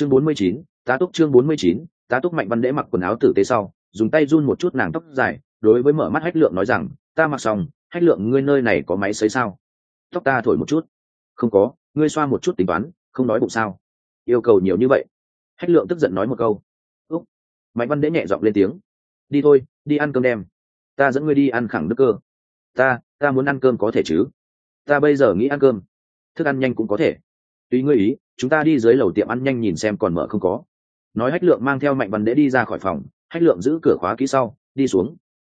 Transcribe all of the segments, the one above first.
chương bốn mươi chín, tá túc chương bốn mươi chín, tá túc mạnh văn đễ mặc quần áo tử tế sau, dùng tay run một chút nàng tóc dài, đối với mở mắt hách lượng nói rằng, ta mặc xong, hách lượng ngươi nơi này có máy xấy sao? Tóc ta thổi một chút. Không có, ngươi xoa một chút tính toán, không nói bụng sao? Yêu cầu nhiều như vậy. Hách lượng tức giận nói một câu. Úc. Mạnh văn đễ nhẹ giọng lên tiếng. Đi thôi, đi ăn cơm đem. Ta dẫn ngươi đi ăn khẳng đức cơ. Ta ta muốn ăn cơm có thể chứ? Ta bây giờ nghĩ ăn cơm. Thức ăn nhanh cũng có thể tùy ngươi ý, chúng ta đi dưới lầu tiệm ăn nhanh nhìn xem còn mở không có. Nói hách lượng mang theo mạnh văn đễ đi ra khỏi phòng, hách lượng giữ cửa khóa kỹ sau, đi xuống.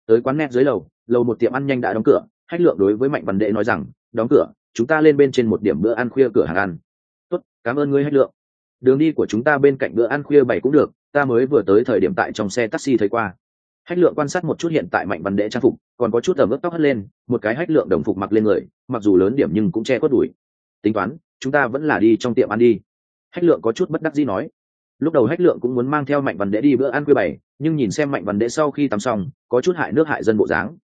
Tới quán net dưới lầu lầu một tiệm ăn nhanh đã đóng cửa, hách lượng đối với mạnh văn đệ nói rằng, đóng cửa, chúng ta lên bên trên một điểm bữa ăn khuya cửa hàng ăn. Tốt, cảm ơn ngươi hách lượng. Đường đi của chúng ta bên cạnh bữa ăn khuya bảy cũng được, ta mới vừa tới thời điểm tại trong xe taxi thấy qua. Hách lượng quan sát một chút hiện tại mạnh văn đệ trang phục, còn có chút tầm ướp tóc hất lên, một cái hách lượng đồng phục mặc lên người, mặc dù lớn điểm nhưng cũng che khuất đùi. Tính toán chúng ta vẫn là đi trong tiệm ăn đi. Hách lượng có chút bất đắc dĩ nói. Lúc đầu hách lượng cũng muốn mang theo mạnh văn đệ đi bữa ăn khuya bảy nhưng nhìn xem mạnh văn đệ sau khi tắm xong có chút hại nước hại dân bộ dáng.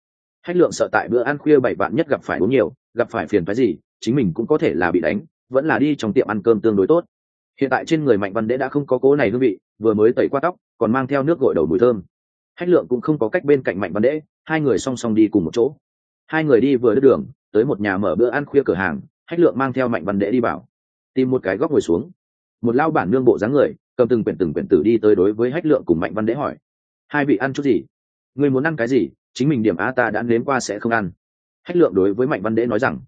Hách lượng sợ tại bữa ăn khuya bảy vạn nhất gặp phải uống nhiều gặp phải phiền phái gì chính mình cũng có thể là bị đánh vẫn là đi trong tiệm ăn cơm tương đối tốt. Hiện tại trên người mạnh văn đệ đã không có cố này hương vị vừa mới tẩy qua tóc còn mang theo nước gội đầu mùi thơm. Hách lượng cũng không có cách bên cạnh mạnh văn đệ, hai người song song đi cùng một chỗ. Hai người đi vừa đứt đường tới một nhà mở bữa ăn khuya cửa hàng hách lượng mang theo mạnh văn đệ đi vào. Tìm một cái góc ngồi xuống. Một lao bản nương bộ dáng người, cầm từng quyển từng quyển tử đi tới đối với hách lượng cùng mạnh văn đệ hỏi. Hai vị ăn chút gì? Người muốn ăn cái gì? Chính mình điểm a ta đã nếm qua sẽ không ăn. Hách lượng đối với mạnh văn đệ nói rằng.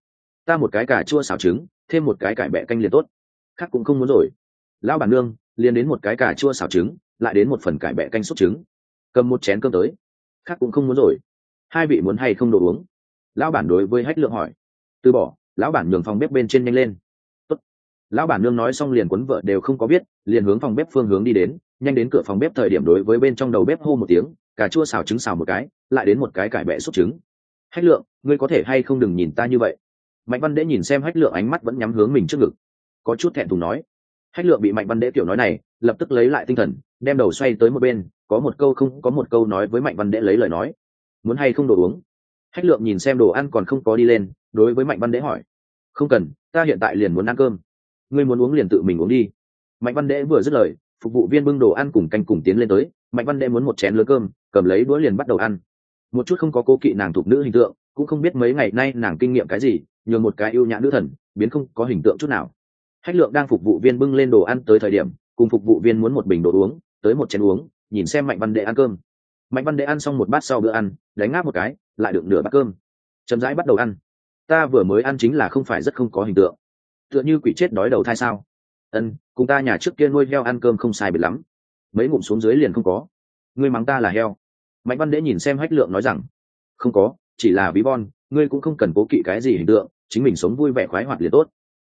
Ta một cái cà chua xào trứng, thêm một cái cải bẹ canh liền tốt. Khác cũng không muốn rồi. Lão bản nương, liền đến một cái cà chua xào trứng, lại đến một phần cải bẹ canh xúc trứng. Cầm một chén cơm tới. Khác cũng không muốn rồi. Hai vị muốn hay không đồ uống? Lão bản đối với hách lượng hỏi. Từ bỏ lão bản nhường phòng bếp bên trên nhanh lên. Tốt. lão bản nương nói xong liền quấn vợ đều không có biết, liền hướng phòng bếp phương hướng đi đến, nhanh đến cửa phòng bếp thời điểm đối với bên trong đầu bếp hô một tiếng, cà chua xào trứng xào một cái, lại đến một cái cải bẹ xúc trứng. Hách lượng, ngươi có thể hay không đừng nhìn ta như vậy? Mạnh văn đễ nhìn xem hách lượng ánh mắt vẫn nhắm hướng mình trước ngực. Có chút thẹn thùng nói. Hách lượng bị mạnh văn đễ tiểu nói này, lập tức lấy lại tinh thần, đem đầu xoay tới một bên, có một câu không, có một câu nói với mạnh văn đễ lấy lời nói. Muốn hay không đồ uống? Hách lượng nhìn xem đồ ăn còn không có đi lên, đối với mạnh văn đễ hỏi không cần, ta hiện tại liền muốn ăn cơm. Ngươi muốn uống liền tự mình uống đi. Mạnh văn đễ vừa dứt lời, phục vụ viên bưng đồ ăn cùng canh cùng tiến lên tới. Mạnh văn đệ muốn một chén lứa cơm, cầm lấy đũa liền bắt đầu ăn. Một chút không có cố kỵ nàng thuộc nữ hình tượng, cũng không biết mấy ngày nay nàng kinh nghiệm cái gì, nhường một cái yêu nhã nữ thần, biến không có hình tượng chút nào. Hách lượng đang phục vụ viên bưng lên đồ ăn tới thời điểm, cùng phục vụ viên muốn một bình đồ uống, tới một chén uống, nhìn xem mạnh văn đệ ăn cơm. Mạnh văn đệ ăn xong một bát sau bữa ăn, đánh ngáp một cái, lại được nửa bát cơm. Chậm rãi bắt đầu ăn ta vừa mới ăn chính là không phải rất không có hình tượng. Tựa như quỷ chết đói đầu thai sao? Ân, cùng ta nhà trước kia nuôi heo ăn cơm không sai biệt lắm. Mấy ngụm xuống dưới liền không có. Ngươi mắng ta là heo. Mạnh văn đễ nhìn xem hách lượng nói rằng, không có, chỉ là ví von ngươi cũng không cần cố kỵ cái gì hình tượng, chính mình sống vui vẻ khoái hoạt liền tốt.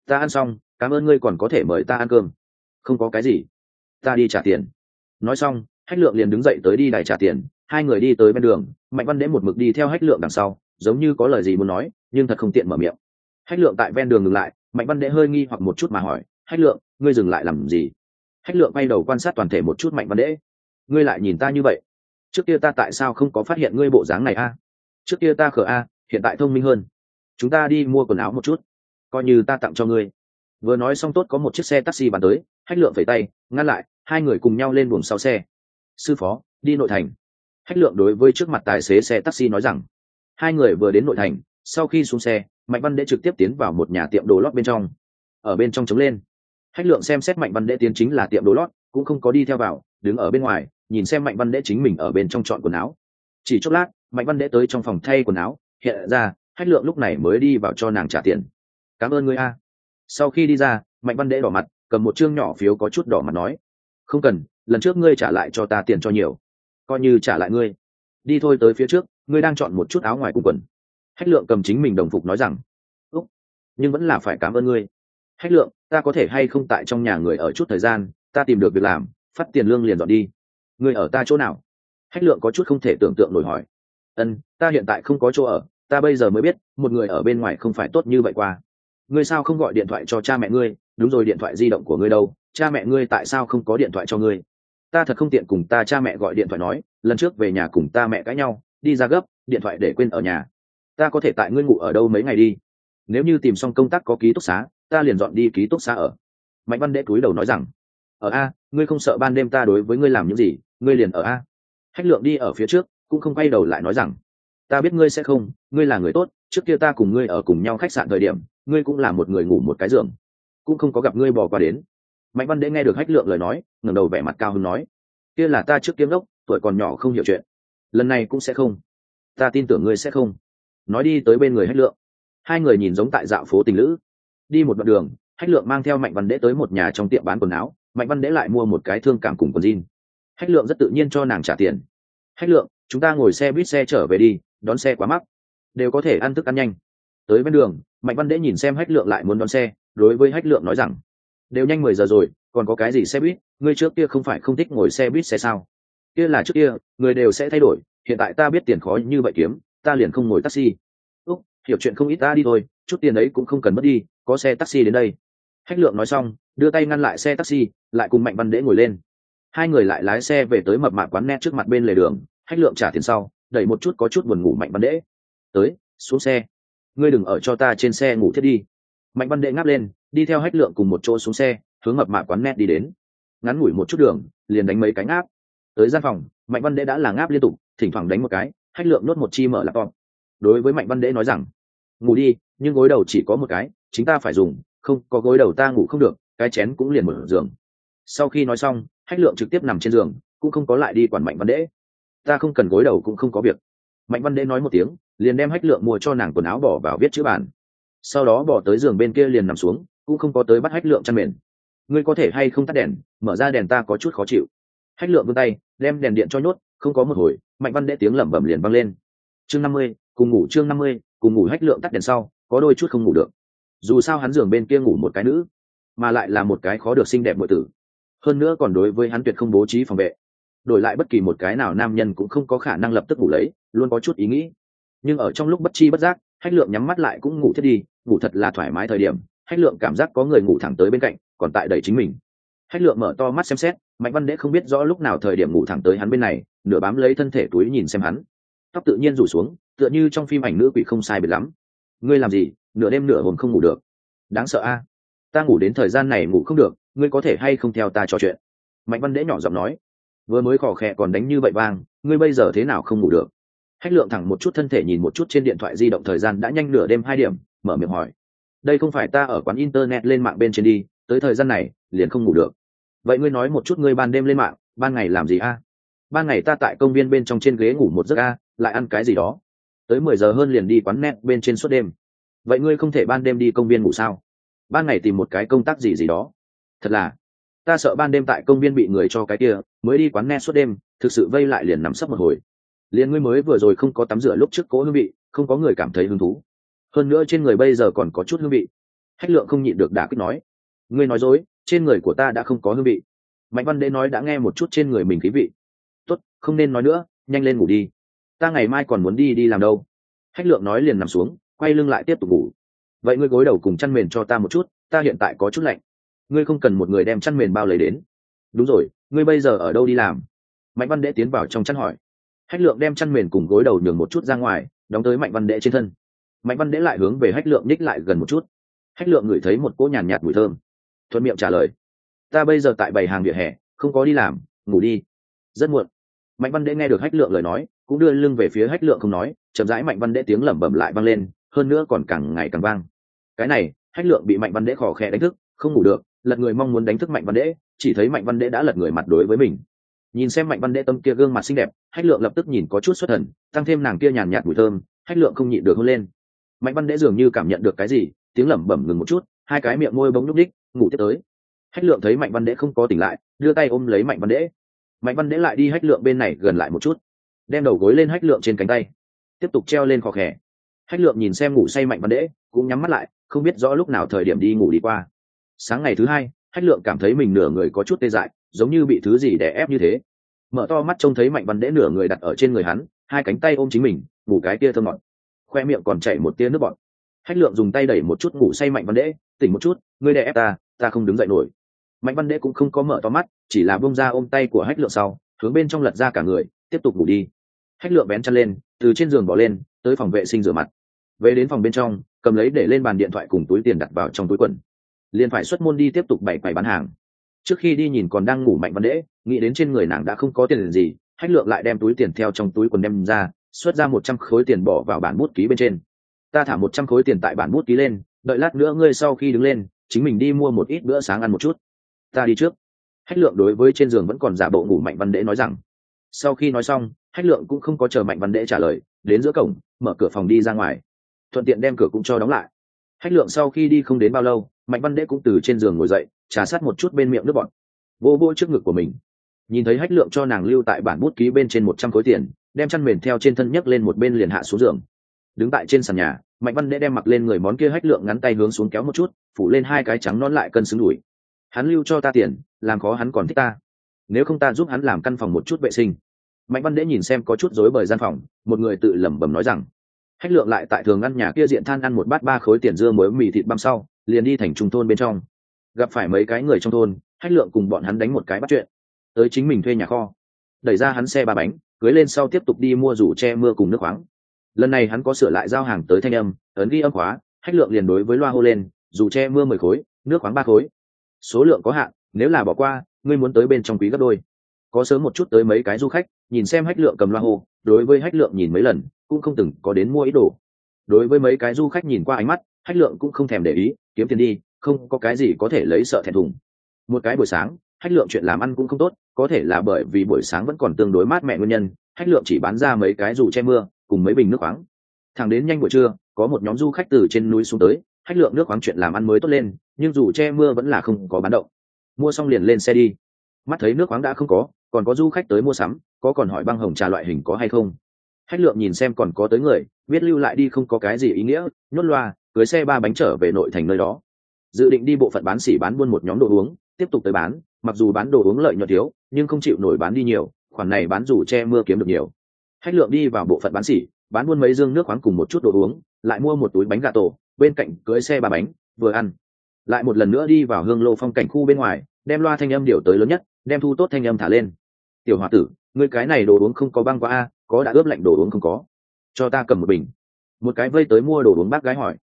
Ta ăn xong, cảm ơn ngươi còn có thể mời ta ăn cơm. Không có cái gì. Ta đi trả tiền. Nói xong, hách lượng liền đứng dậy tới đi đài trả tiền. Hai người đi tới bên đường, mạnh văn đễ một mực đi theo hách lượng đằng sau, giống như có lời gì muốn nói nhưng thật không tiện mở miệng. Hách lượng tại ven đường ngừng lại mạnh văn đệ hơi nghi hoặc một chút mà hỏi hách lượng ngươi dừng lại làm gì? Hách lượng bay đầu quan sát toàn thể một chút mạnh văn đệ, ngươi lại nhìn ta như vậy? Trước kia ta tại sao không có phát hiện ngươi bộ dáng này a? Trước kia ta khờ a hiện tại thông minh hơn. Chúng ta đi mua quần áo một chút. Coi như ta tặng cho ngươi. Vừa nói xong tốt có một chiếc xe taxi bàn tới hách lượng phẩy tay ngăn lại hai người cùng nhau lên buồng sau xe. Sư phó đi nội thành. Hách lượng đối với trước mặt tài xế xe taxi nói rằng. Hai người vừa đến nội thành sau khi xuống xe, mạnh văn đệ trực tiếp tiến vào một nhà tiệm đồ lót bên trong. Ở bên trong chống lên hách lượng xem xét mạnh văn đệ tiến chính là tiệm đồ lót, cũng không có đi theo vào, đứng ở bên ngoài, nhìn xem mạnh văn đệ chính mình ở bên trong chọn quần áo. Chỉ chốc lát, mạnh văn đệ tới trong phòng thay quần áo, hiện ra hách lượng lúc này mới đi vào cho nàng trả tiền. Cảm ơn ngươi a. Sau khi đi ra, mạnh văn đệ đỏ mặt, cầm một chương nhỏ phiếu có chút đỏ mặt nói, không cần, lần trước ngươi trả lại cho ta tiền cho nhiều. Coi như trả lại ngươi. Đi thôi tới phía trước, ngươi đang chọn một chút áo ngoài cùng quần hách lượng cầm chính mình đồng phục nói rằng, úc, nhưng vẫn là phải cảm ơn ngươi. Hách lượng, ta có thể hay không tại trong nhà người ở chút thời gian, ta tìm được việc làm, phát tiền lương liền dọn đi. Ngươi ở ta chỗ nào? Hách lượng có chút không thể tưởng tượng nổi hỏi. Ân, ta hiện tại không có chỗ ở, ta bây giờ mới biết, một người ở bên ngoài không phải tốt như vậy qua. Ngươi sao không gọi điện thoại cho cha mẹ ngươi? Đúng rồi, điện thoại di động của ngươi đâu? Cha mẹ ngươi tại sao không có điện thoại cho ngươi? Ta thật không tiện cùng ta cha mẹ gọi điện thoại nói, lần trước về nhà cùng ta mẹ cãi nhau, đi ra gấp, điện thoại để quên ở nhà ta có thể tại ngươi ngủ ở đâu mấy ngày đi. Nếu như tìm xong công tác có ký túc xá, ta liền dọn đi ký túc xá ở. Mạnh văn đệ cúi đầu nói rằng, ở a, ngươi không sợ ban đêm ta đối với ngươi làm những gì, ngươi liền ở a. Hách lượng đi ở phía trước, cũng không quay đầu lại nói rằng, ta biết ngươi sẽ không, ngươi là người tốt, trước kia ta cùng ngươi ở cùng nhau khách sạn thời điểm, ngươi cũng là một người ngủ một cái giường, cũng không có gặp ngươi bỏ qua đến. Mạnh văn đệ nghe được hách lượng lời nói, ngẩng đầu vẻ mặt cao hứng nói, kia là ta trước kiếm đốc, tuổi còn nhỏ không hiểu chuyện, lần này cũng sẽ không. Ta tin tưởng ngươi sẽ không nói đi tới bên người hách lượng. Hai người nhìn giống tại dạo phố tình lữ. Đi một đoạn đường, hách lượng mang theo mạnh văn đễ tới một nhà trong tiệm bán quần áo. Mạnh văn đễ lại mua một cái thương cảm cùng quần jean. Hách lượng rất tự nhiên cho nàng trả tiền. Hách lượng, chúng ta ngồi xe buýt xe trở về đi, đón xe quá mắc. Đều có thể ăn thức ăn nhanh. Tới bên đường, mạnh văn đễ nhìn xem hách lượng lại muốn đón xe, đối với hách lượng nói rằng, đều nhanh mười giờ rồi, còn có cái gì xe buýt? Ngươi trước kia không phải không thích ngồi xe buýt xe sao? Kia là trước kia, người đều sẽ thay đổi. Hiện tại ta biết tiền khó như vậy kiếm ta liền không ngồi taxi. Úc, hiểu chuyện không ít ta đi thôi, chút tiền ấy cũng không cần mất đi, có xe taxi đến đây. Hách lượng nói xong, đưa tay ngăn lại xe taxi, lại cùng mạnh văn đễ ngồi lên. Hai người lại lái xe về tới mập mạp quán net trước mặt bên lề đường, hách lượng trả tiền sau, đẩy một chút có chút buồn ngủ mạnh văn đễ. Tới, xuống xe. Ngươi đừng ở cho ta trên xe ngủ thiết đi. Mạnh văn đệ ngáp lên, đi theo hách lượng cùng một chỗ xuống xe, hướng mập mạp quán net đi đến. Ngắn ngủi một chút đường, liền đánh mấy cái ngáp. Tới gian phòng, mạnh văn đệ đã là ngáp liên tục, thỉnh thoảng đánh một cái hách lượng nuốt một chi mở laptop. Đối với mạnh văn đệ nói rằng, ngủ đi, nhưng gối đầu chỉ có một cái, chính ta phải dùng, không, có gối đầu ta ngủ không được, cái chén cũng liền mở giường. Sau khi nói xong, hách lượng trực tiếp nằm trên giường, cũng không có lại đi quản mạnh văn đệ ta không cần gối đầu cũng không có việc. Mạnh văn đệ nói một tiếng, liền đem hách lượng mua cho nàng quần áo bỏ vào viết chữ bản. Sau đó bỏ tới giường bên kia liền nằm xuống, cũng không có tới bắt hách lượng chăn mền. Ngươi có thể hay không tắt đèn, mở ra đèn ta có chút khó chịu. Hách lượng vươn tay, đem đèn điện cho nhốt, không có một hồi mạnh văn đệ tiếng lẩm bẩm liền văng lên. Chương năm mươi, cùng ngủ chương năm mươi, cùng ngủ hách lượng tắt đèn sau, có đôi chút không ngủ được. Dù sao hắn giường bên kia ngủ một cái nữ, mà lại là một cái khó được xinh đẹp nội tử. Hơn nữa còn đối với hắn tuyệt không bố trí phòng vệ. Đổi lại bất kỳ một cái nào nam nhân cũng không có khả năng lập tức ngủ lấy, luôn có chút ý nghĩ. Nhưng ở trong lúc bất chi bất giác, hách lượng nhắm mắt lại cũng ngủ thiết đi, ngủ thật là thoải mái thời điểm, hách lượng cảm giác có người ngủ thẳng tới bên cạnh, còn tại đẩy chính mình. Hách lượng mở to mắt xem xét, mạnh văn đễ không biết rõ lúc nào thời điểm ngủ thẳng tới hắn bên này nửa bám lấy thân thể túi nhìn xem hắn. Tóc tự nhiên rủ xuống, tựa như trong phim ảnh nữ quỷ không sai biệt lắm. Ngươi làm gì? Nửa đêm nửa hồn không ngủ được. Đáng sợ a. Ta ngủ đến thời gian này ngủ không được, ngươi có thể hay không theo ta trò chuyện? Mạnh văn đễ nhỏ giọng nói. Vừa mới khò khẽ còn đánh như vậy vang, ngươi bây giờ thế nào không ngủ được? Hách lượng thẳng một chút thân thể nhìn một chút trên điện thoại di động thời gian đã nhanh nửa đêm hai điểm, mở miệng hỏi. Đây không phải ta ở quán internet lên mạng bên trên đi, tới thời gian này, liền không ngủ được. Vậy ngươi nói một chút ngươi ban đêm lên mạng, ban ngày làm gì a? Ban ngày ta tại công viên bên trong trên ghế ngủ một giấc a, lại ăn cái gì đó. Tới mười giờ hơn liền đi quán net bên trên suốt đêm. Vậy ngươi không thể ban đêm đi công viên ngủ sao? Ban ngày tìm một cái công tác gì gì đó. Thật là, ta sợ ban đêm tại công viên bị người cho cái kia, mới đi quán net suốt đêm, thực sự vây lại liền nắm sấp một hồi. Liền ngươi mới vừa rồi không có tắm rửa lúc trước cố hương vị, không có người cảm thấy hứng thú. Hơn nữa trên người bây giờ còn có chút hương vị. Hách lượng không nhịn được đả kích nói, ngươi nói dối, trên người của ta đã không có hương vị. Mạnh văn đế nói đã nghe một chút trên người mình khí vị không nên nói nữa, nhanh lên ngủ đi. Ta ngày mai còn muốn đi đi làm đâu? Hách lượng nói liền nằm xuống, quay lưng lại tiếp tục ngủ. Vậy ngươi gối đầu cùng chăn mền cho ta một chút, ta hiện tại có chút lạnh. Ngươi không cần một người đem chăn mền bao lấy đến. Đúng rồi, ngươi bây giờ ở đâu đi làm? Mạnh văn đệ tiến vào trong chăn hỏi. Hách lượng đem chăn mền cùng gối đầu nhường một chút ra ngoài, đóng tới mạnh văn đệ trên thân. Mạnh văn đệ lại hướng về hách lượng ních lại gần một chút. Hách lượng ngửi thấy một cỗ nhàn nhạt mùi thơm. Thuận miệng trả lời. Ta bây giờ tại bày hàng vỉa hè, không có đi làm, ngủ đi. Rất muộn mạnh văn Đệ nghe được hách lượng lời nói cũng đưa lưng về phía hách lượng không nói chậm rãi mạnh văn Đệ tiếng lẩm bẩm lại vang lên hơn nữa còn càng ngày càng vang. Cái này hách lượng bị mạnh văn Đệ khò khẽ đánh thức không ngủ được lật người mong muốn đánh thức mạnh văn Đệ, chỉ thấy mạnh văn Đệ đã lật người mặt đối với mình. Nhìn xem mạnh văn Đệ tâm kia gương mặt xinh đẹp hách lượng lập tức nhìn có chút xuất thần tăng thêm nàng kia nhàn nhạt mùi thơm hách lượng không nhịn được hôn lên. Mạnh văn Đệ dường như cảm nhận được cái gì tiếng lẩm bẩm ngừng một chút hai cái miệng môi bóng nhúc ních, ngủ tiếp tới. Hách lượng thấy mạnh văn Đệ không có tỉnh lại đưa tay ôm lấy mạnh văn Đệ mạnh văn đễ lại đi hách lượng bên này gần lại một chút, đem đầu gối lên hách lượng trên cánh tay, tiếp tục treo lên khò khẽ hách lượng nhìn xem ngủ say mạnh văn đễ cũng nhắm mắt lại, không biết rõ lúc nào thời điểm đi ngủ đi qua. Sáng ngày thứ hai, hách lượng cảm thấy mình nửa người có chút tê dại, giống như bị thứ gì đè ép như thế. Mở to mắt trông thấy mạnh văn đễ nửa người đặt ở trên người hắn, hai cánh tay ôm chính mình, ngủ cái tia thơm ngọt. Khoe miệng còn chảy một tia nước bọt. Hách lượng dùng tay đẩy một chút ngủ say mạnh văn đễ tỉnh một chút, ngươi đè ép ta ta không đứng dậy nổi mạnh văn đệ cũng không có mở to mắt, chỉ là bông ra ôm tay của hách lượng sau, hướng bên trong lật ra cả người, tiếp tục ngủ đi. Hách lượng bén chân lên, từ trên giường bỏ lên, tới phòng vệ sinh rửa mặt. Về đến phòng bên trong, cầm lấy để lên bàn điện thoại cùng túi tiền đặt vào trong túi quần. Liền phải xuất môn đi tiếp tục bày quầy bán hàng. Trước khi đi nhìn còn đang ngủ mạnh văn đễ nghĩ đến trên người nàng đã không có tiền gì, hách lượng lại đem túi tiền theo trong túi quần đem ra, xuất ra một trăm khối tiền bỏ vào bản bút ký bên trên. Ta thả một trăm khối tiền tại bản bút ký lên, đợi lát nữa ngươi sau khi đứng lên, chính mình đi mua một ít bữa sáng ăn một chút ta đi trước. Hách lượng đối với trên giường vẫn còn giả bộ ngủ mạnh văn đễ nói rằng. Sau khi nói xong, hách lượng cũng không có chờ mạnh văn đễ trả lời, đến giữa cổng, mở cửa phòng đi ra ngoài. Thuận tiện đem cửa cũng cho đóng lại. Hách lượng sau khi đi không đến bao lâu, mạnh văn đễ cũng từ trên giường ngồi dậy, trà sát một chút bên miệng nước bọt. Vô vô trước ngực của mình. Nhìn thấy hách lượng cho nàng lưu tại bản bút ký bên trên một trăm khối tiền, đem chăn mền theo trên thân nhấc lên một bên liền hạ xuống giường. Đứng tại trên sàn nhà, mạnh văn đễ đem mặc lên người món kia hách lượng ngắn tay hướng xuống kéo một chút, phủ lên hai cái trắng non lại cân xứng đùi hắn lưu cho ta tiền, làm khó hắn còn thích ta. Nếu không ta giúp hắn làm căn phòng một chút vệ sinh. Mạnh văn đễ nhìn xem có chút rối bời gian phòng, một người tự lẩm bẩm nói rằng, hách lượng lại tại thường ăn nhà kia diện than ăn một bát ba khối tiền dưa muối mì thịt băm sau, liền đi thành trung thôn bên trong. Gặp phải mấy cái người trong thôn, hách lượng cùng bọn hắn đánh một cái bắt chuyện. Tới chính mình thuê nhà kho. Đẩy ra hắn xe ba bánh, cưới lên sau tiếp tục đi mua rủ che mưa cùng nước khoáng. Lần này hắn có sửa lại giao hàng tới thanh âm, ấn ghi âm khóa, hách lượng liền đối với loa hô lên dù che mưa mười khối, nước khoáng ba khối số lượng có hạn, nếu là bỏ qua, ngươi muốn tới bên trong quý gấp đôi. Có sớm một chút tới mấy cái du khách, nhìn xem hách lượng cầm loa hô, đối với hách lượng nhìn mấy lần, cũng không từng có đến mua ý đồ. Đối với mấy cái du khách nhìn qua ánh mắt, hách lượng cũng không thèm để ý, kiếm tiền đi, không có cái gì có thể lấy sợ thẹn thùng. Một cái buổi sáng, hách lượng chuyện làm ăn cũng không tốt, có thể là bởi vì buổi sáng vẫn còn tương đối mát mẹ nguyên nhân, hách lượng chỉ bán ra mấy cái dù che mưa, cùng mấy bình nước khoáng. Thẳng đến nhanh buổi trưa, có một nhóm du khách từ trên núi xuống tới, hách lượng nước khoáng chuyện làm ăn mới tốt lên nhưng dù che mưa vẫn là không có bán động. Mua xong liền lên xe đi. Mắt thấy nước khoáng đã không có, còn có du khách tới mua sắm, có còn hỏi băng hồng trà loại hình có hay không? Hách lượng nhìn xem còn có tới người, biết lưu lại đi không có cái gì ý nghĩa, nhốt loa, cưới xe ba bánh trở về nội thành nơi đó. Dự định đi bộ phận bán xỉ bán buôn một nhóm đồ uống, tiếp tục tới bán, mặc dù bán đồ uống lợi nhuận thiếu, nhưng không chịu nổi bán đi nhiều, khoản này bán dù che mưa kiếm được nhiều. Hách lượng đi vào bộ phận bán xỉ, bán buôn mấy dương nước khoáng cùng một chút đồ uống, lại mua một túi bánh gà tổ, bên cạnh cưới xe ba bánh, vừa ăn lại một lần nữa đi vào hương lô phong cảnh khu bên ngoài, đem loa thanh âm điều tới lớn nhất, đem thu tốt thanh âm thả lên. Tiểu h o a tử người cái này đồ uống không có băng qua a, có đã ướp lạnh đồ uống không có? Cho ta cầm một bình. Một cái vây tới mua đồ uống bác gái hỏi.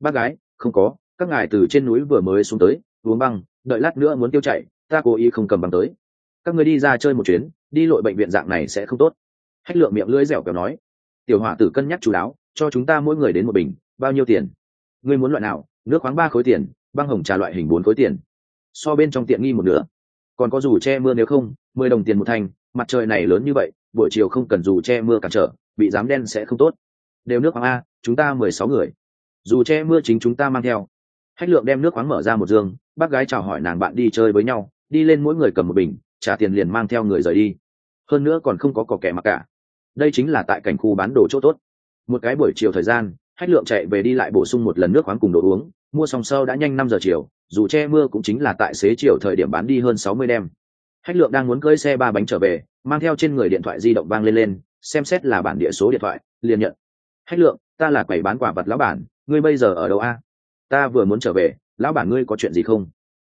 Bác gái, không có, các ngài từ trên núi vừa mới xuống tới, uống băng, đợi lát nữa muốn tiêu chạy ta cố ý không cầm băng tới. Các người đi ra chơi một chuyến, đi lội bệnh viện dạng này sẽ không tốt. Hách lượng miệng lưỡi dẻo kẹo nói. Tiểu hỏa tử cân nhắc chú đáo, cho chúng ta mỗi người đến một bình, bao nhiêu tiền? Ngươi muốn loại nào? Nước khoáng ba khối tiền băng hồng trà loại hình bốn khối tiền. So bên trong tiện nghi một nửa. Còn có dù che mưa nếu không, mười đồng tiền một thành mặt trời này lớn như vậy, buổi chiều không cần dù che mưa cản trở, bị dám đen sẽ không tốt. Đều nước khoáng a, chúng ta mười sáu người. Dù che mưa chính chúng ta mang theo. Hách lượng đem nước khoáng mở ra một giường, bác gái chào hỏi nàng bạn đi chơi với nhau, đi lên mỗi người cầm một bình, trả tiền liền mang theo người rời đi. Hơn nữa còn không có cỏ kẻ mặc cả. Đây chính là tại cảnh khu bán đồ chỗ tốt. Một cái buổi chiều thời gian, hách lượng chạy về đi lại bổ sung một lần nước khoáng cùng đồ uống mua xong sau đã nhanh năm giờ chiều, dù che mưa cũng chính là tại xế chiều thời điểm bán đi hơn sáu mươi đêm hách lượng đang muốn cưỡi xe ba bánh trở về, mang theo trên người điện thoại di động vang lên lên, xem xét là bản địa số điện thoại, liền nhận. Hách lượng, ta là quầy bán quả vật lão bản, ngươi bây giờ ở đâu a? Ta vừa muốn trở về, lão bản ngươi có chuyện gì không?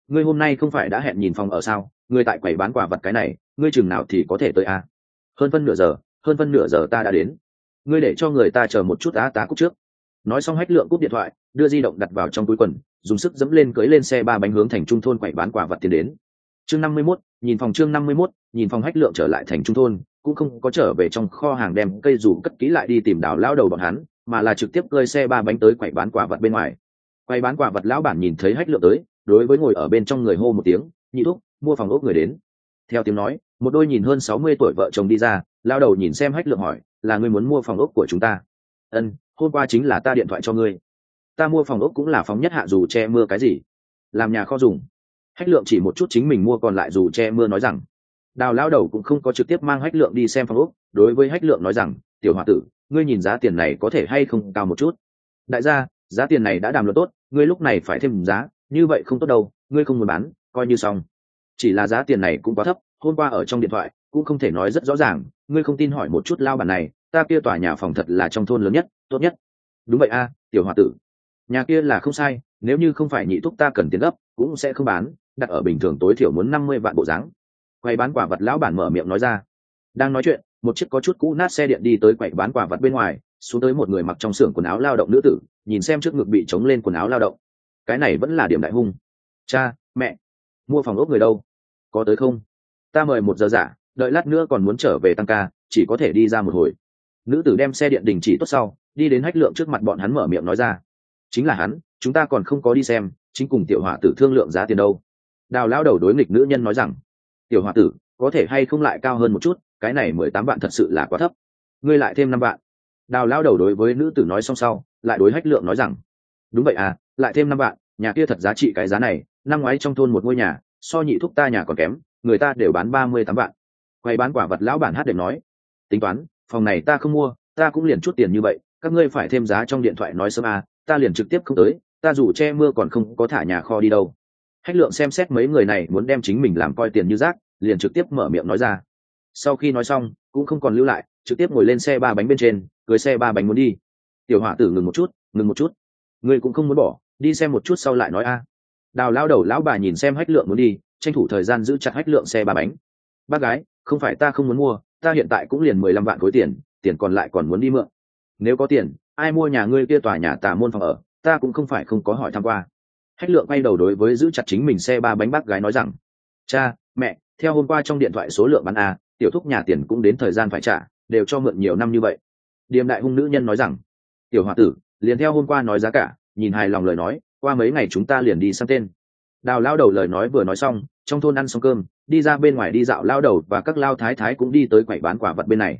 Ngươi hôm nay không phải đã hẹn nhìn phòng ở sao? Ngươi tại quầy bán quả vật cái này, ngươi chừng nào thì có thể tới a? Hơn phân nửa giờ, hơn phân nửa giờ ta đã đến. Ngươi để cho người ta chờ một chút á tá cúc trước nói xong hách lượng cúp điện thoại đưa di động đặt vào trong túi quần dùng sức dẫm lên cưới lên xe ba bánh hướng thành trung thôn quậy bán quả vật tiền đến. Chương năm mươi 51, nhìn phòng chương năm mươi 51, nhìn phòng hách lượng trở lại thành trung thôn cũng không có trở về trong kho hàng đem cây dù cất kỹ lại đi tìm đảo lao đầu bọn hắn mà là trực tiếp cơi xe ba bánh tới quậy bán quả vật bên ngoài. Quay bán quả vật lão bản nhìn thấy hách lượng tới đối với ngồi ở bên trong người hô một tiếng nhị thúc mua phòng ốc người đến. Theo tiếng nói một đôi nhìn hơn sáu mươi tuổi vợ chồng đi ra lao đầu nhìn xem hách lượng hỏi là người muốn mua phòng ốc của chúng ta? Ân, hôm qua chính là ta điện thoại cho ngươi. Ta mua phòng ốc cũng là phóng nhất hạ dù che mưa cái gì. Làm nhà kho dùng. Hách lượng chỉ một chút chính mình mua còn lại dù che mưa nói rằng. Đào lao đầu cũng không có trực tiếp mang hách lượng đi xem phòng ốc, đối với hách lượng nói rằng, tiểu h o a tử, ngươi nhìn giá tiền này có thể hay không cao một chút? Đại gia, giá tiền này đã đàm luật tốt, ngươi lúc này phải thêm giá, như vậy không tốt đâu, ngươi không muốn bán, coi như xong. Chỉ là giá tiền này cũng quá thấp, hôm qua ở trong điện thoại, cũng không thể nói rất rõ ràng, ngươi không tin hỏi một chút lao bản này ta kia tòa nhà phòng thật là trong thôn lớn nhất, tốt nhất. Đúng vậy a, tiểu h o a tử. Nhà kia là không sai, nếu như không phải nhị thúc ta cần tiền gấp, cũng sẽ không bán, đặt ở bình thường tối thiểu muốn năm mươi vạn bộ dáng. Quay bán quả vật lão bản mở miệng nói ra. Đang nói chuyện, một chiếc có chút cũ nát xe điện đi tới quậy bán quả vật bên ngoài, xuống tới một người mặc trong xưởng quần áo lao động nữ tử, nhìn xem trước ngực bị trống lên quần áo lao động. Cái này vẫn là điểm đại hung. Cha, mẹ, mua phòng ốc người đâu? Có tới không? Ta mời một giờ giả, đợi lát nữa còn muốn trở về tăng ca, chỉ có thể đi ra một hồi nữ tử đem xe điện đình chỉ tốt sau, đi đến hách lượng trước mặt bọn hắn mở miệng nói ra. Chính là hắn, chúng ta còn không có đi xem, chính cùng tiểu hỏa tử thương lượng giá tiền đâu. Đào lao đầu đối nghịch nữ nhân nói rằng, tiểu hỏa tử, có thể hay không lại cao hơn một chút, cái này mười tám vạn thật sự là quá thấp. Ngươi lại thêm năm vạn. Đào lao đầu đối với nữ tử nói xong sau, lại đối hách lượng nói rằng, đúng vậy à lại thêm năm vạn, nhà kia thật giá trị cái giá này, năm ngoái trong thôn một ngôi nhà, so nhị thúc ta nhà còn kém, người ta đều bán ba mươi tám vạn. Quay bán quả vật lão bản hát đệm nói, tính toán phòng này ta không mua, ta cũng liền chút tiền như vậy, các ngươi phải thêm giá trong điện thoại nói sớm à ta liền trực tiếp không tới, ta dù che mưa còn không có thả nhà kho đi đâu. Hách lượng xem xét mấy người này muốn đem chính mình làm coi tiền như rác, liền trực tiếp mở miệng nói ra. Sau khi nói xong, cũng không còn lưu lại, trực tiếp ngồi lên xe ba bánh bên trên, cưới xe ba bánh muốn đi. Tiểu hỏa tử ngừng một chút, ngừng một chút. Ngươi cũng không muốn bỏ, đi xem một chút sau lại nói a. Đào lao đầu lão bà nhìn xem hách lượng muốn đi, tranh thủ thời gian giữ chặt hách lượng xe ba bánh. Bác gái, không phải ta không muốn mua ta hiện tại cũng liền mười lăm vạn khối tiền tiền còn lại còn muốn đi mượn. Nếu có tiền, ai mua nhà ngươi kia tòa nhà tà môn phòng ở? Ta cũng không phải không có hỏi tham q u a hách lượng quay đầu đối với giữ chặt chính mình xe ba bánh bác gái nói rằng, cha, mẹ, theo hôm qua trong điện thoại số lượng bán a, tiểu thúc nhà tiền cũng đến thời gian phải trả, đều cho mượn nhiều năm như vậy. Điềm đại hung nữ nhân nói rằng, tiểu h o a tử, liền theo hôm qua nói giá cả, nhìn hài lòng lời nói, qua mấy ngày chúng ta liền đi sang tên. Đào lao đầu lời nói vừa nói xong, trong thôn ăn xong cơm đi ra bên ngoài đi dạo lao đầu và các lao thái thái cũng đi tới quầy bán quả vật bên này.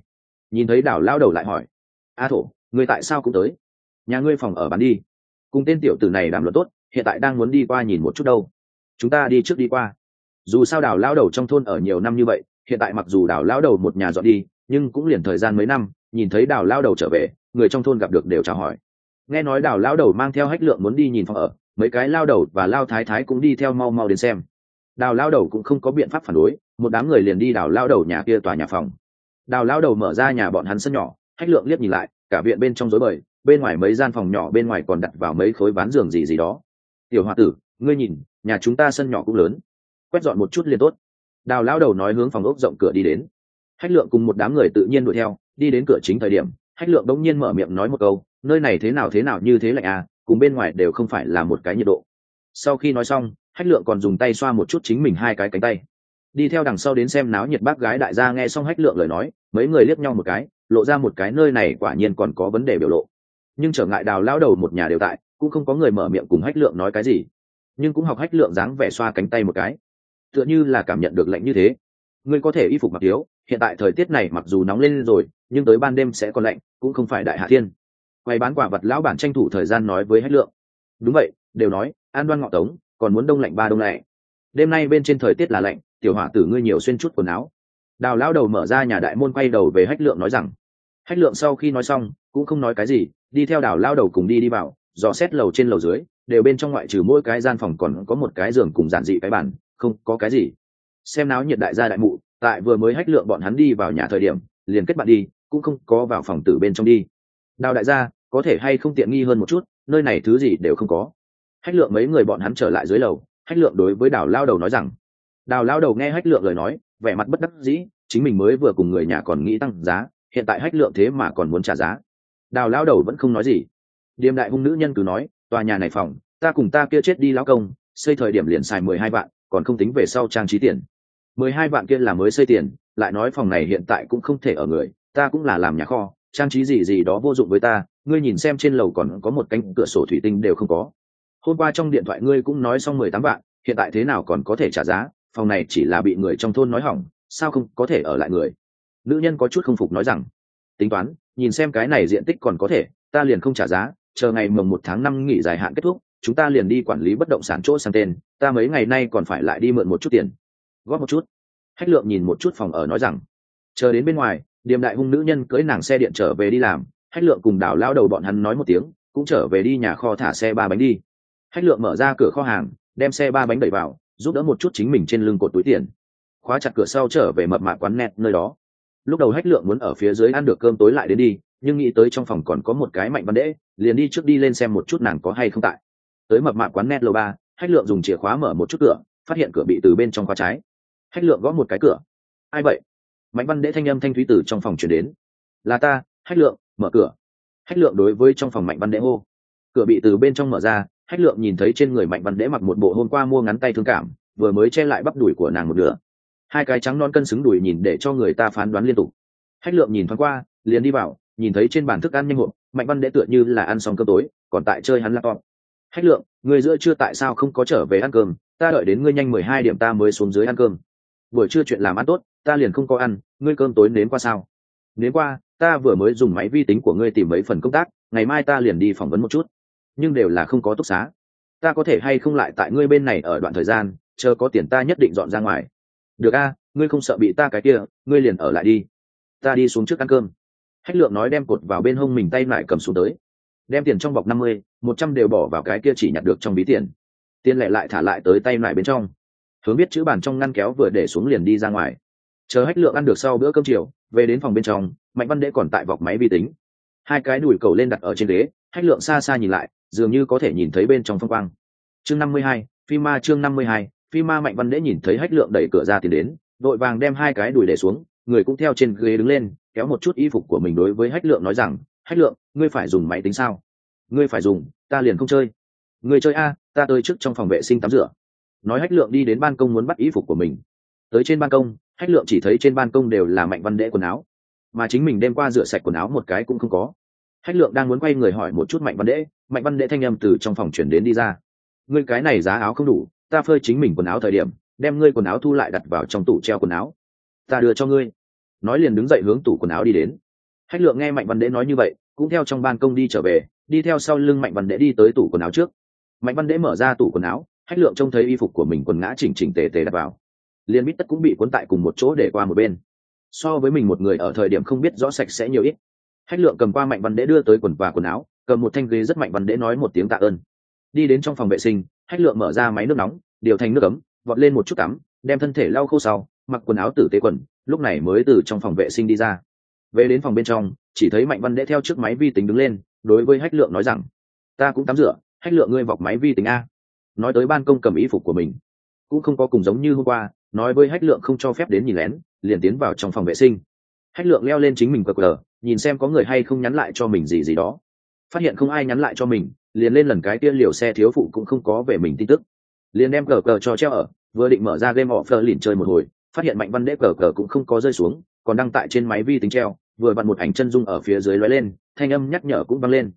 Nhìn thấy đào lao đầu lại hỏi, a thổ, người tại sao cũng tới? Nhà ngươi phòng ở bán đi. Cùng tên tiểu tử này đàm luận tốt, hiện tại đang muốn đi qua nhìn một chút đâu. Chúng ta đi trước đi qua. Dù sao đào lao đầu trong thôn ở nhiều năm như vậy, hiện tại mặc dù đào lao đầu một nhà dọn đi, nhưng cũng liền thời gian mấy năm, nhìn thấy đào lao đầu trở về, người trong thôn gặp được đều chào hỏi. Nghe nói đào lao đầu mang theo hách lượng muốn đi nhìn phòng ở, mấy cái lao đầu và lao thái thái cũng đi theo mau mau đến xem đào lao đầu cũng không có biện pháp phản đối, một đám người liền đi đào lao đầu nhà kia tòa nhà phòng. Đào lao đầu mở ra nhà bọn hắn sân nhỏ, hách lượng liếc nhìn lại, cả viện bên trong rối bời, bên ngoài mấy gian phòng nhỏ bên ngoài còn đặt vào mấy khối ván giường gì gì đó. Tiểu h o a tử, ngươi nhìn, nhà chúng ta sân nhỏ cũng lớn. Quét dọn một chút liền tốt. Đào lao đầu nói hướng phòng ốc rộng cửa đi đến. Hách lượng cùng một đám người tự nhiên đuổi theo, đi đến cửa chính thời điểm, hách lượng bỗng nhiên mở miệng nói một câu, nơi này thế nào thế nào như thế lạnh à cùng bên ngoài đều không phải là một cái nhiệt độ. Sau khi nói xong hách lượng còn dùng tay xoa một chút chính mình hai cái cánh tay. Đi theo đằng sau đến xem náo nhiệt bác gái đại gia nghe xong hách lượng lời nói, mấy người liếc nhau một cái, lộ ra một cái nơi này quả nhiên còn có vấn đề biểu lộ. Nhưng trở ngại đào lao đầu một nhà đều tại, cũng không có người mở miệng cùng hách lượng nói cái gì. Nhưng cũng học hách lượng dáng vẻ xoa cánh tay một cái. Tựa như là cảm nhận được lạnh như thế. Ngươi có thể y phục mặc thiếu hiện tại thời tiết này mặc dù nóng lên rồi, nhưng tới ban đêm sẽ còn lạnh, cũng không phải đại hạ thiên. Quay bán quả vật lão bản tranh thủ thời gian nói với hách lượng. Đúng vậy, đều nói, an đoan ngọ tống còn muốn đông lạnh ba đông lạnh. Đêm nay bên trên thời tiết là lạnh, tiểu hỏa tử ngươi nhiều xuyên chút quần áo. Đào lão đầu mở ra nhà đại môn quay đầu về hách lượng nói rằng, hách lượng sau khi nói xong, cũng không nói cái gì, đi theo đào lao đầu cùng đi đi vào, dò xét lầu trên lầu dưới, đều bên trong ngoại trừ mỗi cái gian phòng còn có một cái giường cùng giản dị cái bàn, không có cái gì. Xem náo nhiệt đại gia đại mụ, tại vừa mới hách lượng bọn hắn đi vào nhà thời điểm, liền kết bạn đi, cũng không có vào phòng tử bên trong đi. Đào đại gia, có thể hay không tiện nghi hơn một chút, nơi này thứ gì đều không có hách lượng mấy người bọn hắn trở lại dưới lầu, hách lượng đối với đào lao đầu nói rằng, đào lao đầu nghe hách lượng lời nói, vẻ mặt bất đắc dĩ, chính mình mới vừa cùng người nhà còn nghĩ tăng giá, hiện tại hách lượng thế mà còn muốn trả giá. Đào lao đầu vẫn không nói gì. Điềm đại hung nữ nhân cứ nói, tòa nhà này phòng, ta cùng ta kia chết đi lao công, xây thời điểm liền xài mười hai vạn, còn không tính về sau trang trí tiền. mười hai vạn kia là mới xây tiền, lại nói phòng này hiện tại cũng không thể ở người, ta cũng là làm nhà kho, trang trí gì gì đó vô dụng với ta, ngươi nhìn xem trên lầu còn có một cánh cửa sổ thủy tinh đều không có hôm qua trong điện thoại ngươi cũng nói xong mười tám vạn, hiện tại thế nào còn có thể trả giá? Phòng này chỉ là bị người trong thôn nói hỏng, sao không có thể ở lại người? Nữ nhân có chút không phục nói rằng, tính toán, nhìn xem cái này diện tích còn có thể, ta liền không trả giá, chờ ngày mồng một tháng năm nghỉ dài hạn kết thúc, chúng ta liền đi quản lý bất động sản chỗ sang tên, ta mấy ngày nay còn phải lại đi mượn một chút tiền. Góp một chút. Hách lượng nhìn một chút phòng ở nói rằng, chờ đến bên ngoài, điềm đại hung nữ nhân cưới nàng xe điện trở về đi làm. Hách lượng cùng đảo lao đầu bọn hắn nói một tiếng, cũng trở về đi nhà kho thả xe ba bánh đi hách lượng mở ra cửa kho hàng, đem xe ba bánh đẩy vào, giúp đỡ một chút chính mình trên lưng cột túi tiền. Khóa chặt cửa sau trở về mập mạ quán nẹt nơi đó. Lúc đầu hách lượng muốn ở phía dưới ăn được cơm tối lại đến đi, nhưng nghĩ tới trong phòng còn có một cái mạnh văn đễ, liền đi trước đi lên xem một chút nàng có hay không tại. Tới mập mạ quán net lầu ba, hách lượng dùng chìa khóa mở một chút cửa, phát hiện cửa bị từ bên trong khóa trái. Hách lượng gõ một cái cửa. Ai vậy? Mạnh văn đễ thanh âm thanh thúy từ trong phòng chuyển đến. Là ta, hách lượng, mở cửa. Hách lượng đối với trong phòng mạnh văn đễ hô. Cửa bị từ bên trong mở ra hách lượng nhìn thấy trên người mạnh văn đễ mặc một bộ hôm qua mua ngắn tay thương cảm, vừa mới che lại bắp đùi của nàng một nửa. Hai cái trắng non cân xứng đùi nhìn để cho người ta phán đoán liên tục. Hách lượng nhìn thoáng qua, liền đi vào, nhìn thấy trên bàn thức ăn nhanh hộp, mạnh văn đễ tựa như là ăn xong cơm tối, còn tại chơi hắn laptop. Hách lượng, người giữa trưa tại sao không có trở về ăn cơm? Ta đợi đến ngươi nhanh mười hai điểm ta mới xuống dưới ăn cơm. Buổi trưa chuyện làm ăn tốt, ta liền không có ăn, ngươi cơm tối nếm qua sao? Nếm qua, ta vừa mới dùng máy vi tính của ngươi tìm mấy phần công tác, ngày mai ta liền đi phỏng vấn một chút nhưng đều là không có túc xá. Ta có thể hay không lại tại ngươi bên này ở đoạn thời gian, chờ có tiền ta nhất định dọn ra ngoài. Được a, ngươi không sợ bị ta cái kia, ngươi liền ở lại đi. Ta đi xuống trước ăn cơm. Hách lượng nói đem cột vào bên hông mình tay lại cầm xuống tới. Đem tiền trong bọc năm mươi, một trăm đều bỏ vào cái kia chỉ nhặt được trong ví tiền. Tiền lẻ lại thả lại tới tay lại bên trong. Hướng biết chữ bàn trong ngăn kéo vừa để xuống liền đi ra ngoài. Chờ hách lượng ăn được sau bữa cơm chiều, về đến phòng bên trong, mạnh văn đễ còn tại vọc máy vi tính. Hai cái đùi cầu lên đặt ở trên ghế, hách lượng xa xa nhìn lại dường như có thể nhìn thấy bên trong phong quang. Chương năm mươi hai, phi ma chương năm mươi hai, phi ma mạnh văn đễ nhìn thấy hách lượng đẩy cửa ra tiến đến, đội vàng đem hai cái đùi để xuống, người cũng theo trên ghế đứng lên, kéo một chút y phục của mình đối với hách lượng nói rằng, hách lượng, ngươi phải dùng máy tính sao? Ngươi phải dùng, ta liền không chơi. Ngươi chơi a, ta tới trước trong phòng vệ sinh tắm rửa. Nói hách lượng đi đến ban công muốn bắt y phục của mình. Tới trên ban công, hách lượng chỉ thấy trên ban công đều là mạnh văn đễ quần áo, mà chính mình đem qua rửa sạch quần áo một cái cũng không có hách lượng đang muốn quay người hỏi một chút mạnh văn đễ. Mạnh văn đễ thanh â m từ trong phòng chuyển đến đi ra. Ngươi cái này giá áo không đủ, ta phơi chính mình quần áo thời điểm, đem ngươi quần áo thu lại đặt vào trong tủ treo quần áo. Ta đưa cho ngươi. Nói liền đứng dậy hướng tủ quần áo đi đến. Hách lượng nghe mạnh văn đễ nói như vậy, cũng theo trong ban công đi trở về, đi theo sau lưng mạnh văn đễ đi tới tủ quần áo trước. Mạnh văn đễ mở ra tủ quần áo, hách lượng trông thấy y phục của mình quần ngã chỉnh chỉnh tề tề đặt vào. Liền bít tất cũng bị cuốn tại cùng một chỗ để qua một bên. So với mình một người ở thời điểm không biết rõ sạch sẽ nhiều ít hách lượng cầm qua mạnh văn đễ đưa tới quần và quần áo, cầm một thanh ghế rất mạnh văn đễ nói một tiếng tạ ơn. Đi đến trong phòng vệ sinh, hách lượng mở ra máy nước nóng, điều thành nước ấm, vọt lên một chút tắm, đem thân thể lau khô sau, mặc quần áo tử tế quần, lúc này mới từ trong phòng vệ sinh đi ra. Về đến phòng bên trong, chỉ thấy mạnh văn đễ theo chiếc máy vi tính đứng lên, đối với hách lượng nói rằng, ta cũng tắm rửa, hách lượng ngươi vọc máy vi tính a. Nói tới ban công cầm ý phục của mình, cũng không có cùng giống như hôm qua, nói với hách lượng không cho phép đến nhìn lén, liền tiến vào trong phòng vệ sinh. Hách lượng leo lên chính mình cờ cờ nhìn xem có người hay không nhắn lại cho mình gì gì đó. Phát hiện không ai nhắn lại cho mình, liền lên lần cái kia liều xe thiếu phụ cũng không có về mình tin tức. Liền đem cờ cờ cho treo ở, vừa định mở ra game offer lìn chơi một hồi, phát hiện mạnh văn đế cờ cờ cũng không có rơi xuống, còn đăng tại trên máy vi tính treo, vừa bật một ảnh chân dung ở phía dưới lóe lên, thanh âm nhắc nhở cũng văng lên.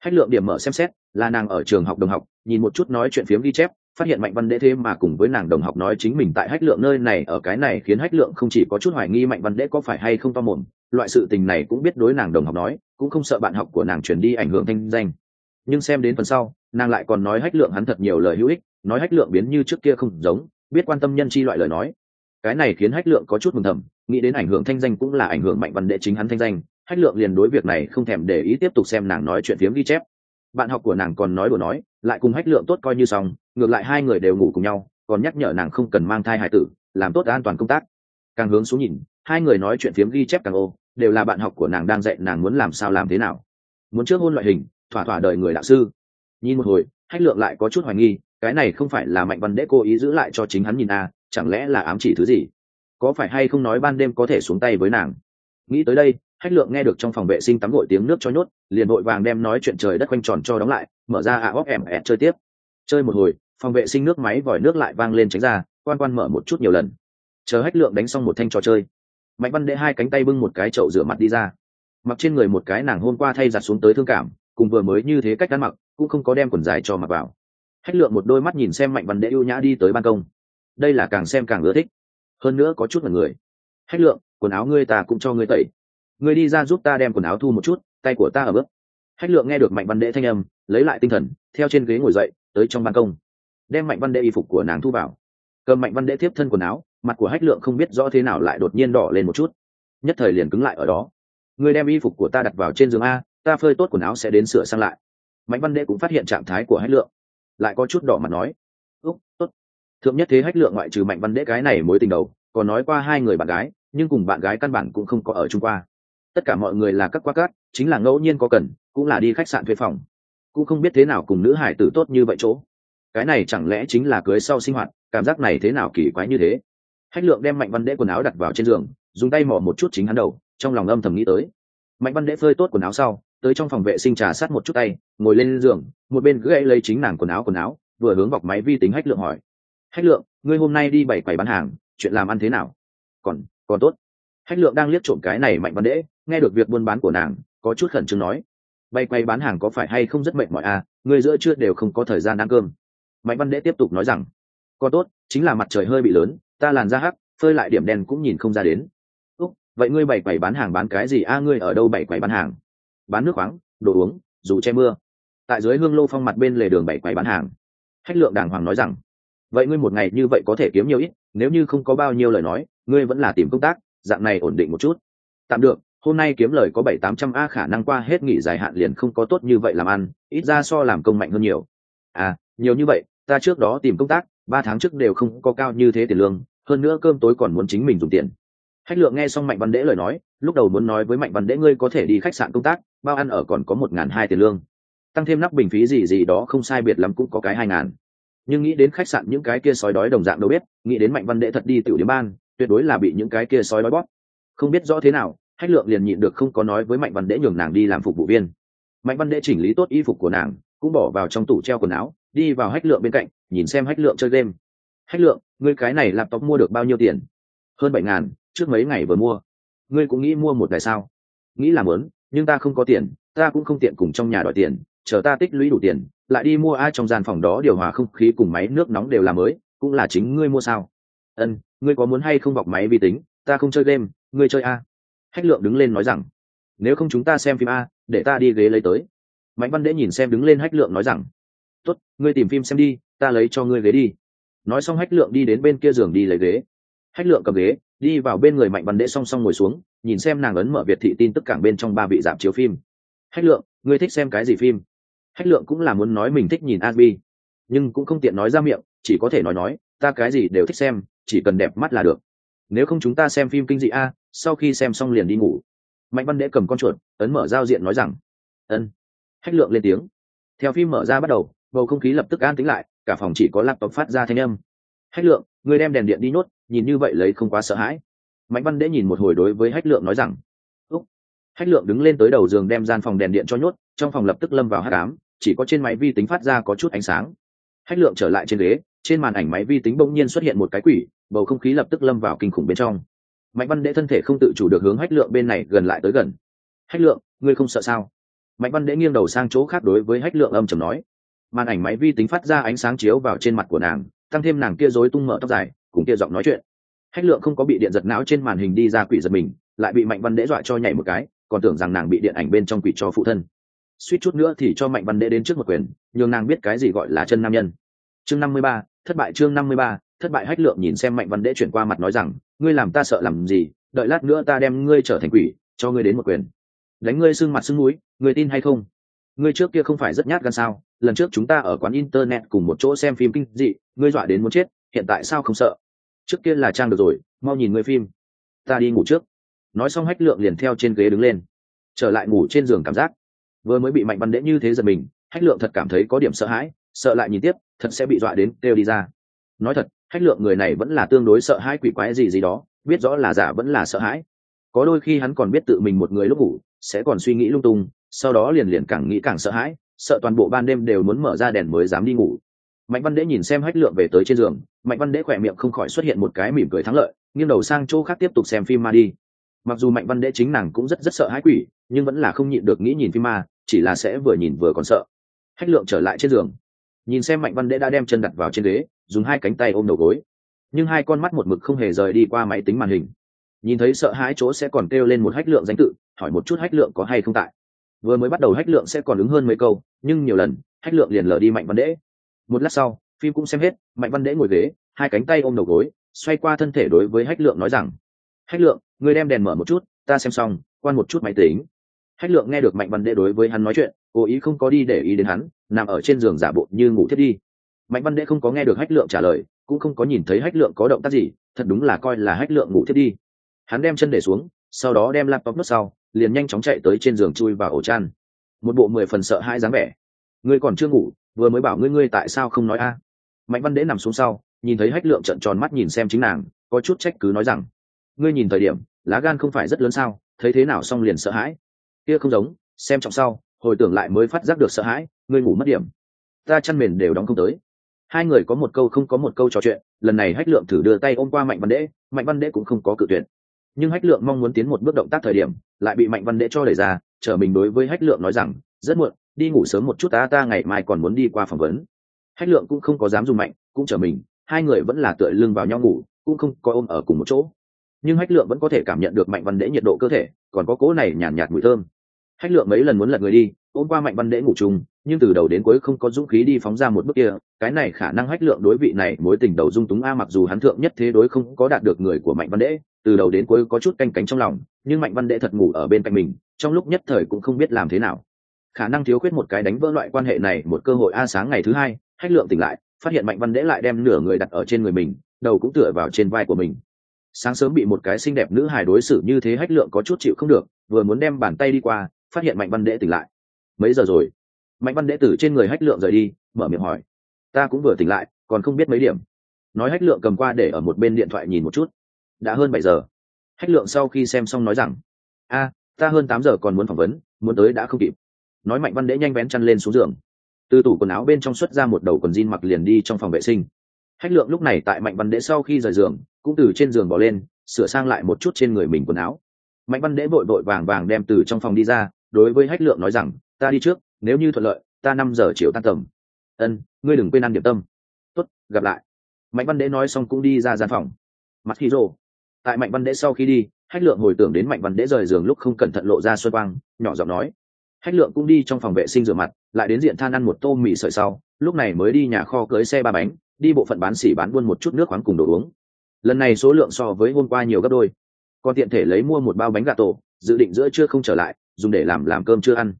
Hách lượng điểm mở xem xét, là nàng ở trường học đồng học, nhìn một chút nói chuyện phiếm ghi chép, phát hiện mạnh văn đế thế mà cùng với nàng đồng học nói chính mình tại hách lượng nơi này, ở cái này khiến hách lượng không chỉ có chút hoài nghi mạnh văn đế có phải hay không to mồm loại sự tình này cũng biết đối nàng đồng học nói, cũng không sợ bạn học của nàng chuyển đi ảnh hưởng thanh danh. Nhưng xem đến phần sau, nàng lại còn nói hách lượng hắn thật nhiều lời hữu ích, nói hách lượng biến như trước kia không giống, biết quan tâm nhân chi loại lời nói. Cái này khiến hách lượng có chút mừng thầm, nghĩ đến ảnh hưởng thanh danh cũng là ảnh hưởng mạnh văn đệ chính hắn thanh danh, hách lượng liền đối việc này không thèm để ý tiếp tục xem nàng nói chuyện phiếm ghi chép. Bạn học của nàng còn nói đùa nói, lại cùng hách lượng tốt coi như xong, ngược lại hai người đều ngủ cùng nhau, còn nhắc nhở nàng không cần mang thai hải tử, làm tốt an toàn công tác. Càng hướng xuống nhìn, hai người nói chuyện phiếm ghi chép càng ô đều là bạn học của nàng đang dạy nàng muốn làm sao làm thế nào. Muốn trước hôn loại hình, thỏa thỏa đời người đạo sư. Nhìn một hồi, hách lượng lại có chút hoài nghi, cái này không phải là mạnh văn đễ cố ý giữ lại cho chính hắn nhìn à chẳng lẽ là ám chỉ thứ gì? Có phải hay không nói ban đêm có thể xuống tay với nàng? Nghĩ tới đây, hách lượng nghe được trong phòng vệ sinh tắm gội tiếng nước cho nhốt, liền vội vàng đem nói chuyện trời đất quanh tròn cho đóng lại, mở ra ạ à óc ẻm ẹt chơi tiếp. Chơi một hồi, phòng vệ sinh nước máy vòi nước lại vang lên tránh ra, quan quan mở một chút nhiều lần. Chờ hách lượng đánh xong một thanh trò chơi mạnh văn đệ hai cánh tay bưng một cái chậu rửa mặt đi ra. Mặc trên người một cái nàng hôm qua thay giặt xuống tới thương cảm, cùng vừa mới như thế cách ăn mặc, cũng không có đem quần dài cho mặc vào. Hách lượng một đôi mắt nhìn xem mạnh văn đệ ưu nhã đi tới ban công. Đây là càng xem càng ưa thích. Hơn nữa có chút là người. Hách lượng, quần áo ngươi ta cũng cho ngươi tẩy. Ngươi đi ra giúp ta đem quần áo thu một chút, tay của ta ở bước. Hách lượng nghe được mạnh văn đệ thanh âm, lấy lại tinh thần, theo trên ghế ngồi dậy, tới trong ban công. Đem mạnh văn đệ y phục của nàng thu vào. Cầm mạnh văn đệ tiếp thân quần áo mặt của hách lượng không biết rõ thế nào lại đột nhiên đỏ lên một chút. Nhất thời liền cứng lại ở đó. Ngươi đem y phục của ta đặt vào trên giường a, ta phơi tốt quần áo sẽ đến sửa sang lại. Mạnh văn đệ cũng phát hiện trạng thái của hách lượng. Lại có chút đỏ mặt nói, úc, tốt. Thượng nhất thế hách lượng ngoại trừ mạnh văn đệ cái này mối tình đầu, còn nói qua hai người bạn gái, nhưng cùng bạn gái căn bản cũng không có ở chung qua. Tất cả mọi người là các quá cát, chính là ngẫu nhiên có cần, cũng là đi khách sạn thuê phòng. Cũng không biết thế nào cùng nữ hải tử tốt như vậy chỗ. Cái này chẳng lẽ chính là cưới sau sinh hoạt, cảm giác này thế nào kỳ quái như thế? Hách lượng đem mạnh văn đễ quần áo đặt vào trên giường, dùng tay mỏ một chút chính hắn đầu, trong lòng âm thầm nghĩ tới. Mạnh văn đễ phơi tốt quần áo sau, tới trong phòng vệ sinh trà sát một chút tay, ngồi lên giường, một bên gãy lấy chính nàng quần áo quần áo, vừa hướng bọc máy vi tính hách lượng hỏi. Hách lượng, ngươi hôm nay đi bảy quầy bán hàng, chuyện làm ăn thế nào? Còn còn tốt. Hách lượng đang liếc trộm cái này mạnh văn đễ, nghe được việc buôn bán của nàng, có chút khẩn trương nói. Bay quay bán hàng có phải hay không rất mệt mỏi à? Người giữa trưa đều không có thời gian ăn cơm. Mạnh văn đễ tiếp tục nói rằng, còn tốt, chính là mặt trời hơi bị lớn ta làn da hắc, phơi lại điểm đen cũng nhìn không ra đến. Úc, vậy ngươi bảy quầy bán hàng bán cái gì? A, ngươi ở đâu bảy quầy bán hàng? Bán nước khoáng, đồ uống, dù che mưa. Tại dưới hương lô phong mặt bên lề đường bảy quầy bán hàng. Hách lượng đàng hoàng nói rằng, vậy ngươi một ngày như vậy có thể kiếm nhiều ít, nếu như không có bao nhiêu lời nói, ngươi vẫn là tìm công tác, dạng này ổn định một chút. Tạm được, hôm nay kiếm lời có bảy tám trăm a khả năng qua hết nghỉ dài hạn liền không có tốt như vậy làm ăn, ít ra so làm công mạnh hơn nhiều. À nhiều như vậy, ta trước đó tìm công tác, ba tháng trước đều không có cao như thế tiền lương hơn nữa cơm tối còn muốn chính mình dùng tiền. Hách lượng nghe xong mạnh văn đễ lời nói, lúc đầu muốn nói với mạnh văn đễ ngươi có thể đi khách sạn công tác, bao ăn ở còn có một n g h n hai tiền lương. Tăng thêm nắp bình phí gì gì đó không sai biệt lắm cũng có cái hai ngàn. Nhưng nghĩ đến khách sạn những cái kia sói đói đồng dạng đâu biết, nghĩ đến mạnh văn đệ thật đi tiểu điểm ban, tuyệt đối là bị những cái kia sói đói bóp. Không biết rõ thế nào, hách lượng liền nhịn được không có nói với mạnh văn đệ nhường nàng đi làm phục vụ viên. Mạnh văn đệ chỉnh lý tốt y phục của nàng, cũng bỏ vào trong tủ treo quần áo, đi vào hách lượng bên cạnh, nhìn xem hách lượng chơi game hách lượng, ngươi cái này laptop mua được bao nhiêu tiền? Hơn bảy ngàn, trước mấy ngày vừa mua. Ngươi cũng nghĩ mua một ngày sao? Nghĩ là muốn nhưng ta không có tiền, ta cũng không tiện cùng trong nhà đòi tiền, chờ ta tích lũy đủ tiền, lại đi mua ai trong gian phòng đó điều hòa không khí cùng máy nước nóng đều là mới, cũng là chính ngươi mua sao? Ân, ngươi có muốn hay không bọc máy vi tính? Ta không chơi game, ngươi chơi a? Hách lượng đứng lên nói rằng, nếu không chúng ta xem phim a, để ta đi ghế lấy tới. Mạnh văn đễ nhìn xem đứng lên hách lượng nói rằng, tốt, ngươi tìm phim xem đi, ta lấy cho ngươi ghế đi nói xong hách lượng đi đến bên kia giường đi lấy ghế. Hách lượng cầm ghế, đi vào bên người mạnh văn Đệ song song ngồi xuống, nhìn xem nàng ấn mở việt thị tin tức cảng bên trong ba vị giảm chiếu phim. Hách lượng, ngươi thích xem cái gì phim? Hách lượng cũng là muốn nói mình thích nhìn an bi nhưng cũng không tiện nói ra miệng, chỉ có thể nói nói, ta cái gì đều thích xem, chỉ cần đẹp mắt là được. Nếu không chúng ta xem phim kinh dị a, sau khi xem xong liền đi ngủ. Mạnh văn Đệ cầm con chuột, ấn mở giao diện nói rằng, ân. Hách lượng lên tiếng. Theo phim mở ra bắt đầu, bầu không khí lập tức an tính lại cả phòng chỉ có laptop phát ra thanh âm. Hách lượng, người đem đèn điện đi nhốt, nhìn như vậy lấy không quá sợ hãi. Mạnh văn đễ nhìn một hồi đối với hách lượng nói rằng, úc. Hách lượng đứng lên tới đầu giường đem gian phòng đèn điện cho nhốt, trong phòng lập tức lâm vào hát cám chỉ có trên máy vi tính phát ra có chút ánh sáng. Hách lượng trở lại trên ghế, trên màn ảnh máy vi tính bỗng nhiên xuất hiện một cái quỷ, bầu không khí lập tức lâm vào kinh khủng bên trong. Mạnh văn đễ thân thể không tự chủ được hướng hách lượng bên này gần lại tới gần. Hách lượng, ngươi không sợ sao? Mạnh văn đễ nghiêng đầu sang chỗ khác đối với hách lượng âm chầm nói màn ảnh máy vi tính phát ra ánh sáng chiếu vào trên mặt của nàng, tăng thêm nàng kia rối tung mở tóc dài, cùng kia giọng nói chuyện. Hách lượng không có bị điện giật não trên màn hình đi ra quỷ giật mình, lại bị mạnh văn đễ dọa cho nhảy một cái, còn tưởng rằng nàng bị điện ảnh bên trong quỷ cho phụ thân. Suýt chút nữa thì cho mạnh văn đễ đến trước một quyền, nhường nàng biết cái gì gọi là chân nam nhân. Chương năm mươi ba, thất bại chương năm mươi ba, thất bại hách lượng nhìn xem mạnh văn đễ chuyển qua mặt nói rằng, ngươi làm ta sợ làm gì? Đợi lát nữa ta đem ngươi trở thành quỷ, cho ngươi đến một quyền. Đánh ngươi sưng mặt sưng núi ngươi tin hay không? Ngươi trước kia không phải rất nhát gan sao? Lần trước chúng ta ở quán internet cùng một chỗ xem phim kinh dị, ngươi dọa đến muốn chết, hiện tại sao không sợ? Trước kia là trang được rồi, mau nhìn ngươi phim. Ta đi ngủ trước. Nói xong hách lượng liền theo trên ghế đứng lên. Trở lại ngủ trên giường cảm giác. Vừa mới bị mạnh văn đễ như thế giật mình, hách lượng thật cảm thấy có điểm sợ hãi, sợ lại nhìn tiếp, thật sẽ bị dọa đến kêu đi ra. Nói thật, hách lượng người này vẫn là tương đối sợ hãi quỷ quái gì gì đó, biết rõ là giả vẫn là sợ hãi. Có đôi khi hắn còn biết tự mình một người lúc ngủ, sẽ còn suy nghĩ lung tung, sau đó liền liền càng nghĩ càng sợ hãi sợ toàn bộ ban đêm đều muốn mở ra đèn mới dám đi ngủ. Mạnh văn đễ nhìn xem hách lượng về tới trên giường, mạnh văn đễ khỏe miệng không khỏi xuất hiện một cái mỉm cười thắng lợi, nghiêng đầu sang chỗ khác tiếp tục xem phim ma đi. Mặc dù mạnh văn đễ chính nàng cũng rất rất sợ hãi quỷ, nhưng vẫn là không nhịn được nghĩ nhìn phim ma, chỉ là sẽ vừa nhìn vừa còn sợ. Hách lượng trở lại trên giường. Nhìn xem mạnh văn đễ đã đem chân đặt vào trên ghế, dùng hai cánh tay ôm đầu gối. Nhưng hai con mắt một mực không hề rời đi qua máy tính màn hình. Nhìn thấy sợ hãi chỗ sẽ còn kêu lên một hách lượng danh tự, hỏi một chút hách lượng có hay không tại vừa mới bắt đầu hách lượng sẽ còn ứng hơn mấy câu, nhưng nhiều lần, hách lượng liền lờ đi mạnh văn đễ. Một lát sau, phim cũng xem hết, mạnh văn đễ ngồi ghế, hai cánh tay ôm đầu gối, xoay qua thân thể đối với hách lượng nói rằng, hách lượng, người đem đèn mở một chút, ta xem xong, quan một chút máy tính. Hách lượng nghe được mạnh văn đệ đối với hắn nói chuyện, cố ý không có đi để ý đến hắn, nằm ở trên giường giả bộ như ngủ thiết đi. Mạnh văn đệ không có nghe được hách lượng trả lời, cũng không có nhìn thấy hách lượng có động tác gì, thật đúng là coi là hách lượng ngủ thiết đi. Hắn đem chân để xuống, sau đó đem laptop nước sau liền nhanh chóng chạy tới trên giường chui vào ổ chăn. Một bộ mười phần sợ hai dáng vẻ. Ngươi còn chưa ngủ, vừa mới bảo ngươi ngươi tại sao không nói a? Mạnh văn đế nằm xuống sau, nhìn thấy hách lượng trận tròn mắt nhìn xem chính nàng, có chút trách cứ nói rằng, ngươi nhìn thời điểm, lá gan không phải rất lớn sao? Thấy thế nào xong liền sợ hãi? Kia không giống, xem trọng sau, hồi tưởng lại mới phát giác được sợ hãi, ngươi ngủ mất điểm. Ta chăn mền đều đóng không tới. Hai người có một câu không có một câu trò chuyện, lần này hách lượng thử đưa tay ôm qua mạnh văn đế mạnh văn đế cũng không có cự tuyệt nhưng hách lượng mong muốn tiến một bước động tác thời điểm lại bị mạnh văn đệ cho đẩy ra trở mình đối với hách lượng nói rằng rất muộn đi ngủ sớm một chút ta ta ngày mai còn muốn đi qua phỏng vấn. Hách lượng cũng không có dám dùng mạnh cũng trở mình hai người vẫn là tựa lưng vào nhau ngủ cũng không có ôm ở cùng một chỗ. Nhưng hách lượng vẫn có thể cảm nhận được mạnh văn đệ nhiệt độ cơ thể còn có cỗ này nhàn nhạt, nhạt mùi thơm. Hách lượng mấy lần muốn lật người đi ôm qua mạnh văn đệ ngủ chung nhưng từ đầu đến cuối không có dũng khí đi phóng ra một bước kia, cái này khả năng hách lượng đối vị này, mối tình đầu dung túng a mặc dù hắn thượng nhất thế đối không có đạt được người của mạnh văn đễ, từ đầu đến cuối có chút canh cánh trong lòng, nhưng mạnh văn đễ thật ngủ ở bên cạnh mình, trong lúc nhất thời cũng không biết làm thế nào. Khả năng thiếu khuyết một cái đánh vỡ loại quan hệ này một cơ hội a sáng ngày thứ hai, hách lượng tỉnh lại, phát hiện mạnh văn đễ lại đem nửa người đặt ở trên người mình, đầu cũng tựa vào trên vai của mình. Sáng sớm bị một cái xinh đẹp nữ hài đối xử như thế hách lượng có chút chịu không được, vừa muốn đem bàn tay đi qua, phát hiện mạnh văn đễ tỉnh lại. Mấy giờ rồi? Mạnh văn đệ tử trên người hách lượng rời đi, mở miệng hỏi. Ta cũng vừa tỉnh lại, còn không biết mấy điểm. Nói hách lượng cầm qua để ở một bên điện thoại nhìn một chút. Đã hơn bảy giờ. Hách lượng sau khi xem xong nói rằng, a, ta hơn tám giờ còn muốn phỏng vấn, muốn tới đã không kịp. Nói mạnh văn đễ nhanh vén chăn lên xuống giường. Từ tủ quần áo bên trong xuất ra một đầu quần jean mặc liền đi trong phòng vệ sinh. Hách lượng lúc này tại mạnh văn đễ sau khi rời giường, cũng từ trên giường bỏ lên, sửa sang lại một chút trên người mình quần áo. Mạnh văn đễ vội vội vàng vàng đem từ trong phòng đi ra, đối với hách lượng nói rằng, ta đi trước nếu như thuận lợi, ta năm giờ chiều tan tầm. Ân, ngươi đừng quên ăn điểm tâm. Tốt, gặp lại. Mạnh văn Đế nói xong cũng đi ra gian phòng. Mặt khi rồ. Tại mạnh văn Đế sau khi đi, hách lượng hồi tưởng đến mạnh văn Đế rời giường lúc không cẩn thận lộ ra xuân quang, nhỏ giọng nói. Hách lượng cũng đi trong phòng vệ sinh rửa mặt, lại đến diện than ăn một tô mì sợi sau, lúc này mới đi nhà kho cưới xe ba bánh, đi bộ phận bán xỉ bán buôn một chút nước khoáng cùng đồ uống. Lần này số lượng so với hôm qua nhiều gấp đôi. Còn tiện thể lấy mua một bao bánh gà tổ, dự định giữa trưa không trở lại, dùng để làm làm cơm chưa ăn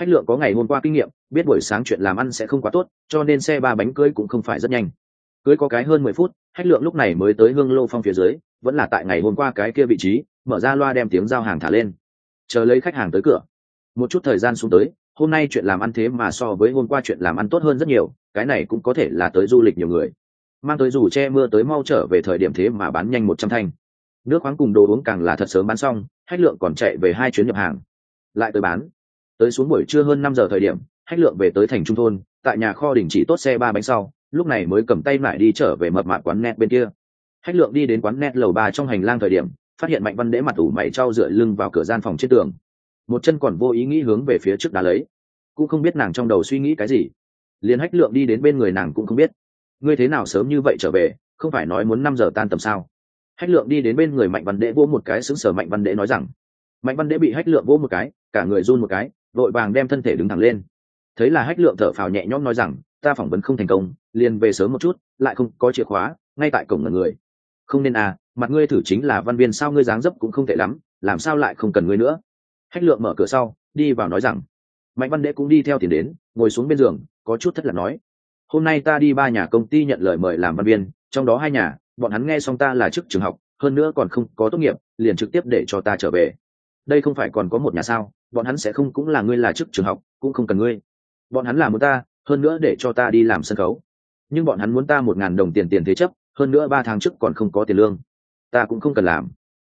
hách lượng có ngày hôm qua kinh nghiệm, biết buổi sáng chuyện làm ăn sẽ không quá tốt, cho nên xe ba bánh cưới cũng không phải rất nhanh. Cưới có cái hơn mười phút hách lượng lúc này mới tới hương lô phong phía dưới, vẫn là tại ngày hôm qua cái kia vị trí, mở ra loa đem tiếng giao hàng thả lên. Chờ lấy khách hàng tới cửa. Một chút thời gian xuống tới, hôm nay chuyện làm ăn thế mà so với hôm qua chuyện làm ăn tốt hơn rất nhiều, cái này cũng có thể là tới du lịch nhiều người. Mang tới dù che mưa tới mau trở về thời điểm thế mà bán nhanh một trăm thanh. Nước khoáng cùng đồ uống càng là thật sớm bán xong hách lượng còn chạy về hai chuyến nhập hàng. Lại tới bán tới xuống buổi trưa hơn năm giờ thời điểm hách lượng về tới thành trung thôn, tại nhà kho đình chỉ tốt xe ba bánh sau, lúc này mới cầm tay lại đi trở về mập mạp quán net bên kia. Hách lượng đi đến quán net lầu ba trong hành lang thời điểm, phát hiện mạnh văn đễ mặt ủ mày trao dựa lưng vào cửa gian phòng trên tường. Một chân còn vô ý nghĩ hướng về phía trước đá lấy. Cũng không biết nàng trong đầu suy nghĩ cái gì. Liền hách lượng đi đến bên người nàng cũng không biết. Ngươi thế nào sớm như vậy trở về, không phải nói muốn năm giờ tan tầm sao? Hách lượng đi đến bên người mạnh văn đễ vỗ một cái xứng sở mạnh văn đễ nói rằng. Mạnh văn đễ bị hách lượng vỗ một cái, cả người run một cái vội vàng đem thân thể đứng thẳng lên. Thấy là hách lượng thở phào nhẹ nhõm nói rằng, ta phỏng vấn không thành công, liền về sớm một chút, lại không có chìa khóa, ngay tại cổng ngần người. Không nên à mặt ngươi thử chính là văn viên sao ngươi dáng dấp cũng không tệ lắm, làm sao lại không cần ngươi nữa? Hách lượng mở cửa sau, đi vào nói rằng, mạnh văn đệ cũng đi theo tiền đến, ngồi xuống bên giường, có chút thất lạc nói, hôm nay ta đi ba nhà công ty nhận lời mời làm văn viên, trong đó hai nhà, bọn hắn nghe xong ta là chức trường học, hơn nữa còn không có tốt nghiệp, liền trực tiếp để cho ta trở về. Đây không phải còn có một nhà sao? Bọn hắn sẽ không cũng là ngươi là chức trường học, cũng không cần ngươi. Bọn hắn là muốn ta, hơn nữa để cho ta đi làm sân khấu. Nhưng bọn hắn muốn ta một ngàn đồng tiền tiền thế chấp, hơn nữa ba tháng trước còn không có tiền lương. Ta cũng không cần làm.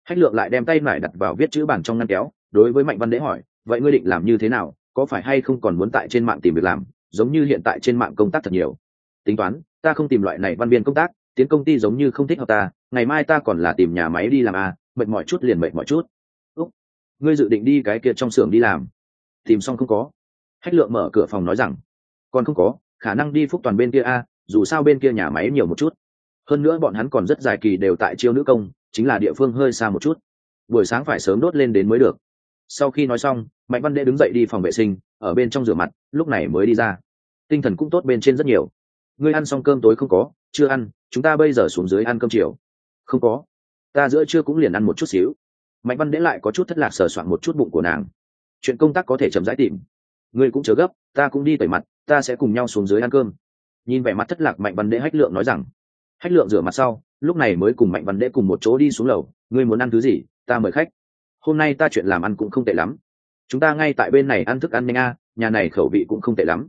Hách lượng lại đem tay mải đặt vào viết chữ bản trong ngăn kéo, đối với mạnh văn đế hỏi, vậy ngươi định làm như thế nào? Có phải hay không còn muốn tại trên mạng tìm việc làm? Giống như hiện tại trên mạng công tác thật nhiều. Tính toán, ta không tìm loại này văn viên công tác, tiến công ty giống như không thích hợp ta, ngày mai ta còn là tìm nhà máy đi làm à mệt mỏi chút liền mệt mỏi chút ngươi dự định đi cái kia trong xưởng đi làm. Tìm xong không có. Hách lượng mở cửa phòng nói rằng còn không có khả năng đi phúc toàn bên kia a à, dù sao bên kia nhà máy nhiều một chút. Hơn nữa bọn hắn còn rất dài kỳ đều tại chiêu nữ công chính là địa phương hơi xa một chút. Buổi sáng phải sớm đốt lên đến mới được. Sau khi nói xong mạnh văn đệ đứng dậy đi phòng vệ sinh ở bên trong rửa mặt lúc này mới đi ra. Tinh thần cũng tốt bên trên rất nhiều. Ngươi ăn xong cơm tối không có chưa ăn chúng ta bây giờ xuống dưới ăn cơm chiều. Không có. Ta giữa trưa cũng liền ăn một chút xíu mạnh văn đễ lại có chút thất lạc sờ soạn một chút bụng của nàng. Chuyện công tác có thể chậm rãi tìm. Ngươi cũng chờ gấp, ta cũng đi tẩy mặt, ta sẽ cùng nhau xuống dưới ăn cơm. Nhìn vẻ mặt thất lạc mạnh văn đễ hách lượng nói rằng, hách lượng rửa mặt sau, lúc này mới cùng mạnh văn đễ cùng một chỗ đi xuống lầu. Ngươi muốn ăn thứ gì, ta mời khách. Hôm nay ta chuyện làm ăn cũng không tệ lắm. Chúng ta ngay tại bên này ăn thức ăn nhanh a, nhà này khẩu vị cũng không tệ lắm.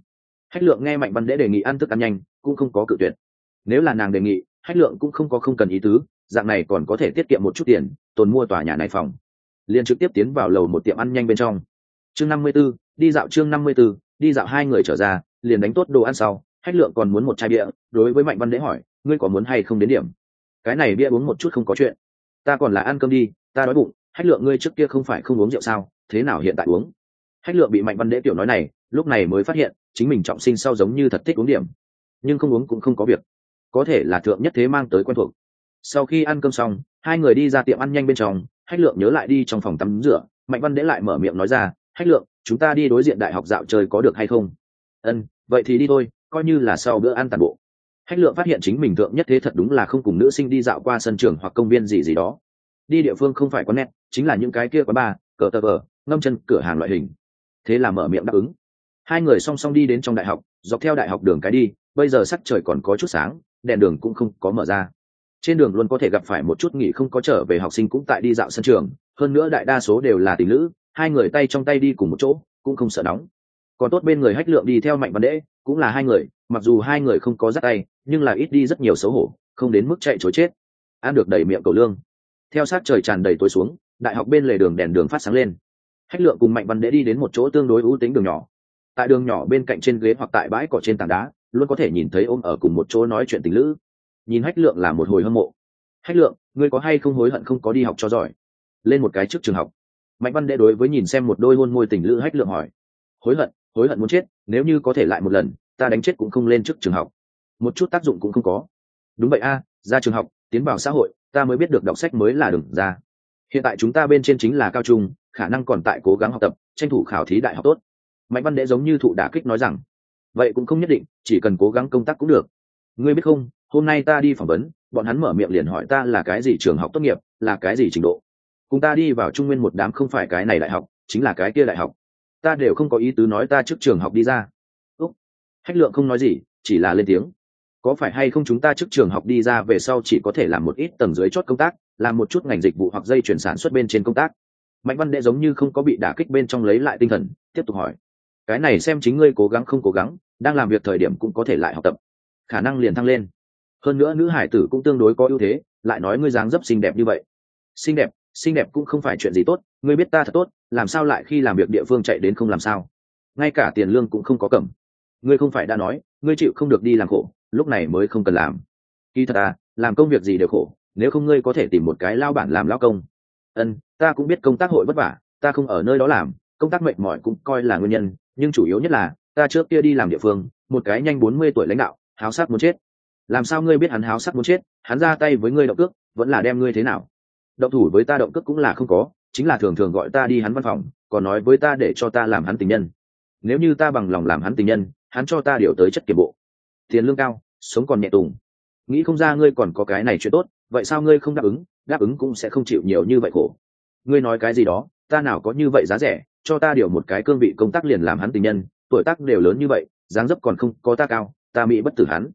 Hách lượng nghe mạnh văn đễ đề nghị ăn thức ăn nhanh, cũng không có cự tuyệt. Nếu là nàng đề nghị, hách lượng cũng không có không cần ý tứ, dạng này còn có thể tiết kiệm một chút tiền tồn mua tòa nhà này phòng. Liền trực tiếp tiến vào lầu một tiệm ăn nhanh bên trong. Chương năm mươi 54, đi dạo chương năm mươi 54, đi dạo hai người trở ra liền đánh tốt đồ ăn sau hách lượng còn muốn một chai bia đối với mạnh văn đễ hỏi ngươi có muốn hay không đến điểm? Cái này bia uống một chút không có chuyện. Ta còn là ăn cơm đi ta đói bụng hách lượng ngươi trước kia không phải không uống rượu sao thế nào hiện tại uống? Hách lượng bị mạnh văn đễ tiểu nói này lúc này mới phát hiện chính mình trọng sinh sau giống như thật thích uống điểm nhưng không uống cũng không có việc. Có thể là thượng nhất thế mang tới quen thuộc sau khi ăn cơm xong, hai người đi ra tiệm ăn nhanh bên trong, hách lượng nhớ lại đi trong phòng tắm rửa. Mạnh văn đễ lại mở miệng nói ra, hách lượng, chúng ta đi đối diện đại học dạo chơi có được hay không? Ân vậy thì đi thôi, coi như là sau bữa ăn tàn bộ. Hách lượng phát hiện chính mình thượng nhất thế thật đúng là không cùng nữ sinh đi dạo qua sân trường hoặc công viên gì gì đó. Đi địa phương không phải có nét chính là những cái kia có ba cờ tờ vờ, ngâm chân, cửa hàng loại hình. Thế là mở miệng đáp ứng. Hai người song song đi đến trong đại học, dọc theo đại học đường cái đi, bây giờ sắc trời còn có chút sáng, đèn đường cũng không có mở ra trên đường luôn có thể gặp phải một chút nghỉ không có trở về học sinh cũng tại đi dạo sân trường, hơn nữa đại đa số đều là tình nữ hai người tay trong tay đi cùng một chỗ, cũng không sợ nóng. Còn tốt bên người hách lượng đi theo mạnh văn đễ, cũng là hai người, mặc dù hai người không có dắt tay, nhưng là ít đi rất nhiều xấu hổ, không đến mức chạy chối chết. Ăn được đầy miệng cầu lương. Theo sát trời tràn đầy tối xuống, đại học bên lề đường đèn đường phát sáng lên. Hách lượng cùng mạnh văn đễ đi đến một chỗ tương đối ưu tính đường nhỏ. Tại đường nhỏ bên cạnh trên ghế hoặc tại bãi cỏ trên tảng đá, luôn có thể nhìn thấy ôm ở cùng một chỗ nói chuyện tình lữ nhìn hách lượng là một hồi hâm mộ. Hách lượng, ngươi có hay không hối hận không có đi học cho giỏi? Lên một cái trước trường học. Mạnh văn đệ đối với nhìn xem một đôi hôn môi tình lữ hách lượng hỏi. Hối hận hối hận muốn chết, nếu như có thể lại một lần, ta đánh chết cũng không lên trước trường học. Một chút tác dụng cũng không có. Đúng vậy a, ra trường học, tiến vào xã hội, ta mới biết được đọc sách mới là đừng ra. Hiện tại chúng ta bên trên chính là cao trung, khả năng còn tại cố gắng học tập, tranh thủ khảo thí đại học tốt. Mạnh văn đệ giống như thụ đả kích nói rằng. Vậy cũng không nhất định, chỉ cần cố gắng công tác cũng được. Ngươi biết không hôm nay ta đi phỏng vấn, bọn hắn mở miệng liền hỏi ta là cái gì trường học tốt nghiệp, là cái gì trình độ. Cùng ta đi vào trung nguyên một đám không phải cái này đại học, chính là cái kia đại học. Ta đều không có ý tứ nói ta trước trường học đi ra. Úc. Hách lượng không nói gì, chỉ là lên tiếng. Có phải hay không chúng ta trước trường học đi ra về sau chỉ có thể làm một ít tầng dưới chốt công tác, làm một chút ngành dịch vụ hoặc dây chuyển sản xuất bên trên công tác? Mạnh văn đệ giống như không có bị đả kích bên trong lấy lại tinh thần, tiếp tục hỏi. Cái này xem chính ngươi cố gắng không cố gắng, đang làm việc thời điểm cũng có thể lại học tập. Khả năng liền thăng lên hơn nữa nữ hải tử cũng tương đối có ưu thế, lại nói ngươi dáng dấp xinh đẹp như vậy. Xinh đẹp xinh đẹp cũng không phải chuyện gì tốt, ngươi biết ta thật tốt, làm sao lại khi làm việc địa phương chạy đến không làm sao? Ngay cả tiền lương cũng không có cầm. Ngươi không phải đã nói, ngươi chịu không được đi làm khổ, lúc này mới không cần làm. Kỳ thật à làm công việc gì đều khổ, nếu không ngươi có thể tìm một cái lao bản làm lao công. Ân, ta cũng biết công tác hội vất vả, ta không ở nơi đó làm, công tác mệt mỏi cũng coi là nguyên nhân, nhưng chủ yếu nhất là, ta trước kia đi làm địa phương, một cái nhanh bốn mươi tuổi lãnh đạo, háo sắc muốn chết làm sao ngươi biết hắn háo sắc muốn chết? Hắn ra tay với ngươi động cước, vẫn là đem ngươi thế nào? Động thủ với ta động cước cũng là không có, chính là thường thường gọi ta đi hắn văn phòng, còn nói với ta để cho ta làm hắn tình nhân. Nếu như ta bằng lòng làm hắn tình nhân, hắn cho ta điều tới chất kiểm bộ. Tiền lương cao, sống còn nhẹ tùng. Nghĩ không ra ngươi còn có cái này chuyện tốt, vậy sao ngươi không đáp ứng? Đáp ứng cũng sẽ không chịu nhiều như vậy khổ. Ngươi nói cái gì đó, ta nào có như vậy giá rẻ, cho ta điều một cái cương vị công tác liền làm hắn tình nhân, tuổi tác đều lớn như vậy, dáng dấp còn không có ta cao, ta mỹ bất tử hắn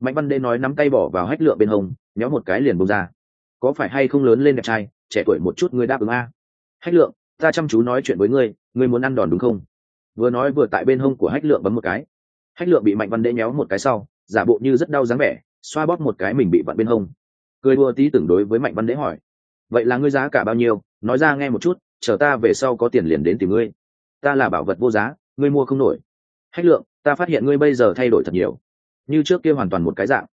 mạnh văn đê nói nắm tay bỏ vào hách lượng bên hông, nhéo một cái liền bông ra. Có phải hay không lớn lên đẹp trai, trẻ tuổi một chút ngươi đáp ứng a? Hách lượng, ta chăm chú nói chuyện với ngươi ngươi muốn ăn đòn đúng không? Vừa nói vừa tại bên hông của hách lượng bấm một cái. Hách lượng bị mạnh văn đê nhéo một cái sau, giả bộ như rất đau dáng vẻ, xoa bóp một cái mình bị vặn bên hông. Cười đua tí tưởng đối với mạnh văn đế hỏi, vậy là ngươi giá cả bao nhiêu? Nói ra nghe một chút, chờ ta về sau có tiền liền đến tìm ngươi. Ta là bảo vật vô giá, ngươi mua không nổi. Hách lượng, ta phát hiện ngươi bây giờ thay đổi thật nhiều như trước kia hoàn toàn một cái dạng.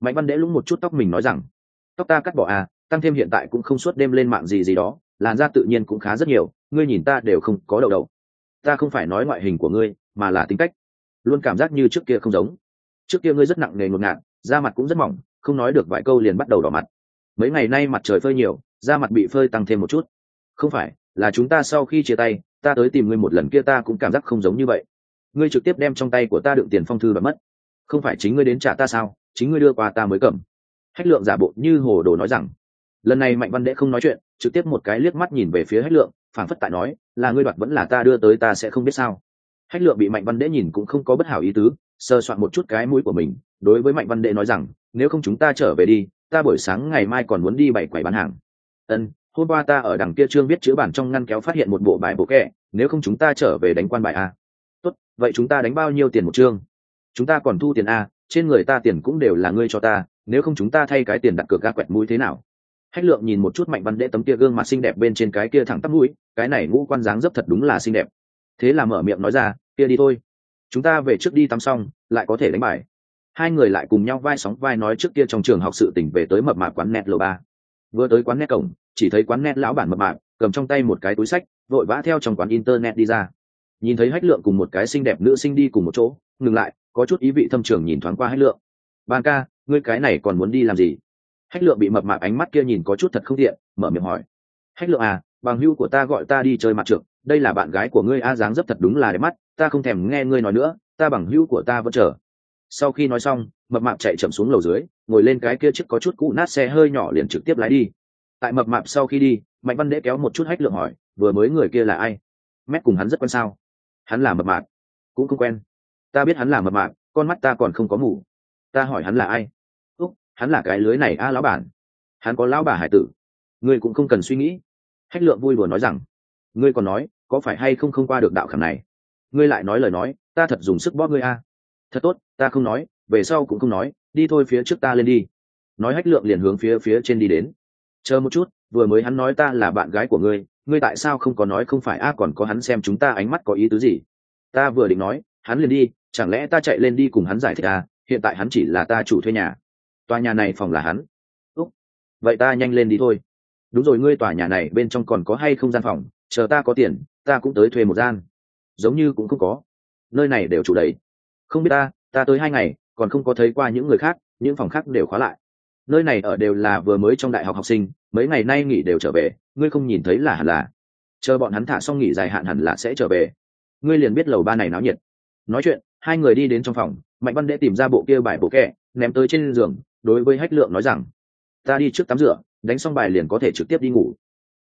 Mạnh văn đễ lũng một chút tóc mình nói rằng, tóc ta cắt bỏ à tăng thêm hiện tại cũng không suốt đêm lên mạng gì gì đó, làn da tự nhiên cũng khá rất nhiều, ngươi nhìn ta đều không có đầu đầu ta không phải nói ngoại hình của ngươi, mà là tính cách. Luôn cảm giác như trước kia không giống. Trước kia ngươi rất nặng nề ngột ngạt, da mặt cũng rất mỏng, không nói được vài câu liền bắt đầu đỏ mặt. Mấy ngày nay mặt trời phơi nhiều, da mặt bị phơi tăng thêm một chút. Không phải, là chúng ta sau khi chia tay, ta tới tìm ngươi một lần kia ta cũng cảm giác không giống như vậy. Ngươi trực tiếp đem trong tay của ta đựng tiền phong thư và mất không phải chính ngươi đến trả ta sao? Chính ngươi đưa qua ta mới cầm. Hách lượng giả bộ như hồ đồ nói rằng. Lần này mạnh văn đệ không nói chuyện, trực tiếp một cái liếc mắt nhìn về phía hách lượng phản phất tại nói, là ngươi đoạt vẫn là ta đưa tới ta sẽ không biết sao. Hách lượng bị mạnh văn đệ nhìn cũng không có bất hảo ý tứ sơ soạn một chút cái mũi của mình, đối với mạnh văn đệ nói rằng, nếu không chúng ta trở về đi, ta buổi sáng ngày mai còn muốn đi bảy quầy bán hàng. Ân, hôm qua ta ở đằng kia trương viết chữ bản trong ngăn kéo phát hiện một bộ bài bộ kẹ, nếu không chúng ta trở về đánh quan bài a. Tốt, vậy chúng ta đánh bao nhiêu tiền một chương? Chúng ta còn thu tiền a, trên người ta tiền cũng đều là ngươi cho ta, nếu không chúng ta thay cái tiền đặt cược ga quẹt mũi thế nào? Hách lượng nhìn một chút mạnh văn đệ tấm kia gương mặt xinh đẹp bên trên cái kia thẳng tắp mũi, cái này ngũ quan dáng dấp thật đúng là xinh đẹp. Thế là mở miệng nói ra, kia đi thôi, chúng ta về trước đi tắm xong, lại có thể đánh bài. Hai người lại cùng nhau vai sóng vai nói trước kia trong trường học sự tỉnh về tới mập mạp quán net lầu ba. Vừa tới quán net cổng, chỉ thấy quán net lão bản mập mạp, cầm trong tay một cái túi sách, vội vã theo trong quán internet đi ra. Nhìn thấy hách lượng cùng một cái xinh đẹp nữ sinh đi cùng một chỗ, ngừng lại có chút ý vị thâm trường nhìn thoáng qua hách lượng. Ban ca, ngươi cái này còn muốn đi làm gì? Hách lượng bị mập mạp ánh mắt kia nhìn có chút thật không tiện, mở miệng hỏi. Hách lượng à bằng hưu của ta gọi ta đi chơi mặt trượt đây là bạn gái của ngươi a, dáng dấp thật đúng là đẹp mắt, ta không thèm nghe ngươi nói nữa, ta bằng hữu của ta vẫn chờ. Sau khi nói xong, mập mạp chạy chậm xuống lầu dưới, ngồi lên cái kia chiếc có chút cũ nát xe hơi nhỏ liền trực tiếp lái đi. Tại mập mạp sau khi đi, mạnh văn đễ kéo một chút hách lượng hỏi, vừa mới người kia là ai? Mét cùng hắn rất quen sao? Hắn là mập mạp, cũng không quen ta biết hắn là mập mạp, con mắt ta còn không có mù. Ta hỏi hắn là ai? Úc, hắn là cái lưới này a lão bản. Hắn có lão bà hải tử. Ngươi cũng không cần suy nghĩ. Hách lượng vui vừa nói rằng, ngươi còn nói, có phải hay không không qua được đạo khảm này? Ngươi lại nói lời nói, ta thật dùng sức bóp ngươi a. Thật tốt, ta không nói, về sau cũng không nói, đi thôi phía trước ta lên đi. Nói hách lượng liền hướng phía phía trên đi đến. Chờ một chút, vừa mới hắn nói ta là bạn gái của ngươi ngươi tại sao không có nói không phải a, còn có hắn xem chúng ta ánh mắt có ý tứ gì? Ta vừa định nói hắn liền đi, chẳng lẽ ta chạy lên đi cùng hắn giải thích à? Hiện tại hắn chỉ là ta chủ thuê nhà. Tòa nhà này phòng là hắn. Úc. Vậy ta nhanh lên đi thôi. Đúng rồi, ngươi tòa nhà này bên trong còn có hay không gian phòng? Chờ ta có tiền, ta cũng tới thuê một gian. Giống như cũng không có. Nơi này đều chủ đấy không biết ta ta tới hai ngày, còn không có thấy qua những người khác, những phòng khác đều khóa lại. Nơi này ở đều là vừa mới trong đại học học sinh, mấy ngày nay nghỉ đều trở về, ngươi không nhìn thấy là hẳn là. Chờ bọn hắn thả xong nghỉ dài hạn hẳn là sẽ trở về. Ngươi liền biết lầu ba này náo nhiệt nói chuyện, hai người đi đến trong phòng, mạnh văn đệ tìm ra bộ kia bài bộ kẹ, ném tới trên giường, đối với hách lượng nói rằng, ta đi trước tắm rửa, đánh xong bài liền có thể trực tiếp đi ngủ.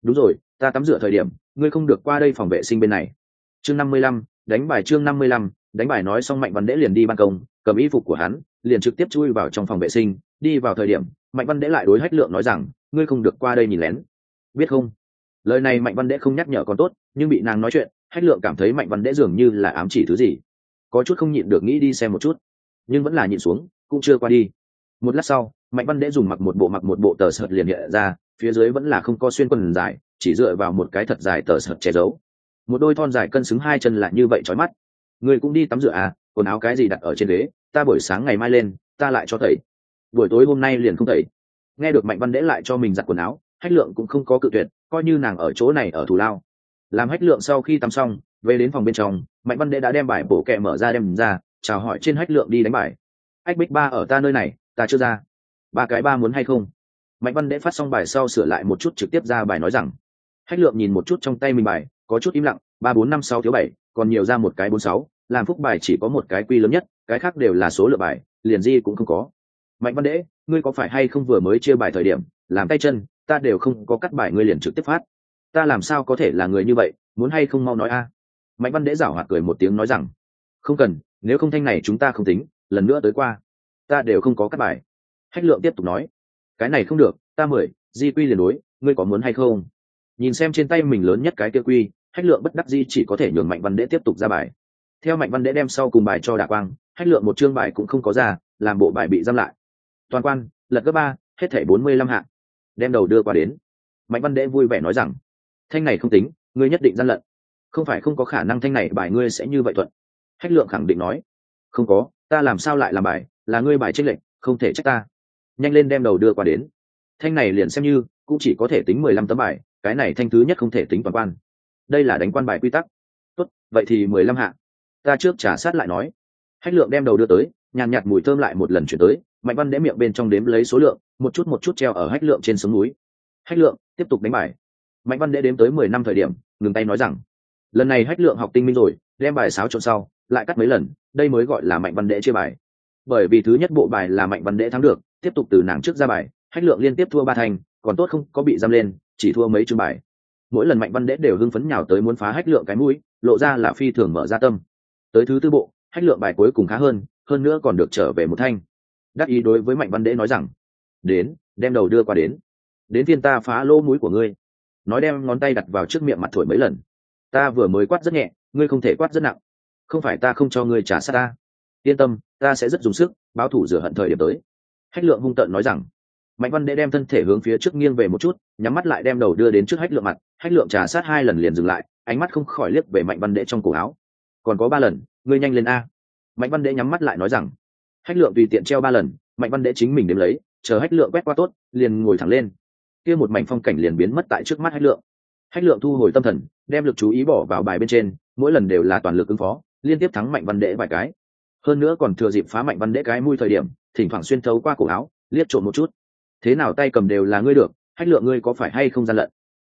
Đúng rồi, ta tắm rửa thời điểm, ngươi không được qua đây phòng vệ sinh bên này. Chương năm mươi lăm, đánh bài chương năm mươi lăm, đánh bài nói xong mạnh văn đễ liền đi ban công, cầm y phục của hắn, liền trực tiếp chui vào trong phòng vệ sinh, đi vào thời điểm, mạnh văn đễ lại đối hách lượng nói rằng, ngươi không được qua đây nhìn lén. Biết không? Lời này mạnh văn đễ không nhắc nhở còn tốt, nhưng bị nàng nói chuyện, hách lượng cảm thấy mạnh văn đễ dường như là ám chỉ thứ gì có chút không nhịn được nghĩ đi xem một chút. Nhưng vẫn là nhịn xuống, cũng chưa qua đi. Một lát sau, mạnh văn đễ dùng mặc một bộ mặc một bộ tờ sợt liền hiện ra, phía dưới vẫn là không có xuyên quần dài, chỉ dựa vào một cái thật dài tờ sợt che giấu. Một đôi thon dài cân xứng hai chân lại như vậy trói mắt. Người cũng đi tắm rửa à quần áo cái gì đặt ở trên ghế, ta buổi sáng ngày mai lên, ta lại cho thầy buổi tối hôm nay liền không thầy nghe được mạnh văn đễ lại cho mình giặt quần áo, hách lượng cũng không có cự tuyệt, coi như nàng ở chỗ này ở thủ lao. Làm hách lượng sau khi tắm xong về đến phòng bên trong, mạnh văn đệ đã đem bài bổ kẹ mở ra đem ra, chào hỏi trên hách lượng đi đánh bài. Ách bích ba ở ta nơi này, ta chưa ra. Ba cái ba muốn hay không? Mạnh văn đệ phát xong bài sau sửa lại một chút trực tiếp ra bài nói rằng, hách lượng nhìn một chút trong tay mình bài, có chút im lặng, ba bốn năm sáu thiếu bảy, còn nhiều ra một cái bốn sáu, làm phúc bài chỉ có một cái quy lớn nhất, cái khác đều là số lượng bài, liền di cũng không có. Mạnh văn đễ ngươi có phải hay không vừa mới chia bài thời điểm, làm tay chân, ta đều không có cắt bài ngươi liền trực tiếp phát. Ta làm sao có thể là người như vậy, muốn hay không mau nói a? Mạnh văn đễ giảo hoạt cười một tiếng nói rằng, không cần, nếu không thanh này chúng ta không tính, lần nữa tới qua, ta đều không có cắt bài. Hách lượng tiếp tục nói, cái này không được, ta mời, di quy liền đối, ngươi có muốn hay không? Nhìn xem trên tay mình lớn nhất cái kia quy, hách lượng bất đắc di chỉ có thể nhường mạnh văn đễ tiếp tục ra bài. Theo mạnh văn đễ đem sau cùng bài cho đạ quang, hách lượng một chương bài cũng không có ra, làm bộ bài bị giam lại. Toàn quan, lật gấp ba, hết thẻ bốn mươi lăm hạng. Đem đầu đưa qua đến. Mạnh văn đễ vui vẻ nói rằng, thanh này không tính, ngươi nhất định gian lận không phải không có khả năng thanh này, bài ngươi sẽ như vậy thuận. Hách lượng khẳng định nói. Không có, ta làm sao lại làm bài? Là ngươi bài trích lệnh không thể trách ta. Nhanh lên đem đầu đưa qua đến. Thanh này liền xem như, cũng chỉ có thể tính mười lăm tấm bài, cái này thanh thứ nhất không thể tính toàn quan. Đây là đánh quan bài quy tắc. Tốt, vậy thì mười lăm hạ. Ta trước trả sát lại nói. Hách lượng đem đầu đưa tới, nhàn nhạt mùi thơm lại một lần chuyển tới, mạnh văn đẽ miệng bên trong đếm lấy số lượng, một chút một chút treo ở hách lượng trên sông núi. Hách lượng, tiếp tục đánh bài. Mạnh văn đẽ đếm tới mười năm thời điểm, ngừng tay nói rằng lần này hách lượng học tinh minh rồi, đem bài sáo trộn sau, lại cắt mấy lần, đây mới gọi là mạnh văn đệ chia bài. Bởi vì thứ nhất bộ bài là mạnh văn đệ thắng được, tiếp tục từ nàng trước ra bài, hách lượng liên tiếp thua ba thành, còn tốt không có bị giam lên, chỉ thua mấy chương bài. Mỗi lần mạnh văn đệ đều hưng phấn nhào tới muốn phá hách lượng cái mũi, lộ ra là phi thường mở ra tâm. Tới thứ tư bộ, hách lượng bài cuối cùng khá hơn hơn nữa còn được trở về một thanh. Đắc ý đối với mạnh văn đệ nói rằng, đến, đem đầu đưa qua đến. Đến phiên ta phá lỗ mũi của ngươi. Nói đem ngón tay đặt vào trước miệng mặt thổi mấy lần ta vừa mới quát rất nhẹ, ngươi không thể quát rất nặng. Không phải ta không cho ngươi trả sát ta. Yên tâm, ta sẽ rất dùng sức, báo thủ rửa hận thời điểm tới. Hách lượng hung tợn nói rằng. Mạnh văn đệ đem thân thể hướng phía trước nghiêng về một chút, nhắm mắt lại đem đầu đưa đến trước hách lượng mặt. Hách lượng trà sát hai lần liền dừng lại, ánh mắt không khỏi liếc về mạnh văn đệ trong cổ áo. Còn có ba lần, ngươi nhanh lên a. Mạnh văn đệ nhắm mắt lại nói rằng. Hách lượng tùy tiện treo ba lần, mạnh văn đệ chính mình đếm lấy, chờ hách lượng quét qua tốt, liền ngồi thẳng lên. Kia một mảnh phong cảnh liền biến mất tại trước mắt hách lượng. Hách lượng thu hồi tâm thần đem lực chú ý bỏ vào bài bên trên, mỗi lần đều là toàn lực ứng phó, liên tiếp thắng mạnh văn đệ vài cái. Hơn nữa còn thừa dịp phá mạnh văn đệ cái mui thời điểm, thỉnh thoảng xuyên thấu qua cổ áo, liếc trộm một chút. Thế nào tay cầm đều là ngươi được, hách lượng ngươi có phải hay không gian lận?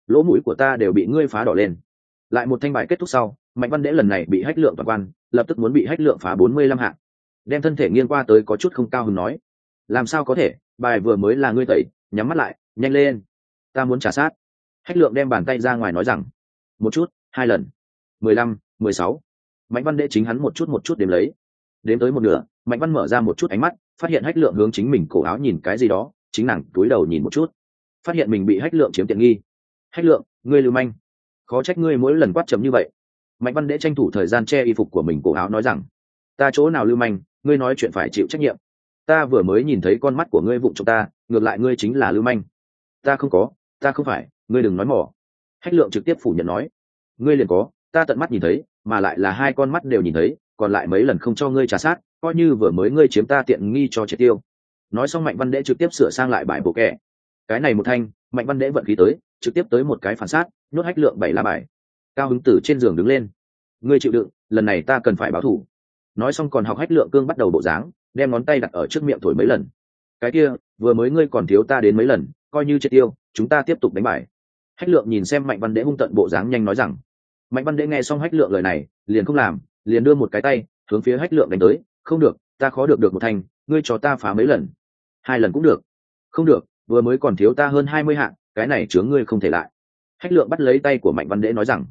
Lỗ mũi của ta đều bị ngươi phá đỏ lên. Lại một thanh bài kết thúc sau, mạnh văn đễ lần này bị hách lượng toàn quan, lập tức muốn bị hách lượng phá bốn mươi lăm hạng. Đem thân thể nghiêng qua tới có chút không cao hứng nói, làm sao có thể, bài vừa mới là ngươi tẩy, nhắm mắt lại, nhanh lên, ta muốn trả sát. Hách lượng đem bàn tay ra ngoài nói rằng một chút, hai lần. Mười lăm, mười sáu. Mạnh văn đệ chính hắn một chút một chút đếm lấy. Đếm tới một nửa, mạnh văn mở ra một chút ánh mắt, phát hiện hách lượng hướng chính mình cổ áo nhìn cái gì đó, chính nàng túi đầu nhìn một chút. Phát hiện mình bị hách lượng chiếm tiện nghi. Hách lượng, ngươi lưu manh. Khó trách ngươi mỗi lần quát chấm như vậy. Mạnh văn đệ tranh thủ thời gian che y phục của mình cổ áo nói rằng, ta chỗ nào lưu manh, ngươi nói chuyện phải chịu trách nhiệm. Ta vừa mới nhìn thấy con mắt của ngươi vụng trong ta, ngược lại ngươi chính là lưu manh. Ta không có, ta không phải, ngươi đừng nói mỏ hách lượng trực tiếp phủ nhận nói, ngươi liền có, ta tận mắt nhìn thấy, mà lại là hai con mắt đều nhìn thấy, còn lại mấy lần không cho ngươi trả sát, coi như vừa mới ngươi chiếm ta tiện nghi cho triệt tiêu. Nói xong mạnh văn đễ trực tiếp sửa sang lại bài bộ kẻ cái này một thanh, mạnh văn đễ vận khí tới, trực tiếp tới một cái phản sát, nhốt hách lượng bảy la bài. Cao hứng tử trên giường đứng lên. Ngươi chịu đựng, lần này ta cần phải báo thủ. Nói xong còn học hách lượng cương bắt đầu bộ dáng, đem ngón tay đặt ở trước miệng thổi mấy lần. Cái kia, vừa mới ngươi còn thiếu ta đến mấy lần, coi như triệt tiêu, chúng ta tiếp tục đánh bài hách lượng nhìn xem mạnh văn Đế hung tận bộ dáng nhanh nói rằng, mạnh văn Đế nghe xong hách lượng lời này, liền không làm, liền đưa một cái tay hướng phía hách lượng đánh tới, không được, ta khó được được một thành ngươi cho ta phá mấy lần. Hai lần cũng được. Không được, vừa mới còn thiếu ta hơn hai mươi hạng, cái này chướng ngươi không thể lại. Hách lượng bắt lấy tay của mạnh văn Đế nói rằng,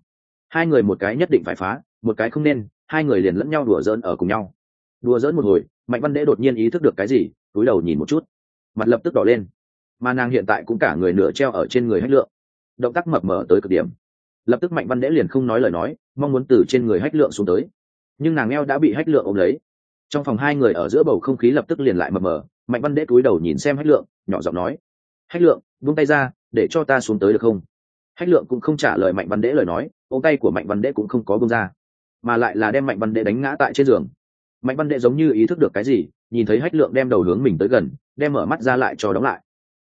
hai người một cái nhất định phải phá, một cái không nên, hai người liền lẫn nhau đùa giỡn ở cùng nhau. Đùa giỡn một hồi, mạnh văn Đế đột nhiên ý thức được cái gì, túi đầu nhìn một chút, mặt lập tức đỏ lên. Mà nàng hiện tại cũng cả người nửa treo ở trên người hách lượng động tác mập mờ tới cực điểm. Lập tức mạnh văn đễ liền không nói lời nói, mong muốn từ trên người hách lượng xuống tới. Nhưng nàng eo đã bị hách lượng ôm lấy. Trong phòng hai người ở giữa bầu không khí lập tức liền lại mập mờ, mạnh văn đễ cúi đầu nhìn xem hách lượng, nhỏ giọng nói, hách lượng, buông tay ra, để cho ta xuống tới được không? Hách lượng cũng không trả lời mạnh văn đễ lời nói, ôm tay của mạnh văn đễ cũng không có buông ra, mà lại là đem mạnh văn đễ đánh ngã tại trên giường. Mạnh văn đệ giống như ý thức được cái gì, nhìn thấy hách lượng đem đầu hướng mình tới gần, đem mở mắt ra lại cho đóng lại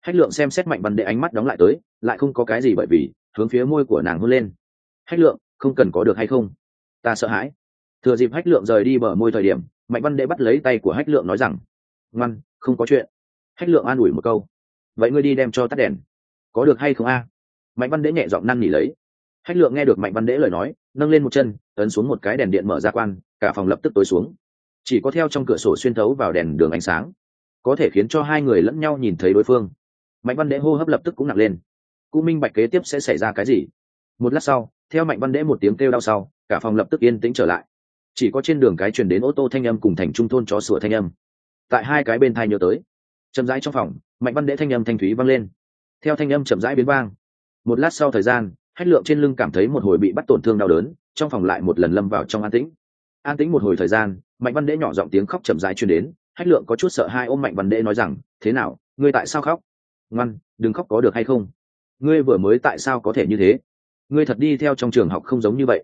hách lượng xem xét mạnh văn đệ ánh mắt đóng lại tới, lại không có cái gì bởi vì hướng phía môi của nàng hôn lên. Hách lượng, không cần có được hay không? Ta sợ hãi. Thừa dịp hách lượng rời đi bờ môi thời điểm, mạnh văn đệ bắt lấy tay của hách lượng nói rằng, ngoan, không có chuyện. Hách lượng an ủi một câu, vậy ngươi đi đem cho tắt đèn. Có được hay không a? Mạnh văn đễ nhẹ giọng năn nỉ lấy. Hách lượng nghe được mạnh văn đễ lời nói, nâng lên một chân, ấn xuống một cái đèn điện mở ra quan, cả phòng lập tức tối xuống. Chỉ có theo trong cửa sổ xuyên thấu vào đèn đường ánh sáng. Có thể khiến cho hai người lẫn nhau nhìn thấy đối phương mạnh văn đễ hô hấp lập tức cũng nặng lên. Cụ minh bạch kế tiếp sẽ xảy ra cái gì? Một lát sau, theo mạnh văn đễ một tiếng kêu đau sau, cả phòng lập tức yên tĩnh trở lại. Chỉ có trên đường cái truyền đến ô tô thanh âm cùng thành trung thôn chó sửa thanh âm. Tại hai cái bên thai nhớ tới. Chậm rãi trong phòng, mạnh văn đễ thanh âm thanh thúy vang lên. Theo thanh âm chậm rãi biến vang. Một lát sau thời gian hách lượng trên lưng cảm thấy một hồi bị bắt tổn thương đau đớn, trong phòng lại một lần lâm vào trong an tĩnh. An tĩnh một hồi thời gian, mạnh văn đễ nhỏ giọng tiếng khóc chậm rãi truyền đến. Hách lượng có chút sợ hai ôm mạnh văn đễ nói rằng, thế nào, ngươi tại sao khóc? Ngoan, đừng khóc có được hay không? Ngươi vừa mới tại sao có thể như thế? Ngươi thật đi theo trong trường học không giống như vậy.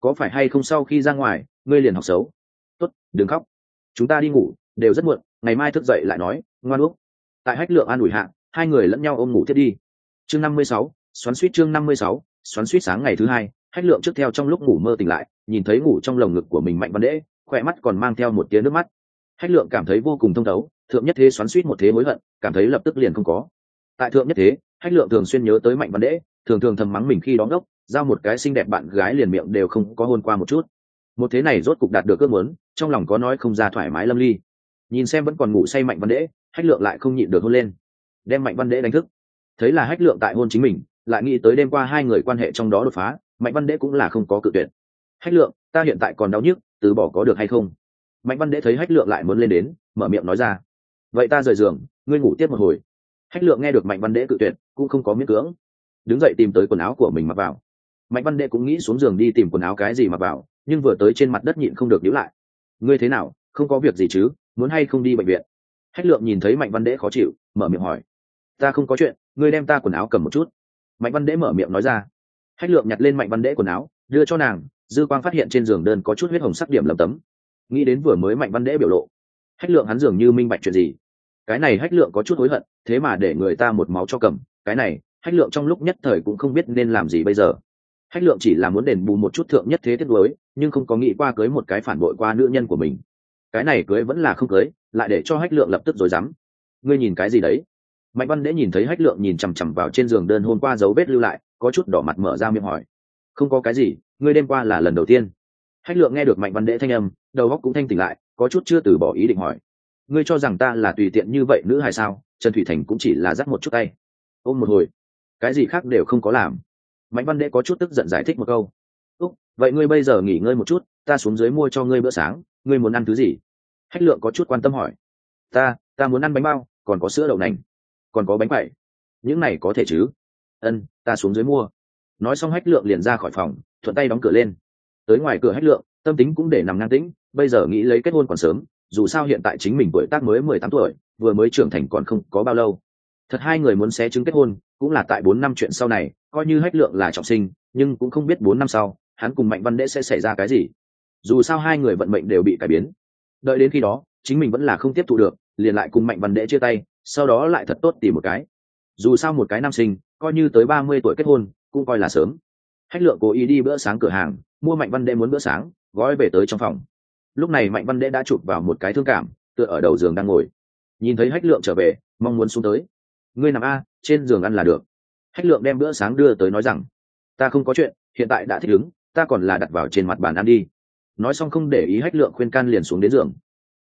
Có phải hay không sau khi ra ngoài, ngươi liền học xấu? Tốt, đừng khóc. Chúng ta đi ngủ, đều rất muộn, ngày mai thức dậy lại nói, ngoan úc. Tại hách lượng an ủi hạ, hai người lẫn nhau ôm ngủ thiết đi. Chương năm mươi sáu, xoắn suýt chương năm mươi sáu, xoắn suýt sáng ngày thứ hai, hách lượng trước theo trong lúc ngủ mơ tỉnh lại, nhìn thấy ngủ trong lồng ngực của mình mạnh văn đễ, khỏe mắt còn mang theo một tiếng nước mắt. Hách lượng cảm thấy vô cùng thông thấu, thượng nhất thế xoắn suýt một thế hối hận, cảm thấy lập tức liền không có tại thượng nhất thế, hách lượng thường xuyên nhớ tới mạnh văn đễ, thường thường thầm mắng mình khi đón gốc giao một cái xinh đẹp bạn gái liền miệng đều không có hôn qua một chút. Một thế này rốt cục đạt được ước muốn, trong lòng có nói không ra thoải mái lâm ly. Nhìn xem vẫn còn ngủ say mạnh văn đễ, hách lượng lại không nhịn được hôn lên. Đem mạnh văn đễ đánh thức. Thấy là hách lượng tại hôn chính mình, lại nghĩ tới đêm qua hai người quan hệ trong đó đột phá, mạnh văn đễ cũng là không có cự tuyệt. Hách lượng, ta hiện tại còn đau nhức, từ bỏ có được hay không? Mạnh văn đễ thấy hách lượng lại muốn lên đến, mở miệng nói ra. Vậy ta rời giường, ngươi ngủ tiếp một hồi hách lượng nghe được mạnh văn đệ cự tuyệt, cũng không có miễn cưỡng. Đứng dậy tìm tới quần áo của mình mặc vào. Mạnh văn đệ cũng nghĩ xuống giường đi tìm quần áo cái gì mặc vào, nhưng vừa tới trên mặt đất nhịn không được nhíu lại. Ngươi thế nào? Không có việc gì chứ? Muốn hay không đi bệnh viện? Hách lượng nhìn thấy mạnh văn đệ khó chịu, mở miệng hỏi. Ta không có chuyện, ngươi đem ta quần áo cầm một chút. Mạnh văn đệ mở miệng nói ra. Hách lượng nhặt lên mạnh văn đệ quần áo, đưa cho nàng, dư quang phát hiện trên giường đơn có chút huyết hồng sắc điểm lầm tấm. Nghĩ đến vừa mới mạnh văn đệ biểu lộ, hách lượng hắn dường như minh bạch chuyện gì. Cái này hách lượng có chút hối hận thế mà để người ta một máu cho cầm, cái này, hách lượng trong lúc nhất thời cũng không biết nên làm gì bây giờ. Hách lượng chỉ là muốn đền bù một chút thượng nhất thế tiết đối nhưng không có nghĩ qua cưới một cái phản bội qua nữ nhân của mình. Cái này cưới vẫn là không cưới, lại để cho hách lượng lập tức rồi dám ngươi nhìn cái gì đấy? Mạnh văn đễ nhìn thấy hách lượng nhìn chằm chằm vào trên giường đơn hôm qua dấu vết lưu lại, có chút đỏ mặt mở ra miệng hỏi. Không có cái gì, ngươi đêm qua là lần đầu tiên. Hách lượng nghe được mạnh văn đễ thanh âm, đầu óc cũng thanh tỉnh lại, có chút chưa từ bỏ ý định hỏi ngươi cho rằng ta là tùy tiện như vậy nữ hay sao? Trần thủy thành cũng chỉ là dắt một chút tay. Ôm một hồi. Cái gì khác đều không có làm. Mạnh văn đệ có chút tức giận giải thích một câu. Úc, vậy ngươi bây giờ nghỉ ngơi một chút, ta xuống dưới mua cho ngươi bữa sáng, ngươi muốn ăn thứ gì? Hách lượng có chút quan tâm hỏi. Ta ta muốn ăn bánh bao, còn có sữa đậu nành, còn có bánh quậy những này có thể chứ? Ân, ta xuống dưới mua. Nói xong hách lượng liền ra khỏi phòng, thuận tay đóng cửa lên. Tới ngoài cửa hách lượng, tâm tính cũng để nằm ngang tĩnh, bây giờ nghĩ lấy kết hôn còn sớm dù sao hiện tại chính mình tuổi tác mới mười tám tuổi, vừa mới trưởng thành còn không có bao lâu. Thật hai người muốn xé trứng kết hôn, cũng là tại bốn năm chuyện sau này, coi như hách lượng là trọng sinh, nhưng cũng không biết bốn năm sau, hắn cùng mạnh văn đễ sẽ xảy ra cái gì. Dù sao hai người vận mệnh đều bị cải biến. Đợi đến khi đó, chính mình vẫn là không tiếp thu được, liền lại cùng mạnh văn đễ chia tay, sau đó lại thật tốt tìm một cái. Dù sao một cái nam sinh, coi như tới ba mươi tuổi kết hôn, cũng coi là sớm. Hách lượng cố ý đi bữa sáng cửa hàng, mua mạnh văn đễ muốn bữa sáng, gói về tới trong phòng lúc này mạnh văn đễ đã chụp vào một cái thương cảm, tựa ở đầu giường đang ngồi. Nhìn thấy hách lượng trở về, mong muốn xuống tới. Ngươi nằm a, trên giường ăn là được. Hách lượng đem bữa sáng đưa tới nói rằng, ta không có chuyện, hiện tại đã thích ứng, ta còn là đặt vào trên mặt bàn ăn đi. Nói xong không để ý hách lượng khuyên can liền xuống đến giường.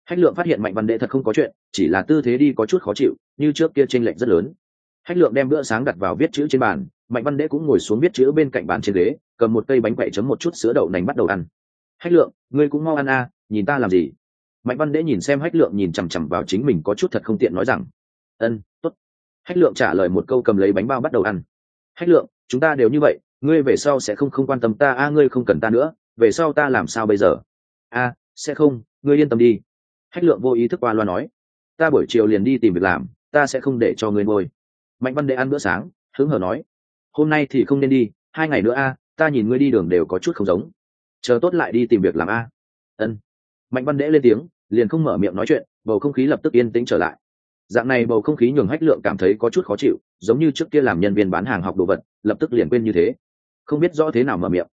Hách lượng phát hiện mạnh văn đệ thật không có chuyện, chỉ là tư thế đi có chút khó chịu, như trước kia t r ê n lệch rất lớn. Hách lượng đem bữa sáng đặt vào viết chữ trên bàn, mạnh văn đệ cũng ngồi xuống viết chữ bên cạnh bàn trên ghế, cầm một cây bánh quậy chấm một chút sữa đậu nành bắt đầu ăn. Hách lượng, ngươi cũng mau ăn a nhìn ta làm gì? Mạnh văn đệ nhìn xem hách lượng nhìn chằm chằm vào chính mình có chút thật không tiện nói rằng, ân t ố t hách lượng trả lời một câu cầm lấy bánh bao bắt đầu ăn. Hách lượng, chúng ta đều như vậy, ngươi về sau sẽ không không quan tâm ta, a, ngươi không cần ta nữa, về sau ta làm sao bây giờ? A, sẽ không, ngươi yên tâm đi. Hách lượng vô ý thức qua loa nói, ta buổi chiều liền đi tìm việc làm, ta sẽ không để cho ngươi ngồi. Mạnh văn đệ ăn bữa sáng, hứng hở nói, hôm nay thì không nên đi, hai ngày nữa a, ta nhìn ngươi đi đường đều có chút không giống. Chờ tốt lại đi tìm việc làm a. Ân mạnh văn đễ lên tiếng, liền không mở miệng nói chuyện, bầu không khí lập tức yên tĩnh trở lại. Dạng này bầu không khí nhường hách lượng cảm thấy có chút khó chịu, giống như trước kia làm nhân viên bán hàng học đồ vật, lập tức liền quên như thế. Không biết rõ thế nào mở miệng.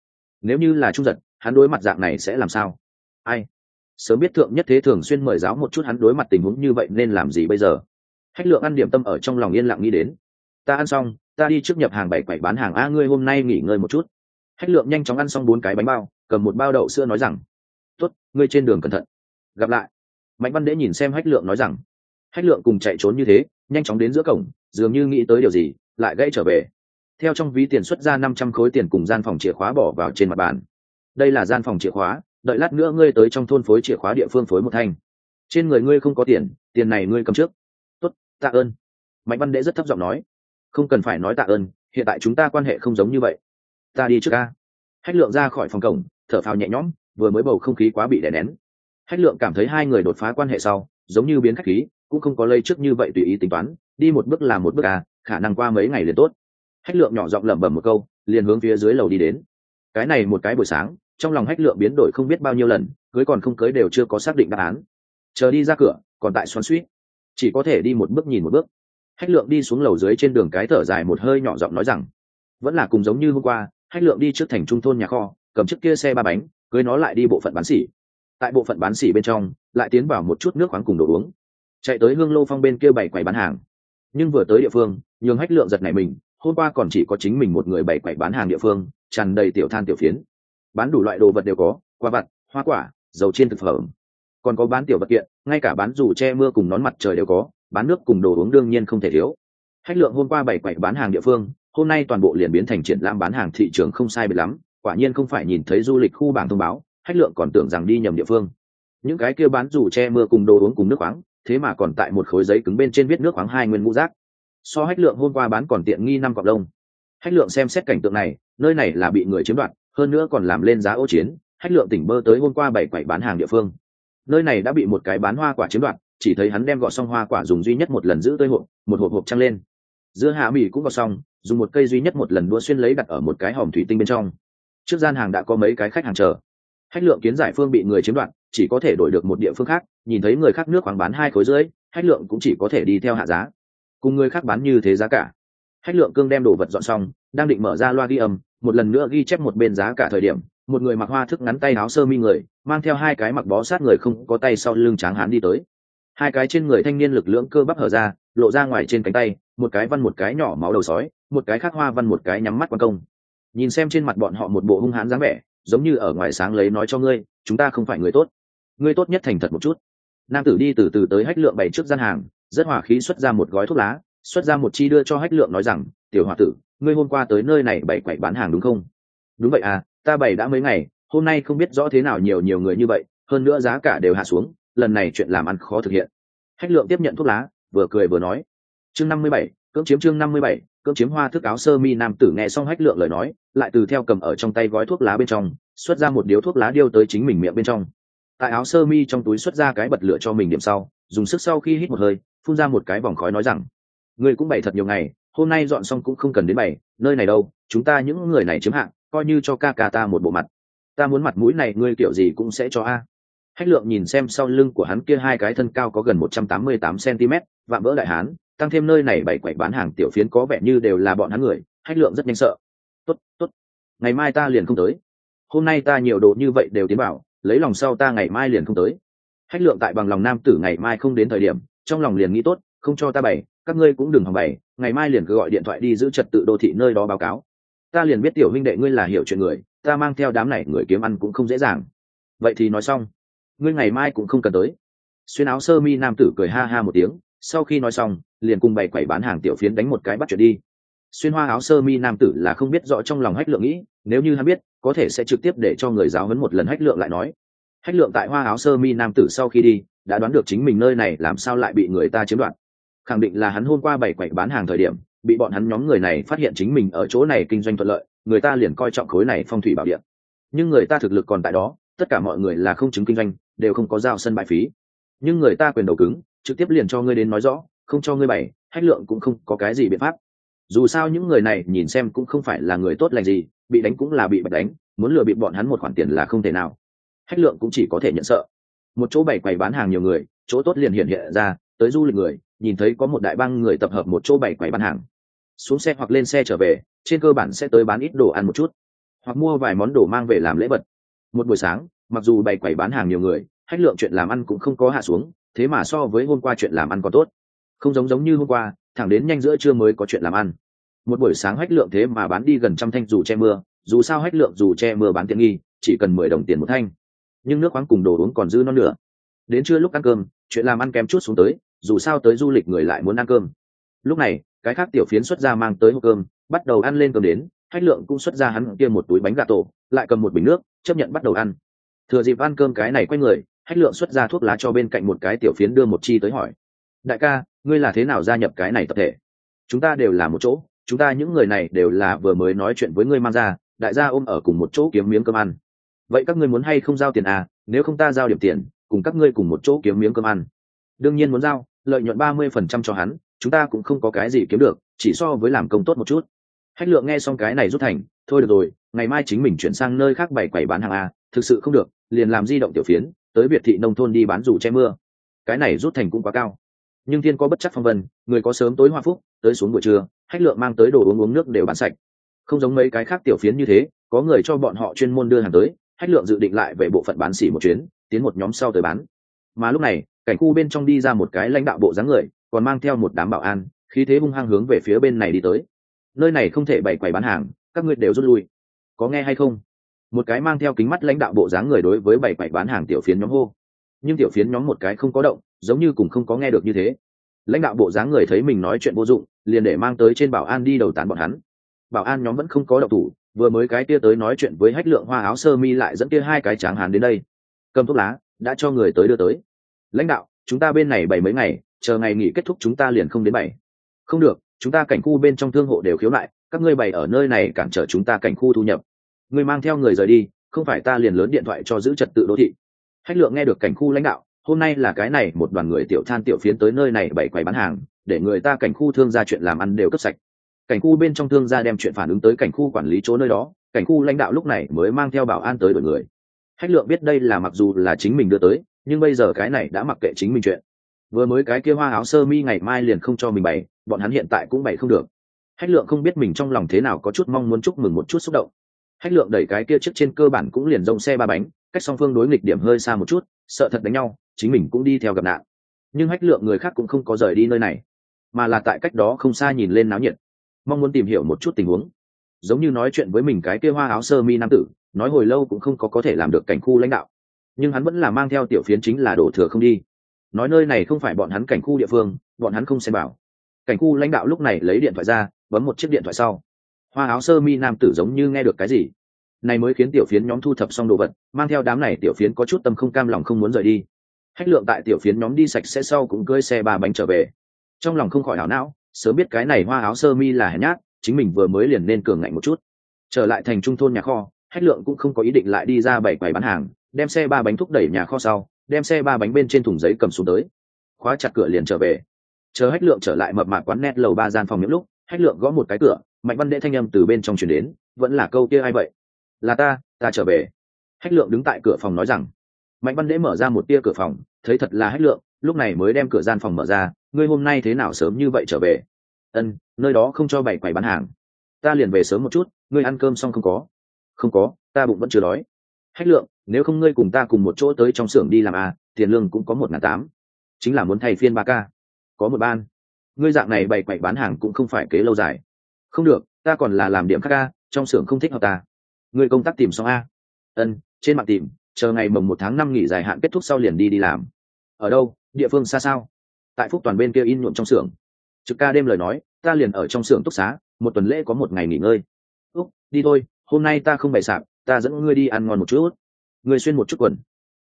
Nếu như là trung giật, hắn đối mặt dạng này sẽ làm sao? Ai? Sớm biết thượng nhất thế thường xuyên mời giáo một chút hắn đối mặt tình huống như vậy nên làm gì bây giờ? Hách lượng ăn điểm tâm ở trong lòng yên lặng nghĩ đến. Ta ăn xong, ta đi trước nhập hàng bảy quẩy bán hàng. A, ngươi hôm nay nghỉ ngơi một chút. Hách lượng nhanh chóng ăn xong bốn cái bánh bao, cầm một bao đậu sữa nói rằng tốt, ngươi trên đường cẩn thận. Gặp lại, mạnh văn đễ nhìn xem hách lượng nói rằng, hách lượng cùng chạy trốn như thế, nhanh chóng đến giữa cổng, dường như nghĩ tới điều gì, lại gãy trở về. Theo trong ví tiền xuất ra năm trăm khối tiền cùng gian phòng chìa khóa bỏ vào trên mặt bàn. Đây là gian phòng chìa khóa, đợi lát nữa ngươi tới trong thôn phối chìa khóa địa phương phối một thanh. Trên người ngươi không có tiền tiền này ngươi cầm trước. Tốt, tạ ơn. Mạnh văn đễ rất thấp giọng nói. Không cần phải nói tạ ơn, hiện tại chúng ta quan hệ không giống như vậy. Ta đi trước ca. Hách lượng ra khỏi phòng cổng, thở phào nhẹ nhõm vừa mới bầu không khí quá bị đè nén. Hách lượng cảm thấy hai người đột phá quan hệ sau, giống như biến khách khí, cũng không có lây trước như vậy tùy ý tính toán, đi một bước làm một bước à khả năng qua mấy ngày liền tốt. Hách lượng nhỏ giọng lẩm bẩm một câu, liền hướng phía dưới lầu đi đến. Cái này một cái buổi sáng, trong lòng hách lượng biến đổi không biết bao nhiêu lần, cưới còn không cưới đều chưa có xác định đáp án. Chờ đi ra cửa, còn tại xoắn suýt. Chỉ có thể đi một bước nhìn một bước. Hách lượng đi xuống lầu dưới trên đường cái thở dài một hơi nhỏ giọng nói rằng, vẫn là cùng giống như hôm qua, hách lượng đi trước thành trung thôn nhà kho, cầm chiếc kia xe ba bánh cưới nó lại đi bộ phận bán xỉ. Tại bộ phận bán xỉ bên trong, lại tiến vào một chút nước khoáng cùng đồ uống. Chạy tới hương lô phong bên kia bảy quầy bán hàng. Nhưng vừa tới địa phương, nhường hách lượng giật này mình, hôm qua còn chỉ có chính mình một người bảy quầy bán hàng địa phương, tràn đầy tiểu than tiểu phiến. Bán đủ loại đồ vật đều có quả vặt, hoa quả, dầu chiên thực phẩm. Còn có bán tiểu vật kiện, ngay cả bán dù che mưa cùng nón mặt trời đều có, bán nước cùng đồ uống đương nhiên không thể thiếu. Hách lượng hôm qua bảy quầy bán hàng địa phương, hôm nay toàn bộ liền biến thành triển lãm bán hàng thị trường không sai biệt lắm quả nhiên không phải nhìn thấy du lịch khu bảng thông báo, hách lượng còn tưởng rằng đi nhầm địa phương. Những cái kia bán dù che mưa cùng đồ uống cùng nước khoáng, thế mà còn tại một khối giấy cứng bên trên viết nước khoáng hai nguyên ngũ rác so hách lượng hôm qua bán còn tiện nghi năm cọc lông hách lượng xem xét cảnh tượng này, nơi này là bị người chiếm đoạt, hơn nữa còn làm lên giá ô chiến, hách lượng tỉnh bơ tới hôm qua bảy quầy bán hàng địa phương. Nơi này đã bị một cái bán hoa quả chiếm đoạt, chỉ thấy hắn đem gọt xong hoa quả dùng duy nhất một lần giữ tơi hộp, một hộp hộp trăng lên. Dưa hạ mỹ cũng gọt xong, dùng một cây duy nhất một lần đua xuyên lấy đặt ở một cái hòm thủy tinh bên trong trước gian hàng đã có mấy cái khách hàng chờ. Hách lượng kiến giải phương bị người chiếm đoạt, chỉ có thể đổi được một địa phương khác, nhìn thấy người khác nước khoảng bán hai khối rưỡi, hách lượng cũng chỉ có thể đi theo hạ giá. Cùng người khác bán như thế giá cả. Hách lượng cương đem đồ vật dọn xong, đang định mở ra loa ghi âm, một lần nữa ghi chép một bên giá cả thời điểm, một người mặc hoa thức ngắn tay áo sơ mi người, mang theo hai cái mặc bó sát người không có tay sau lưng tráng hán đi tới. Hai cái trên người thanh niên lực lưỡng cơ bắp hở ra, lộ ra ngoài trên cánh tay, một cái văn một cái nhỏ máu đầu sói, một cái khác hoa văn một cái nhắm mắt quan công nhìn xem trên mặt bọn họ một bộ hung hãn dáng vẻ, giống như ở ngoài sáng lấy nói cho ngươi, chúng ta không phải người tốt. Ngươi tốt nhất thành thật một chút. Nam tử đi từ từ tới hách lượng bày trước gian hàng, rất hỏa khí xuất ra một gói thuốc lá, xuất ra một chi đưa cho hách lượng nói rằng, tiểu h tử, ngươi hôm qua tới nơi này bày quậy bán hàng đúng không? Đúng vậy à ta bày đã mấy ngày, hôm nay không biết rõ thế nào nhiều nhiều người như vậy, hơn nữa giá cả đều hạ xuống, lần này chuyện làm ăn khó thực hiện. Hách lượng tiếp nhận thuốc lá, vừa cười vừa nói, chương năm mươi bảy, cưỡng chiếm chương năm mươi bảy cưỡng chiếm hoa thức áo sơ mi nam tử nghe xong hách lượng lời nói, lại từ theo cầm ở trong tay gói thuốc lá bên trong, xuất ra một điếu thuốc lá điêu tới chính mình miệng bên trong. Tại áo sơ mi trong túi xuất ra cái bật lửa cho mình điểm sau, dùng sức sau khi hít một hơi, phun ra một cái vòng khói nói rằng người cũng bày thật nhiều ngày, hôm nay dọn xong cũng không cần đến bày, nơi này đâu, chúng ta những người này chiếm hạng, coi như cho ca ca ta một bộ mặt. Ta muốn mặt mũi này ngươi kiểu gì cũng sẽ cho a. Hách lượng nhìn xem sau lưng của hắn kia hai cái thân cao có gần một trăm tám mươi tám cm vạm vỡ đại hán tăng thêm nơi này bảy quậy bán hàng tiểu phiến có vẻ như đều là bọn hắn người hách lượng rất nhanh sợ. Tốt tốt. Ngày mai ta liền không tới. Hôm nay ta nhiều đồ như vậy đều tiến bảo lấy lòng sau ta ngày mai liền không tới. Hách lượng tại bằng lòng nam tử ngày mai không đến thời điểm, trong lòng liền nghĩ tốt, không cho ta bày, các ngươi cũng đừng hòng bày, ngày mai liền cứ gọi điện thoại đi giữ trật tự đô thị nơi đó báo cáo. Ta liền biết tiểu huynh đệ ngươi là hiểu chuyện người, ta mang theo đám này người kiếm ăn cũng không dễ dàng. Vậy thì nói xong. Ngươi ngày mai cũng không cần tới. Xuyên áo sơ mi nam tử cười ha ha một tiếng sau khi nói xong, liền cùng bày quẩy bán hàng tiểu phiến đánh một cái bắt chuyện đi. Xuyên hoa áo sơ mi nam tử là không biết rõ trong lòng hách lượng nghĩ, nếu như hắn biết, có thể sẽ trực tiếp để cho người giáo huấn một lần hách lượng lại nói. Hách lượng tại hoa áo sơ mi nam tử sau khi đi, đã đoán được chính mình nơi này làm sao lại bị người ta chiếm đoạt. Khẳng định là hắn hôm qua bày quẩy bán hàng thời điểm, bị bọn hắn nhóm người này phát hiện chính mình ở chỗ này kinh doanh thuận lợi, người ta liền coi trọng khối này phong thủy bảo điện nhưng người ta thực lực còn tại đó, tất cả mọi người là không chứng kinh doanh, đều không có giao sân bãi phí. Nhưng người ta quyền đầu cứng trực tiếp liền cho ngươi đến nói rõ, không cho ngươi bày, hách lượng cũng không có cái gì biện pháp. Dù sao những người này nhìn xem cũng không phải là người tốt lành gì, bị đánh cũng là bị bạch đánh, muốn lừa bị bọn hắn một khoản tiền là không thể nào. Hách lượng cũng chỉ có thể nhận sợ. Một chỗ bày quầy bán hàng nhiều người, chỗ tốt liền hiện hiện ra, tới du lịch người, nhìn thấy có một đại bang người tập hợp một chỗ bày quầy bán hàng. Xuống xe hoặc lên xe trở về, trên cơ bản sẽ tới bán ít đồ ăn một chút. Hoặc mua vài món đồ mang về làm lễ vật. Một buổi sáng, mặc dù bày quầy bán hàng nhiều người, hách lượng chuyện làm ăn cũng không có hạ xuống thế mà so với hôm qua chuyện làm ăn còn tốt. Không giống giống như hôm qua, thẳng đến nhanh giữa trưa mới có chuyện làm ăn. Một buổi sáng hách lượng thế mà bán đi gần trăm thanh dù che mưa, dù sao hách lượng dù che mưa bán tiện nghi, chỉ cần mười đồng tiền một thanh. Nhưng nước khoáng cùng đồ uống còn dư non nữa đến trưa lúc ăn cơm, chuyện làm ăn kém chút xuống tới, dù sao tới du lịch người lại muốn ăn cơm. Lúc này, cái khác tiểu phiến xuất ra mang tới hộp cơm, bắt đầu ăn lên cơm đến, hách lượng cũng xuất ra hắn kia một túi bánh gà tổ, lại cầm một bình nước, chấp nhận bắt đầu ăn. Thừa dịp ăn cơm cái này quay người hách lượng xuất ra thuốc lá cho bên cạnh một cái tiểu phiến đưa một chi tới hỏi. Đại ca, ngươi là thế nào gia nhập cái này tập thể? Chúng ta đều là một chỗ, chúng ta những người này đều là vừa mới nói chuyện với ngươi mang ra, đại gia ôm ở cùng một chỗ kiếm miếng cơm ăn. Vậy các ngươi muốn hay không giao tiền à? Nếu không ta giao điểm tiền, cùng các ngươi cùng một chỗ kiếm miếng cơm ăn. Đương nhiên muốn giao, lợi nhuận ba mươi phần trăm cho hắn, chúng ta cũng không có cái gì kiếm được, chỉ so với làm công tốt một chút. Hách lượng nghe xong cái này rút thành, thôi được rồi, ngày mai chính mình chuyển sang nơi khác bày quầy bán hàng a, thực sự không được, liền làm di động tiểu phiến tới biệt thị nông thôn đi bán dù che mưa. Cái này rút thành cũng quá cao. Nhưng thiên có bất chắc phong vân, người có sớm tối hoa phúc, tới xuống buổi trưa hách lượng mang tới đồ uống uống nước đều bán sạch. Không giống mấy cái khác tiểu phiến như thế, có người cho bọn họ chuyên môn đưa hàng tới hách lượng dự định lại về bộ phận bán xỉ một chuyến, tiến một nhóm sau tới bán. Mà lúc này, cảnh khu bên trong đi ra một cái lãnh đạo bộ dáng người, còn mang theo một đám bảo an, khí thế hung hăng hướng về phía bên này đi tới. Nơi này không thể bày quầy bán hàng, các ngươi đều rút lui. Có nghe hay không? Một cái mang theo kính mắt lãnh đạo bộ dáng người đối với bảy bảy bán hàng tiểu phiến nhóm hô. Nhưng tiểu phiến nhóm một cái không có động, giống như cùng không có nghe được như thế. Lãnh đạo bộ dáng người thấy mình nói chuyện vô dụng, liền để mang tới trên bảo an đi đầu tán bọn hắn. Bảo an nhóm vẫn không có động thủ, vừa mới cái kia tới nói chuyện với hách lượng hoa áo sơ mi lại dẫn kia hai cái tráng hán đến đây. Cầm thuốc lá, đã cho người tới đưa tới. Lãnh đạo, chúng ta bên này bảy mấy ngày, chờ ngày nghỉ kết thúc chúng ta liền không đến bảy. Không được, chúng ta cảnh khu bên trong thương hộ đều khiếu nại, các ngươi bày ở nơi này cản trở chúng ta cảnh khu thu nhập ngươi mang theo người rời đi, không phải ta liền lớn điện thoại cho giữ trật tự đô thị. Hách lượng nghe được cảnh khu lãnh đạo, hôm nay là cái này, một đoàn người tiểu than tiểu phiến tới nơi này bày quầy bán hàng, để người ta cảnh khu thương gia chuyện làm ăn đều cấp sạch. Cảnh khu bên trong thương gia đem chuyện phản ứng tới cảnh khu quản lý chỗ nơi đó, cảnh khu lãnh đạo lúc này mới mang theo bảo an tới đổi người. Hách lượng biết đây là mặc dù là chính mình đưa tới, nhưng bây giờ cái này đã mặc kệ chính mình chuyện. Vừa mới cái kia hoa áo sơ mi ngày mai liền không cho mình bày, bọn hắn hiện tại cũng bày không được. Hách lượng không biết mình trong lòng thế nào có chút mong muốn chúc mừng một chút xúc động hách lượng đẩy cái kia trước trên cơ bản cũng liền rông xe ba bánh, cách song phương đối nghịch điểm hơi xa một chút, sợ thật đánh nhau, chính mình cũng đi theo gặp nạn. Nhưng hách lượng người khác cũng không có rời đi nơi này, mà là tại cách đó không xa nhìn lên náo nhiệt, mong muốn tìm hiểu một chút tình huống. Giống như nói chuyện với mình cái kia hoa áo sơ mi nam tử, nói hồi lâu cũng không có có thể làm được cảnh khu lãnh đạo. Nhưng hắn vẫn là mang theo tiểu phiến chính là đổ thừa không đi. Nói nơi này không phải bọn hắn cảnh khu địa phương, bọn hắn không xem bảo. Cảnh khu lãnh đạo lúc này lấy điện thoại ra, bấm một chiếc điện thoại sau hoa áo sơ mi nam tử giống như nghe được cái gì. Này mới khiến tiểu phiến nhóm thu thập xong đồ vật, mang theo đám này tiểu phiến có chút tâm không cam lòng không muốn rời đi. Hách lượng tại tiểu phiến nhóm đi sạch sẽ sau cũng cưới xe ba bánh trở về. Trong lòng không khỏi hảo não, sớm biết cái này hoa áo sơ mi là hèn nhát, chính mình vừa mới liền nên cường ngạnh một chút. Trở lại thành trung thôn nhà kho, hách lượng cũng không có ý định lại đi ra bảy quầy bán hàng, đem xe ba bánh thúc đẩy nhà kho sau, đem xe ba bánh bên trên thùng giấy cầm xuống tới. Khóa chặt cửa liền trở về. Chờ hách lượng trở lại mập mạc quán nét lầu ba gian phòng những lúc, hách lượng gõ một cái cửa mạnh văn đệ thanh âm từ bên trong chuyển đến, vẫn là câu kia ai vậy? Là ta ta trở về. Hách lượng đứng tại cửa phòng nói rằng. Mạnh văn đệ mở ra một tia cửa phòng, thấy thật là hách lượng, lúc này mới đem cửa gian phòng mở ra, ngươi hôm nay thế nào sớm như vậy trở về? Ân, nơi đó không cho bảy quầy bán hàng. Ta liền về sớm một chút, ngươi ăn cơm xong không có? Không có, ta bụng vẫn chưa đói. Hách lượng, nếu không ngươi cùng ta cùng một chỗ tới trong xưởng đi làm à tiền lương cũng có một ngàn tám. Chính là muốn thay phiên ba ca. Có một ban. Ngươi dạng này bày quậy bán hàng cũng không phải kế lâu dài không được, ta còn là làm điểm khác ca trong xưởng không thích hợp ta. Người công tác tìm xong a. Ân, trên mạng tìm, chờ ngày mồng một tháng năm nghỉ dài hạn kết thúc sau liền đi đi làm. Ở đâu, địa phương xa sao? Tại phúc toàn bên kia in nhuộm trong xưởng. Trực ca đêm lời nói, ta liền ở trong xưởng túc xá, một tuần lễ có một ngày nghỉ ngơi. Úc, đi thôi, hôm nay ta không bày sạp, ta dẫn ngươi đi ăn ngon một chút. Ngươi xuyên một chút quần.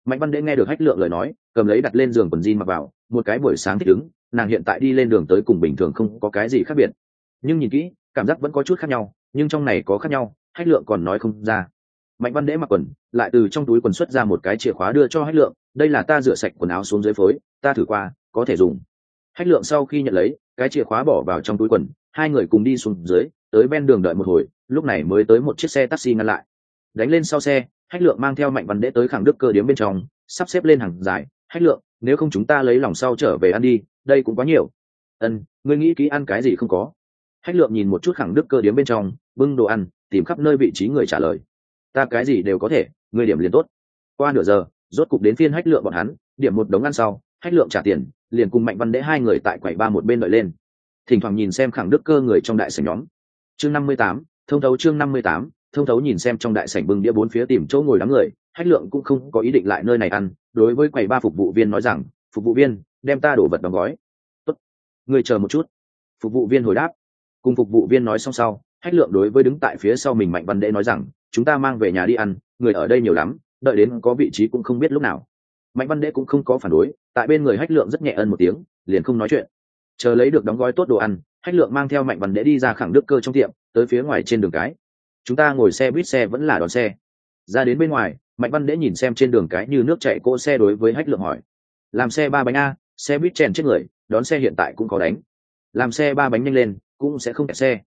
Mạnh văn đễ nghe được hách lượng lời nói, cầm lấy đặt lên giường quần jean mặc vào, một cái buổi sáng thích ứng, nàng hiện tại đi lên đường tới cùng bình thường không có cái gì khác biệt. Nhưng nhìn kỹ cảm giác vẫn có chút khác nhau, nhưng trong này có khác nhau, hách lượng còn nói không ra. Mạnh văn đễ mặc quần, lại từ trong túi quần xuất ra một cái chìa khóa đưa cho hách lượng, đây là ta rửa sạch quần áo xuống dưới phối, ta thử qua, có thể dùng. Hách lượng sau khi nhận lấy, cái chìa khóa bỏ vào trong túi quần, hai người cùng đi xuống dưới, tới ven đường đợi một hồi, lúc này mới tới một chiếc xe taxi ngăn lại. Đánh lên sau xe, hách lượng mang theo mạnh văn đễ tới khẳng đức cơ điếm bên trong, sắp xếp lên hàng dài, hách lượng, nếu không chúng ta lấy lòng sau trở về ăn đi, đây cũng quá nhiều. Ân, ngươi nghĩ kỹ ăn cái gì không có? Hách lượng nhìn một chút khẳng đức cơ điếm bên trong, bưng đồ ăn, tìm khắp nơi vị trí người trả lời. Ta cái gì đều có thể, người điểm liền tốt. Qua nửa giờ, rốt cục đến phiên hách lượng bọn hắn, điểm một đống ăn sau, hách lượng trả tiền, liền cùng mạnh văn đế hai người tại quầy ba một bên đợi lên. Thỉnh thoảng nhìn xem khẳng đức cơ người trong đại sảnh nhóm. Chương năm mươi tám, thông thấu chương năm mươi tám, thông thấu nhìn xem trong đại sảnh bưng đĩa bốn phía tìm chỗ ngồi đám người, hách lượng cũng không có ý định lại nơi này ăn, đối với quầy ba phục vụ viên nói rằng, phục vụ viên, đem ta đổ vật đóng gói. Tốt. người chờ một chút. Phục vụ viên hồi đáp cùng phục vụ viên nói xong sau, hách lượng đối với đứng tại phía sau mình mạnh văn đệ nói rằng, chúng ta mang về nhà đi ăn, người ở đây nhiều lắm, đợi đến có vị trí cũng không biết lúc nào. Mạnh văn đệ cũng không có phản đối, tại bên người hách lượng rất nhẹ ân một tiếng, liền không nói chuyện. Chờ lấy được đóng gói tốt đồ ăn, hách lượng mang theo mạnh văn đệ đi ra khẳng đức cơ trong tiệm, tới phía ngoài trên đường cái. Chúng ta ngồi xe buýt xe vẫn là đón xe. Ra đến bên ngoài, mạnh văn đệ nhìn xem trên đường cái như nước chạy cỗ xe đối với hách lượng hỏi. Làm xe ba bánh a, xe buýt chèn chết người, đón xe hiện tại cũng có đánh. Làm xe ba bánh nhanh lên cũng sẽ không kẹt xe.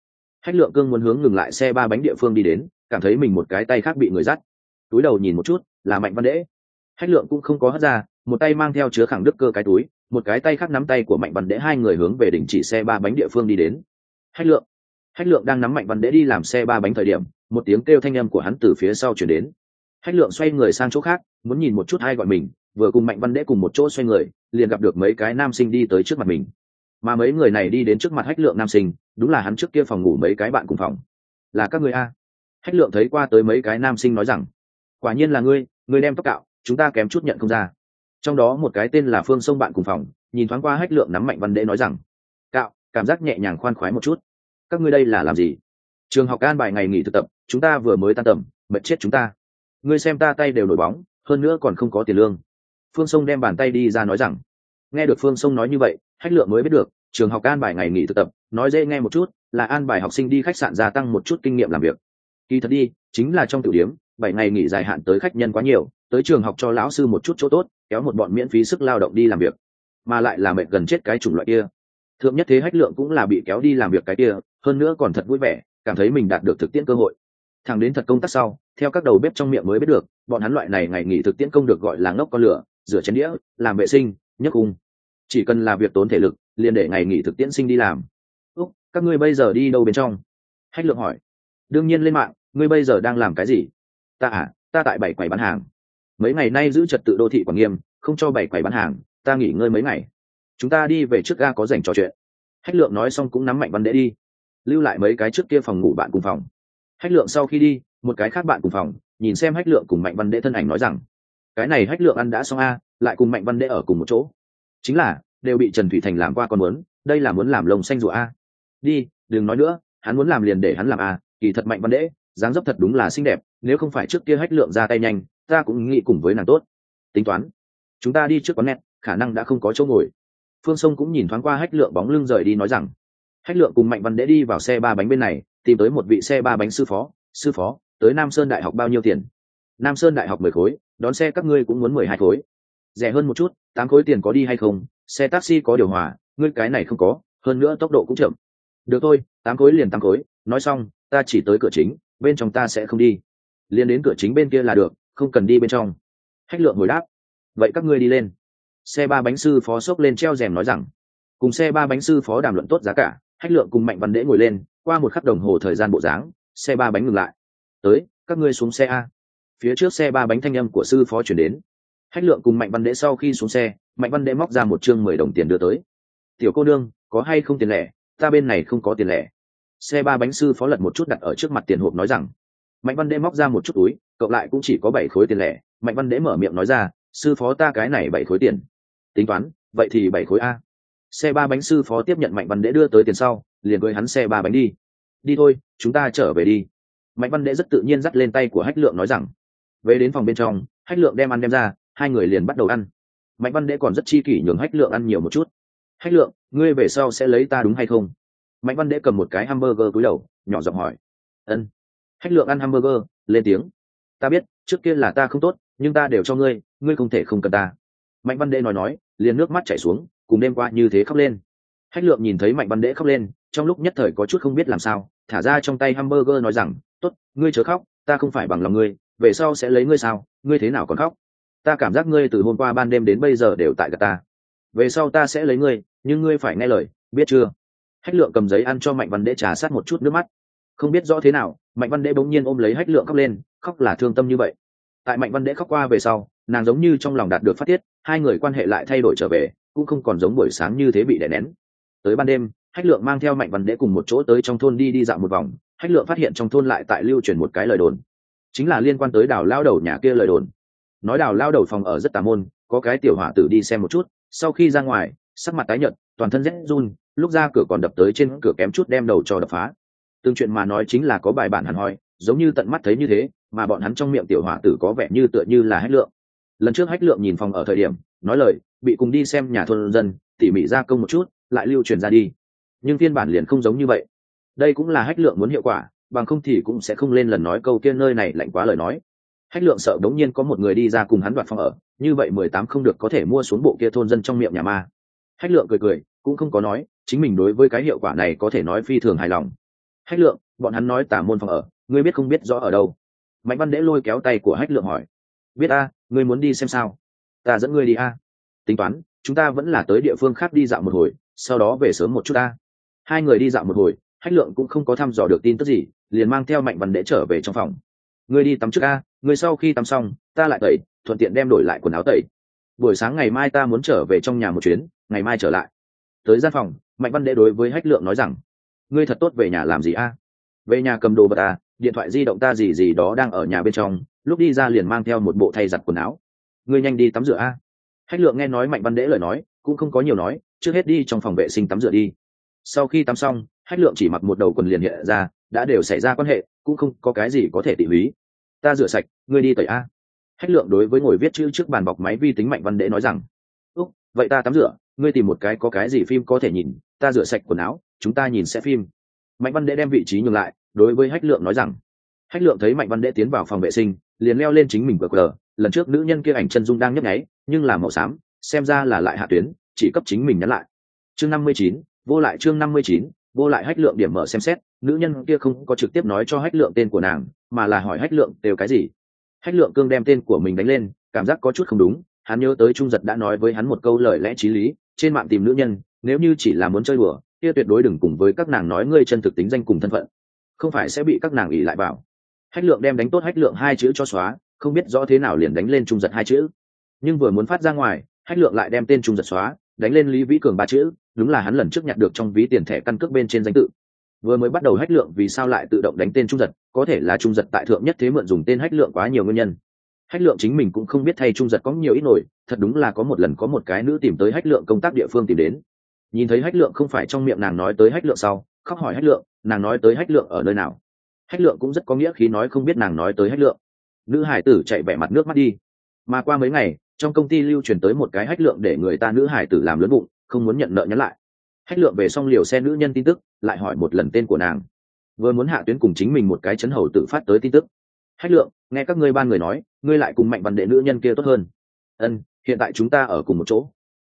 Hách lượng cương muốn hướng ngừng lại xe ba bánh địa phương đi đến, cảm thấy mình một cái tay khác bị người dắt. Túi đầu nhìn một chút, là mạnh văn đễ. Hách lượng cũng không có hất ra, một tay mang theo chứa khẳng đức cơ cái túi, một cái tay khác nắm tay của mạnh văn đễ, hai người hướng về đỉnh chỉ xe ba bánh địa phương đi đến. Hách lượng. Hách lượng đang nắm mạnh văn đễ đi làm xe ba bánh thời điểm, một tiếng kêu thanh âm của hắn từ phía sau chuyển đến. Hách lượng xoay người sang chỗ khác, muốn nhìn một chút hai gọi mình, vừa cùng mạnh văn đễ cùng một chỗ xoay người, liền gặp được mấy cái nam sinh đi tới trước mặt mình. Mà mấy người này đi đến trước mặt hách lượng nam sinh đúng là hắn trước kia phòng ngủ mấy cái bạn cùng phòng. Là các người a? Hách lượng thấy qua tới mấy cái nam sinh nói rằng, quả nhiên là ngươi ngươi đem tóc cạo, chúng ta kém chút nhận không ra. Trong đó một cái tên là phương sông bạn cùng phòng, nhìn thoáng qua hách lượng nắm mạnh văn đễ nói rằng, cạo, cảm giác nhẹ nhàng khoan khoái một chút. Các ngươi đây là làm gì? Trường học an bài ngày nghỉ thực tập, chúng ta vừa mới tan tầm, mệt chết chúng ta. Ngươi xem ta tay đều nổi bóng, hơn nữa còn không có tiền lương. Phương sông đem bàn tay đi ra nói rằng, nghe được phương sông nói như vậy, hách lượng mới biết được trường học an bài ngày nghỉ thực tập, nói dễ nghe một chút, là an bài học sinh đi khách sạn gia tăng một chút kinh nghiệm làm việc. Kỳ thật đi, chính là trong tiểu điểm, bảy ngày nghỉ dài hạn tới khách nhân quá nhiều, tới trường học cho lão sư một chút chỗ tốt, kéo một bọn miễn phí sức lao động đi làm việc. Mà lại là mệt gần chết cái chủng loại kia. Thượng nhất thế hách lượng cũng là bị kéo đi làm việc cái kia, hơn nữa còn thật vui vẻ, cảm thấy mình đạt được thực tiễn cơ hội. Thằng đến thật công tác sau, theo các đầu bếp trong miệng mới biết được, bọn hắn loại này ngày nghỉ thực tiễn công được gọi là ngốc con lửa, rửa chén đĩa, làm vệ sinh, nhấc cung chỉ cần là việc tốn thể lực liền để ngày nghỉ thực tiễn sinh đi làm. Úc, các ngươi bây giờ đi đâu bên trong? Hách lượng hỏi. Đương nhiên lên mạng, ngươi bây giờ đang làm cái gì? Ta à ta tại bảy quầy bán hàng. Mấy ngày nay giữ trật tự đô thị quảng nghiêm, không cho bảy quầy bán hàng, ta nghỉ ngơi mấy ngày. Chúng ta đi về trước ga có dành trò chuyện. Hách lượng nói xong cũng nắm mạnh văn đễ đi. Lưu lại mấy cái trước kia phòng ngủ bạn cùng phòng. Hách lượng sau khi đi, một cái khác bạn cùng phòng, nhìn xem hách lượng cùng mạnh văn đễ thân ảnh nói rằng, cái này hách lượng ăn đã xong a, lại cùng mạnh văn đễ ở cùng một chỗ. Chính là đều bị trần thủy thành làm qua con muốn, đây là muốn làm lồng xanh rùa a. Đi, đừng nói nữa, hắn muốn làm liền để hắn làm a, kỳ thật mạnh văn đễ dáng dấp thật đúng là xinh đẹp, nếu không phải trước kia hách lượng ra tay nhanh, ta cũng nghĩ cùng với nàng tốt. Tính toán. Chúng ta đi trước quán nét khả năng đã không có chỗ ngồi. Phương sông cũng nhìn thoáng qua hách lượng bóng lưng rời đi nói rằng, hách lượng cùng mạnh văn đễ đi vào xe ba bánh bên này, tìm tới một vị xe ba bánh sư phó sư phó, tới nam sơn đại học bao nhiêu tiền? Nam sơn đại học mười khối, đón xe các ngươi cũng muốn mười hai khối rẻ hơn một chút, tám khối tiền có đi hay không, xe taxi có điều hòa, ngươi cái này không có, hơn nữa tốc độ cũng chậm. Được thôi, tám khối liền tám khối, nói xong, ta chỉ tới cửa chính, bên trong ta sẽ không đi. Liền đến cửa chính bên kia là được, không cần đi bên trong. Hách lượng hồi đáp. Vậy các ngươi đi lên. Xe ba bánh sư phó xốc lên treo rèm nói rằng, cùng xe ba bánh sư phó đàm luận tốt giá cả hách lượng cùng mạnh văn đễ ngồi lên, qua một khắc đồng hồ thời gian bộ dáng, xe ba bánh ngừng lại. Tới, các ngươi xuống xe a. Phía trước xe ba bánh thanh âm của sư phó chuyển đến hách lượng cùng mạnh văn đệ sau khi xuống xe, mạnh văn đệ móc ra một chương mười đồng tiền đưa tới. Tiểu cô nương, có hay không tiền lẻ? Ta bên này không có tiền lẻ. Xe ba bánh sư phó lật một chút đặt ở trước mặt tiền hộp nói rằng. Mạnh văn đệ móc ra một chút túi, cộng lại cũng chỉ có bảy khối tiền lẻ. Mạnh văn đệ mở miệng nói ra, sư phó ta cái này bảy khối tiền. Tính toán, vậy thì bảy khối a. Xe ba bánh sư phó tiếp nhận mạnh văn đệ đưa tới tiền sau, liền với hắn xe ba bánh đi. Đi thôi, chúng ta trở về đi. Mạnh văn đệ rất tự nhiên dắt lên tay của hách lượng nói rằng. Về đến phòng bên trong, hách lượng đem ăn đem ra hai người liền bắt đầu ăn. Mạnh văn đễ còn rất chi kỷ nhường hách lượng ăn nhiều một chút. Hách lượng, ngươi về sau sẽ lấy ta đúng hay không? Mạnh văn đễ cầm một cái hamburger cúi đầu, nhỏ giọng hỏi. Ân. Hách lượng ăn hamburger, lên tiếng. Ta biết, trước kia là ta không tốt, nhưng ta đều cho ngươi ngươi không thể không cần ta. Mạnh văn đễ nói nói, liền nước mắt chảy xuống, cùng đêm qua như thế khóc lên. Hách lượng nhìn thấy mạnh văn đễ khóc lên, trong lúc nhất thời có chút không biết làm sao, thả ra trong tay hamburger nói rằng, tốt, ngươi chớ khóc, ta không phải bằng lòng ngươi, về sau sẽ lấy ngươi sao, ngươi thế nào còn khóc? Ta cảm giác ngươi từ hôm qua ban đêm đến bây giờ đều tại gặp ta. Về sau ta sẽ lấy ngươi, nhưng ngươi phải nghe lời, biết chưa? Hách lượng cầm giấy ăn cho mạnh văn đễ trà sát một chút nước mắt. Không biết rõ thế nào, mạnh văn đễ bỗng nhiên ôm lấy hách lượng khóc lên, khóc là thương tâm như vậy. Tại mạnh văn đễ khóc qua về sau, nàng giống như trong lòng đạt được phát tiết, hai người quan hệ lại thay đổi trở về, cũng không còn giống buổi sáng như thế bị đè nén. Tới ban đêm, hách lượng mang theo mạnh văn đễ cùng một chỗ tới trong thôn đi đi dạo một vòng. Hách lượng phát hiện trong thôn lại tại lưu truyền một cái lời đồn. Chính là liên quan tới đào lao đầu nhà kia lời đồn nói đào lao đầu phòng ở rất tà môn, có cái tiểu hỏa tử đi xem một chút, sau khi ra ngoài, sắc mặt tái nhợt, toàn thân rét run, lúc ra cửa còn đập tới trên cửa kém chút đem đầu cho đập phá. Tương chuyện mà nói chính là có bài bản hẳn hoi, giống như tận mắt thấy như thế, mà bọn hắn trong miệng tiểu hỏa tử có vẻ như tựa như là hách lượng. Lần trước hách lượng nhìn phòng ở thời điểm, nói lời, bị cùng đi xem nhà thôn dân, tỉ mỉ gia công một chút, lại lưu truyền ra đi. Nhưng phiên bản liền không giống như vậy. Đây cũng là hách lượng muốn hiệu quả, bằng không thì cũng sẽ không lên lần nói câu kia nơi này lạnh quá lời nói hách lượng sợ đống nhiên có một người đi ra cùng hắn đoạt phòng ở, như vậy mười tám không được có thể mua xuống bộ kia thôn dân trong miệng nhà ma. Hách lượng cười cười, cũng không có nói, chính mình đối với cái hiệu quả này có thể nói phi thường hài lòng. Hách lượng, bọn hắn nói tả môn phòng ở, ngươi biết không biết rõ ở đâu? Mạnh văn đễ lôi kéo tay của hách lượng hỏi. Biết a, ngươi muốn đi xem sao? Ta dẫn ngươi đi a. Tính toán, chúng ta vẫn là tới địa phương khác đi dạo một hồi, sau đó về sớm một chút a. Hai người đi dạo một hồi, hách lượng cũng không có thăm dò được tin tức gì, liền mang theo mạnh văn đễ trở về trong phòng ngươi đi tắm trước a, ngươi sau khi tắm xong, ta lại tẩy, thuận tiện đem đổi lại quần áo tẩy. Buổi sáng ngày mai ta muốn trở về trong nhà một chuyến, ngày mai trở lại. Tới gian phòng, mạnh văn đệ đối với hách lượng nói rằng, ngươi thật tốt về nhà làm gì a? Về nhà cầm đồ vật à điện thoại di động ta gì gì đó đang ở nhà bên trong, lúc đi ra liền mang theo một bộ thay giặt quần áo. Ngươi nhanh đi tắm rửa a. Hách lượng nghe nói mạnh văn đễ lời nói, cũng không có nhiều nói, trước hết đi trong phòng vệ sinh tắm rửa đi. Sau khi tắm xong, hách lượng chỉ mặc một đầu quần liền hiện ra, đã đều xảy ra quan hệ cũng không có cái gì có thể tỉ húy ta rửa sạch, ngươi đi tẩy a. Hách lượng đối với ngồi viết chữ trước bàn bọc máy vi tính mạnh văn đệ nói rằng, úc, vậy ta tắm rửa, ngươi tìm một cái có cái gì phim có thể nhìn, ta rửa sạch quần áo, chúng ta nhìn sẽ phim. Mạnh văn đệ đem vị trí nhường lại, đối với hách lượng nói rằng, hách lượng thấy mạnh văn đệ tiến vào phòng vệ sinh, liền leo lên chính mình cờ cờ, lần trước nữ nhân kia ảnh chân dung đang nhấp nháy, nhưng là màu xám, xem ra là lại hạ tuyến, chỉ cấp chính mình nhắn lại. Chương năm mươi chín, vô lại chương năm mươi chín, vô lại hách lượng điểm mở xem xét nữ nhân kia không có trực tiếp nói cho hách lượng tên của nàng, mà là hỏi hách lượng đều cái gì. Hách lượng cương đem tên của mình đánh lên, cảm giác có chút không đúng, hắn nhớ tới trung giật đã nói với hắn một câu lời lẽ t r í lý, trên mạng tìm nữ nhân, nếu như chỉ là muốn chơi đùa, kia tuyệt đối đừng cùng với các nàng nói ngươi chân thực tính danh cùng thân phận. Không phải sẽ bị các nàng ỉ lại bảo hách lượng đem đánh tốt hách lượng hai chữ cho xóa, không biết rõ thế nào liền đánh lên trung giật hai chữ. Nhưng vừa muốn phát ra ngoài, hách lượng lại đem tên trung giật xóa, đánh lên lý vĩ cường ba chữ, đúng là hắn lần trước nhặt được trong ví tiền thẻ căn cước bên trên danh tự vừa mới bắt đầu hách lượng vì sao lại tự động đánh tên trung giật, có thể là trung giật tại thượng nhất thế mượn dùng tên hách lượng quá nhiều nguyên nhân. Hách lượng chính mình cũng không biết thay trung giật có nhiều ít nổi, thật đúng là có một lần có một cái nữ tìm tới hách lượng công tác địa phương tìm đến. Nhìn thấy hách lượng không phải trong miệng nàng nói tới hách lượng sau, khóc hỏi hách lượng, nàng nói tới hách lượng ở nơi nào? Hách lượng cũng rất có nghĩa khi nói không biết nàng nói tới hách lượng. Nữ hải tử chạy vẻ mặt nước mắt đi. Mà qua mấy ngày, trong công ty lưu truyền tới một cái hách lượng để người ta nữ hải tử làm lớn bụng, không muốn nhận nợ nhắn lại hách lượng về xong liều xe nữ nhân tin tức, lại hỏi một lần tên của nàng. Vừa muốn hạ tuyến cùng chính mình một cái chấn hầu tự phát tới tin tức. Hách lượng, nghe các ngươi ban người nói, ngươi lại cùng mạnh văn đệ nữ nhân kia tốt hơn. Ân, hiện tại chúng ta ở cùng một chỗ.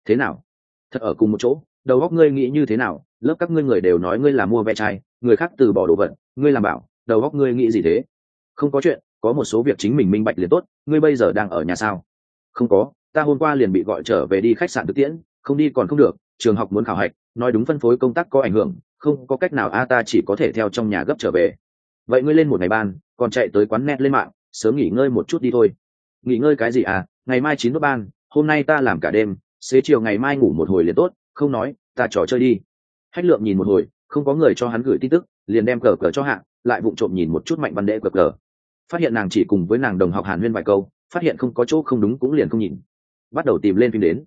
Thế nào? Thật ở cùng một chỗ, đầu góc ngươi nghĩ như thế nào? Lớp các ngươi người đều nói ngươi là mua ve chai, người khác từ bỏ đồ vật, ngươi làm bảo, đầu góc ngươi nghĩ gì thế? Không có chuyện, có một số việc chính mình minh bạch liền tốt, ngươi bây giờ đang ở nhà sao? Không có, ta hôm qua liền bị gọi trở về đi khách sạn thực tiễn, không đi còn không được, trường học muốn khảo hạch nói đúng phân phối công tác có ảnh hưởng, không có cách nào, a, ta chỉ có thể theo trong nhà gấp trở về. Vậy ngươi lên một ngày ban, còn chạy tới quán net lên mạng, sớm nghỉ ngơi một chút đi thôi. Nghỉ ngơi cái gì à? Ngày mai chín đốt ban, hôm nay ta làm cả đêm, xế chiều ngày mai ngủ một hồi liền tốt, không nói, ta trò chơi đi. Hách lượng nhìn một hồi, không có người cho hắn gửi tin tức, liền đem cờ cờ cho hạ, lại vụng trộm nhìn một chút mạnh văn đệ cờ cờ. Phát hiện nàng chỉ cùng với nàng đồng học hàn huyên vài câu, phát hiện không có chỗ không đúng cũng liền không nhìn. Bắt đầu tìm lên phim đến.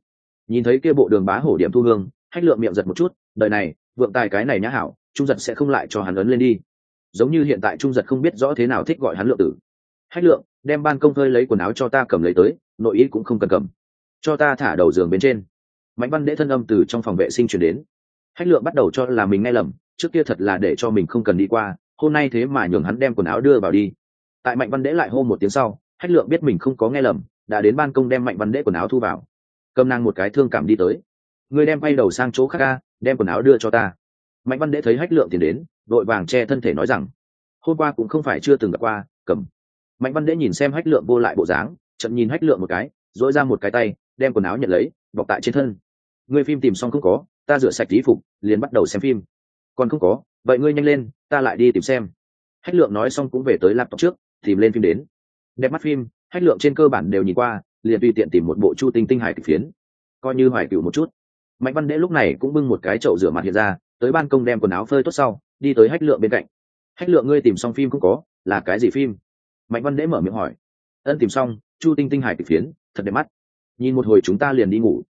Nhìn thấy kia bộ đường bá hổ điểm thu hương hách lượng miệng giật một chút, đời này, vượng tài cái này nhã hảo, trung giật sẽ không lại cho hắn ấn lên đi. Giống như hiện tại trung giật không biết rõ thế nào thích gọi hắn lượng tử. Hách lượng, đem ban công hơi lấy quần áo cho ta cầm lấy tới, nội ý cũng không cần cầm. Cho ta thả đầu giường bên trên. Mạnh văn đễ thân âm từ trong phòng vệ sinh chuyển đến. Hách lượng bắt đầu cho là mình nghe lầm, trước kia thật là để cho mình không cần đi qua, hôm nay thế mà nhường hắn đem quần áo đưa vào đi. Tại mạnh văn đễ lại hô một tiếng sau, hách lượng biết mình không có nghe lầm, đã đến ban công đem mạnh văn đễ quần áo thu vào. Cầm nàng một cái thương cảm đi tới ngươi đem bay đầu sang chỗ khác ca đem quần áo đưa cho ta. Mạnh văn đễ thấy hách lượng tiền đến, đội vàng che thân thể nói rằng, hôm qua cũng không phải chưa từng gặp qua, cầm. Mạnh văn đễ nhìn xem hách lượng vô lại bộ dáng, chậm nhìn hách lượng một cái dỗi ra một cái tay, đem quần áo nhận lấy, bọc tại trên thân. Ngươi phim tìm xong không có, ta rửa sạch tí phục, liền bắt đầu xem phim. Còn không có, vậy ngươi nhanh lên, ta lại đi tìm xem. Hách lượng nói xong cũng về tới laptop trước, tìm lên phim đến. Đẹp mắt phim, hách lượng trên cơ bản đều nhìn qua, liền tùy tiện tìm một bộ chu tinh tinh hải kịch phiến. Coi như hoài cựu một chút mạnh văn đễ lúc này cũng bưng một cái chậu rửa mặt hiện ra, tới ban công đem quần áo phơi tốt sau, đi tới hách lượng bên cạnh. Hách lượng ngươi tìm xong phim cũng có, là cái gì phim? Mạnh văn đễ mở miệng hỏi. Ân, tìm xong, chu tinh tinh hải kịch phiến, thật đẹp mắt. Nhìn một hồi chúng ta liền đi ngủ.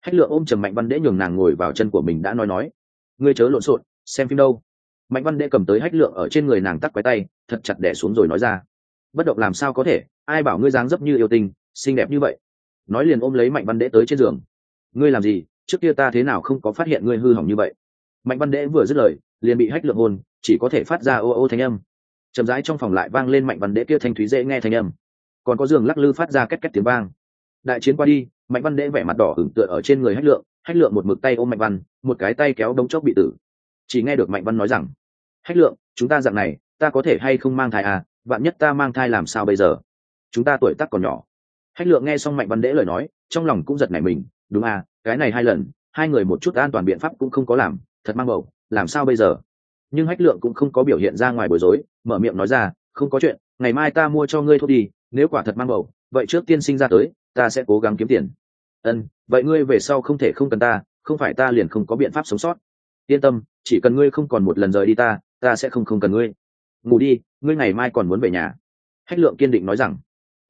Hách lượng ôm chầm mạnh văn đễ nhường nàng ngồi vào chân của mình đã nói nói. Ngươi chớ lộn xộn, xem phim đâu. Mạnh văn đễ cầm tới hách lượng ở trên người nàng tắc quái tay, thật chặt đẻ xuống rồi nói ra. Bất động làm sao có thể, ai bảo ngươi dáng dấp như yêu tình xinh đẹp như vậy? Nói liền ôm lấy mạnh văn đễ tới trên giường. Ngươi làm gì? Trước kia ta thế nào không có phát hiện ngươi hư hỏng như vậy? Mạnh văn đễ vừa dứt lời, liền bị hách lượng hôn chỉ có thể phát ra ô ô thanh âm. Chậm rãi trong phòng lại vang lên mạnh văn đễ kia thanh thúy dễ nghe thanh âm. Còn có giường lắc lư phát ra két két tiếng vang. Đại chiến qua đi, mạnh văn đễ vẻ mặt đỏ hửng tựa ở trên người hách lượng hách lượng một mực tay ôm mạnh văn, một cái tay kéo đống chốc bị tử. Chỉ nghe được mạnh văn nói rằng, hách lượng, chúng ta dạng này, ta có thể hay không mang thai à? Vạn nhất ta mang thai làm sao bây giờ? Chúng ta tuổi tác còn nhỏ. Hách lượng nghe xong mạnh văn đễ lời nói, trong lòng cũng giật nảy mình, đúng à cái này hai lần, hai người một chút an toàn biện pháp cũng không có làm, thật mang bầu, làm sao bây giờ? Nhưng hách lượng cũng không có biểu hiện ra ngoài bối rối, mở miệng nói ra, không có chuyện, ngày mai ta mua cho ngươi thuốc đi, nếu quả thật mang bầu, vậy trước tiên sinh ra tới, ta sẽ cố gắng kiếm tiền. Ân, vậy ngươi về sau không thể không cần ta, không phải ta liền không có biện pháp sống sót. Yên tâm, chỉ cần ngươi không còn một lần rời đi ta ta sẽ không không cần ngươi. Ngủ đi, ngươi ngày mai còn muốn về nhà. Hách lượng kiên định nói rằng.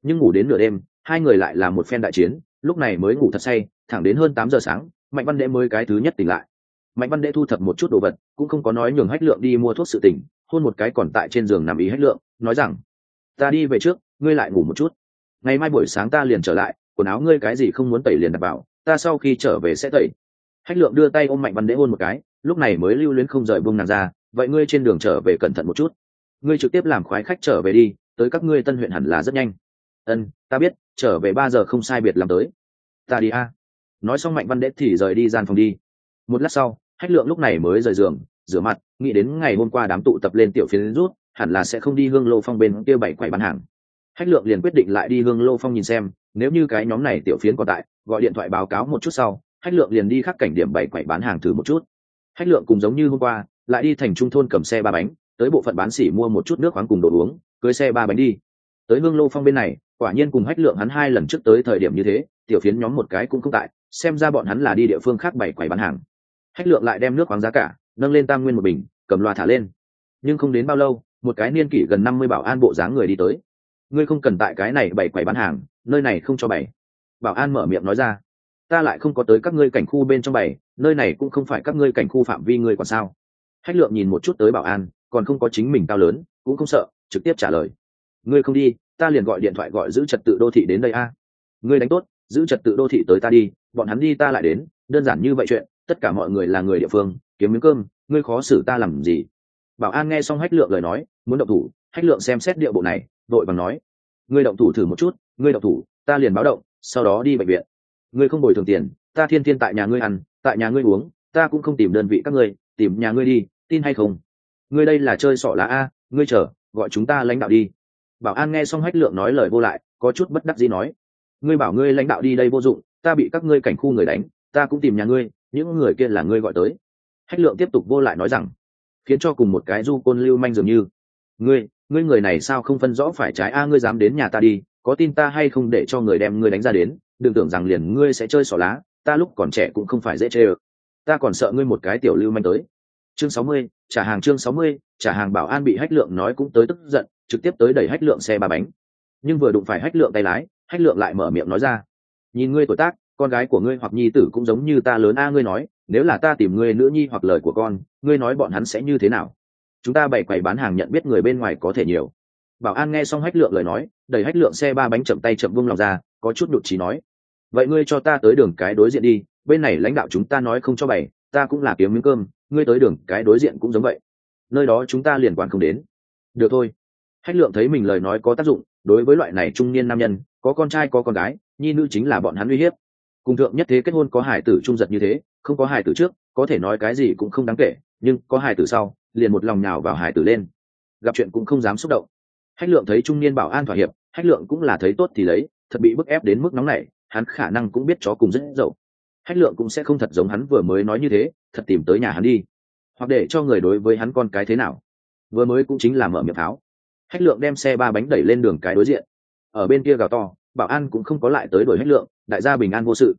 Nhưng ngủ đến nửa đêm, hai người lại là một phen đại chiến, lúc này mới ngủ thật say thẳng đến hơn tám giờ sáng, mạnh văn đệ mới cái thứ nhất tỉnh lại. Mạnh văn đệ thu thập một chút đồ vật, cũng không có nói nhường hách lượng đi mua thuốc sự tỉnh, hôn một cái còn tại trên giường nằm ý hách lượng, nói rằng, ta đi về trước, ngươi lại ngủ một chút. Ngày mai buổi sáng ta liền trở lại, quần áo ngươi cái gì không muốn tẩy liền đặt vào, ta sau khi trở về sẽ tẩy. Hách lượng đưa tay ôm mạnh văn đệ hôn một cái, lúc này mới lưu luyến không rời buông nàng ra, vậy ngươi trên đường trở về cẩn thận một chút. Ngươi trực tiếp làm khoái khách trở về đi, tới các ngươi tân huyện hẳn là rất nhanh. Ân, ta biết, trở về ba giờ không sai biệt làm tới. Ta đi a nói xong mạnh văn đế thì rời đi gian phòng đi. Một lát sau hách lượng lúc này mới rời giường, rửa mặt, nghĩ đến ngày hôm qua đám tụ tập lên tiểu phiến rút, hẳn là sẽ không đi hương lô phong bên kia bảy quầy bán hàng. Hách lượng liền quyết định lại đi hương lô phong nhìn xem, nếu như cái nhóm này tiểu phiến còn tại, gọi điện thoại báo cáo một chút sau hách lượng liền đi khắc cảnh điểm bảy quầy bán hàng thử một chút. Hách lượng cùng giống như hôm qua, lại đi thành trung thôn cầm xe ba bánh, tới bộ phận bán xỉ mua một chút nước khoáng cùng đồ uống, cưới xe ba bánh đi. Tới hương lô phong bên này, quả nhiên cùng hách lượng hắn hai lần trước tới thời điểm như thế, tiểu phiến nhóm một cái cũng không tại xem ra bọn hắn là đi địa phương khác bảy quầy bán hàng. Hách lượng lại đem nước khoáng giá cả, nâng lên tam nguyên một bình, cầm loa thả lên. Nhưng không đến bao lâu, một cái niên kỷ gần năm mươi bảo an bộ dáng người đi tới. Ngươi không cần tại cái này bảy quầy bán hàng, nơi này không cho bày. Bảo an mở miệng nói ra. Ta lại không có tới các ngươi cảnh khu bên trong bày, nơi này cũng không phải các ngươi cảnh khu phạm vi ngươi còn sao. Hách lượng nhìn một chút tới bảo an, còn không có chính mình cao lớn, cũng không sợ, trực tiếp trả lời. Ngươi không đi, ta liền gọi điện thoại gọi giữ trật tự đô thị đến đây a. Ngươi đánh tốt giữ trật tự đô thị tới ta đi, bọn hắn đi ta lại đến, đơn giản như vậy chuyện, tất cả mọi người là người địa phương, kiếm miếng cơm, ngươi khó xử ta làm gì? Bảo an nghe xong hách lượng lời nói, muốn động thủ, hách lượng xem xét địa bộ này, vội bằng nói, ngươi động thủ thử một chút, ngươi động thủ, ta liền báo động, sau đó đi bệnh viện. Ngươi không bồi thường tiền, ta thiên thiên tại nhà ngươi ăn, tại nhà ngươi uống, ta cũng không tìm đơn vị các ngươi, tìm nhà ngươi đi, tin hay không? Ngươi đây là chơi sỏ lá a, ngươi chờ, gọi chúng ta lãnh đạo đi. Bảo an nghe xong hách lượng nói lời vô lại, có chút bất đắc dĩ nói ngươi bảo ngươi lãnh đạo đi đây vô dụng, ta bị các ngươi cảnh khu người đánh, ta cũng tìm nhà ngươi, những người kia là ngươi gọi tới. Hách lượng tiếp tục vô lại nói rằng, khiến cho cùng một cái du côn lưu manh dường như. Ngươi ngươi người này sao không phân rõ phải trái a, ngươi dám đến nhà ta đi, có tin ta hay không để cho người đem ngươi đánh ra đến, đừng tưởng rằng liền ngươi sẽ chơi xỏ lá, ta lúc còn trẻ cũng không phải dễ chê ơ. Ta còn sợ ngươi một cái tiểu lưu manh tới. Chương sáu mươi, trả hàng chương sáu mươi, trả hàng bảo an bị hách lượng nói cũng tới tức giận, trực tiếp tới đẩy hách lượng xe ba bánh. Nhưng vừa đụng phải hách lượng tay lái hách lượng lại mở miệng nói ra, nhìn ngươi tuổi tác, con gái của ngươi hoặc nhi tử cũng giống như ta lớn a, ngươi nói, nếu là ta tìm ngươi nữ nhi hoặc lời của con, ngươi nói bọn hắn sẽ như thế nào? Chúng ta bày quầy bán hàng nhận biết người bên ngoài có thể nhiều. Bảo an nghe xong hách lượng lời nói, đẩy hách lượng xe ba bánh chậm tay chậm vung lòng ra, có chút nhụt trí nói, vậy ngươi cho ta tới đường cái đối diện đi, bên này lãnh đạo chúng ta nói không cho bày, ta cũng là kiếm miếng cơm, ngươi tới đường cái đối diện cũng giống vậy. Nơi đó chúng ta liền quản không đến. Được thôi. Hách lượng thấy mình lời nói có tác dụng, đối với loại này trung niên nam nhân có con trai có con gái, nhi nữ chính là bọn hắn uy hiếp. Cùng thượng nhất thế kết hôn có hải tử trung giật như thế, không có hải tử trước, có thể nói cái gì cũng không đáng kể, nhưng có hải tử sau, liền một lòng nào vào hải tử lên. Gặp chuyện cũng không dám xúc động. Hách lượng thấy trung niên bảo an thỏa hiệp, hách lượng cũng là thấy tốt thì lấy, thật bị bức ép đến mức nóng này hắn khả năng cũng biết chó cùng rất dậu. Hách lượng cũng sẽ không thật giống hắn vừa mới nói như thế, thật tìm tới nhà hắn đi. Hoặc để cho người đối với hắn con cái thế nào. Vừa mới cũng chính là mở miệng tháo. Hách lượng đem xe ba bánh đẩy lên đường cái đối diện ở bên kia gào to, bảo an cũng không có lại tới đổi hết lượng, đại gia bình an vô sự.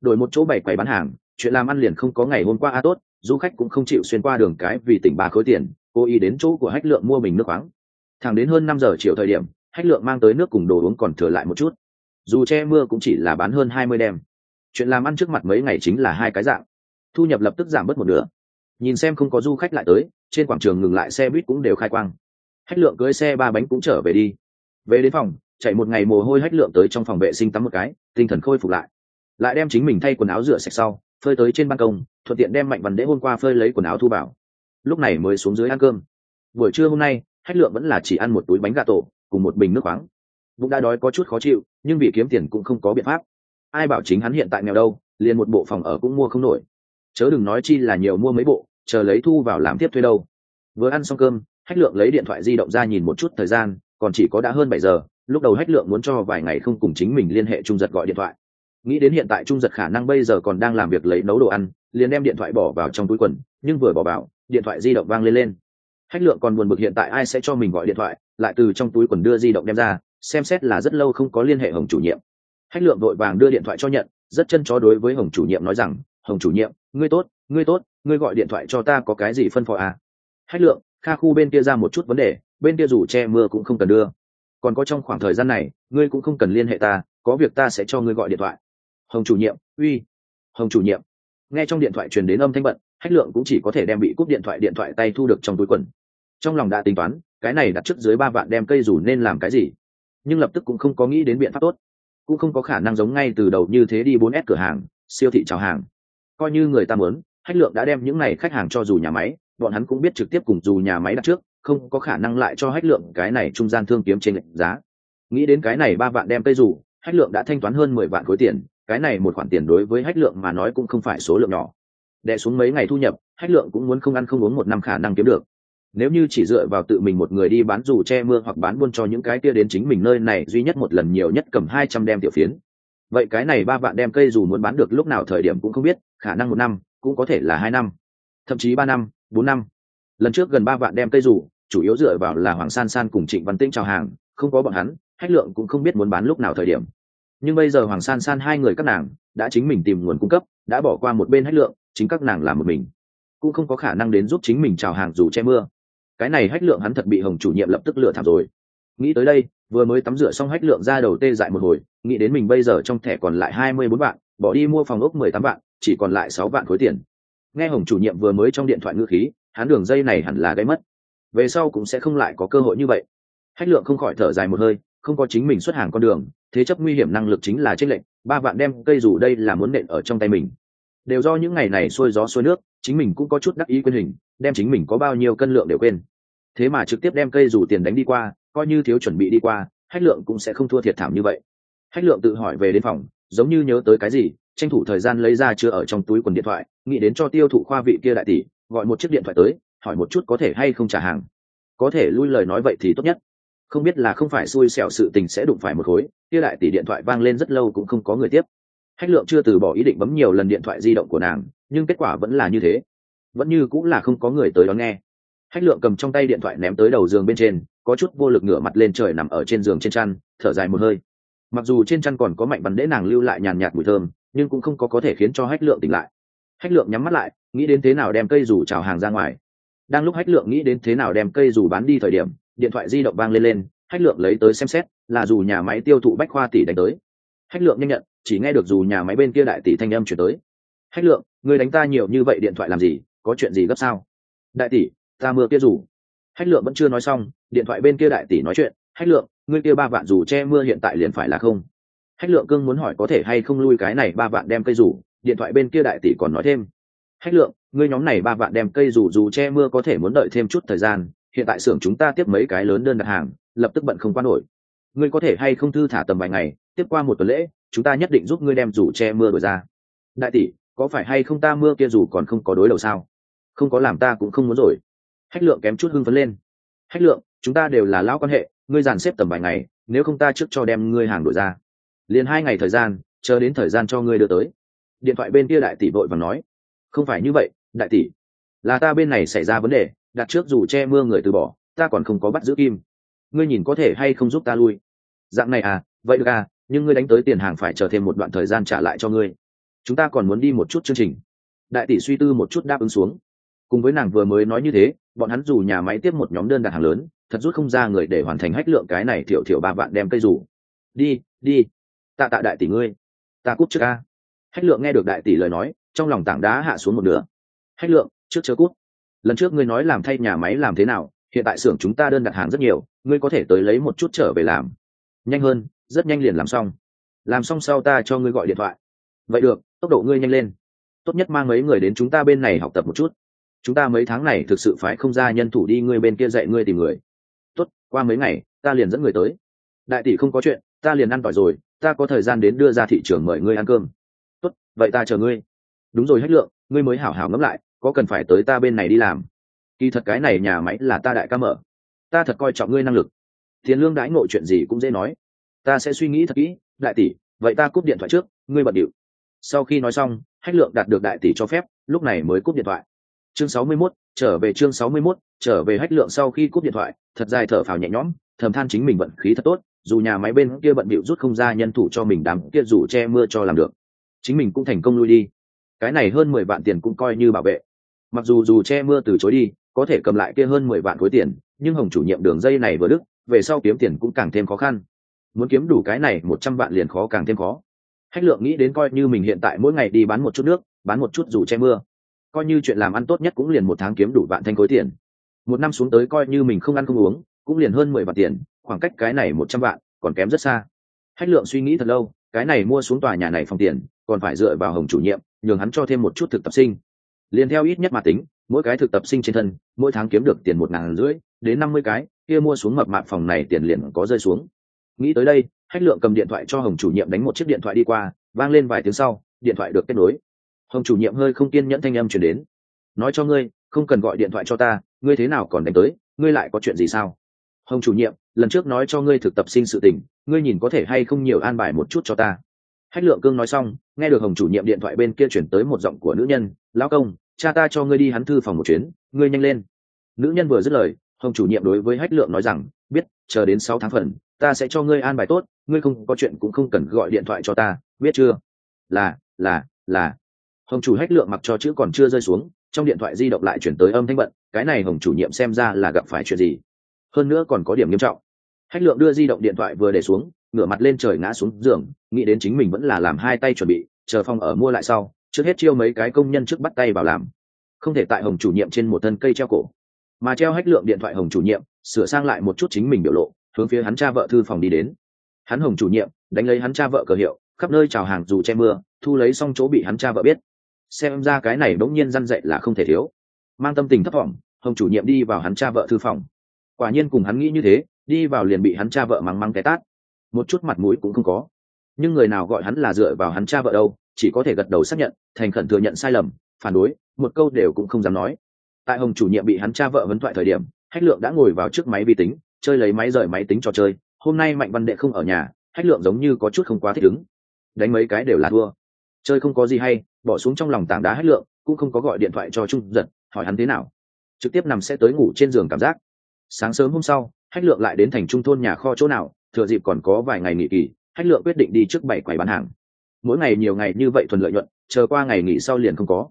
Đổi một chỗ bảy quầy bán hàng, chuyện làm ăn liền không có ngày hôm qua a tốt, du khách cũng không chịu xuyên qua đường cái vì tỉnh ba khối tiền, cố ý đến chỗ của hách lượng mua mình nước khoáng. Thẳng đến hơn năm giờ chiều thời điểm, hách lượng mang tới nước cùng đồ uống còn thừa lại một chút. Dù che mưa cũng chỉ là bán hơn hai mươi đem. Chuyện làm ăn trước mặt mấy ngày chính là hai cái dạng. Thu nhập lập tức giảm bớt một nửa. Nhìn xem không có du khách lại tới, trên quảng trường ngừng lại xe buýt cũng đều khai quang. Hách lượng cưới xe ba bánh cũng trở về đi. Về đến phòng chạy một ngày mồ hôi hách lượng tới trong phòng vệ sinh tắm một cái, tinh thần khôi phục lại. Lại đem chính mình thay quần áo rửa sạch sau, phơi tới trên ban công, thuận tiện đem mạnh văn đễ hôm qua phơi lấy quần áo thu bảo lúc này mới xuống dưới ăn cơm. Buổi trưa hôm nay, hách lượng vẫn là chỉ ăn một túi bánh gà tổ, cùng một bình nước khoáng. Bụng đã đói có chút khó chịu, nhưng vì kiếm tiền cũng không có biện pháp. Ai bảo chính hắn hiện tại nghèo đâu, liền một bộ phòng ở cũng mua không nổi. Chớ đừng nói chi là nhiều mua mấy bộ, chờ lấy thu vào làm tiếp thuê đâu. Vừa ăn xong cơm, hách lượng lấy điện thoại di động ra nhìn một chút thời gian, còn chỉ có đã hơn bảy giờ lúc đầu hách lượng muốn cho vài ngày không cùng chính mình liên hệ trung giật gọi điện thoại. Nghĩ đến hiện tại trung giật khả năng bây giờ còn đang làm việc lấy nấu đồ ăn, liền đem điện thoại bỏ vào trong túi quần, nhưng vừa bỏ vào, điện thoại di động vang lên lên. Hách lượng còn buồn bực hiện tại ai sẽ cho mình gọi điện thoại, lại từ trong túi quần đưa di động đem ra, xem xét là rất lâu không có liên hệ hồng chủ nhiệm. Hách lượng đội vàng đưa điện thoại cho nhận, rất chân chó đối với hồng chủ nhiệm nói rằng, hồng chủ nhiệm, ngươi tốt ngươi tốt, ngươi gọi điện thoại cho ta có cái gì phân phó à? hách lượng, kha khu bên kia ra một chút vấn đề, bên kia dù che mưa cũng không cần đưa còn có trong khoảng thời gian này, ngươi cũng không cần liên hệ ta, có việc ta sẽ cho ngươi gọi điện thoại. Hồng chủ nhiệm, uy. Hồng chủ nhiệm. Nghe trong điện thoại truyền đến âm thanh bận hách lượng cũng chỉ có thể đem bị cúp điện thoại điện thoại tay thu được trong túi quần. Trong lòng đã tính toán, cái này đặt trước dưới ba vạn đem cây rủ nên làm cái gì. Nhưng lập tức cũng không có nghĩ đến biện pháp tốt. Cũng không có khả năng giống ngay từ đầu như thế đi bốn s cửa hàng, siêu thị chào hàng. Coi như người ta muốn hách lượng đã đem những này khách hàng cho dù nhà máy, bọn hắn cũng biết trực tiếp cùng dù nhà máy đặt trước không có khả năng lại cho hách lượng cái này trung gian thương kiếm trên lệnh giá. Nghĩ đến cái này ba vạn đem cây rủ hách lượng đã thanh toán hơn mười vạn khối tiền, cái này một khoản tiền đối với hách lượng mà nói cũng không phải số lượng nhỏ. Đẻ xuống mấy ngày thu nhập, hách lượng cũng muốn không ăn không uống một năm khả năng kiếm được. Nếu như chỉ dựa vào tự mình một người đi bán dù che mưa hoặc bán buôn cho những cái kia đến chính mình nơi này, duy nhất một lần nhiều nhất cầm hai trăm đem tiểu phiến. Vậy cái này ba vạn đem cây dù muốn bán được lúc nào thời điểm cũng không biết, khả năng một năm, cũng có thể là hai năm, thậm chí ba năm, bốn năm. Lần trước gần ba vạn đem cây dù chủ yếu dựa vào là hoàng san san cùng trịnh văn tĩnh chào hàng, không có bọn hắn hách lượng cũng không biết muốn bán lúc nào thời điểm. Nhưng bây giờ hoàng san san hai người các nàng đã chính mình tìm nguồn cung cấp, đã bỏ qua một bên hách lượng, chính các nàng làm một mình. Cũng không có khả năng đến giúp chính mình chào hàng dù che mưa. Cái này hách lượng hắn thật bị hồng chủ nhiệm lập tức lựa thảm rồi. Nghĩ tới đây, vừa mới tắm rửa xong hách lượng ra đầu tê dại một hồi, nghĩ đến mình bây giờ trong thẻ còn lại hai mươi bốn vạn, bỏ đi mua phòng ốc mười tám vạn, chỉ còn lại sáu vạn khối tiền. Nghe hồng chủ nhiệm vừa mới trong điện thoại ngữ khí, hắn đường dây này hẳn là gây mất về sau cũng sẽ không lại có cơ hội như vậy. Hách lượng không khỏi thở dài một hơi, không có chính mình xuất hàng con đường, thế chấp nguy hiểm năng lực chính là trích lệnh, ba vạn đem cây dù đây là muốn nện ở trong tay mình. Đều do những ngày này xuôi gió xuôi nước, chính mình cũng có chút đắc ý quyền hình, đem chính mình có bao nhiêu cân lượng đều quên. Thế mà trực tiếp đem cây dù tiền đánh đi qua, coi như thiếu chuẩn bị đi qua, hách lượng cũng sẽ không thua thiệt thảm như vậy. Hách lượng tự hỏi về đến phòng, giống như nhớ tới cái gì, tranh thủ thời gian lấy ra chưa ở trong túi quần điện thoại, nghĩ đến cho tiêu thụ khoa vị kia đại tỷ, gọi một chiếc điện thoại tới hỏi một chút có thể hay không trả hàng. Có thể lui lời nói vậy thì tốt nhất. Không biết là không phải xui xẻo sự tình sẽ đụng phải một khối, kia đại tỷ điện thoại vang lên rất lâu cũng không có người tiếp. Hách lượng chưa từ bỏ ý định bấm nhiều lần điện thoại di động của nàng, nhưng kết quả vẫn là như thế. Vẫn như cũng là không có người tới đón nghe. Hách lượng cầm trong tay điện thoại ném tới đầu giường bên trên, có chút vô lực ngửa mặt lên trời nằm ở trên giường trên chăn, thở dài một hơi. Mặc dù trên chăn còn có mạnh bắn đễ nàng lưu lại nhàn nhạt mùi thơm, nhưng cũng không có có thể khiến cho hách lượng tỉnh lại. Hách lượng nhắm mắt lại, nghĩ đến thế nào đem cây dù trào hàng ra ngoài đang lúc hách lượng nghĩ đến thế nào đem cây dù bán đi thời điểm, điện thoại di động vang lên lên, hách lượng lấy tới xem xét, là dù nhà máy tiêu thụ bách khoa tỷ đánh tới. Hách lượng nhanh nhận, chỉ nghe được dù nhà máy bên kia đại tỷ thanh âm chuyển tới. Hách lượng người đánh ta nhiều như vậy điện thoại làm gì, có chuyện gì gấp sao? Đại tỷ, ta mưa kia dù. Hách lượng vẫn chưa nói xong, điện thoại bên kia đại tỷ nói chuyện, hách lượng, ngươi kia ba vạn dù che mưa hiện tại liền phải là không? Hách lượng cương muốn hỏi có thể hay không lui cái này ba vạn đem cây dù, điện thoại bên kia đại tỷ còn nói thêm. Hách lượng ngươi nhóm này ba vạn đem cây dù dù che mưa có thể muốn đợi thêm chút thời gian, hiện tại xưởng chúng ta tiếp mấy cái lớn đơn đặt hàng, lập tức bận không qua nổi. Ngươi có thể hay không thư thả tầm vài ngày, tiếp qua một tuần lễ, chúng ta nhất định giúp ngươi đem dù che mưa đổi ra. Đại tỷ, có phải hay không ta mưa kia dù còn không có đối đầu sao? Không có làm ta cũng không muốn rồi. Hách lượng kém chút hưng phấn lên. Hách lượng, chúng ta đều là lão quan hệ, ngươi dàn xếp tầm vài ngày, nếu không ta trước cho đem ngươi hàng đổi ra. Liền hai ngày thời gian, chờ đến thời gian cho ngươi đưa tới. Điện thoại bên kia đại tỷ vội và nói. Không phải như vậy đại tỷ, là ta bên này xảy ra vấn đề, đặt trước dù che mưa người từ bỏ, ta còn không có bắt giữ kim. Ngươi nhìn có thể hay không giúp ta lui? Dạng này à vậy được à nhưng ngươi đánh tới tiền hàng phải chờ thêm một đoạn thời gian trả lại cho ngươi. Chúng ta còn muốn đi một chút chương trình. Đại tỷ suy tư một chút đáp ứng xuống. Cùng với nàng vừa mới nói như thế, bọn hắn dù nhà máy tiếp một nhóm đơn đặt hàng lớn, thật rút không ra người để hoàn thành hách lượng cái này thiểu thiểu ba vạn đem cây rủ đi đi. Tạ tạ đại tỷ ngươi. Ta cúp trước ca hách lượng nghe được đại tỷ lời nói, trong lòng tảng đá hạ xuống một nửa hách lượng, trước chờ cút. Lần trước ngươi nói làm thay nhà máy làm thế nào, hiện tại xưởng chúng ta đơn đặt hàng rất nhiều, ngươi có thể tới lấy một chút trở về làm. Nhanh hơn, rất nhanh liền làm xong. Làm xong sau ta cho ngươi gọi điện thoại. Vậy được, tốc độ ngươi nhanh lên. Tốt nhất mang mấy người đến chúng ta bên này học tập một chút. Chúng ta mấy tháng này thực sự phải không ra nhân thủ đi ngươi bên kia dạy ngươi tìm người. Tốt, qua mấy ngày, ta liền dẫn người tới. Đại tỷ không có chuyện, ta liền ăn tỏi rồi, ta có thời gian đến đưa ra thị trường mời ngươi ăn cơm. Tốt, vậy ta chờ ngươi. Đúng rồi hách lượng, ngươi mới hảo hảo ngẫm lại có cần phải tới ta bên này đi làm? Kỳ thật cái này nhà máy là ta đại ca mở. Ta thật coi trọng ngươi năng lực. Tiền lương đãi ngộ chuyện gì cũng dễ nói. Ta sẽ suy nghĩ thật kỹ đại tỷ vậy ta cúp điện thoại trước ngươi bận điệu. Sau khi nói xong hách lượng đạt được đại tỷ cho phép lúc này mới cúp điện thoại. Chương sáu mươi 61, trở về chương sáu mươi 61, trở về hách lượng sau khi cúp điện thoại thật dài thở phào nhẹ nhõm thầm than chính mình vận khí thật tốt dù nhà máy bên kia bận bịu rút không ra nhân thủ cho mình đám kia dù che mưa cho làm được. Chính mình cũng thành công lui đi. Cái này hơn mười vạn tiền cũng coi như bảo vệ mặc dù dù che mưa từ chối đi, có thể cầm lại kia hơn mười vạn khối tiền, nhưng hồng chủ nhiệm đường dây này vừa đức về sau kiếm tiền cũng càng thêm khó khăn. Muốn kiếm đủ cái này, một trăm vạn liền khó càng thêm khó. Hách lượng nghĩ đến coi như mình hiện tại mỗi ngày đi bán một chút nước, bán một chút dù che mưa. Coi như chuyện làm ăn tốt nhất cũng liền một tháng kiếm đủ vạn thanh khối tiền. Một năm xuống tới coi như mình không ăn không uống, cũng liền hơn mười vạn tiền, khoảng cách cái này một trăm vạn còn kém rất xa. Hách lượng suy nghĩ thật lâu, cái này mua xuống tòa nhà này phòng tiền, còn phải dựa vào hồng chủ nhiệm, nhường hắn cho thêm một chút thực tập sinh liền theo ít nhất mà tính, mỗi cái thực tập sinh trên thân, mỗi tháng kiếm được tiền một ngàn rưỡi, đến năm mươi cái, kia mua xuống mập mạp phòng này tiền liền có rơi xuống. Nghĩ tới đây, hách lượng cầm điện thoại cho hồng chủ nhiệm đánh một chiếc điện thoại đi qua, vang lên vài tiếng sau, điện thoại được kết nối. Hồng chủ nhiệm hơi không kiên nhẫn thanh âm chuyển đến. Nói cho ngươi, không cần gọi điện thoại cho ta, ngươi thế nào còn đánh tới, ngươi lại có chuyện gì sao? Hồng chủ nhiệm, lần trước nói cho ngươi thực tập sinh sự tình, ngươi nhìn có thể hay không nhiều an bài một chút cho ta. Hách lượng cương nói xong, nghe được hồng chủ nhiệm điện thoại bên kia chuyển tới một giọng của nữ nhân, lão công cha ta cho ngươi đi hắn thư phòng một chuyến, ngươi nhanh lên. Nữ nhân vừa dứt lời, hồng chủ nhiệm đối với hách lượng nói rằng, biết, chờ đến sáu tháng phần, ta sẽ cho ngươi an bài tốt, ngươi không có chuyện cũng không cần gọi điện thoại cho ta, biết chưa? Là là là. Hồng chủ hách lượng mặc cho chữ còn chưa rơi xuống, trong điện thoại di động lại chuyển tới âm thanh bận, cái này hồng chủ nhiệm xem ra là gặp phải chuyện gì? Hơn nữa còn có điểm nghiêm trọng. Hách lượng đưa di động điện thoại vừa để xuống, ngửa mặt lên trời ngã xuống giường, nghĩ đến chính mình vẫn là làm hai tay chuẩn bị, chờ phòng ở mua lại sau trước hết chiêu mấy cái công nhân trước bắt tay vào làm. Không thể tại hồng chủ nhiệm trên một thân cây treo cổ, mà treo hách lượng điện thoại hồng chủ nhiệm, sửa sang lại một chút chính mình biểu lộ, hướng phía hắn cha vợ thư phòng đi đến. Hắn hồng chủ nhiệm, đánh lấy hắn cha vợ cờ hiệu, khắp nơi chào hàng dù che mưa, thu lấy xong chỗ bị hắn cha vợ biết. Xem ra cái này bỗng nhiên răn dậy là không thể thiếu. Mang tâm tình thấp thỏm, hồng chủ nhiệm đi vào hắn cha vợ thư phòng. Quả nhiên cùng hắn nghĩ như thế, đi vào liền bị hắn cha vợ mắng mắng té tát. Một chút mặt mũi cũng không có. Nhưng người nào gọi hắn là dựa vào hắn cha vợ đâu? Chỉ có thể gật đầu xác nhận, thành khẩn thừa nhận sai lầm, phản đối, một câu đều cũng không dám nói. Tại hồng chủ nhiệm bị hắn cha vợ vấn thoại thời điểm, hách lượng đã ngồi vào trước máy vi tính, chơi lấy máy rời máy tính trò chơi, hôm nay mạnh văn đệ không ở nhà, hách lượng giống như có chút không quá thích ứng. Đánh mấy cái đều là thua. Chơi không có gì hay, bỏ xuống trong lòng tảng đá hách lượng, cũng không có gọi điện thoại cho trung giật, hỏi hắn thế nào. Trực tiếp nằm sẽ tới ngủ trên giường cảm giác. Sáng sớm hôm sau, hách lượng lại đến thành trung thôn nhà kho chỗ nào, thừa dịp còn có vài ngày nghỉ kỳ, hách lượng quyết định đi trước bảy quầy bán hàng mỗi ngày nhiều ngày như vậy thuần lợi nhuận, chờ qua ngày nghỉ sau liền không có.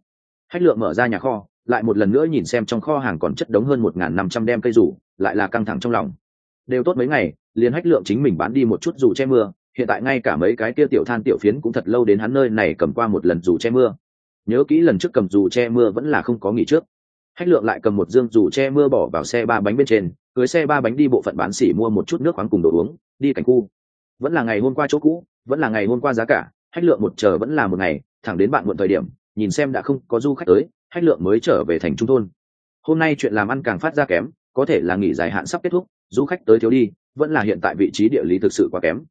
Hách lượng mở ra nhà kho, lại một lần nữa nhìn xem trong kho hàng còn chất đống hơn một n g h n năm trăm đem cây rủ, lại là căng thẳng trong lòng. Đều tốt mấy ngày, liền hách lượng chính mình bán đi một chút dù che mưa, hiện tại ngay cả mấy cái kia tiểu than tiểu phiến cũng thật lâu đến hắn nơi này cầm qua một lần dù che mưa. Nhớ kỹ lần trước cầm dù che mưa vẫn là không có nghỉ trước. Hách lượng lại cầm một dương dù che mưa bỏ vào xe ba bánh bên trên, cưới xe ba bánh đi bộ phận bán xỉ mua một chút nước khoáng cùng đồ uống, đi cảnh khu. Vẫn là ngày hôm qua chỗ cũ, vẫn là ngày hôm qua giá cả hách lượng một chờ vẫn là một ngày, thẳng đến bạn muộn thời điểm, nhìn xem đã không có du khách tới, hách lượng mới trở về thành trung thôn. Hôm nay chuyện làm ăn càng phát ra kém, có thể là nghỉ dài hạn sắp kết thúc, du khách tới thiếu đi, vẫn là hiện tại vị trí địa lý thực sự quá kém.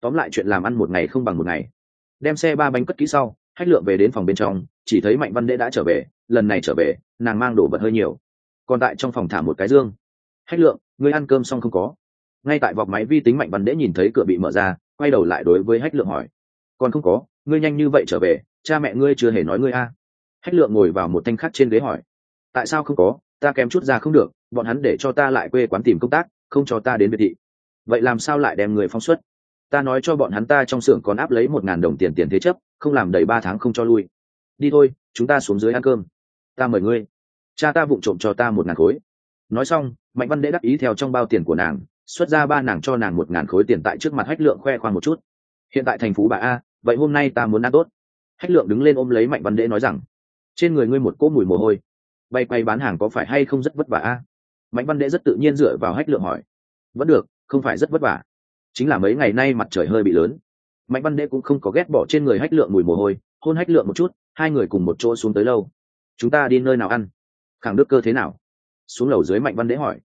Tóm lại chuyện làm ăn một ngày không bằng một ngày. Đem xe ba bánh cất kỹ sau, hách lượng về đến phòng bên trong, chỉ thấy mạnh văn đễ đã trở về, lần này trở về, nàng mang đồ vật hơi nhiều. Còn tại trong phòng thả một cái dương. Hách lượng, ngươi ăn cơm xong không có? Ngay tại vọc máy vi tính mạnh văn đễ nhìn thấy cửa bị mở ra, quay đầu lại đối với hách lượng hỏi còn không có, ngươi nhanh như vậy trở về, cha mẹ ngươi chưa hề nói ngươi a. Hách lượng ngồi vào một thanh khắc trên ghế hỏi, tại sao không có, ta kém chút ra không được, bọn hắn để cho ta lại quê quán tìm công tác, không cho ta đến biệt thị. Vậy làm sao lại đem người phong xuất? Ta nói cho bọn hắn ta trong xưởng còn áp lấy một ngàn đồng tiền tiền thế chấp, không làm đầy ba tháng không cho lui. Đi thôi, chúng ta xuống dưới ăn cơm. Ta mời ngươi. Cha ta vụng trộm cho ta một ngàn khối. Nói xong, mạnh văn đễ đắc ý theo trong bao tiền của nàng, xuất ra ba nàng cho nàng một ngàn khối tiền tại trước mặt hách lượng khoe khoang một chút. Hiện tại thành phố bà a vậy hôm nay ta muốn ăn tốt. Hách lượng đứng lên ôm lấy mạnh văn đễ nói rằng, trên người ngươi một cỗ mùi mồ hôi. Bay quay bán hàng có phải hay không rất vất vả a? Mạnh văn đễ rất tự nhiên dựa vào hách lượng hỏi. Vẫn được, không phải rất vất vả. Chính là mấy ngày nay mặt trời hơi bị lớn. Mạnh văn đễ cũng không có ghét bỏ trên người hách lượng mùi mồ hôi, hôn hách lượng một chút, hai người cùng một chỗ xuống tới lâu chúng ta đi nơi nào ăn? Khẳng đức cơ thế nào? Xuống lầu dưới mạnh văn đễ hỏi.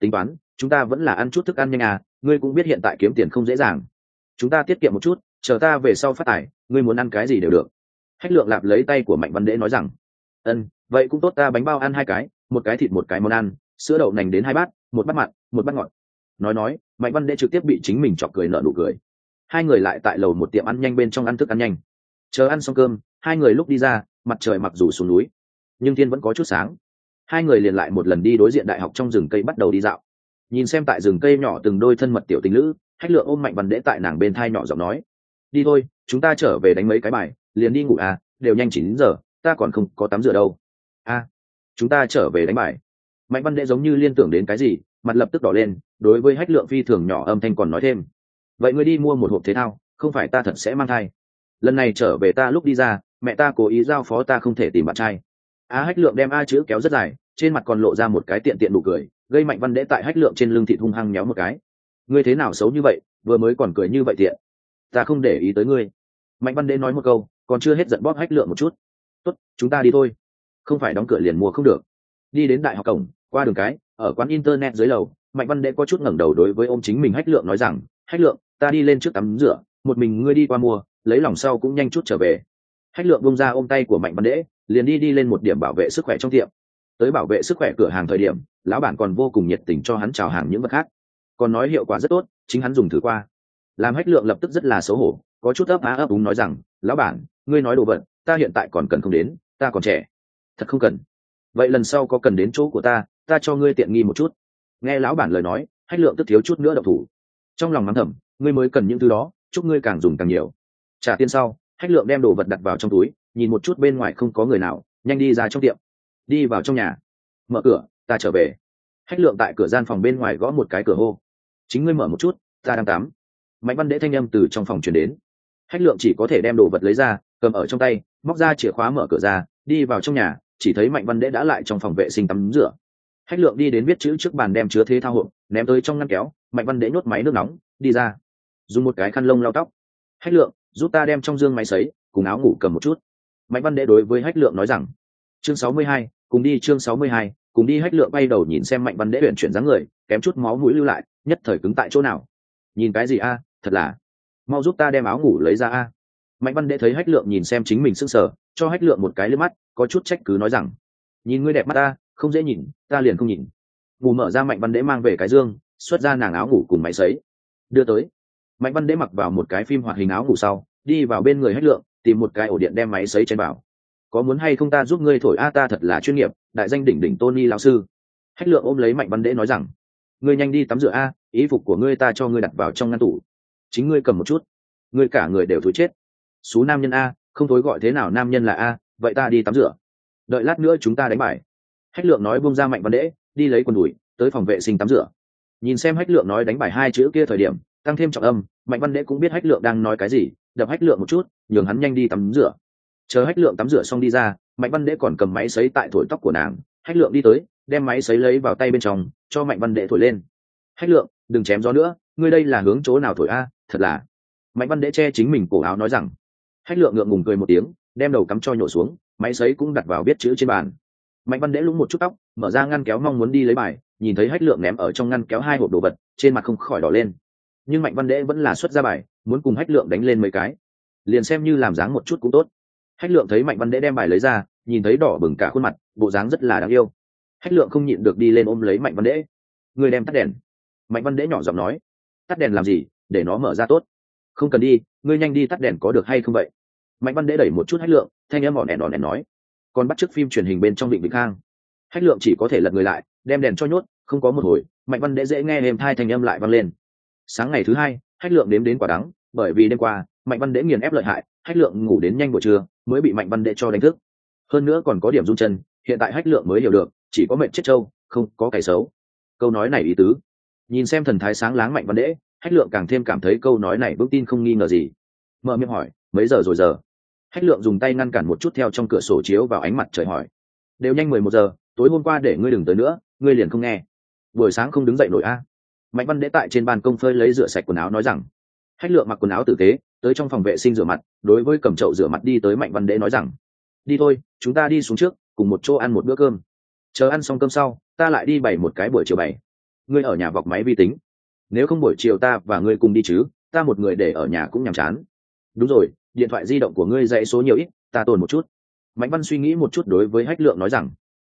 Tính toán, chúng ta vẫn là ăn chút thức ăn nhanh à ngươi cũng biết hiện tại kiếm tiền không dễ dàng. Chúng ta tiết kiệm một chút chờ ta về sau phát tài ngươi muốn ăn cái gì đều được. Hách lượng lạp lấy tay của mạnh văn đễ nói rằng ân vậy cũng tốt ta bánh bao ăn hai cái một cái thịt một cái món ăn sữa đậu nành đến hai bát một bát mặn một bát ngọt. Nói nói mạnh văn đễ trực tiếp bị chính mình chọc cười nợ nụ cười. Hai người lại tại lầu một tiệm ăn nhanh bên trong ăn thức ăn nhanh. Chờ ăn xong cơm hai người lúc đi ra mặt trời mặc dù xuống núi nhưng thiên vẫn có chút sáng. Hai người liền lại một lần đi đối diện đại học trong rừng cây bắt đầu đi dạo. Nhìn xem tại rừng cây nhỏ từng đôi thân mật tiểu tình nữ, hách lượng ôm mạnh văn đễ tại nàng bên thai nhỏ giọng nói đi thôi chúng ta trở về đánh mấy cái bài liền đi ngủ à đều nhanh chín giờ ta còn không có tắm rửa đâu. A à, chúng ta trở về đánh bài. Mạnh văn đệ giống như liên tưởng đến cái gì mặt lập tức đỏ lên đối với hách lượng phi thường nhỏ âm thanh còn nói thêm. Vậy ngươi đi mua một hộp thế thao không phải ta thật sẽ mang thai. Lần này trở về ta lúc đi ra mẹ ta cố ý giao phó ta không thể tìm bạn trai. A hách lượng đem a chữ kéo rất dài trên mặt còn lộ ra một cái tiện tiện nụ cười gây mạnh văn đệ tại hách lượng trên lưng thịt hung hăng nhéo một cái. Ngươi thế nào xấu như vậy vừa mới còn cười như vậy tiện ta không để ý tới ngươi. Mạnh văn đế nói một câu còn chưa hết giận bóp hách lượng một chút. Tốt chúng ta đi thôi. Không phải đóng cửa liền mua không được. Đi đến đại học cổng qua đường cái ở quán internet dưới lầu mạnh văn đệ có chút ngẩng đầu đối với ông chính mình hách lượng nói rằng hách lượng ta đi lên trước tắm rửa một mình ngươi đi qua mua lấy lòng sau cũng nhanh chút trở về. Hách lượng bông ra ôm tay của mạnh văn đệ, liền đi đi lên một điểm bảo vệ sức khỏe trong tiệm. Tới bảo vệ sức khỏe cửa hàng thời điểm lão bản còn vô cùng nhiệt tình cho hắn chào hàng những vật khác. Còn nói hiệu quả rất tốt chính hắn dùng thử qua làm hách lượng lập tức rất là xấu hổ, có chút ấp á ấp úng nói rằng, lão bản, ngươi nói đồ vật, ta hiện tại còn cần không đến, ta còn trẻ. Thật không cần. Vậy lần sau có cần đến chỗ của ta ta cho ngươi tiện nghi một chút. Nghe lão bản lời nói, hách lượng tức thiếu chút nữa động thủ. Trong lòng mắng thầm, ngươi mới cần những thứ đó, chúc ngươi càng dùng càng nhiều. Trả tiền sau, hách lượng đem đồ vật đặt vào trong túi, nhìn một chút bên ngoài không có người nào, nhanh đi ra trong tiệm. Đi vào trong nhà. Mở cửa, ta trở về. Hách lượng tại cửa gian phòng bên ngoài gõ một cái cửa hô. Chính ngươi mở một chút, ta đang tắm mạnh văn đễ thanh â m từ trong phòng chuyển đến. Hách lượng chỉ có thể đem đồ vật lấy ra, cầm ở trong tay, móc ra chìa khóa mở cửa ra, đi vào trong nhà, chỉ thấy mạnh văn đễ đã lại trong phòng vệ sinh tắm rửa. Hách lượng đi đến viết chữ trước bàn đem chứa thế thao hộp ném tới trong ngăn kéo, mạnh văn đễ nhốt máy nước nóng, đi ra. Dùng một cái khăn lông lau tóc. Hách lượng, giúp ta đem trong dương máy sấy, cùng áo ngủ cầm một chút. Mạnh văn đễ đối với hách lượng nói rằng. Chương sáu mươi hai, cùng đi chương sáu mươi hai, cùng đi. Hách lượng bay đầu nhìn xem mạnh văn đễ luyện chuyển dáng người, kém chút máu mũi lưu lại, nhất thời cứng tại chỗ nào nhìn cái gì a? Thật là. Mau giúp ta đem áo ngủ lấy ra a. Mạnh văn đệ thấy hách lượng nhìn xem chính mình sưng sờ, cho hách lượng một cái lên mắt, có chút trách cứ nói rằng, nhìn ngươi đẹp mắt ta, không dễ nhìn, ta liền không nhìn. Ngủ mở ra mạnh văn đệ mang về cái dương, xuất ra nàng áo ngủ cùng máy sấy. Đưa tới. Mạnh văn đệ mặc vào một cái phim hoạt hình áo ngủ sau, đi vào bên người hách lượng, tìm một cái ổ điện đem máy sấy trên vào có muốn hay không ta giúp ngươi thổi a, ta thật là chuyên nghiệp, đại danh đỉnh đỉnh tony lão sư. Hách lượng ôm lấy mạnh văn đệ nói rằng ngươi nhanh đi tắm rửa a, ý phục của ngươi ta cho ngươi đặt vào trong ngăn tủ. Chính ngươi cầm một chút. Ngươi cả người đều thối chết. Số nam nhân a, không thối gọi thế nào nam nhân là a, vậy ta đi tắm rửa. Đợi lát nữa chúng ta đánh bài. Hách lượng nói bông ra mạnh văn đễ, đi lấy quần đùi, tới phòng vệ sinh tắm rửa. Nhìn xem hách lượng nói đánh bài hai chữ kia thời điểm, tăng thêm trọng âm, mạnh văn đễ cũng biết hách lượng đang nói cái gì, đập hách lượng một chút, nhường hắn nhanh đi tắm rửa. Chờ hách lượng tắm rửa xong đi ra, mạnh văn đễ còn cầm máy xấy tại thổi tóc của nàng. Hách lượng đi tới, đem máy xấy lấy vào tay bên trong cho mạnh văn đệ thổi lên. Hách lượng, đừng chém gió nữa, ngươi đây là hướng chỗ nào thổi a? Thật là. Mạnh văn đệ che chính mình cổ áo nói rằng. Hách lượng ngượng ngùng cười một tiếng, đem đầu cắm cho nhổ xuống, máy xấy cũng đặt vào biết chữ trên bàn. Mạnh văn đệ lúng một chút tóc, mở ra ngăn kéo mong muốn đi lấy bài, nhìn thấy hách lượng ném ở trong ngăn kéo hai hộp đồ vật, trên mặt không khỏi đỏ lên. Nhưng mạnh văn đệ vẫn là xuất ra bài, muốn cùng hách lượng đánh lên mấy cái. Liền xem như làm dáng một chút cũng tốt. Hách lượng thấy mạnh văn đệ đem bài lấy ra, nhìn thấy đỏ bừng cả khuôn mặt, bộ dáng rất là đáng yêu hách lượng không nhịn được đi lên ôm lấy mạnh văn đễ. Người đem tắt đèn. Mạnh văn đễ nhỏ giọng nói, tắt đèn làm gì, để nó mở ra tốt. Không cần đi, ngươi nhanh đi tắt đèn có được hay không vậy? Mạnh văn đễ đẩy một chút hách lượng, thanh em mọn đèn đòn đèn nói, còn bắt t phim truyền hình bên trong định vĩnh khang. Hách lượng chỉ có thể lật người lại, đem đèn cho nhốt, không có một hồi, mạnh văn đễ dễ nghe êm thai thanh âm lại vang lên. Sáng ngày thứ hai, hách lượng đếm đến quả đắng, bởi vì đêm qua, mạnh văn đễ nghiền ép lợi hại, hách lượng ngủ đến nhanh buổi trưa, mới bị mạnh văn đễ cho đánh thức. Hơn nữa còn có điểm run chân, hiện tại hách lượng mới hiểu được chỉ có mệnh chết trâu, không có cái xấu. Câu nói này ý tứ. Nhìn xem thần thái sáng láng mạnh văn đễ hách lượng càng thêm cảm thấy câu nói này vững tin không nghi ngờ gì. Mở miệng hỏi, mấy giờ rồi giờ? Hách lượng dùng tay ngăn cản một chút theo trong cửa sổ chiếu vào ánh mặt trời hỏi. Đều nhanh mười một giờ, tối hôm qua để ngươi đừng tới nữa, ngươi liền không nghe. Buổi sáng không đứng dậy nổi a. Mạnh văn đễ tại trên bàn công phơi lấy rửa sạch quần áo nói rằng. Hách lượng mặc quần áo tử tế, tới trong phòng vệ sinh rửa mặt, đối với cầm chậu rửa mặt đi tới mạnh văn đễ nói rằng. Đi thôi, chúng ta đi xuống trước, cùng một chỗ ăn một bữa cơm chờ ăn xong cơm sau, ta lại đi bày một cái buổi chiều bày. Ngươi ở nhà vọc máy vi tính. Nếu không buổi chiều ta và ngươi cùng đi chứ, ta một người để ở nhà cũng nhàm chán. Đúng rồi, điện thoại di động của ngươi dãy số nhiều ít, ta tồn một chút. Mạnh văn suy nghĩ một chút đối với hách lượng nói rằng,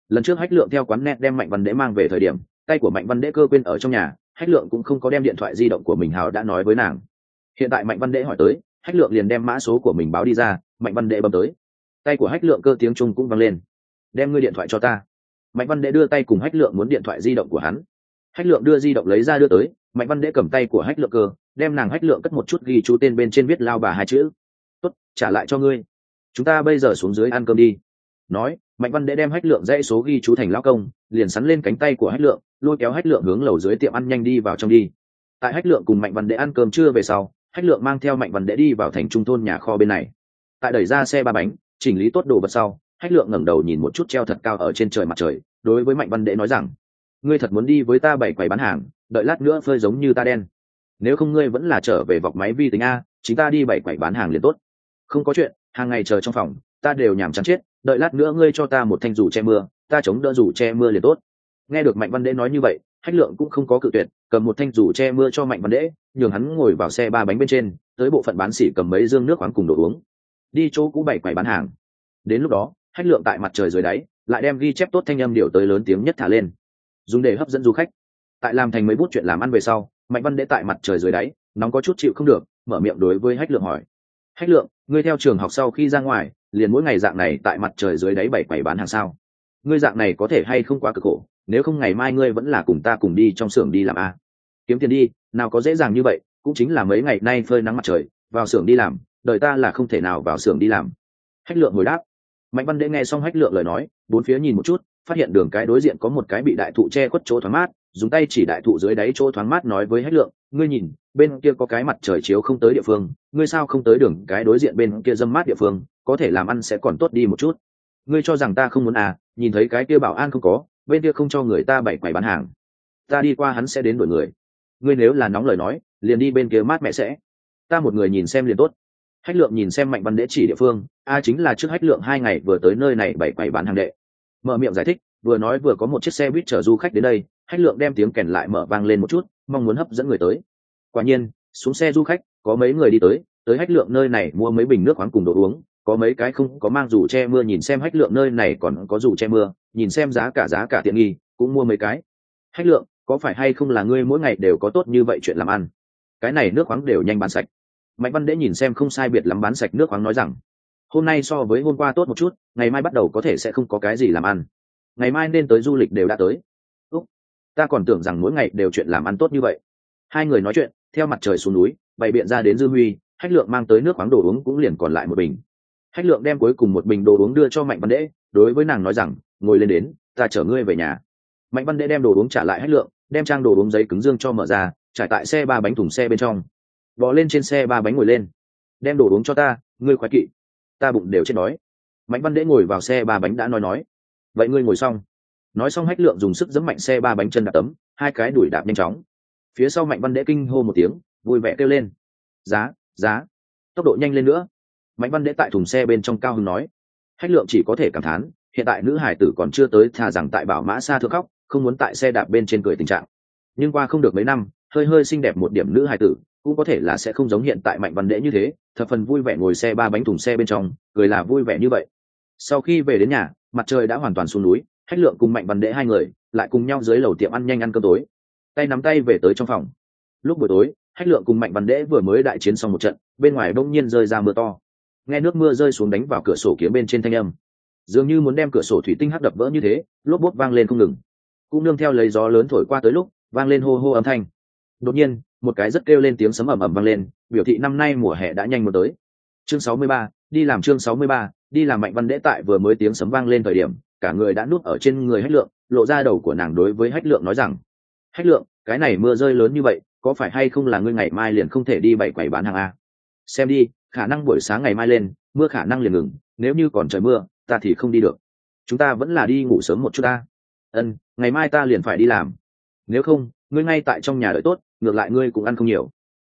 lần trước hách lượng theo quán net đem mạnh văn đễ mang về thời điểm, tay của mạnh văn đễ cơ quên ở trong nhà, hách lượng cũng không có đem điện thoại di động của mình hào đã nói với nàng. Hiện tại mạnh văn đễ hỏi tới, hách lượng liền đem mã số của mình báo đi ra, mạnh văn đễ bấm tới. Tay của hách lượng cơ tiếng trung cũng vang lên. Đem ngươi điện thoại cho ta mạnh văn đệ đưa tay cùng hách lượng muốn điện thoại di động của hắn. Hách lượng đưa di động lấy ra đưa tới, mạnh văn đệ cầm tay của hách lượng cơ, đem nàng hách lượng cất một chút ghi chú tên bên trên viết lao bà hai chữ. Tốt, trả lại cho ngươi. Chúng ta bây giờ xuống dưới ăn cơm đi. Nói, mạnh văn đệ đem hách lượng dãy số ghi chú thành lao công, liền sắn lên cánh tay của hách lượng, lôi kéo hách lượng hướng lầu dưới tiệm ăn nhanh đi vào trong đi. Tại hách lượng cùng mạnh văn đệ ăn cơm trưa về sau, hách lượng mang theo mạnh văn đệ đi vào thành trung thôn nhà kho bên này. Tại đẩy ra xe ba bánh, chỉnh lý tốt đồ vật sau hách lượng ngẩng đầu nhìn một chút treo thật cao ở trên trời mặt trời, đối với mạnh văn đệ nói rằng, ngươi thật muốn đi với ta bảy quầy bán hàng, đợi lát nữa phơi giống như ta đen. Nếu không ngươi vẫn là trở về vọc máy vi tính a chính ta đi bảy quầy bán hàng liền tốt. Không có chuyện, hàng ngày chờ trong phòng, ta đều nhàm chán chết, đợi lát nữa ngươi cho ta một thanh dù che mưa, ta chống đỡ dù che mưa liền tốt. Nghe được mạnh văn đễ nói như vậy, hách lượng cũng không có cự tuyệt, cầm một thanh dù che mưa cho mạnh văn đễ nhường hắn ngồi vào xe ba bánh bên trên, tới bộ phận bán xỉ cầm mấy dương nước khoáng cùng đồ uống. Đi chỗ cũ bảy quầy bán hàng. Đến lúc đó hách lượng tại mặt trời dưới đáy, lại đem ghi chép tốt thanh âm điều tới lớn tiếng nhất thả lên. Dùng để hấp dẫn du khách. Tại làm thành mấy bút chuyện làm ăn về sau, mạnh văn đệ tại mặt trời dưới đáy, nóng có chút chịu không được, mở miệng đối với hách lượng hỏi. Hách lượng, ngươi theo trường học sau khi ra ngoài, liền mỗi ngày dạng này tại mặt trời dưới đáy bảy quầy bán hàng sao? Ngươi dạng này có thể hay không quá cực khổ, nếu không ngày mai ngươi vẫn là cùng ta cùng đi trong xưởng đi làm a. Kiếm tiền đi, nào có dễ dàng như vậy, cũng chính là mấy ngày nay phơi nắng mặt trời, vào xưởng đi làm, đời ta là không thể nào vào xưởng đi làm. Hách lượng hồi đáp mạnh văn đễ nghe xong hách lượng lời nói, bốn phía nhìn một chút, phát hiện đường cái đối diện có một cái bị đại thụ che khuất chỗ thoáng mát, dùng tay chỉ đại thụ dưới đáy chỗ thoáng mát nói với hách lượng, ngươi nhìn, bên kia có cái mặt trời chiếu không tới địa phương, ngươi sao không tới đường cái đối diện bên kia dâm mát địa phương, có thể làm ăn sẽ còn tốt đi một chút. Ngươi cho rằng ta không muốn à nhìn thấy cái kia bảo an không có, bên kia không cho người ta bảy quầy bán hàng. Ta đi qua hắn sẽ đến đổi người. Ngươi nếu là nóng lời nói, liền đi bên kia mát mẹ sẽ. Ta một người nhìn xem liền tốt hách lượng nhìn xem mạnh văn đễ chỉ địa phương, a chính là trước hách lượng hai ngày vừa tới nơi này bảy quầy bán hàng đệ. Mở miệng giải thích, vừa nói vừa có một chiếc xe buýt chở du khách đến đây, hách lượng đem tiếng kèn lại mở vang lên một chút, mong muốn hấp dẫn người tới. Quả nhiên, xuống xe du khách, có mấy người đi tới tới hách lượng nơi này mua mấy bình nước khoáng cùng đồ uống, có mấy cái không có mang dù che mưa nhìn xem hách lượng nơi này còn có dù che mưa, nhìn xem giá cả giá cả tiện nghi, cũng mua mấy cái. Hách lượng, có phải hay không là ngươi mỗi ngày đều có tốt như vậy chuyện làm ăn? Cái này nước khoáng đều nhanh bán sạch mạnh văn đễ nhìn xem không sai biệt lắm bán sạch nước khoáng nói rằng, hôm nay so với hôm qua tốt một chút, ngày mai bắt đầu có thể sẽ không có cái gì làm ăn. Ngày mai nên tới du lịch đều đã tới. Úc, ta còn tưởng rằng mỗi ngày đều chuyện làm ăn tốt như vậy. Hai người nói chuyện, theo mặt trời xuống núi, bày biện ra đến dư huy, hách lượng mang tới nước khoáng đồ uống cũng liền còn lại một bình. Hách lượng đem cuối cùng một bình đồ uống đưa cho mạnh văn đễ, đối với nàng nói rằng, ngồi lên đến, ta chở ngươi về nhà. Mạnh văn đễ đem đồ uống trả lại hách lượng, đem trang đồ uống giấy cứng dương cho mở ra, trải tại xe ba bánh thùng xe bên trong bò lên trên xe ba bánh ngồi lên. Đem đồ uống cho ta, ngươi khoái kỵ. Ta bụng đều chết đói. Mạnh văn đễ ngồi vào xe ba bánh đã nói nói. Vậy ngươi ngồi xong. Nói xong hách lượng dùng sức giẫm mạnh xe ba bánh chân đạp tấm, hai cái đuổi đạp nhanh chóng. Phía sau mạnh văn đễ kinh hô một tiếng, vui vẻ kêu lên. Giá giá. Tốc độ nhanh lên nữa. Mạnh văn đễ tại thùng xe bên trong cao hưng nói. Hách lượng chỉ có thể cảm thán, hiện tại nữ hải tử còn chưa tới thà rằng tại bảo mã xa thượng khóc, không muốn tại xe đạp bên trên cười tình trạng. Nhưng qua không được mấy năm, hơi hơi xinh đẹp một điểm nữ hải tử cũng có thể là sẽ không giống hiện tại mạnh văn đệ như thế, thập phần vui vẻ ngồi xe ba bánh thùng xe bên trong, cười là vui vẻ như vậy. Sau khi về đến nhà, mặt trời đã hoàn toàn xuống núi hách lượng cùng mạnh văn đệ hai người lại cùng nhau dưới lầu tiệm ăn nhanh ăn cơm tối. Tay nắm tay về tới trong phòng. Lúc buổi tối hách lượng cùng mạnh văn đệ vừa mới đại chiến xong một trận, bên ngoài đông nhiên rơi ra mưa to. Nghe nước mưa rơi xuống đánh vào cửa sổ kiếm bên trên thanh âm. Dường như muốn đem cửa sổ thủy tinh hắt đập vỡ như thế, lốp bốt vang lên không ngừng. Cũng nương theo lấy gió lớn thổi qua tới lúc, vang lên hô hô âm thanh đột nhiên, một cái rất kêu lên tiếng sấm ầm ầm vang lên, biểu thị năm nay mùa hè đã nhanh một tới. Chương sáu mươi ba, đi làm chương sáu mươi ba, đi làm mạnh văn đễ tại vừa mới tiếng sấm vang lên thời điểm, cả người đã nuốt ở trên người hách lượng, lộ ra đầu của nàng đối với hách lượng nói rằng, hách lượng, cái này mưa rơi lớn như vậy, có phải hay không là ngươi ngày mai liền không thể đi bảy quầy bán hàng a xem đi, khả năng buổi sáng ngày mai lên, mưa khả năng liền ngừng, nếu như còn trời mưa, ta thì không đi được. Chúng ta vẫn là đi ngủ sớm một chút ta. Ân, ngày mai ta liền phải đi làm. Nếu không, ngươi ngay tại trong nhà đợi tốt ngược lại ngươi cũng ăn không nhiều.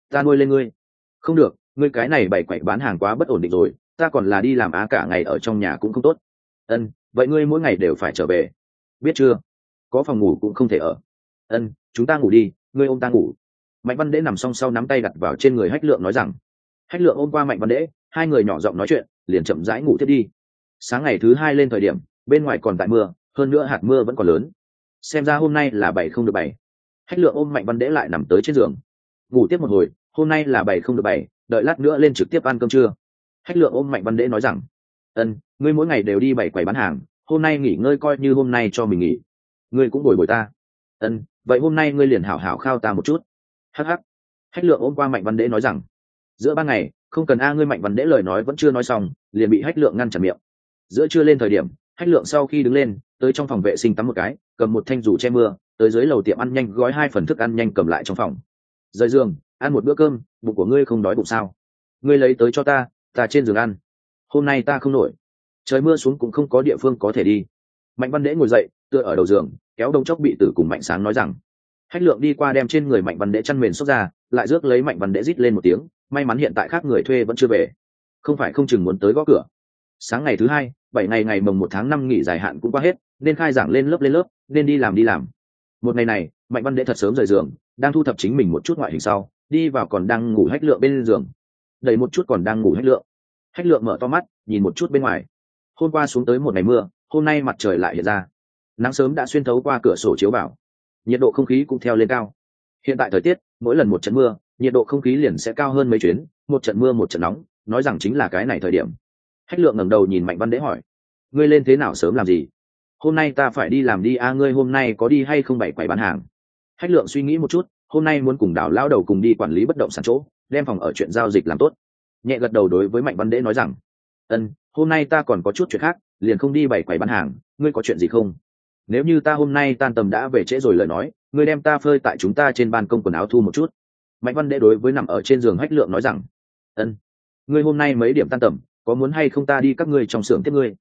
Ta nuôi lên ngươi. Không được, ngươi cái này bày quậy bán hàng quá bất ổn định rồi, ta còn là đi làm á cả ngày ở trong nhà cũng không tốt. Ân, vậy ngươi mỗi ngày đều phải trở về. Biết chưa? Có phòng ngủ cũng không thể ở. Ân, chúng ta ngủ đi, ngươi ôm ta ngủ. Mạnh văn đễ nằm song sau nắm tay đặt vào trên người hách lượng nói rằng, hách lượng ôm qua mạnh văn đễ, hai người nhỏ giọng nói chuyện, liền chậm rãi ngủ thiết đi. Sáng ngày thứ hai lên thời điểm, bên ngoài còn tại mưa, hơn nữa hạt mưa vẫn còn lớn. Xem ra hôm nay là bảy không được bảy hách lượng ôm mạnh văn đễ lại nằm tới trên giường. Ngủ tiếp một hồi, hôm nay là bảy không được bảy, đợi lát nữa lên trực tiếp ăn cơm trưa. Hách lượng ôm mạnh văn đễ nói rằng, ân, ngươi mỗi ngày đều đi bảy quầy bán hàng, hôm nay nghỉ ngơi coi như hôm nay cho mình nghỉ. Ngươi cũng bồi bồi ta. Ân, vậy hôm nay ngươi liền hảo hảo khao ta một chút. Hh hách lượng ôm qua mạnh văn đễ nói rằng, giữa ban ngày, không cần a ngươi mạnh văn đễ lời nói vẫn chưa nói xong, liền bị hách lượng ngăn chặn miệng. Giữa chưa lên thời điểm, hách lượng sau khi đứng lên, tới trong phòng vệ sinh tắm một cái, cầm một thanh rủ che mưa tới dưới lầu tiệm ăn nhanh gói hai phần thức ăn nhanh cầm lại trong phòng. Rời giường, ăn một bữa cơm, bụng của ngươi không đói bụng sao? Ngươi lấy tới cho ta ta trên giường ăn. Hôm nay ta không nổi. Trời mưa xuống cũng không có địa phương có thể đi. Mạnh văn đễ ngồi dậy, tựa ở đầu giường, kéo đông chốc bị tử cùng mạnh sáng nói rằng, hách lượng đi qua đem trên người mạnh văn đễ chăn mền xốc ra, lại rước lấy mạnh văn đễ rít lên một tiếng, may mắn hiện tại khác người thuê vẫn chưa về. Không phải không chừng muốn tới gõ cửa. Sáng ngày thứ hai, bảy ngày ngày mồng một tháng năm nghỉ dài hạn cũng qua hết, nên khai giảng lên lớp lên lớp, nên đi làm đi làm một ngày này, mạnh văn đệ thật sớm rời giường, đang thu thập chính mình một chút ngoại hình sau, đi vào còn đang ngủ hách lượng bên giường. Đầy một chút còn đang ngủ hách lượng. Hách lượng mở to mắt, nhìn một chút bên ngoài. Hôm qua xuống tới một ngày mưa, hôm nay mặt trời lại hiện ra. Nắng sớm đã xuyên thấu qua cửa sổ chiếu vào. Nhiệt độ không khí cũng theo lên cao. Hiện tại thời tiết, mỗi lần một trận mưa, nhiệt độ không khí liền sẽ cao hơn mấy chuyến, một trận mưa một trận nóng, nói rằng chính là cái này thời điểm. Hách lượng ngẩng đầu nhìn mạnh văn đế hỏi, ngươi lên thế nào sớm làm gì? Hôm nay ta phải đi làm đi, a, ngươi hôm nay có đi hay không bảy quầy bán hàng? Hách lượng suy nghĩ một chút, hôm nay muốn cùng Đào lao đầu cùng đi quản lý bất động sản chỗ, đem phòng ở chuyện giao dịch làm tốt. Nhẹ gật đầu đối với mạnh văn đễ nói rằng, ân, hôm nay ta còn có chút chuyện khác, liền không đi bảy quầy bán hàng, ngươi có chuyện gì không? Nếu như ta hôm nay tan tầm đã về trễ rồi lời nói, ngươi đem ta phơi tại chúng ta trên ban công quần áo thu một chút. Mạnh văn đệ đối với nằm ở trên giường hách lượng nói rằng, ân, ngươi hôm nay mấy điểm tan tầm, có muốn hay không ta đi các ngươi trong xưởng tiếp ngươi?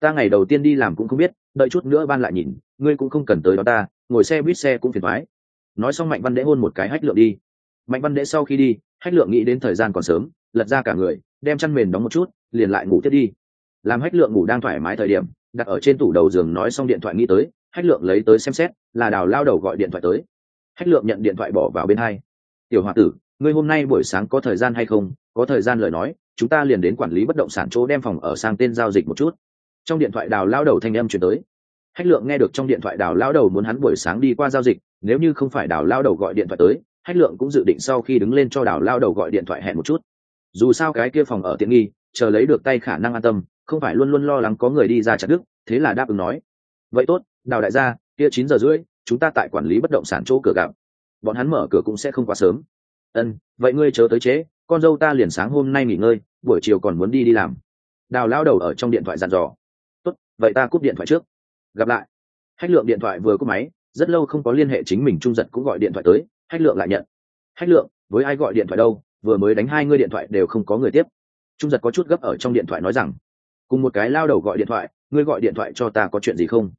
Ta ngày đầu tiên đi làm cũng không biết, đợi chút nữa ban lại nhìn, ngươi cũng không cần tới đó ta, ngồi xe buýt xe cũng phiền thoái. Nói xong mạnh văn đễ hôn một cái hách lượng đi. Mạnh văn đễ sau khi đi, hách lượng nghĩ đến thời gian còn sớm, lật ra cả người, đem chăn mền đóng một chút, liền lại ngủ tiếp đi. Làm hách lượng ngủ đang thoải mái thời điểm, đặt ở trên tủ đầu giường nói xong điện thoại nghĩ tới, hách lượng lấy tới xem xét, là đào lao đầu gọi điện thoại tới. Hách lượng nhận điện thoại bỏ vào bên hai. Tiểu h o a tử, ngươi hôm nay buổi sáng có thời gian hay không? Có thời gian lời nói, chúng ta liền đến quản lý bất động sản chỗ đem phòng ở sang tên giao dịch một chút trong điện thoại đào lao đầu thanh âm chuyển tới. Hách lượng nghe được trong điện thoại đào lao đầu muốn hắn buổi sáng đi qua giao dịch, nếu như không phải đào lao đầu gọi điện thoại tới, hách lượng cũng dự định sau khi đứng lên cho đào lao đầu gọi điện thoại hẹn một chút. Dù sao cái kia phòng ở tiện nghi, chờ lấy được tay khả năng an tâm, không phải luôn luôn lo lắng có người đi ra chặt đức thế là đáp ứng nói. Vậy tốt, đào đại gia, kia chín giờ rưỡi, chúng ta tại quản lý bất động sản chỗ cửa gặp. Bọn hắn mở cửa cũng sẽ không quá sớm. Ân, vậy ngươi chớ tới chế con dâu ta liền sáng hôm nay nghỉ ngơi, buổi chiều còn muốn đi đi làm. Đào lao đầu ở trong điện thoại dặn dò vậy ta cúp điện thoại trước. Gặp lại. Hách lượng điện thoại vừa cúp máy, rất lâu không có liên hệ chính mình trung giật cũng gọi điện thoại tới, hách lượng lại nhận. Hách lượng, với ai gọi điện thoại đâu, vừa mới đánh hai ngươi điện thoại đều không có người tiếp. Trung giật có chút gấp ở trong điện thoại nói rằng, cùng một cái lao đầu gọi điện thoại, ngươi gọi điện thoại cho ta có chuyện gì không?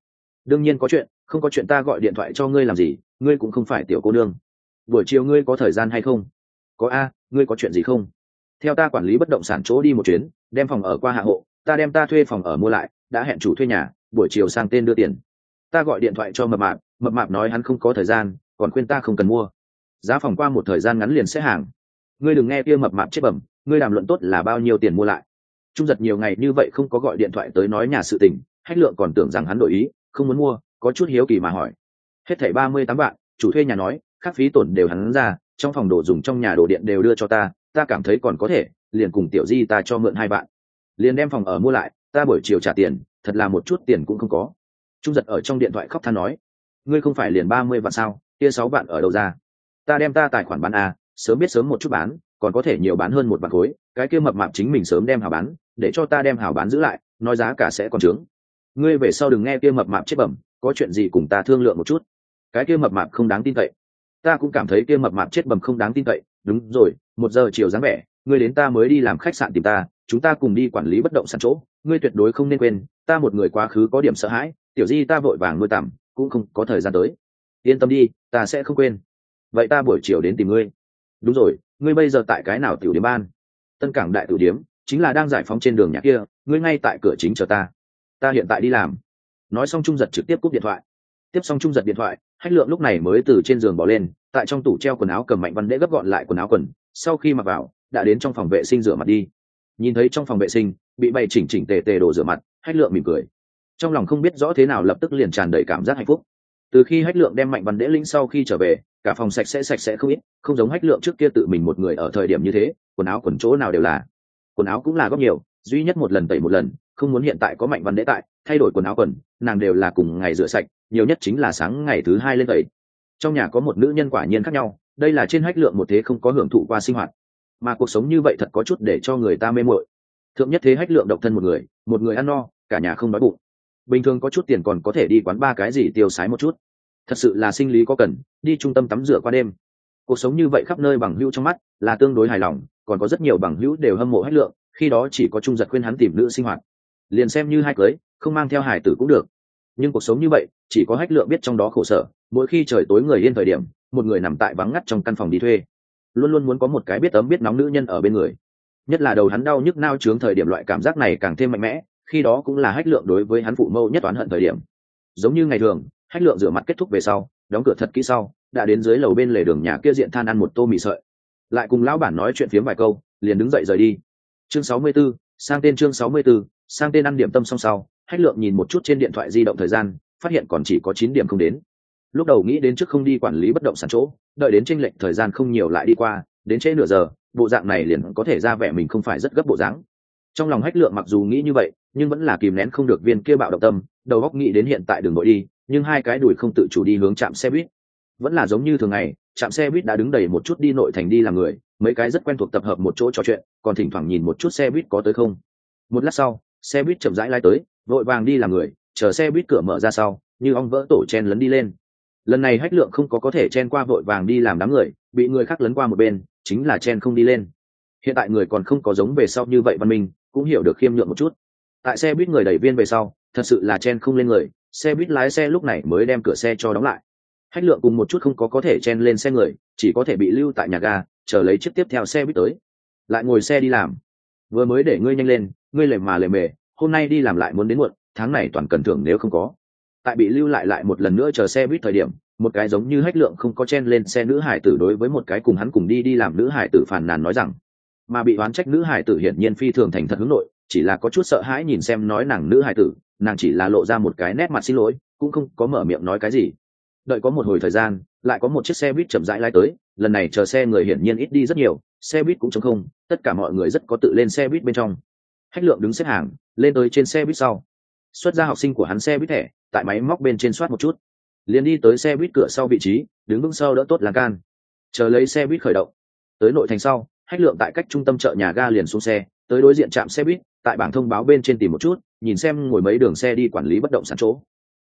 Đương nhiên có chuyện, không có chuyện ta gọi điện thoại cho ngươi làm gì, ngươi cũng không phải tiểu cô nương. Buổi chiều ngươi có thời gian hay không? Có a, ngươi có chuyện gì không? Theo ta quản lý bất động sản chỗ đi một chuyến, đem phòng ở qua hạ hộ ta đem ta thuê phòng ở mua lại, đã hẹn chủ thuê nhà, buổi chiều sang tên đưa tiền. Ta gọi điện thoại cho mập mạp mập mạp nói hắn không có thời gian, còn khuyên ta không cần mua. Giá phòng qua một thời gian ngắn liền sẽ hàng. Ngươi đừng nghe kia mập mạp chết bẩm, ngươi đàm luận tốt là bao nhiêu tiền mua lại. Trung giật nhiều ngày như vậy không có gọi điện thoại tới nói nhà sự tình, hách lượng còn tưởng rằng hắn đổi ý, không muốn mua, có chút hiếu kỳ mà hỏi. Hết thảy ba mươi tám vạn, chủ thuê nhà nói, các phí tổn đều hắn ra, trong phòng đồ dùng trong nhà đồ điện đều đưa cho ta ta cảm thấy còn có thể, liền cùng tiểu di ta cho mượn hai vạn liền đem phòng ở mua lại, ta buổi chiều trả tiền, thật là một chút tiền cũng không có. Trung giật ở trong điện thoại khóc than nói, ngươi không phải liền ba mươi vạn sao, kia sáu vạn ở đâu ra? Ta đem ta tài khoản bán a sớm biết sớm một chút bán, còn có thể nhiều bán hơn một vạn khối, cái kia mập mạp chính mình sớm đem hào bán, để cho ta đem hào bán giữ lại, nói giá cả sẽ còn trướng. Ngươi về sau đừng nghe kia mập mạp chết bẩm, có chuyện gì cùng ta thương lượng một chút. Cái kia mập mạp không đáng tin cậy. Ta cũng cảm thấy kia mập mạp chết bẩm không đáng tin cậy. Đúng rồi, một giờ chiều dáng vẻ, ngươi đến ta mới đi làm khách sạn tìm ta chúng ta cùng đi quản lý bất động sản chỗ, ngươi tuyệt đối không nên quên, ta một người quá khứ có điểm sợ hãi, tiểu di ta vội vàng nuôi tằm, cũng không có thời gian tới. Yên tâm đi, ta sẽ không quên. Vậy ta buổi chiều đến tìm ngươi. Đúng rồi, ngươi bây giờ tại cái nào tiểu điếm ban? Tân cảng đại tiểu điếm chính là đang giải phóng trên đường nhà kia, ngươi ngay tại cửa chính chờ ta. Ta hiện tại đi làm. Nói xong trung giật trực tiếp cúp điện thoại. Tiếp xong trung giật điện thoại, hách lượng lúc này mới từ trên giường bỏ lên, tại trong tủ treo quần áo cầm mạnh văn đễ gấp gọn lại quần áo quần, sau khi mặc vào, đã đến trong phòng vệ sinh rửa mặt đi nhìn thấy trong phòng vệ sinh, bị bày chỉnh chỉnh tề tề đồ rửa mặt, hách lượng mỉm cười. Trong lòng không biết rõ thế nào lập tức liền tràn đầy cảm giác hạnh phúc. Từ khi hách lượng đem mạnh văn đễ linh sau khi trở về, cả phòng sạch sẽ sạch sẽ không ít, không giống hách lượng trước kia tự mình một người ở thời điểm như thế, quần áo quần chỗ nào đều là. Quần áo cũng là góp nhiều, duy nhất một lần tẩy một lần, không muốn hiện tại có mạnh văn đễ tại, thay đổi quần áo quần, nàng đều là cùng ngày rửa sạch, nhiều nhất chính là sáng ngày thứ hai lên tẩy. Trong nhà có một nữ nhân quả nhiên khác nhau, đây là trên hách lượng một thế không có hưởng thụ qua sinh hoạt mà cuộc sống như vậy thật có chút để cho người ta mê mội thượng nhất thế hách lượng độc thân một người một người ăn no, cả nhà không đói bụng. Bình thường có chút tiền còn có thể đi quán ba cái gì tiêu sái một chút. Thật sự là sinh lý có cần, đi trung tâm tắm rửa qua đêm. Cuộc sống như vậy khắp nơi bằng hữu trong mắt là tương đối hài lòng, còn có rất nhiều bằng hữu đều hâm mộ hách lượng, khi đó chỉ có trung giật khuyên hắn tìm nữ sinh hoạt. Liền xem như hai cưới, không mang theo hải tử cũng được. Nhưng cuộc sống như vậy, chỉ có hách lượng biết trong đó khổ sở, mỗi khi trời tối người yên thời điểm, một người nằm tại vắng ngắt trong căn phòng đi thuê luôn luôn muốn có một cái biết ấm biết nóng nữ nhân ở bên người. Nhất là đầu hắn đau nhức nao trướng thời điểm loại cảm giác này càng thêm mạnh mẽ khi đó cũng là hách lượng đối với hắn phụ mâu nhất toán hận thời điểm. Giống như ngày thường hách lượng rửa mặt kết thúc về sau đóng cửa thật kỹ sau đã đến dưới lầu bên lề đường nhà kia diện than ăn một tô mì sợi. Lại cùng lão bản nói chuyện phiếm vài câu liền đứng dậy rời đi. Chương 64, sang tên chương sáu mươi 64, sang tên ăn điểm tâm song sau hách lượng nhìn một chút trên điện thoại di động thời gian phát hiện còn chỉ có chín điểm không đến lúc đầu nghĩ đến trước không đi quản lý bất động sản chỗ, đợi đến tranh lệch thời gian không nhiều lại đi qua, đến trễ nửa giờ, bộ dạng này liền có thể ra vẻ mình không phải rất gấp bộ dáng. Trong lòng hách lượng mặc dù nghĩ như vậy, nhưng vẫn là kìm nén không được viên kia bạo động tâm, đầu góc nghĩ đến hiện tại đường nội đi, nhưng hai cái đùi không tự chủ đi hướng trạm xe buýt. Vẫn là giống như thường ngày, trạm xe buýt đã đứng đầy một chút đi nội thành đi làm người, mấy cái rất quen thuộc tập hợp một chỗ trò chuyện, còn thỉnh thoảng nhìn một chút xe buýt có tới không. Một lát sau, xe buýt chậm rãi lai tới, vội vàng đi làm người, chờ xe buýt cửa mở ra sau, như ong vỡ tổ chen lấn đi lên lần này hách lượng không có có thể chen qua vội vàng đi làm đám người, bị người khác lấn qua một bên, chính là chen không đi lên. Hiện tại người còn không có giống về sau như vậy văn minh, cũng hiểu được khiêm nhượng một chút. Tại xe buýt người đẩy viên về sau, thật sự là chen không lên người, xe buýt lái xe lúc này mới đem cửa xe cho đóng lại. Hách lượng cùng một chút không có có thể chen lên xe người, chỉ có thể bị lưu tại nhà ga, chờ lấy chiếc tiếp theo xe buýt tới. Lại ngồi xe đi làm. Vừa mới để ngươi nhanh lên, ngươi lề mà lề mề, hôm nay đi làm lại muốn đến muộn, tháng này toàn cần thưởng nếu không có tại bị lưu lại lại một lần nữa chờ xe buýt thời điểm, một cái giống như hách lượng không có chen lên xe nữ hải tử đối với một cái cùng hắn cùng đi đi làm nữ hải tử phàn nàn nói rằng, mà bị oán trách nữ hải tử hiển nhiên phi thường thành thật hướng nội, chỉ là có chút sợ hãi nhìn xem nói nàng nữ hải tử, nàng chỉ là lộ ra một cái nét mặt xin lỗi, cũng không có mở miệng nói cái gì. Đợi có một hồi thời gian, lại có một chiếc xe buýt chậm rãi lai tới, lần này chờ xe người hiển nhiên ít đi rất nhiều, xe buýt cũng chống không, tất cả mọi người rất có tự lên xe buýt bên trong. Hách lượng đứng xếp hàng, lên tới trên xe buýt sau. Xuất ra học sinh của hắn xe buýt thẻ tại máy móc bên trên soát một chút. Liền đi tới xe buýt cửa sau vị trí, đứng vững sau đỡ tốt lan can. Chờ lấy xe buýt khởi động. Tới nội thành sau hách lượng tại cách trung tâm chợ nhà ga liền xuống xe, tới đối diện trạm xe buýt, tại bảng thông báo bên trên tìm một chút, nhìn xem ngồi mấy đường xe đi quản lý bất động sản chỗ.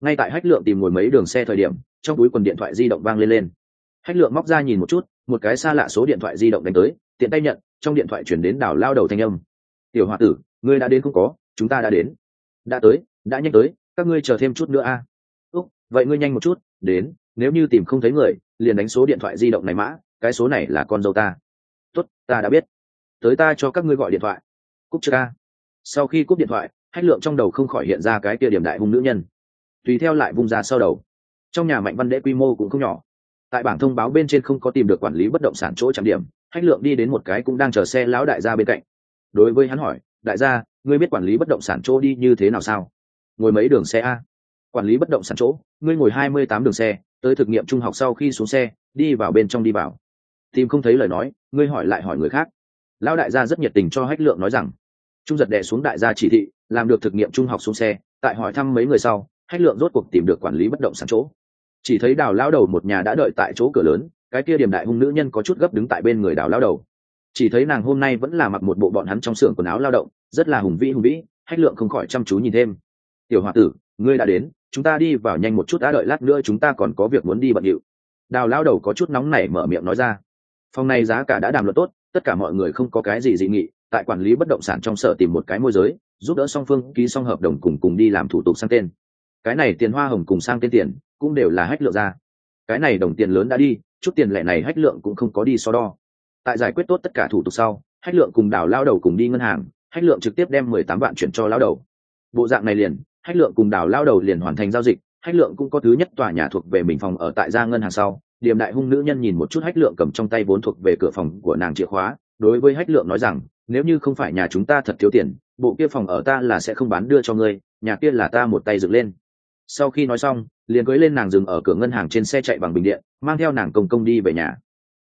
Ngay tại hách lượng tìm ngồi mấy đường xe thời điểm, trong túi quần điện thoại di động vang lên lên. Hách lượng móc ra nhìn một chút, một cái xa lạ số điện thoại di động đánh tới, tiện tay nhận, trong điện thoại chuyển đến đảo lao đầu thanh âm. Tiểu h o a tử, ngươi đã đến không có, chúng ta đã đến. Đã tới, đã nhanh tới các ngươi chờ thêm chút nữa a. À? úc, vậy ngươi nhanh một chút, đến, nếu như tìm không thấy người, liền đánh số điện thoại di động này mã, cái số này là con dâu ta. Tốt, ta đã biết. Tới ta cho các ngươi gọi điện thoại. Cúc chưa ca sau khi cúp điện thoại, hách lượng trong đầu không khỏi hiện ra cái kia điểm đại hung nữ nhân. Tùy theo lại vung ra sau đầu. Trong nhà mạnh văn đễ quy mô cũng không nhỏ. Tại bảng thông báo bên trên không có tìm được quản lý bất động sản chỗ trạm điểm, hách lượng đi đến một cái cũng đang chờ xe lão đại gia bên cạnh. Đối với hắn hỏi, đại gia, ngươi biết quản lý bất động sản chỗ đi như thế nào sao? Ngồi mấy đường xe a? Quản lý bất động sản chỗ, ngươi ngồi hai mươi tám đường xe, tới thực nghiệm trung học sau khi xuống xe, đi vào bên trong đi vào. Tìm không thấy lời nói, ngươi hỏi lại hỏi người khác. Lão đại gia rất nhiệt tình cho hách lượng nói rằng, trung giật đè xuống đại gia chỉ thị, làm được thực nghiệm trung học xuống xe, tại hỏi thăm mấy người sau, hách lượng rốt cuộc tìm được quản lý bất động sản chỗ. Chỉ thấy đào lao đầu một nhà đã đợi tại chỗ cửa lớn, cái kia điểm đại hung nữ nhân có chút gấp đứng tại bên người đào lao đầu. Chỉ thấy nàng hôm nay vẫn là mặc một bộ bọn hắn trong xưởng quần áo lao động, rất là hùng vĩ hùng vĩ, hách lượng không khỏi chăm chú nhìn thêm tiểu h o a tử, ngươi đã đến, chúng ta đi vào nhanh một chút đã đợi lát nữa chúng ta còn có việc muốn đi bận điệu. Đào lao đầu có chút nóng nảy mở miệng nói ra. Phòng này giá cả đã đàm luận tốt, tất cả mọi người không có cái gì dị nghị, tại quản lý bất động sản trong sở tìm một cái môi giới, giúp đỡ song phương ký xong hợp đồng cùng cùng đi làm thủ tục sang tên. Cái này tiền hoa hồng cùng sang tên tiền, cũng đều là hách lượng ra. Cái này đồng tiền lớn đã đi, chút tiền lệ này hách lượng cũng không có đi so đo. Tại giải quyết tốt tất cả thủ tục sau, hách lượng cùng đào lao đầu cùng đi ngân hàng, hách lượng trực tiếp đem mười tám vạn chuyển cho lao đầu. Bộ dạng này liền hách lượng cùng đào lao đầu liền hoàn thành giao dịch, hách lượng cũng có thứ nhất tòa nhà thuộc về mình phòng ở tại gia ngân hàng sau. Điểm đại hung nữ nhân nhìn một chút hách lượng cầm trong tay vốn thuộc về cửa phòng của nàng chìa khóa, đối với hách lượng nói rằng, nếu như không phải nhà chúng ta thật thiếu tiền, bộ kia phòng ở ta là sẽ không bán đưa cho ngươi, nhà kia là ta một tay dựng lên. Sau khi nói xong, liền cưới lên nàng dừng ở cửa ngân hàng trên xe chạy bằng bình điện, mang theo nàng công công đi về nhà.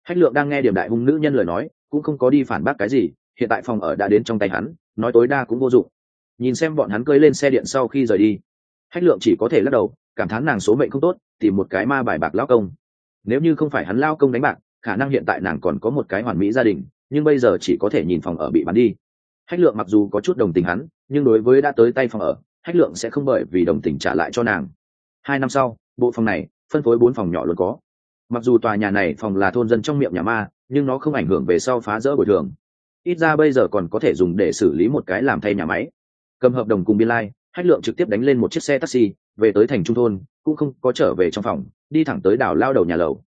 Hách lượng đang nghe điểm đại hung nữ nhân lời nói, cũng không có đi phản bác cái gì, hiện tại phòng ở đã đến trong tay hắn, nói tối đa cũng vô dụng nhìn xem bọn hắn cơi lên xe điện sau khi rời đi. Hách lượng chỉ có thể lắc đầu, cảm thán nàng số mệnh không tốt, tìm một cái ma bài bạc lao công. Nếu như không phải hắn lao công đánh bạc, khả năng hiện tại nàng còn có một cái hoàn mỹ gia đình, nhưng bây giờ chỉ có thể nhìn phòng ở bị bắn đi. Hách lượng mặc dù có chút đồng tình hắn, nhưng đối với đã tới tay phòng ở, hách lượng sẽ không bởi vì đồng tình trả lại cho nàng. Hai năm sau, bộ phòng này, phân phối bốn phòng nhỏ luôn có. Mặc dù tòa nhà này phòng là thôn dân trong miệng nhà ma, nhưng nó không ảnh hưởng về sau phá rỡ bồi thường. Ít ra bây giờ còn có thể dùng để xử lý một cái làm thay nhà máy cầm hợp đồng cùng biên lai hách lượng trực tiếp đánh lên một chiếc xe taxi, về tới thành trung thôn, cũng không có trở về trong phòng, đi thẳng tới đảo lao đầu nhà lầu.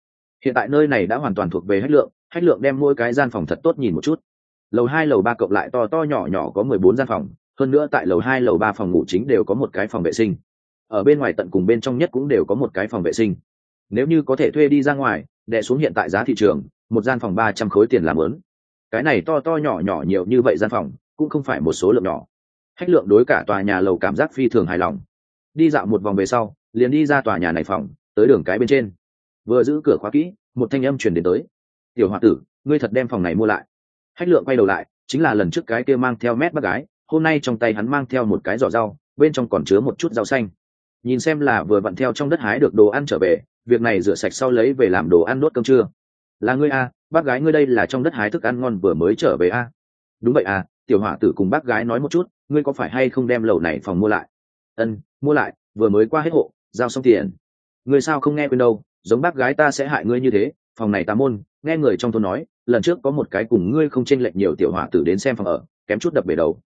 Hiện tại nơi này đã hoàn toàn thuộc về hách lượng hách lượng đem mỗi cái gian phòng thật tốt nhìn một chút. Lầu hai, lầu ba cộng lại to to nhỏ nhỏ có mười bốn gian phòng, hơn nữa tại lầu hai, lầu ba phòng ngủ chính đều có một cái phòng vệ sinh. Ở bên ngoài tận cùng bên trong nhất cũng đều có một cái phòng vệ sinh. Nếu như có thể thuê đi ra ngoài đẻ xuống hiện tại giá thị trường, một gian phòng ba trăm khối tiền làm lớn. Cái này to to nhỏ nhỏ nhiều như vậy gian phòng, cũng không phải một số lượng nhỏ hách lượng đối cả tòa nhà lầu cảm giác phi thường hài lòng. Đi dạo một vòng về sau, liền đi ra tòa nhà này phòng, tới đường cái bên trên. Vừa giữ cửa khóa kỹ, một thanh âm truyền đến tới. Tiểu h tử, ngươi thật đem phòng này mua lại. Hách lượng quay đầu lại, chính là lần trước cái kia mang theo mét bác gái, hôm nay trong tay hắn mang theo một cái giỏ rau, bên trong còn chứa một chút rau xanh. Nhìn xem là vừa vặn theo trong đất hái được đồ ăn trở về, việc này rửa sạch sau lấy về làm đồ ăn đốt cơm trưa. Là ngươi a bác gái ngươi đây là trong đất hái thức ăn ngon vừa mới trở về a đúng vậy à tiểu hỏa tử cùng bác gái nói một chút ngươi có phải hay không đem lầu này phòng mua lại? Ân, mua lại, vừa mới qua hết hộ, giao xong tiền. Ngươi sao không nghe quên đâu, giống bác gái ta sẽ hại ngươi như thế, phòng này ta môn, nghe người trong thôn nói, lần trước có một cái cùng ngươi không chênh lệch nhiều tiểu hỏa tử đến xem phòng ở, kém chút đập bể đầu.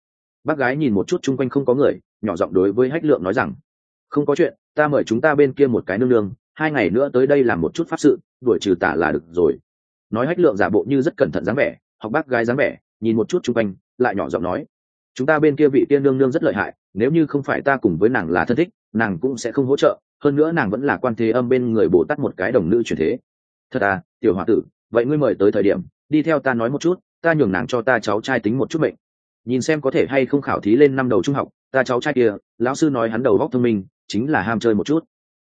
Bác gái nhìn một chút chung quanh không có người, nhỏ giọng đối với hách lượng nói rằng, không có chuyện, ta mời chúng ta bên kia một cái nương nương, hai ngày nữa tới đây làm một chút pháp sự, đuổi trừ tả là được rồi. Nói hách lượng giả bộ như rất cẩn thận dáng vẻ, học bác gái dáng vẻ, nhìn một chút chung quanh, lại nhỏ giọng nói chúng ta bên kia vị tiên nương nương rất lợi hại, nếu như không phải ta cùng với nàng là thân thích, nàng cũng sẽ không hỗ trợ, hơn nữa nàng vẫn là quan thế âm bên người bồ tát một cái đồng nữ truyền thế. Thật à tiểu h o a tử, vậy ngươi mời tới thời điểm, đi theo ta nói một chút, ta nhường nàng cho ta cháu trai tính một chút mệnh. Nhìn xem có thể hay không khảo thí lên năm đầu trung học, ta cháu trai kia, lão sư nói hắn đầu góc thông minh, chính là ham chơi một chút.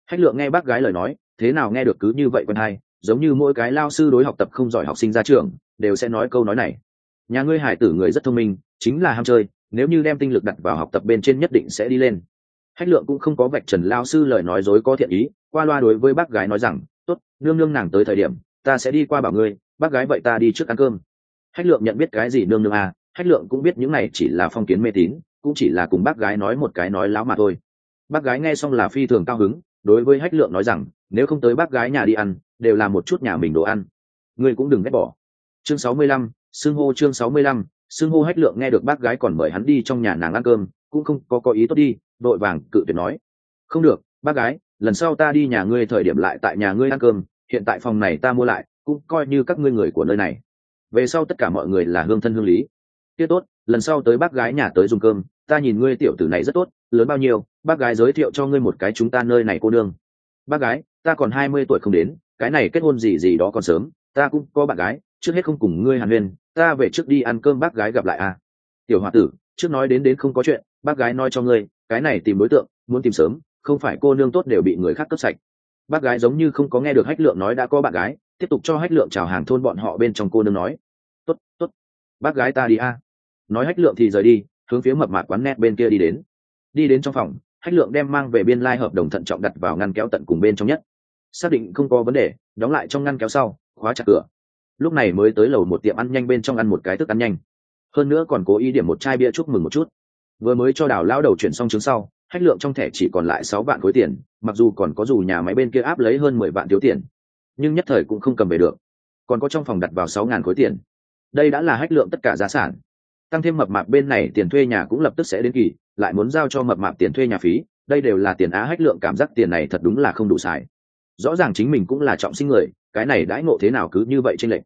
Hách lượng nghe bác gái lời nói, thế nào nghe được cứ như vậy quen hay, giống như mỗi cái lao sư đối học tập không giỏi học sinh ra trường, đều sẽ nói câu nói này. Nhà ngươi hải tử người rất thông minh, chính là ham chơi nếu như đem tinh lực đặt vào học tập bên trên nhất định sẽ đi lên. Hách lượng cũng không có vạch trần lao sư lời nói dối có thiện ý, qua loa đối với bác gái nói rằng, tốt, nương nương nàng tới thời điểm, ta sẽ đi qua bảo ngươi, bác gái vậy ta đi trước ăn cơm. Hách lượng nhận biết cái gì nương nương à hách lượng cũng biết những này chỉ là phong kiến mê tín, cũng chỉ là cùng bác gái nói một cái nói láo mà thôi. Bác gái nghe xong là phi thường cao hứng, đối với hách lượng nói rằng, nếu không tới bác gái nhà đi ăn, đều là một chút nhà mình đồ ăn. Ngươi cũng đừng ghét bỏ. Chương sáu mươi lăm, xưng hô chương sáu mươi lăm xưng hô hách lượng nghe được bác gái còn mời hắn đi trong nhà nàng ăn cơm, cũng không có có ý tốt đi, đội vàng cự tuyệt nói. Không được, bác gái, lần sau ta đi nhà ngươi thời điểm lại tại nhà ngươi ăn cơm, hiện tại phòng này ta mua lại, cũng coi như các ngươi người của nơi này. Về sau tất cả mọi người là hương thân hương lý. Tiết tốt, lần sau tới bác gái nhà tới dùng cơm, ta nhìn ngươi tiểu tử này rất tốt, lớn bao nhiêu, bác gái giới thiệu cho ngươi một cái chúng ta nơi này cô đương bác gái, ta còn hai mươi tuổi không đến, cái này kết hôn gì gì đó còn sớm, ta cũng có bạn gái trước hết không cùng ngươi hàn huyên, ta về trước đi ăn cơm bác gái gặp lại à. Tiểu h o a tử, trước nói đến đến không có chuyện, bác gái nói cho ngươi, cái này tìm đối tượng, muốn tìm sớm, không phải cô nương tốt đều bị người khác cướp sạch. Bác gái giống như không có nghe được hách lượng nói đã có bạn gái, tiếp tục cho hách lượng chào hàng thôn bọn họ bên trong cô nương nói. T ố t t ố t bác gái ta đi a. Nói hách lượng thì rời đi, hướng phía mập mạc quán net bên kia đi đến. Đi đến trong phòng, hách lượng đem mang về biên lai、like、hợp đồng thận trọng đặt vào ngăn kéo tận cùng bên trong nhất. Xác định không có vấn đề, đóng lại trong ngăn kéo sau, khóa chặt cửa lúc này mới tới lầu một tiệm ăn nhanh bên trong ăn một cái thức ăn nhanh. Hơn nữa còn cố ý điểm một chai bia chúc mừng một chút. Vừa mới cho đào lao đầu chuyển xong chứng sau, hách lượng trong thẻ chỉ còn lại sáu vạn khối tiền, mặc dù còn có dù nhà máy bên kia áp lấy hơn mười vạn thiếu tiền, nhưng nhất thời cũng không cầm về được. Còn có trong phòng đặt vào sáu ngàn khối tiền. Đây đã là hách lượng tất cả giá sản. Tăng thêm mập mạp bên này tiền thuê nhà cũng lập tức sẽ đến kỳ, lại muốn giao cho mập mạp tiền thuê nhà phí, đây đều là tiền á hách lượng cảm giác tiền này thật đúng là không đủ xài. Rõ ràng chính mình cũng là trọng sinh người, cái này đãi ngộ thế nào cứ như vậy trên lệnh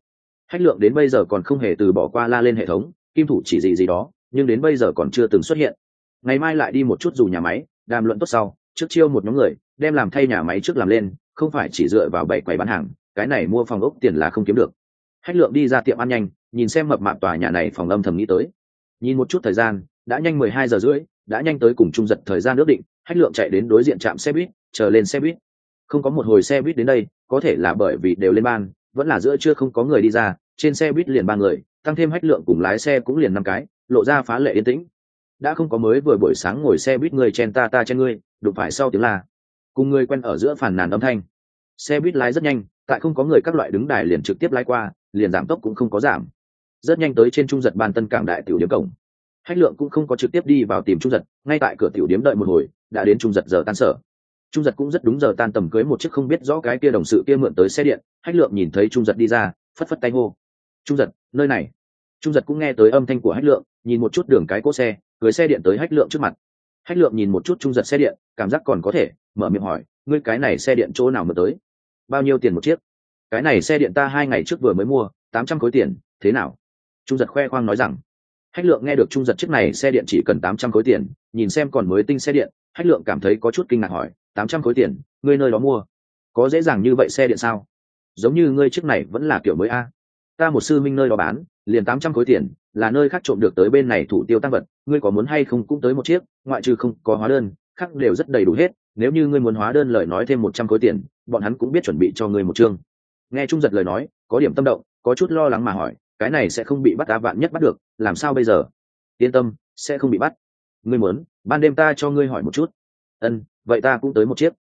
hách lượng đến bây giờ còn không hề từ bỏ qua la lên hệ thống, kim thủ chỉ gì gì đó, nhưng đến bây giờ còn chưa từng xuất hiện. Ngày mai lại đi một chút dù nhà máy, đàm luận tốt sau, trước chiêu một nhóm người, đem làm thay nhà máy trước làm lên, không phải chỉ dựa vào bảy quầy bán hàng, cái này mua phòng ốc tiền là không kiếm được. Hách lượng đi ra tiệm ăn nhanh, nhìn xem mập mạp tòa nhà này phòng âm thầm nghĩ tới. Nhìn một chút thời gian, đã nhanh mười hai giờ rưỡi, đã nhanh tới cùng trung giật thời gian ước định, hách lượng chạy đến đối diện trạm xe buýt, chờ lên xe buýt. Không có một hồi xe buýt đến đây, có thể là bởi vì đều lên ban vẫn là giữa chưa không có người đi ra, trên xe buýt liền ba người, tăng thêm hách lượng cùng lái xe cũng liền năm cái, lộ ra phá lệ yên tĩnh. Đã không có mới vừa buổi sáng ngồi xe buýt người chen ta ta chen ngươi, đụng phải sau tiếng la. Cùng người quen ở giữa phản nàn âm thanh. Xe buýt lái rất nhanh, tại không có người các loại đứng đài liền trực tiếp lái qua, liền giảm tốc cũng không có giảm. Rất nhanh tới trên trung giật ban tân cảng đại tiểu điếm cổng. Hách lượng cũng không có trực tiếp đi vào tìm trung giật, ngay tại cửa tiểu điếm đợi một hồi, đã đến trung giật giờ tan sở trung giật cũng rất đúng giờ tan tầm cưới một chiếc không biết rõ cái kia đồng sự kia mượn tới xe điện, hách lượng nhìn thấy trung giật đi ra, phất phất tay hô. Trung giật, nơi này. Trung giật cũng nghe tới âm thanh của hách lượng, nhìn một chút đường cái cỗ xe, cưới xe điện tới hách lượng trước mặt. Hách lượng nhìn một chút trung giật xe điện, cảm giác còn có thể, mở miệng hỏi, ngươi cái này xe điện chỗ nào mượn tới? Bao nhiêu tiền một chiếc? Cái này xe điện ta hai ngày trước vừa mới mua, tám trăm khối tiền, thế nào? Trung giật khoe khoang nói rằng. Hách lượng nghe được trung giật chiếc này xe điện chỉ cần tám trăm khối tiền, nhìn xem còn mới tinh xe điện, hách lượng cảm thấy có chút kinh ngạc hỏi tám trăm khối tiền, ngươi nơi đó mua. Có dễ dàng như vậy xe điện sao? Giống như ngươi chiếc này vẫn là kiểu mới a. Ta một sư minh nơi đó bán, liền tám trăm khối tiền, là nơi khác trộm được tới bên này thủ tiêu tăng vật, ngươi có muốn hay không cũng tới một chiếc, ngoại trừ không có hóa đơn, khác đều rất đầy đủ hết, nếu như ngươi muốn hóa đơn lời nói thêm một trăm khối tiền, bọn hắn cũng biết chuẩn bị cho ngươi một chương. Nghe trung giật lời nói, có điểm tâm động, có chút lo lắng mà hỏi, cái này sẽ không bị bắt ta vạn nhất bắt được, làm sao bây giờ? Yên tâm, sẽ không bị bắt. Ngươi muốn, ban đêm ta cho ngươi hỏi một chút. Ân vậy ta cũng tới một chiếc.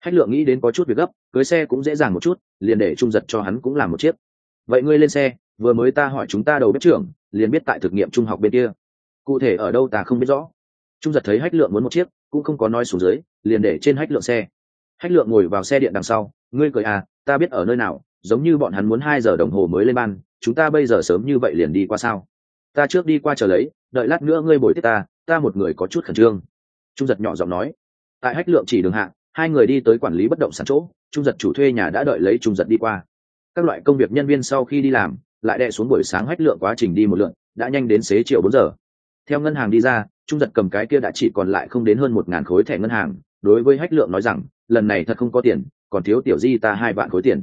Hách lượng nghĩ đến có chút việc gấp, cưới xe cũng dễ dàng một chút, liền để trung giật cho hắn cũng làm một chiếc. Vậy ngươi lên xe, vừa mới ta hỏi chúng ta đầu bếp trưởng, liền biết tại thực nghiệm trung học bên kia. Cụ thể ở đâu ta không biết rõ. Trung giật thấy hách lượng muốn một chiếc, cũng không có nói xuống dưới, liền để trên hách lượng xe. Hách lượng ngồi vào xe điện đằng sau, ngươi cười à ta biết ở nơi nào, giống như bọn hắn muốn hai giờ đồng hồ mới lên ban, chúng ta bây giờ sớm như vậy liền đi qua sao? Ta trước đi qua chờ lấy, đợi lát nữa ngươi bồi tiếp ta ta một người có chút khẩn trương. Trung giật nhỏ giọng nói tại hách lượng chỉ đường hạ, hai người đi tới quản lý bất động sản chỗ, trung giật chủ thuê nhà đã đợi lấy trung giật đi qua. Các loại công việc nhân viên sau khi đi làm, lại đè xuống buổi sáng hách lượng quá trình đi một lượn, đã nhanh đến xế chiều bốn giờ. Theo ngân hàng đi ra, trung giật cầm cái kia đã chỉ còn lại không đến hơn một ngàn khối thẻ ngân hàng, đối với hách lượng nói rằng, lần này thật không có tiền, còn thiếu tiểu di ta hai vạn khối tiền.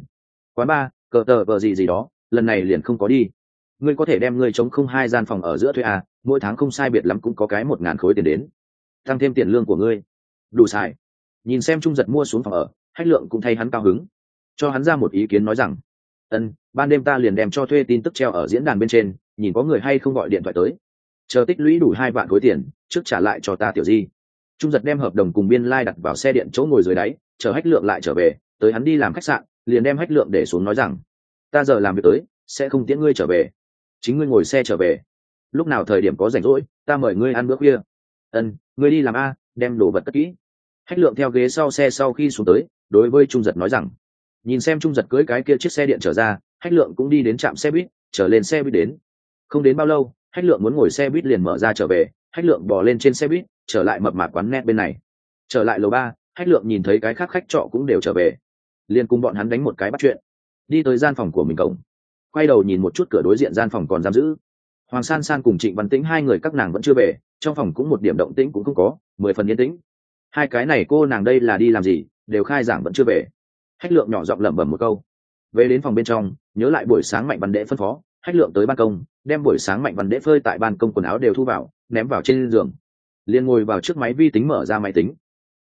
Quán ba cờ tờ vờ gì gì đó, lần này liền không có đi. Ngươi có thể đem ngươi chống không hai gian phòng ở giữa thuê à mỗi tháng không sai biệt lắm cũng có cái một ngàn khối tiền đến. Tăng thêm tiền lương của ngươi đủ xài nhìn xem trung giật mua xuống phòng ở, hách lượng cũng thay hắn cao hứng. Cho hắn ra một ý kiến nói rằng, ân, ban đêm ta liền đem cho thuê tin tức treo ở diễn đàn bên trên, nhìn có người hay không gọi điện thoại tới. Chờ tích lũy đủ hai vạn khối tiền, trước trả lại cho ta tiểu di. Trung giật đem hợp đồng cùng biên lai đặt vào xe điện chỗ ngồi dưới đáy, chờ hách lượng lại trở về, tới hắn đi làm khách sạn, liền đem hách lượng để xuống nói rằng, ta giờ làm việc tới, sẽ không tiễn ngươi trở về. Chính ngươi ngồi xe trở về. Lúc nào thời điểm có rảnh rỗi, ta mời ngươi ăn bữa khuya. Ân, ngươi đi làm a đem đồ vật cất kỹ. Hách lượng theo ghế sau xe sau khi xuống tới, đối với trung giật nói rằng, nhìn xem trung giật cưới cái kia chiếc xe điện trở ra, hách lượng cũng đi đến trạm xe buýt, trở lên xe buýt đến. Không đến bao lâu, hách lượng muốn ngồi xe buýt liền mở ra trở về, hách lượng bỏ lên trên xe buýt, trở lại mập mạp quán net bên này. Trở lại lầu ba, hách lượng nhìn thấy cái khác khách trọ cũng đều trở về. Liền cùng bọn hắn đánh một cái bắt chuyện. Đi tới gian phòng của mình cổng. Quay đầu nhìn một chút cửa đối diện gian phòng còn giam giữ. Hoàng san san cùng trịnh văn tĩnh hai người các nàng vẫn chưa về trong phòng cũng một điểm động tĩnh cũng không có, mười phần yên tĩnh. Hai cái này cô nàng đây là đi làm gì, đều khai giảng vẫn chưa về. Hách lượng nhỏ giọng lẩm bẩm một câu. Về đến phòng bên trong, nhớ lại buổi sáng mạnh văn đệ phân phó, hách lượng tới ban công, đem buổi sáng mạnh văn đệ phơi tại ban công quần áo đều thu vào, ném vào trên giường. Liền ngồi vào trước máy vi tính mở ra máy tính.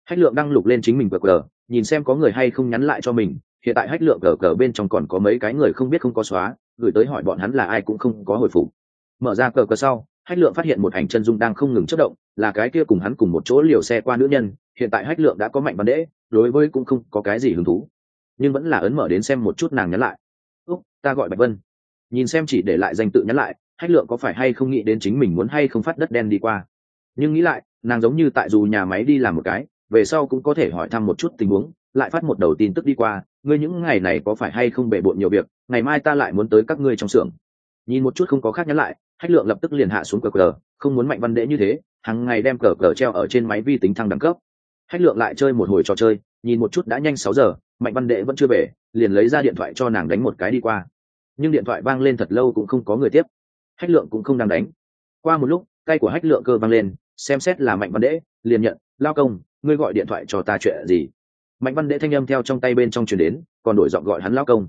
Hách lượng đăng lục lên chính mình cờ cờ nhìn xem có người hay không nhắn lại cho mình. Hiện tại hách lượng cờ cờ bên trong còn có mấy cái người không biết không có xóa, gửi tới hỏi bọn hắn là ai cũng không có hồi phục. Mở ra cờ cờ sau hách lượng phát hiện một ảnh chân dung đang không ngừng chất động, là cái kia cùng hắn cùng một chỗ liều xe qua nữ nhân, hiện tại hách lượng đã có mạnh văn đễ đối với cũng không có cái gì hứng thú. Nhưng vẫn là ấn mở đến xem một chút nàng nhắn lại. Úc, ta gọi bạch vân. Nhìn xem chỉ để lại danh tự nhắn lại, hách lượng có phải hay không nghĩ đến chính mình muốn hay không phát đất đen đi qua. Nhưng nghĩ lại, nàng giống như tại dù nhà máy đi làm một cái, về sau cũng có thể hỏi thăm một chút tình huống, lại phát một đầu tin tức đi qua, ngươi những ngày này có phải hay không bể bộn nhiều việc, ngày mai ta lại muốn tới các ngươi trong xưởng nhìn một chút không có khác nhắn lại, hách lượng lập tức liền hạ xuống cờ cờ, không muốn mạnh văn đễ như thế, hàng ngày đem cờ cờ treo ở trên máy vi tính thăng đẳng cấp. Hách lượng lại chơi một hồi trò chơi, nhìn một chút đã nhanh sáu giờ, mạnh văn đệ vẫn chưa về, liền lấy ra điện thoại cho nàng đánh một cái đi qua. Nhưng điện thoại vang lên thật lâu cũng không có người tiếp. Hách lượng cũng không đang đánh. Qua một lúc, tay của hách lượng cơ vang lên, xem xét là mạnh văn đệ, liền nhận, lao công, ngươi gọi điện thoại cho ta chuyện gì? Mạnh văn đệ thanh âm theo trong tay bên trong chuyển đến, còn đổi giọng gọi hắn lao công.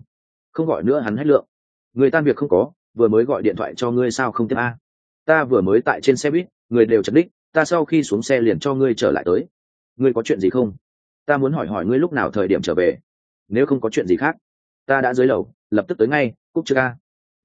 Không gọi nữa hắn hách lượng. Người tan việc không có vừa mới gọi điện thoại cho ngươi sao không tiếp a? Ta vừa mới tại trên xe buýt người đều chật đích ta sau khi xuống xe liền cho ngươi trở lại tới. Ngươi có chuyện gì không? Ta muốn hỏi hỏi ngươi lúc nào thời điểm trở về. Nếu không có chuyện gì khác ta đã dưới lầu lập tức tới ngay cúc chưa ca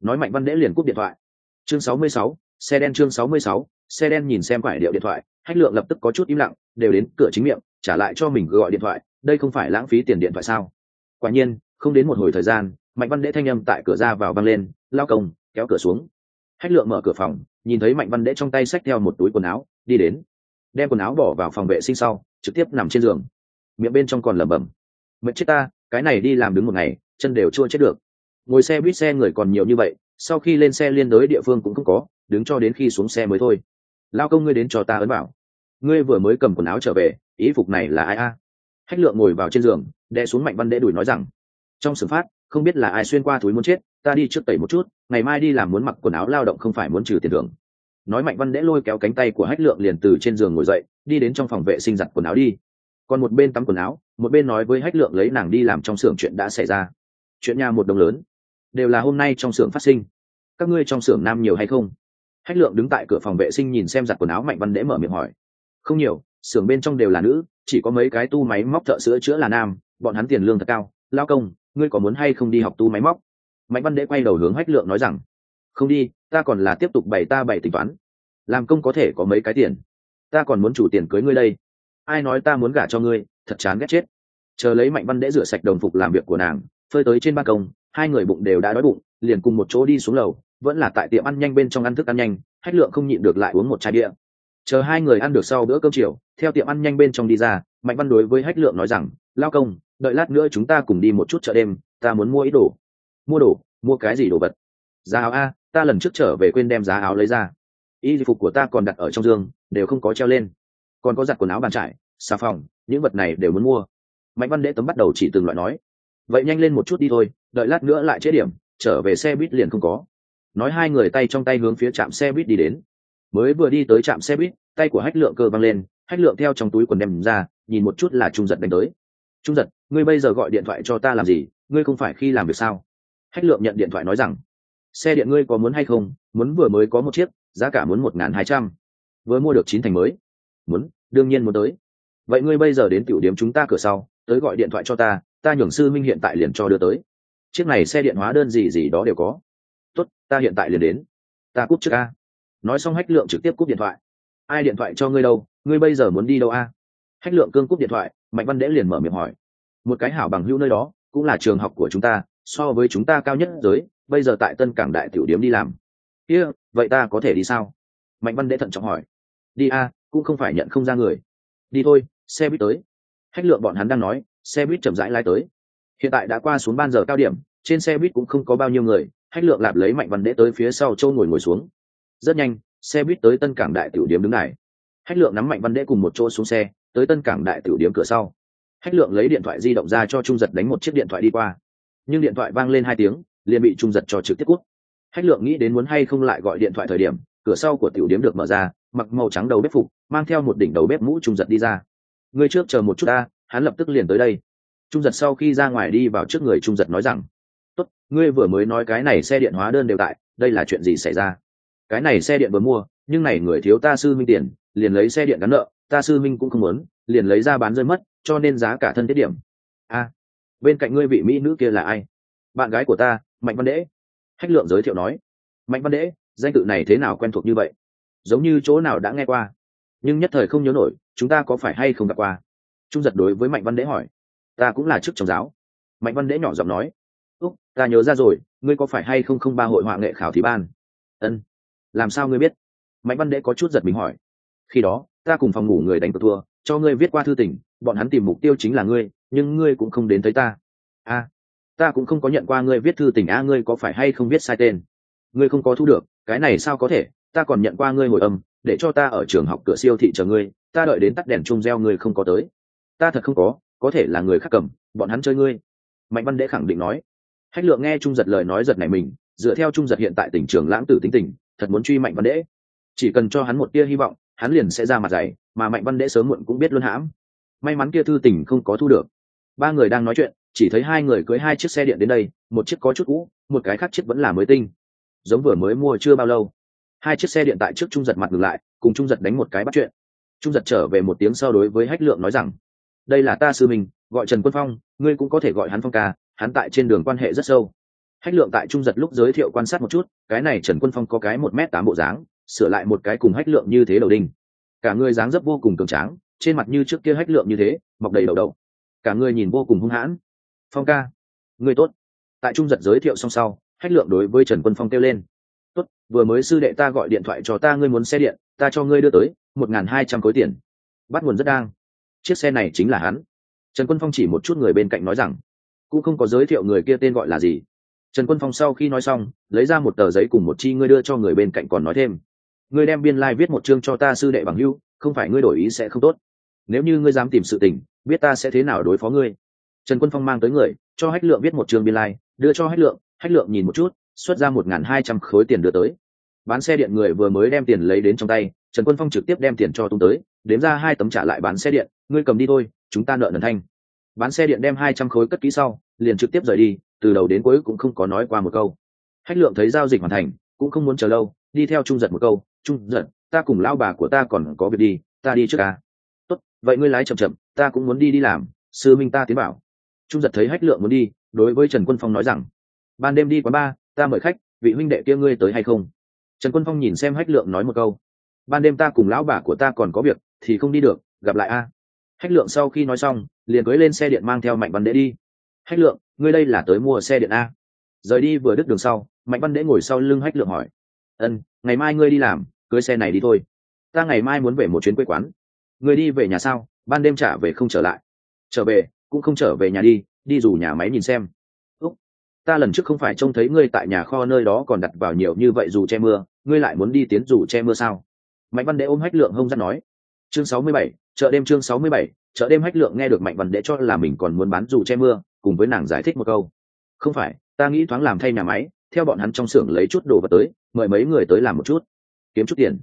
nói mạnh văn đễ liền cúp điện thoại. Chương 66, xe đen chương 66, xe đen nhìn xem quải điệu điện thoại hách lượng lập tức có chút im lặng đều đến cửa chính miệng trả lại cho mình gọi điện thoại đây không phải lãng phí tiền điện thoại sao? Quả nhiên không đến một hồi thời gian mạnh văn đễ thanh âm tại cửa ra vào văng lên lao công kéo cửa xuống. Hách lượng mở cửa phòng, nhìn thấy mạnh văn đễ trong tay xách theo một túi quần áo, đi đến. Đem quần áo bỏ vào phòng vệ sinh sau, trực tiếp nằm trên giường. Miệng bên trong còn lẩm bẩm, mệt chết ta, cái này đi làm đứng một ngày, chân đều chua chết được. Ngồi xe buýt xe người còn nhiều như vậy, sau khi lên xe liên đới địa phương cũng không có, đứng cho đến khi xuống xe mới thôi. Lao công ngươi đến cho ta ấn bảo. Ngươi vừa mới cầm quần áo trở về, ý phục này là ai a? Hách lượng ngồi vào trên giường đe xuống mạnh văn đễ đuổi nói rằng, trong sự phát không biết là ai xuyên qua túi muốn chết, ta đi trước tẩy một chút, ngày mai đi làm muốn mặc quần áo lao động không phải muốn trừ tiền thưởng. Nói mạnh văn đễ lôi kéo cánh tay của hách lượng liền từ trên giường ngồi dậy, đi đến trong phòng vệ sinh giặt quần áo đi. Còn một bên tắm quần áo, một bên nói với hách lượng lấy nàng đi làm trong xưởng chuyện đã xảy ra. Chuyện nhà một đồng lớn, đều là hôm nay trong xưởng phát sinh. Các ngươi trong xưởng nam nhiều hay không? Hách lượng đứng tại cửa phòng vệ sinh nhìn xem giặt quần áo mạnh văn đễ mở miệng hỏi. Không nhiều, xưởng bên trong đều là nữ, chỉ có mấy cái tu máy móc thợ sữa chữa là nam, bọn hắn tiền lương thật cao, lao công ngươi có muốn hay không đi học tu máy móc? Mạnh văn đế quay đầu hướng hách lượng nói rằng, không đi, ta còn là tiếp tục bày ta bày tính toán. Làm công có thể có mấy cái tiền? Ta còn muốn chủ tiền cưới ngươi đây. Ai nói ta muốn gả cho ngươi, thật chán ghét chết. Chờ lấy mạnh văn đễ rửa sạch đồng phục làm việc của nàng, phơi tới trên ban công, hai người bụng đều đã đói bụng, liền cùng một chỗ đi xuống lầu, vẫn là tại tiệm ăn nhanh bên trong ăn thức ăn nhanh, hách lượng không nhịn được lại uống một chai bia. Chờ hai người ăn được sau bữa cơm chiều, theo tiệm ăn nhanh bên trong đi ra, mạnh văn đối với hách lượng nói rằng, lao công đợi lát nữa chúng ta cùng đi một chút chợ đêm, ta muốn mua ít đồ. Mua đồ, mua cái gì đồ vật? Giá áo a, ta lần trước trở về quên đem giá áo lấy ra. Y phục của ta còn đặt ở trong giường đều không có treo lên. Còn có giặt quần áo bàn trải, xà phòng, những vật này đều muốn mua. Mạnh văn đệ tấm bắt đầu chỉ từng loại nói. Vậy nhanh lên một chút đi thôi, đợi lát nữa lại chế điểm, trở về xe buýt liền không có. Nói hai người tay trong tay hướng phía trạm xe buýt đi đến. Mới vừa đi tới trạm xe buýt, tay của hách lượng cơ văng lên, hách lượng theo trong túi quần đem ra, nhìn một chút là trung giật đánh tới. Trung giật ngươi bây giờ gọi điện thoại cho ta làm gì? Ngươi không phải khi làm việc sao? Hách lượng nhận điện thoại nói rằng, xe điện ngươi có muốn hay không? Muốn vừa mới có một chiếc, giá cả muốn một n g h n hai trăm. Vừa mua được chín thành mới. Muốn, đương nhiên muốn tới. Vậy ngươi bây giờ đến tiểu điểm chúng ta cửa sau, tới gọi điện thoại cho ta ta nhường sư minh hiện tại liền cho đưa tới. Chiếc này xe điện hóa đơn gì gì đó đều có. Tốt, ta hiện tại liền đến. Ta cúp trước a. Nói xong hách lượng trực tiếp cúp điện thoại. Ai điện thoại cho ngươi đâu? Ngươi bây giờ muốn đi đâu a? Hách lượng cương cúp điện thoại, mạnh văn đễ liền mở miệng hỏi một cái hảo bằng hữu nơi đó cũng là trường học của chúng ta so với chúng ta cao nhất giới bây giờ tại tân cảng đại tiểu điếm đi làm. Kia、yeah, vậy ta có thể đi sao? Mạnh văn đệ thận trọng hỏi. Đi a cũng không phải nhận không ra người. Đi thôi xe buýt tới. Hách lượng bọn hắn đang nói xe buýt chậm rãi lái tới. Hiện tại đã qua xuống ban giờ cao điểm trên xe buýt cũng không có bao nhiêu người hách lượng lạp lấy mạnh văn đệ tới phía sau châu ngồi ngồi xuống. Rất nhanh xe buýt tới tân cảng đại tiểu điếm đứng này hách lượng nắm mạnh văn đệ cùng một chỗ xuống xe tới tân cảng đại tiểu điếm cửa sau hách lượng lấy điện thoại di động ra cho trung giật đánh một chiếc điện thoại đi qua. Nhưng điện thoại vang lên hai tiếng, liền bị trung giật cho trực tiếp quốc. hách lượng nghĩ đến muốn hay không lại gọi điện thoại thời điểm, cửa sau của tiểu điếm được mở ra, mặc màu trắng đầu bếp phục, mang theo một đỉnh đầu bếp mũ trung giật đi ra. Người trước chờ một chút ta, hắn lập tức liền tới đây. Trung giật sau khi ra ngoài đi vào trước người trung giật nói rằng, tốt, ngươi vừa mới nói cái này xe điện hóa đơn đều tại, đây là chuyện gì xảy ra? Cái này xe điện vừa mua, nhưng này người thiếu ta sư minh tiền, liền lấy xe điện gắn nợ, ta sư minh cũng không muốn liền lấy ra bán rơi mất, cho nên giá cả thân thiết điểm. A, bên cạnh ngươi vị mỹ nữ kia là ai? Bạn gái của ta, mạnh văn đễ. Hách lượng giới thiệu nói. Mạnh văn đễ, danh tự này thế nào quen thuộc như vậy? Giống như chỗ nào đã nghe qua. Nhưng nhất thời không nhớ nổi, chúng ta có phải hay không gặp qua? Trung giật đối với mạnh văn đễ hỏi. Ta cũng là chức trong giáo. Mạnh văn đễ nhỏ giọng nói. Úc, ta nhớ ra rồi, ngươi có phải hay không không ba hội họa nghệ khảo thí ban? Ân. Làm sao ngươi biết? Mạnh văn đễ có chút giật mình hỏi. Khi đó, ta cùng phòng ngủ người đánh cược thua cho ngươi viết qua thư tình, bọn hắn tìm mục tiêu chính là ngươi, nhưng ngươi cũng không đến thấy ta. A, ta cũng không có nhận qua ngươi viết thư tình a, ngươi có phải hay không viết sai tên? Ngươi không có thu được, cái này sao có thể? Ta còn nhận qua ngươi hồi âm, để cho ta ở trường học cửa siêu thị chờ ngươi, ta đợi đến tắt đèn chung reo ngươi không có tới. Ta thật không có có thể là người khác cầm, bọn hắn chơi ngươi. Mạnh văn đễ khẳng định nói. Hách lượng nghe trung giật lời nói giật này mình, dựa theo trung giật hiện tại tỉnh trường lãng tử tính tình, thật muốn truy mạnh văn đễ. Chỉ cần cho hắn một tia hy vọng hắn liền sẽ ra mặt dày, mà mạnh văn đễ sớm muộn cũng biết luôn hãm. May mắn kia thư tình không có thu được. Ba người đang nói chuyện, chỉ thấy hai người cưới hai chiếc xe điện đến đây, một chiếc có chút cũ, một cái khác chiếc vẫn là mới tinh. Giống vừa mới mua chưa bao lâu. Hai chiếc xe điện tại trước trung giật mặt ngược lại, cùng trung giật đánh một cái bắt chuyện. Trung giật trở về một tiếng sau đối với hách lượng nói rằng, đây là ta sư mình gọi trần quân phong, ngươi cũng có thể gọi hắn phong ca, hắn tại trên đường quan hệ rất sâu. Hách lượng tại trung giật lúc giới thiệu quan sát một chút, cái này trần quân phong có cái một m tám bộ dáng sửa lại một cái cùng hách lượng như thế đầu đinh. Cả người dáng dấp vô cùng cường tráng, trên mặt như trước kia hách lượng như thế, mọc đầy đầu đầu cả người nhìn vô cùng hung hãn. Phong ca, người tốt. Tại trung giật giới thiệu xong sau, hách lượng đối với trần quân phong kêu lên. Tốt, vừa mới sư đệ ta gọi điện thoại cho ta, ngươi muốn xe điện, ta cho ngươi đưa tới, một n g h n hai trăm khối tiền. Bắt nguồn rất đang. Chiếc xe này chính là hắn. Trần quân phong chỉ một chút người bên cạnh nói rằng, cũng không có giới thiệu người kia tên gọi là gì. Trần quân phong sau khi nói xong, lấy ra một tờ giấy cùng một chi ngươi đưa cho người bên cạnh còn nói thêm ngươi đem biên lai viết một chương cho ta sư đệ bằng hưu không phải ngươi đổi ý sẽ không tốt. Nếu như ngươi dám tìm sự tình biết ta sẽ thế nào đối phó ngươi. Trần quân phong mang tới người cho hách lượng viết một chương biên lai、like, đưa cho hách lượng hách lượng nhìn một chút xuất ra một n g h n hai trăm khối tiền đưa tới. Bán xe điện người vừa mới đem tiền lấy đến trong tay trần quân phong trực tiếp đem tiền cho tung tới đếm ra hai tấm trả lại bán xe điện ngươi cầm đi thôi chúng ta nợ nần thanh. Bán xe điện đem hai trăm khối cất kỹ sau liền trực tiếp rời đi từ đầu đến cuối cũng không có nói qua một câu. Hách lượng thấy giao dịch hoàn thành cũng không muốn chờ lâu đi theo trung giật một câu trung giận, ta cùng lão bà của ta còn có việc đi ta đi trước ca tốt vậy ngươi lái chậm chậm ta cũng muốn đi đi làm sư minh ta tiến bảo. Trung giật thấy hách lượng muốn đi đối với trần quân phong nói rằng ban đêm đi quán ba ta mời khách vị huynh đệ kia ngươi tới hay không? Trần quân phong nhìn xem hách lượng nói một câu ban đêm ta cùng lão bà của ta còn có việc thì không đi được gặp lại a. Hách lượng sau khi nói xong liền cưới lên xe điện mang theo mạnh văn Đệ đi. Hách lượng ngươi đây là tới mua xe điện a? Rời đi vừa đứt đường sau mạnh văn Đệ ngồi sau lưng hách lượng hỏi ân, ngày mai ngươi đi làm, cưới xe này đi thôi. Ta ngày mai muốn về một chuyến quê quán. Ngươi đi về nhà sao? Ban đêm trả về không trở lại. Trở về, cũng không trở về nhà đi đi dù nhà máy nhìn xem. Úc, ta lần trước không phải trông thấy ngươi tại nhà kho nơi đó còn đặt vào nhiều như vậy dù che mưa, ngươi lại muốn đi tiến dù che mưa sao? Mạnh văn đệ ôm hách lượng hông ra nói. Chương sáu mươi bảy, chợ đêm chương sáu mươi bảy, chợ đêm hách lượng nghe được mạnh văn đệ cho là mình còn muốn bán dù che mưa, cùng với nàng giải thích một câu. Không phải, ta nghĩ thoáng làm thay nhà máy theo bọn hắn trong xưởng lấy chút đồ vật tới, mời mấy người tới làm một chút. Kiếm chút tiền.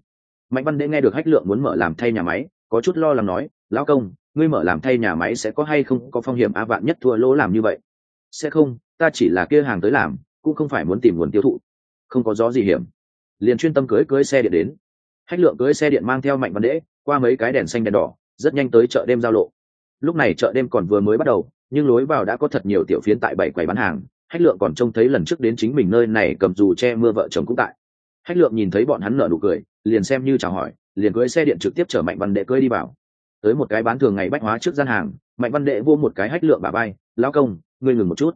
Mạnh văn đệ nghe được hách lượng muốn mở làm thay nhà máy, có chút lo lắng nói, lão công, ngươi mở làm thay nhà máy sẽ có hay không có phong hiểm a vạn nhất thua lỗ làm như vậy? Sẽ không, ta chỉ là kia hàng tới làm, cũng không phải muốn tìm nguồn tiêu thụ. Không có gió gì hiểm. Liền chuyên tâm cưới cưới xe điện đến. Hách lượng cưới xe điện mang theo mạnh văn đễ qua mấy cái đèn xanh đèn đỏ, rất nhanh tới chợ đêm giao lộ. Lúc này chợ đêm còn vừa mới bắt đầu, nhưng lối vào đã có thật nhiều tiểu phiến tại bảy quầy bán hàng hách lượng còn trông thấy lần trước đến chính mình nơi này cầm dù che mưa vợ chồng cũng tại. Hách lượng nhìn thấy bọn hắn nở nụ cười, liền xem như chào hỏi, liền cưới xe điện trực tiếp chở mạnh văn đệ cưới đi vào. Tới một cái bán thường ngày bách hóa trước gian hàng, mạnh văn đệ vô một cái hách lượng bà bay lao công, ngươi ngừng một chút.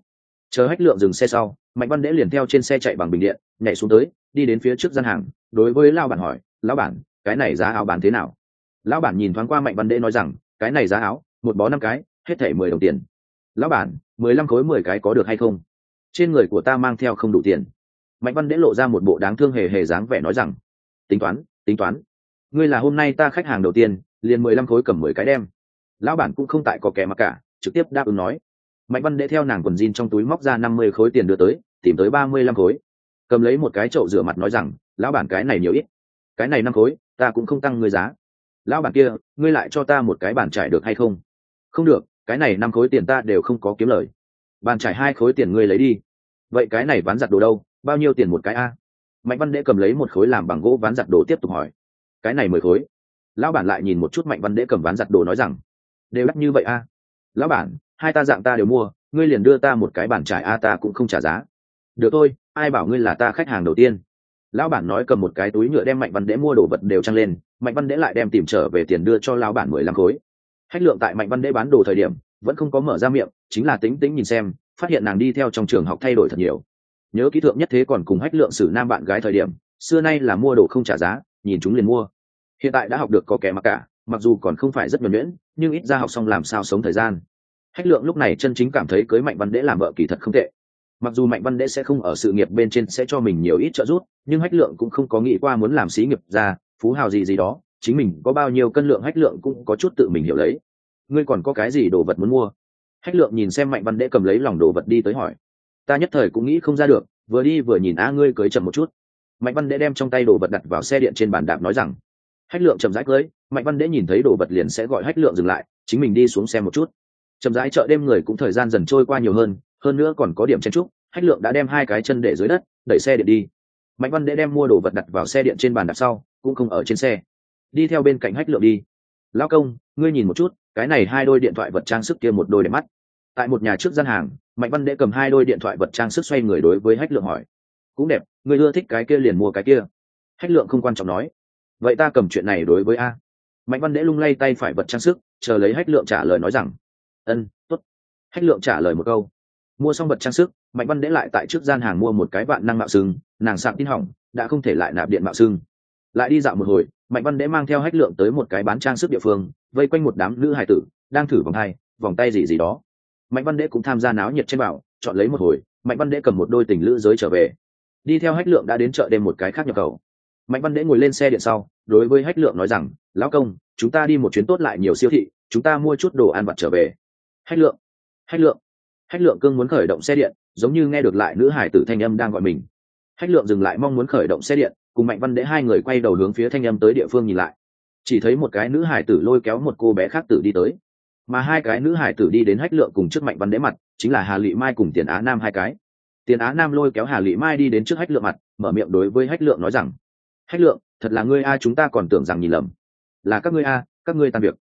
Chờ hách lượng dừng xe sau, mạnh văn đệ liền theo trên xe chạy bằng bình điện, nhảy xuống tới, đi đến phía trước gian hàng, đối với lao bản hỏi, lão bản, cái này giá áo bán thế nào? Lão bản nhìn thoáng qua mạnh văn đệ nói rằng, cái này giá áo, một bó năm cái, hết thảy mười đồng tiền. Lão bản, mười lăm khối mười cái có được hay không? Trên người của ta mang theo không đủ tiền. Mạnh văn đễ lộ ra một bộ đáng thương hề hề dáng vẻ nói rằng, tính toán tính toán. Ngươi là hôm nay ta khách hàng đầu tiên, liền mười lăm khối cầm mười cái đem. Lão bản cũng không tại có kẻ mặc cả, trực tiếp đáp ứng nói. Mạnh văn đễ theo nàng quần jean trong túi móc ra năm mươi khối tiền đưa tới, tìm tới ba mươi lăm khối. Cầm lấy một cái chậu rửa mặt nói rằng, lão bản cái này nhiều ít. Cái này năm khối, ta cũng không tăng ngươi giá. Lão bản kia, ngươi lại cho ta một cái bàn trải được hay không? Không được, cái này năm khối tiền ta đều không có kiếm lời bàn trải hai khối tiền ngươi lấy đi. Vậy cái này ván giặt đồ đâu? Bao nhiêu tiền một cái a? Mạnh văn đễ cầm lấy một khối làm bằng gỗ ván giặt đồ tiếp tục hỏi. Cái này mười khối. Lão bản lại nhìn một chút mạnh văn đễ cầm ván giặt đồ nói rằng, đều đắt như vậy a? Lão bản, hai ta dạng ta đều mua, ngươi liền đưa ta một cái bàn trải a, ta cũng không trả giá. Được thôi, ai bảo ngươi là ta khách hàng đầu tiên? Lão bản nói cầm một cái túi nhựa đem mạnh văn đễ mua đồ vật đều trăng lên, mạnh văn đễ lại đem tìm trở về tiền đưa cho lão bản mười lăm khối. Hách lượng tại mạnh văn đễ bán đồ thời điểm vẫn không có mở ra miệng, chính là tính tính nhìn xem, phát hiện nàng đi theo trong trường học thay đổi thật nhiều. Nhớ ký thượng nhất thế còn cùng hách lượng xử nam bạn gái thời điểm, xưa nay là mua đồ không trả giá, nhìn chúng liền mua. Hiện tại đã học được có kẻ mặc cả, mặc dù còn không phải rất nhuẩn nhuyễn, nhưng ít ra học xong làm sao sống thời gian. Hách lượng lúc này chân chính cảm thấy cưới mạnh văn đễ làm vợ kỳ thật không tệ. Mặc dù mạnh văn đễ sẽ không ở sự nghiệp bên trên sẽ cho mình nhiều ít trợ giúp, nhưng hách lượng cũng không có nghĩ qua muốn làm xí nghiệp ra, phú hào gì gì đó, chính mình có bao nhiêu cân lượng hách lượng cũng có chút tự mình hiểu lấy ngươi còn có cái gì đồ vật muốn mua? Hách lượng nhìn xem mạnh văn đễ cầm lấy lòng đồ vật đi tới hỏi. Ta nhất thời cũng nghĩ không ra được, vừa đi vừa nhìn á, ngươi cưới chậm một chút. Mạnh văn đễ đem trong tay đồ vật đặt vào xe điện trên bàn đạp nói rằng, hách lượng chậm rãi cưới. Mạnh văn đễ nhìn thấy đồ vật liền sẽ gọi hách lượng dừng lại, chính mình đi xuống xe một chút. Chậm rãi chợ đêm người cũng thời gian dần trôi qua nhiều hơn hơn nữa còn có điểm chen trúc hách lượng đã đem hai cái chân để dưới đất, đẩy xe điện đi. Mạnh văn đễ đem mua đồ vật đặt vào xe điện trên bàn đạp sau, cũng không ở trên xe. Đi theo bên cạnh hách lượng đi lao công, ngươi nhìn một chút, cái này hai đôi điện thoại vật trang sức kia một đôi đẹp mắt. Tại một nhà trước gian hàng, mạnh văn đệ cầm hai đôi điện thoại vật trang sức xoay người đối với hách lượng hỏi. Cũng đẹp, ngươi ưa thích cái kia liền mua cái kia. Hách lượng không quan trọng nói. Vậy ta cầm chuyện này đối với a. Mạnh văn đệ lung lay tay phải vật trang sức, chờ lấy hách lượng trả lời nói rằng. Ân t ố t hách lượng trả lời một câu. Mua xong vật trang sức, mạnh văn đệ lại tại trước gian hàng mua một cái vạn năng mạo xưng nàng sạc tin hỏng, đã không thể lại nạp điện mạo xưng lại đi dạo một hồi mạnh văn đễ mang theo hách lượng tới một cái bán trang sức địa phương vây quanh một đám nữ hải tử đang thử vòng hai, vòng tay gì gì đó. Mạnh văn đễ cũng tham gia náo nhiệt trên bảo chọn lấy một hồi mạnh văn đễ cầm một đôi tình lữ giới trở về. Đi theo hách lượng đã đến chợ đêm một cái khác nhập khẩu. Mạnh văn đễ ngồi lên xe điện sau đối với hách lượng nói rằng lão công chúng ta đi một chuyến tốt lại nhiều siêu thị chúng ta mua chút đồ ăn vặt trở về. Hách lượng hách lượng hách lượng cương muốn khởi động xe điện giống như nghe được lại nữ hải tử thanh âm đang gọi mình. Hách lượng dừng lại mong muốn khởi động xe điện cùng mạnh văn đệ hai người quay đầu hướng phía thanh âm tới địa phương nhìn lại. Chỉ thấy một cái nữ hải tử lôi kéo một cô bé khác tử đi tới. Mà hai cái nữ hải tử đi đến hách lượng cùng trước mạnh văn đệ mặt, chính là hà lị mai cùng tiền á nam hai cái. Tiền á nam lôi kéo hà lị mai đi đến trước hách lượng mặt, mở miệng đối với hách lượng nói rằng, hách lượng, thật là ngươi a, chúng ta còn tưởng rằng nhìn lầm. Là các ngươi a, các ngươi tan việc.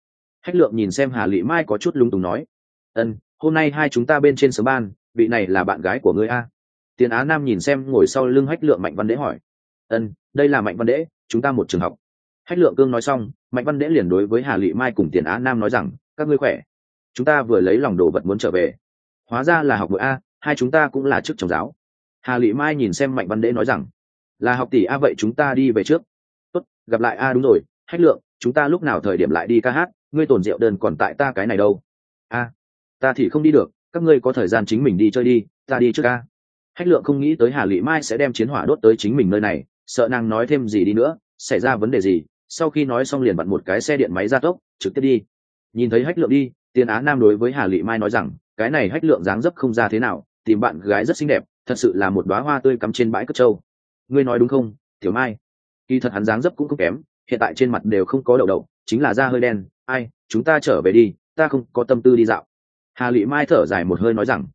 Hách lượng nhìn xem hà lị mai có chút lung túng nói, ân, hôm nay hai chúng ta bên trên sớm ban, vị này là bạn gái của ngươi a. Tiền á nam nhìn xem ngồi sau lưng hách lượng mạnh văn đế hỏi, ân đây là mạnh văn đễ, chúng ta một trường học. Hách lượng cương nói xong, mạnh văn đễ liền đối với hà lị mai cùng tiền á nam nói rằng, các ngươi khỏe. Chúng ta vừa lấy lòng đồ vật muốn trở về. Hóa ra là học bữa a, hai chúng ta cũng là chức trồng giáo. Hà lị mai nhìn xem mạnh văn đễ nói rằng, là học tỷ a vậy chúng ta đi về trước. Tốt, gặp lại a đúng rồi. Hách lượng, chúng ta lúc nào thời điểm lại đi ca hát? Ngươi tồn rượu đơn còn tại ta cái này đâu. A, ta thì không đi được. Các ngươi có thời gian chính mình đi chơi đi, ta đi trước ca hách lượng không nghĩ tới hà lị mai sẽ đem chiến hỏa đốt tới chính mình nơi này sợ nàng nói thêm gì đi nữa, xảy ra vấn đề gì, sau khi nói xong liền bật một cái xe điện máy ra tốc, trực tiếp đi. Nhìn thấy hách lượng đi tiền á nam đối với hà lị mai nói rằng, cái này hách lượng dáng dấp không ra thế nào, tìm bạn gái rất xinh đẹp, thật sự là một đoá hoa tươi cắm trên bãi cất trâu. Ngươi nói đúng không, tiểu mai? Kỳ thật hắn dáng dấp cũng không kém, hiện tại trên mặt đều không có đậu đậu, chính là da hơi đen. Ai, chúng ta trở về đi, ta không có tâm tư đi dạo. Hà lị mai thở dài một hơi nói rằng,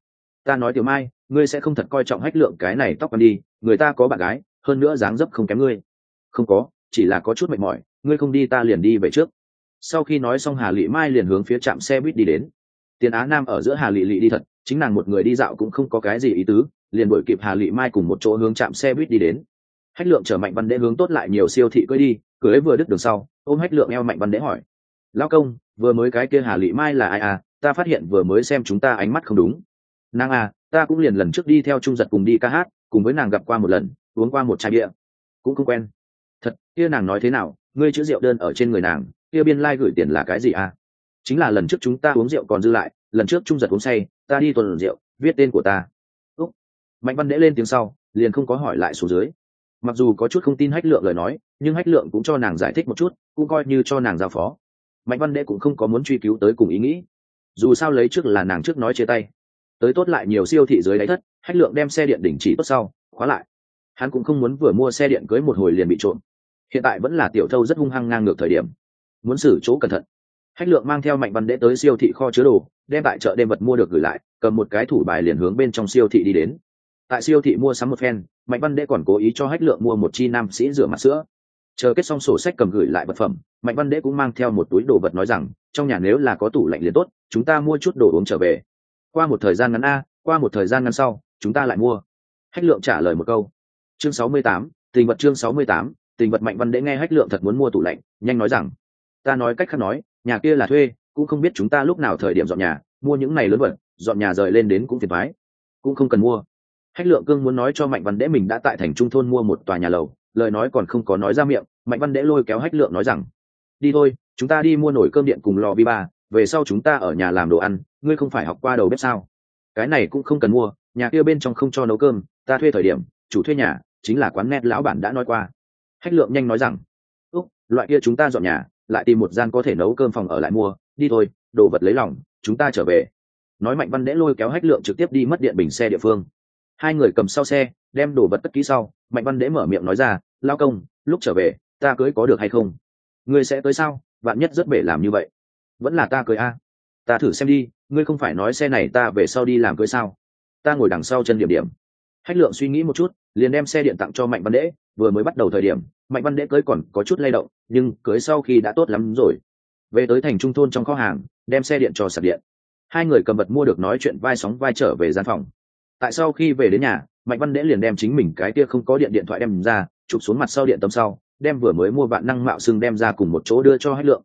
ta nói tiểu mai, ngươi sẽ không thật coi trọng hách lượng cái này tóc còn đi, người ta có bạn gái hơn nữa dáng dấp không kém ngươi. Không có, chỉ là có chút mệt mỏi, ngươi không đi ta liền đi về trước. Sau khi nói xong hà lị mai liền hướng phía trạm xe buýt đi đến. Tiền á nam ở giữa hà lị lị đi thật, chính nàng một người đi dạo cũng không có cái gì ý tứ, liền đuổi kịp hà lị mai cùng một chỗ hướng trạm xe buýt đi đến. Hách lượng chở mạnh văn đế hướng tốt lại nhiều siêu thị cưới đi, cưới vừa đứt đường sau, ôm hách lượng eo mạnh văn đế hỏi. Lao công, vừa mới cái kia hà lị mai là ai à? Ta phát hiện vừa mới xem chúng ta ánh mắt không đúng. Nàng à ta cũng liền lần trước đi theo trung giật cùng đi ca hát, cùng với nàng gặp qua một lần uống qua một chai bia. Cũng không quen. Thật, kia nàng nói thế nào? Ngươi chữ rượu đơn ở trên người nàng, kia biên lai、like、gửi tiền là cái gì à? Chính là lần trước chúng ta uống rượu còn dư lại, lần trước trung giật uống say, ta đi tuần rượu, viết tên của ta. Úc. Mạnh văn đễ lên tiếng sau, liền không có hỏi lại số dưới. Mặc dù có chút không tin hách lượng lời nói, nhưng hách lượng cũng cho nàng giải thích một chút, cũng coi như cho nàng giao phó. Mạnh văn đễ cũng không có muốn truy cứu tới cùng ý nghĩ. Dù sao lấy trước là nàng trước nói chia tay. Tới tốt lại nhiều siêu thị dưới đáy thất, hách lượng đem xe điện đỉnh chỉ tốt sau, khóa lại hắn cũng không muốn vừa mua xe điện cưới một hồi liền bị trộm. Hiện tại vẫn là tiểu thâu rất hung hăng ngang ngược thời điểm. Muốn xử chỗ cẩn thận. Hách lượng mang theo mạnh văn đễ tới siêu thị kho chứa đồ, đem tại chợ đêm vật mua được gửi lại, cầm một cái thủ bài liền hướng bên trong siêu thị đi đến. Tại siêu thị mua sắm một phen, mạnh văn đễ còn cố ý cho hách lượng mua một chi nam sĩ rửa mặt sữa. Chờ kết xong sổ sách cầm gửi lại vật phẩm, mạnh văn đễ cũng mang theo một túi đồ vật nói rằng, trong nhà nếu là có tủ lạnh liền tốt, chúng ta mua chút đồ uống trở về. Qua một thời gian ngắn a, qua một thời gian ngắn sau, chúng ta lại mua. Hách lượng trả lời một câu chương sáu mươi tám, tình vật chương sáu mươi tám, tình vật mạnh văn đễ nghe hách lượng thật muốn mua tủ lạnh, nhanh nói rằng, ta nói cách khác nói, nhà kia là thuê, cũng không biết chúng ta lúc nào thời điểm dọn nhà, mua những này lớn vật, dọn nhà rời lên đến cũng phiền thoái cũng không cần mua. Hách lượng cương muốn nói cho mạnh văn đễ mình đã tại thành trung thôn mua một tòa nhà lầu, lời nói còn không có nói ra miệng, mạnh văn đễ lôi kéo hách lượng nói rằng, đi thôi, chúng ta đi mua nổi cơm điện cùng lò vi ba, về sau chúng ta ở nhà làm đồ ăn, ngươi không phải học qua đầu bếp sao? Cái này cũng không cần mua, nhà kia bên trong không cho nấu cơm, ta thuê thời điểm chủ thuê nhà chính là quán net lão bản đã nói qua. Hách lượng nhanh nói rằng, úc, loại kia chúng ta dọn nhà, lại tìm một gian có thể nấu cơm phòng ở lại mua, đi thôi, đồ vật lấy lòng, chúng ta trở về. Nói mạnh văn đễ lôi kéo hách lượng trực tiếp đi mất điện bình xe địa phương. Hai người cầm sau xe, đem đồ vật tất kỹ sau, mạnh văn đễ mở miệng nói ra, lao công, lúc trở về, ta cưới có được hay không? Ngươi sẽ tới sao? Vạn nhất rất bể làm như vậy. Vẫn là ta cưới a. Ta thử xem đi, ngươi không phải nói xe này ta về sau đi làm cưới sao? Ta ngồi đằng sau chân điểm điểm hách lượng suy nghĩ một chút, liền đem xe điện tặng cho mạnh văn đễ, vừa mới bắt đầu thời điểm, mạnh văn đễ cưới còn có chút lay động, nhưng cưới sau khi đã tốt lắm rồi. Về tới thành trung thôn trong kho hàng, đem xe điện cho sạc điện. Hai người cầm vật mua được nói chuyện vai sóng vai trở về gian phòng. Tại sau khi về đến nhà, mạnh văn đễ liền đem chính mình cái kia không có điện điện thoại đem ra, chụp xuống mặt sau điện tâm sau, đem vừa mới mua vạn năng mạo xưng đem ra cùng một chỗ đưa cho hách lượng.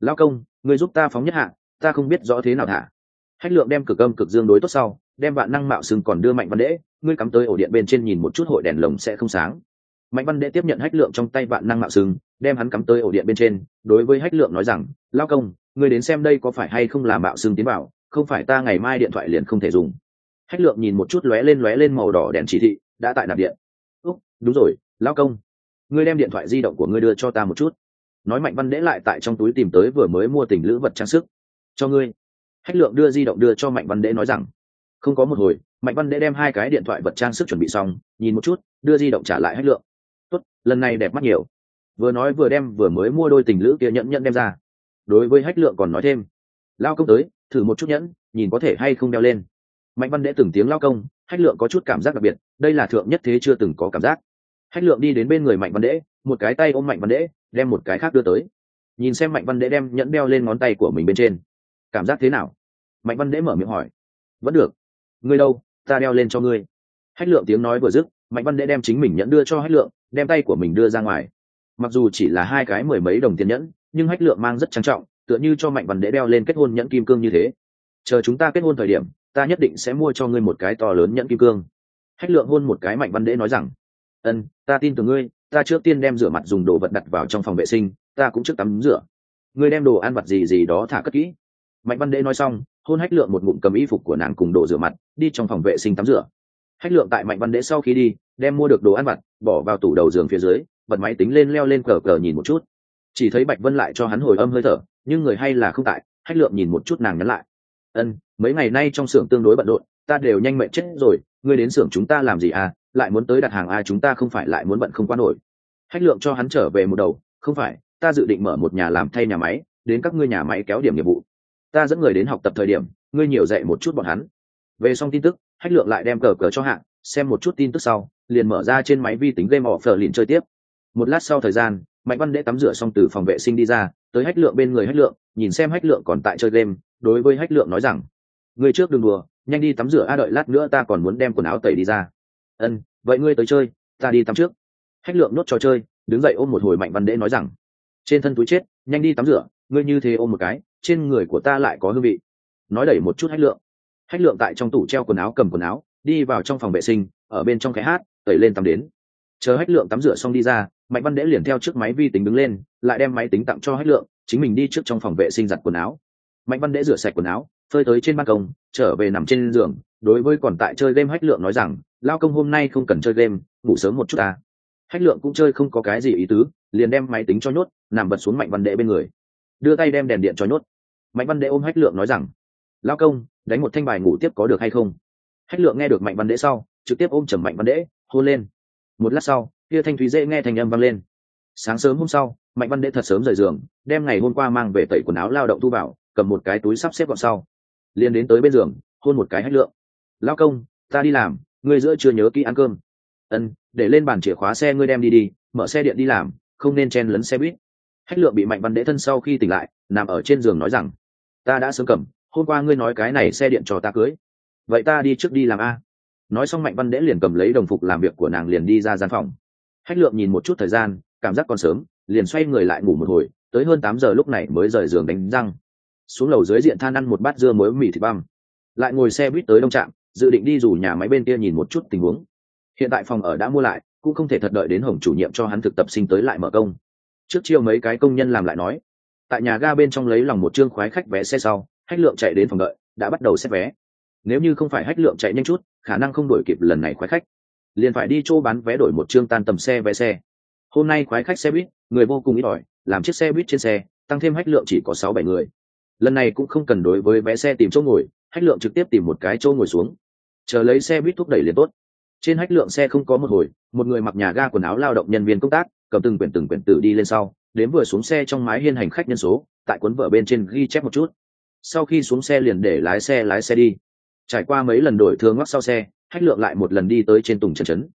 Lao công, người giúp ta phóng nhất hạ, ta không biết rõ thế nào thả hách lượng đem cực âm cực dương đối tốt sau, đem vạn năng mạo sừng còn đưa mạnh văn đễ, ngươi cắm tới ổ điện bên trên nhìn một chút hội đèn lồng sẽ không sáng. Mạnh văn đệ tiếp nhận hách lượng trong tay vạn năng mạo sừng đem hắn cắm tới ổ điện bên trên, đối với hách lượng nói rằng, lao công, ngươi đến xem đây có phải hay không là mạo sừng tiến bảo, không phải ta ngày mai điện thoại liền không thể dùng. Hách lượng nhìn một chút lóe lên lóe lên màu đỏ đèn chỉ thị, đã tại nạp điện. Úc, đúng rồi, lao công, ngươi đem điện thoại di động của ngươi đưa cho ta một chút. Nói mạnh văn đễ lại tại trong túi tìm tới vừa mới mua tình lữ vật trang sức. Cho ngươi hách lượng đưa di động đưa cho mạnh văn Đệ nói rằng, không có một hồi, mạnh văn Đệ đem hai cái điện thoại vật trang sức chuẩn bị xong, nhìn một chút, đưa di động trả lại hách lượng. Tốt, lần này đẹp mắt nhiều. Vừa nói vừa đem vừa mới mua đôi tình lữ kia nhẫn nhẫn đem ra. Đối với hách lượng còn nói thêm, lao công tới, thử một chút nhẫn, nhìn có thể hay không đeo lên. Mạnh văn Đệ từng tiếng lao công, hách lượng có chút cảm giác đặc biệt, đây là thượng nhất thế chưa từng có cảm giác. Hách lượng đi đến bên người mạnh văn Đệ một cái tay ôm mạnh văn Đệ đem một cái khác đưa tới. Nhìn xem mạnh văn Đệ đem nhẫn đeo lên ngón tay của mình bên trên cảm giác thế nào? Mạnh văn đễ mở miệng hỏi. Vẫn được. Ngươi đâu? Ta đeo lên cho ngươi. Hách lượng tiếng nói vừa dứt, mạnh văn đễ đem chính mình nhẫn đưa cho hách lượng, đem tay của mình đưa ra ngoài. Mặc dù chỉ là hai cái mười mấy đồng tiền nhẫn, nhưng hách lượng mang rất trang trọng, tựa như cho mạnh văn đễ đeo lên kết hôn nhẫn kim cương như thế. Chờ chúng ta kết hôn thời điểm, ta nhất định sẽ mua cho ngươi một cái to lớn nhẫn kim cương. Hách lượng hôn một cái mạnh văn đễ nói rằng. Ân, ta tin tưởng ngươi, ta trước tiên đem rửa mặt dùng đồ vật đặt vào trong phòng vệ sinh, ta cũng trước tắm rửa. Ngươi đem đồ ăn vặt gì gì đó thả cất kỹ mạnh văn Đế nói xong, hôn hách lượng một ngụm cầm y phục của nàng cùng đồ rửa mặt, đi trong phòng vệ sinh tắm rửa. Hách lượng tại mạnh văn Đế sau khi đi, đem mua được đồ ăn vặt, bỏ vào tủ đầu giường phía dưới, bật máy tính lên leo lên cờ cờ nhìn một chút. Chỉ thấy bạch vân lại cho hắn hồi âm hơi thở, nhưng người hay là không tại, hách lượng nhìn một chút nàng nhắn lại. Ân, mấy ngày nay trong xưởng tương đối bận rộn, ta đều nhanh mệnh chết rồi, ngươi đến xưởng chúng ta làm gì à lại muốn tới đặt hàng ai chúng ta không phải lại muốn bận không quan nổi. Hách lượng cho hắn trở về một đầu, không phải, ta dự định mở một nhà làm thay nhà máy, đến các ngươi nhà máy kéo điểm nghiệp vụ ta dẫn người đến học tập thời điểm, ngươi nhiều dạy một chút bọn hắn. Về xong tin tức, hách lượng lại đem cờ cờ cho hạng xem một chút tin tức sau, liền mở ra trên máy vi tính game offer liền chơi tiếp. Một lát sau thời gian, mạnh văn đễ tắm rửa xong từ phòng vệ sinh đi ra, tới hách lượng bên người hách lượng, nhìn xem hách lượng còn tại chơi game, đối với hách lượng nói rằng người trước đừng đùa, nhanh đi tắm rửa, a, đợi lát nữa ta còn muốn đem quần áo tẩy đi ra. Ân, vậy ngươi tới chơi, ta đi tắm trước. Hách lượng nốt trò chơi, đứng dậy ôm một hồi mạnh văn đễ nói rằng, trên thân túi chết, nhanh đi tắm rửa, ngươi như thế ôm một cái trên người của ta lại có hương vị. Nói đẩy một chút hách lượng. Hách lượng tại trong tủ treo quần áo cầm quần áo, đi vào trong phòng vệ sinh, ở bên trong cái hát, tẩy lên tắm đến. Chờ hách lượng tắm rửa xong đi ra, mạnh văn đễ liền theo trước máy vi tính đứng lên, lại đem máy tính tặng cho hách lượng, chính mình đi trước trong phòng vệ sinh giặt quần áo. Mạnh văn đễ rửa sạch quần áo, phơi tới trên ban công, trở về nằm trên giường, đối với còn tại chơi game hách lượng nói rằng, lao công hôm nay không cần chơi game, ngủ sớm một chút ta. Hách lượng cũng chơi không có cái gì ý tứ, liền đem máy tính cho nhốt, nằm bật xuống mạnh văn đệ bên người. Đưa tay đem đèn điện cho nhốt mạnh văn đệ ôm hách lượng nói rằng, lao công, đánh một thanh bài ngủ tiếp có được hay không? Hách lượng nghe được mạnh văn đệ sau, trực tiếp ôm chầm mạnh văn đệ hôn lên. Một lát sau, kia thanh thúy dễ nghe thành âm vang lên. Sáng sớm hôm sau, mạnh văn đệ thật sớm rời giường, đem ngày hôm qua mang về tẩy quần áo lao động thu vào, cầm một cái túi sắp xếp gọn sau, liền đến tới bên giường, hôn một cái hách lượng. Lao công, ta đi làm, ngươi giữa chưa nhớ kỹ ăn cơm. Ân, để lên bàn chìa khóa xe ngươi đem đi đi, mở xe điện đi làm, không nên chen lấn xe buýt. Hách lượng bị mạnh văn đệ thân sau khi tỉnh lại, nằm ở trên giường nói rằng ta đã sớm cầm, hôm qua ngươi nói cái này xe điện cho ta cưới. Vậy ta đi trước đi làm a. Nói xong mạnh văn đễ liền cầm lấy đồng phục làm việc của nàng liền đi ra gian phòng. Hách lượng nhìn một chút thời gian, cảm giác còn sớm, liền xoay người lại ngủ một hồi, tới hơn tám giờ lúc này mới rời giường đánh răng. Xuống lầu dưới diện than ăn một bát dưa muối mì thịt băm. Lại ngồi xe buýt tới đông trạm, dự định đi dù nhà máy bên kia nhìn một chút tình huống. Hiện tại phòng ở đã mua lại, cũng không thể thật đợi đến hồng chủ nhiệm cho hắn thực tập sinh tới lại mở công. Trước chiêu mấy cái công nhân làm lại nói tại nhà ga bên trong lấy lòng một chương khoái khách vé xe sau hách lượng chạy đến phòng đợi, đã bắt đầu xét vé. Nếu như không phải hách lượng chạy nhanh chút, khả năng không đổi kịp lần này khoái khách. Liền phải đi chỗ bán vé đổi một chương tan tầm xe vé xe. Hôm nay khoái khách xe buýt, người vô cùng ít ỏi, làm chiếc xe buýt trên xe, tăng thêm hách lượng chỉ có sáu bảy người. Lần này cũng không cần đối với vé xe tìm chỗ ngồi hách lượng trực tiếp tìm một cái chỗ ngồi xuống. Chờ lấy xe buýt thúc đẩy liền tốt. Trên hách lượng xe không có một hồi, một người mặc nhà ga quần áo lao động nhân viên công tác, cầm từng quyển từng quyển tử đi lên sau đến vừa xuống xe trong mái hiên hành khách nhân số, tại cuốn vở bên trên ghi chép một chút. Sau khi xuống xe liền để lái xe lái xe đi. Trải qua mấy lần đổi thương ngoắc sau xe hách lượng lại một lần đi tới trên tùng trần trấn.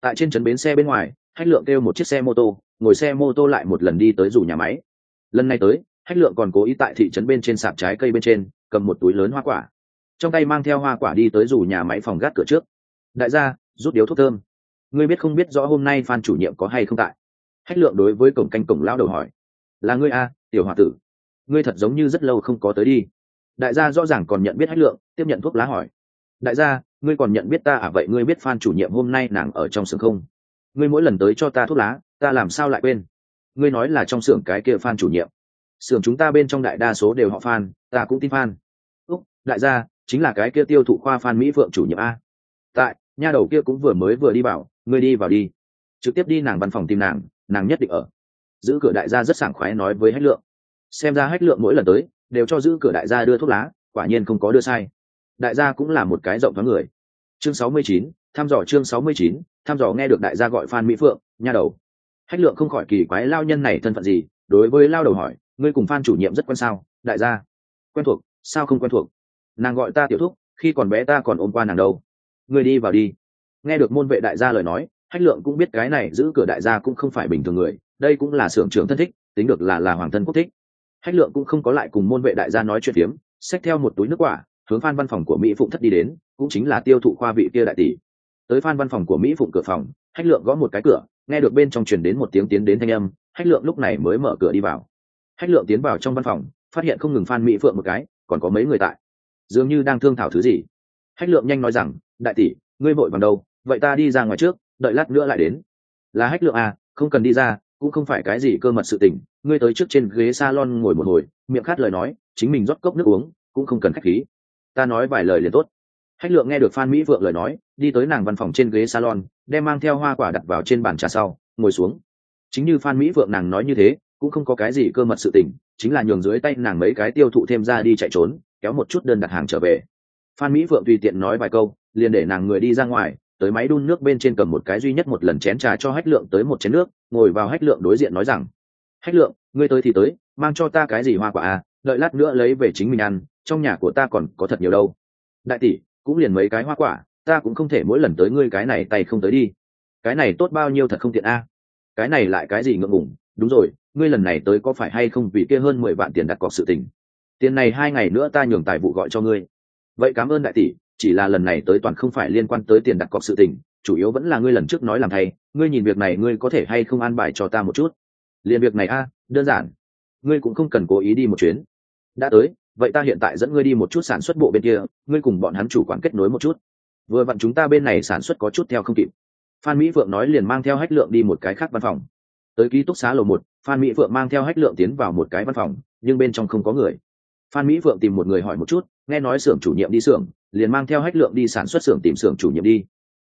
Tại trên trấn bến xe bên ngoài hách lượng kêu một chiếc xe mô tô, ngồi xe mô tô lại một lần đi tới rủ nhà máy. Lần này tới hách lượng còn cố ý tại thị trấn bên trên sạp trái cây bên trên, cầm một túi lớn hoa quả. Trong tay mang theo hoa quả đi tới rủ nhà máy phòng gác cửa trước. Đại gia, rút điếu thuốc thơm. Ngươi biết không biết rõ hôm nay phan chủ nhiệm có hay không tại? Hách lượng đối với cổng canh cổng lão đầu hỏi. Là ngươi a tiểu h o a tử? Ngươi thật giống như rất lâu không có tới đi. Đại gia rõ ràng còn nhận biết hách lượng, tiếp nhận thuốc lá hỏi. Đại gia, ngươi còn nhận biết ta à? Vậy ngươi biết phan chủ nhiệm hôm nay nàng ở trong xưởng không? Ngươi mỗi lần tới cho ta thuốc lá, ta làm sao lại quên? Ngươi nói là trong xưởng cái kia phan chủ nhiệm. Xưởng chúng ta bên trong đại đa số đều họ phan, ta cũng tin phan. Úc, đại gia, chính là cái kia tiêu thụ khoa phan mỹ phượng chủ nhiệm a. Tại, nha đầu kia cũng vừa mới vừa đi vào ngươi đi vào đi. Trực tiếp đi nàng văn phòng tìm nàng nàng nhất định ở. Giữ cửa đại gia rất sảng khoái nói với hách lượng. Xem ra hách lượng mỗi lần tới, đều cho giữ cửa đại gia đưa thuốc lá, quả nhiên không có đưa sai. Đại gia cũng là một cái rộng thoáng người. Chương sáu mươi chín, thăm dò chương sáu mươi chín, thăm dò nghe được đại gia gọi phan mỹ phượng, nha đầu. Hách lượng không khỏi kỳ quái lao nhân này thân phận gì, đối với lao đầu hỏi, ngươi cùng phan chủ nhiệm rất quen sao? Đại gia, quen thuộc, sao không quen thuộc? Nàng gọi ta tiểu thúc, khi còn bé ta còn ôm qua nàng đâu. Ngươi đi vào đi. Nghe được môn vệ đại gia lời nói hách lượng cũng biết cái này giữ cửa đại gia cũng không phải bình thường người, đây cũng là xưởng trưởng thân thích, tính được là là hoàng thân quốc thích. Hách lượng cũng không có lại cùng môn vệ đại gia nói chuyện phiếm, xách theo một túi nước quả, hướng phan văn phòng của mỹ phụng thất đi đến, cũng chính là tiêu thụ khoa vị kia đại tỷ. Tới phan văn phòng của mỹ phụng cửa phòng, hách lượng gõ một cái cửa, nghe được bên trong truyền đến một tiếng tiến đến thanh âm, hách lượng lúc này mới mở cửa đi vào. Hách lượng tiến vào trong văn phòng, phát hiện không ngừng phan mỹ phượng một cái, còn có mấy người tại. Dường như đang thương thảo thứ gì. Hách lượng nhanh nói rằng, đại tỷ, ngươi vội vàng đâu, vậy ta đi ra ngoài trước đợi lát nữa lại đến. Là hách lượng à không cần đi ra, cũng không phải cái gì cơ mật sự tình. Ngươi tới trước trên ghế salon ngồi một hồi, miệng khát lời nói, chính mình rót cốc nước uống, cũng không cần khách khí. Ta nói vài lời liền tốt. Hách lượng nghe được phan mỹ vượng lời nói, đi tới nàng văn phòng trên ghế salon, đem mang theo hoa quả đặt vào trên bàn trà sau, ngồi xuống. Chính như phan mỹ vượng nàng nói như thế, cũng không có cái gì cơ mật sự tình, chính là nhường dưới tay nàng mấy cái tiêu thụ thêm ra đi chạy trốn, kéo một chút đơn đặt hàng trở về. Phan mỹ vượng tùy tiện nói vài câu, liền để nàng người đi ra ngoài tới máy đun nước bên trên cầm một cái duy nhất một lần chén trà cho hách lượng tới một chén nước, ngồi vào hách lượng đối diện nói rằng, hách lượng, ngươi tới thì tới, mang cho ta cái gì hoa quả à đợi lát nữa lấy về chính mình ăn, trong nhà của ta còn có thật nhiều đâu. Đại tỷ, cũng liền mấy cái hoa quả, ta cũng không thể mỗi lần tới ngươi cái này tay không tới đi. Cái này tốt bao nhiêu thật không tiện a. Cái này lại cái gì ngượng ngủng đúng rồi, ngươi lần này tới có phải hay không vì kia hơn mười vạn tiền đặt cọc sự tình? Tiền này hai ngày nữa ta nhường tài vụ gọi cho ngươi. Vậy cảm ơn đại tỷ chỉ là lần này tới toàn không phải liên quan tới tiền đặt cọc sự tình, chủ yếu vẫn là ngươi lần trước nói làm thay, ngươi nhìn việc này ngươi có thể hay không an bài cho ta một chút? Liền việc này a, đơn giản. Ngươi cũng không cần cố ý đi một chuyến. Đã tới, vậy ta hiện tại dẫn ngươi đi một chút sản xuất bộ bên kia, ngươi cùng bọn hắn chủ quản kết nối một chút. Vừa vặn chúng ta bên này sản xuất có chút theo không kịp. Phan mỹ phượng nói liền mang theo hách lượng đi một cái khác văn phòng. Tới ký túc xá lầu một, phan mỹ phượng mang theo hách lượng tiến vào một cái văn phòng, nhưng bên trong không có người. Phan mỹ phượng tìm một người hỏi một chút, nghe nói xưởng chủ nhiệm đi xưởng liền mang theo hách lượng đi sản xuất xưởng tìm xưởng chủ nhiệm đi.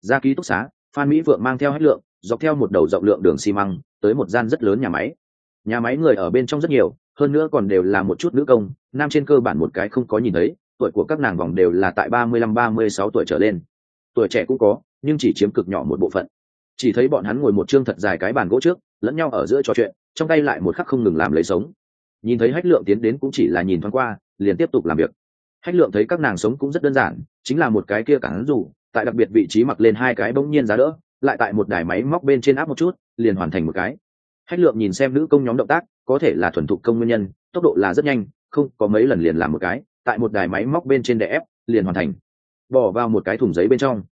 Ra ký túc xá, phan mỹ Vượng mang theo hách lượng, dọc theo một đầu rộng lượng đường xi măng, tới một gian rất lớn nhà máy. Nhà máy người ở bên trong rất nhiều, hơn nữa còn đều là một chút nữ công, nam trên cơ bản một cái không có nhìn thấy, tuổi của các nàng vòng đều là tại ba mươi lăm, ba mươi sáu tuổi trở lên. Tuổi trẻ cũng có, nhưng chỉ chiếm cực nhỏ một bộ phận. Chỉ thấy bọn hắn ngồi một chương thật dài cái bàn gỗ trước, lẫn nhau ở giữa trò chuyện, trong tay lại một khắc không ngừng làm lấy sống. Nhìn thấy hách lượng tiến đến cũng chỉ là nhìn thoáng qua, liền tiếp tục làm việc hách lượng thấy các nàng sống cũng rất đơn giản, chính là một cái kia cản rủ, tại đặc biệt vị trí mặc lên hai cái bỗng nhiên giá đỡ, lại tại một đài máy móc bên trên áp một chút, liền hoàn thành một cái. Hách lượng nhìn xem nữ công nhóm động tác, có thể là thuần thục công nguyên nhân, tốc độ là rất nhanh, không, có mấy lần liền làm một cái, tại một đài máy móc bên trên đè ép, liền hoàn thành. Bỏ vào một cái thùng giấy bên trong.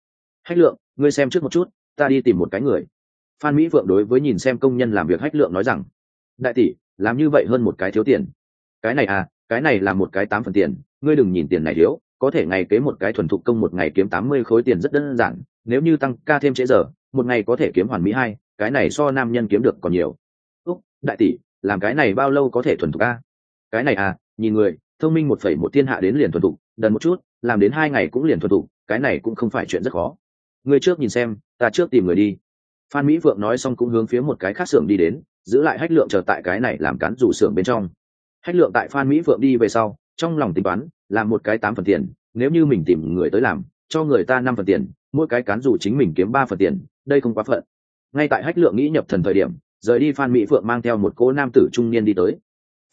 Hách lượng, ngươi xem trước một chút, ta đi tìm một cái người. Phan mỹ phượng đối với nhìn xem công nhân làm việc hách lượng nói rằng, đại tỷ, làm như vậy hơn một cái thiếu tiền. Cái này à cái này là một cái tám phần tiền ngươi đừng nhìn tiền này thiếu, có thể ngày kế một cái thuần thục công một ngày kiếm tám mươi khối tiền rất đơn giản, nếu như tăng ca thêm trễ giờ, một ngày có thể kiếm hoàn mỹ hai, cái này so nam nhân kiếm được còn nhiều. Úc, đại tỷ, làm cái này bao lâu có thể thuần thục ca cái này à nhìn người, thông minh một phẩy một thiên hạ đến liền thuần thục, đần một chút, làm đến hai ngày cũng liền thuần thục, cái này cũng không phải chuyện rất khó. Ngươi trước nhìn xem, ta trước tìm người đi. Phan mỹ vượng nói xong cũng hướng phía một cái khác xưởng đi đến, giữ lại hách lượng chờ tại cái này làm cán rủ xưởng bên trong. Hách lượng tại phan mỹ vượng đi về sau, trong lòng tính toán làm một cái tám phần tiền, nếu như mình tìm người tới làm, cho người ta năm phần tiền, mỗi cái cán dù chính mình kiếm ba phần tiền, đây không quá phận. Ngay tại hách lượng nghĩ nhập thần thời điểm, rời đi phan mỹ phượng mang theo một cô nam tử trung niên đi tới.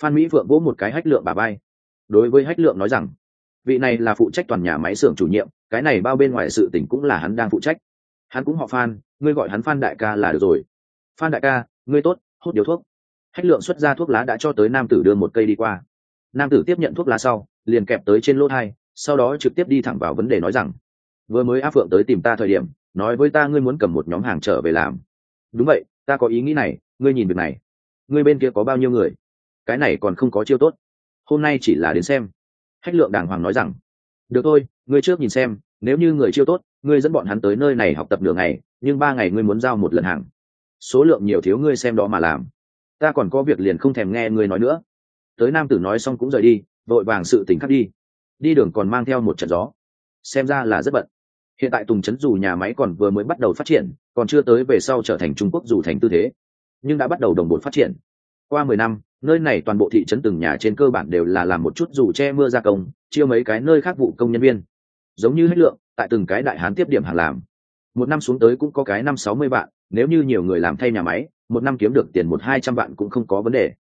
Phan mỹ phượng vỗ một cái hách lượng bà bay đối với hách lượng nói rằng, vị này là phụ trách toàn nhà máy xưởng chủ nhiệm, cái này bao bên ngoài sự tỉnh cũng là hắn đang phụ trách. Hắn cũng họ phan, ngươi gọi hắn phan đại ca là được rồi. Phan đại ca, ngươi tốt hút điếu thuốc. Hách lượng xuất ra thuốc lá đã cho tới nam tử đưa một cây đi qua. Nam tử tiếp nhận thuốc lá sau liền kẹp tới trên lỗ thai, sau đó trực tiếp đi thẳng vào vấn đề nói rằng, vừa mới á phượng tới tìm ta thời điểm, nói với ta ngươi muốn cầm một nhóm hàng trở về làm. Đúng vậy, ta có ý nghĩ này, ngươi nhìn việc này. Ngươi bên kia có bao nhiêu người? Cái này còn không có chiêu tốt. Hôm nay chỉ là đến xem. Hách lượng đàng hoàng nói rằng, được thôi, ngươi trước nhìn xem, nếu như người chiêu tốt, ngươi dẫn bọn hắn tới nơi này học tập nửa ngày, nhưng ba ngày ngươi muốn giao một lần hàng. Số lượng nhiều thiếu ngươi xem đó mà làm. Ta còn có việc liền không thèm nghe ngươi nói nữa. Tới nam tử nói xong cũng rời đi vội vàng sự tỉnh khắc đi. Đi đường còn mang theo một trận gió. Xem ra là rất bận. Hiện tại tùng trấn dù nhà máy còn vừa mới bắt đầu phát triển, còn chưa tới về sau trở thành trung quốc dù thành tư thế. Nhưng đã bắt đầu đồng bộ phát triển. Qua mười năm, nơi này toàn bộ thị trấn từng nhà trên cơ bản đều là làm một chút dù che mưa gia công, chia mấy cái nơi khác vụ công nhân viên. Giống như hết lượng, tại từng cái đại hán tiếp điểm hàng làm. Một năm xuống tới cũng có cái năm sáu mươi vạn, nếu như nhiều người làm thay nhà máy, một năm kiếm được tiền một hai trăm vạn cũng không có vấn đề.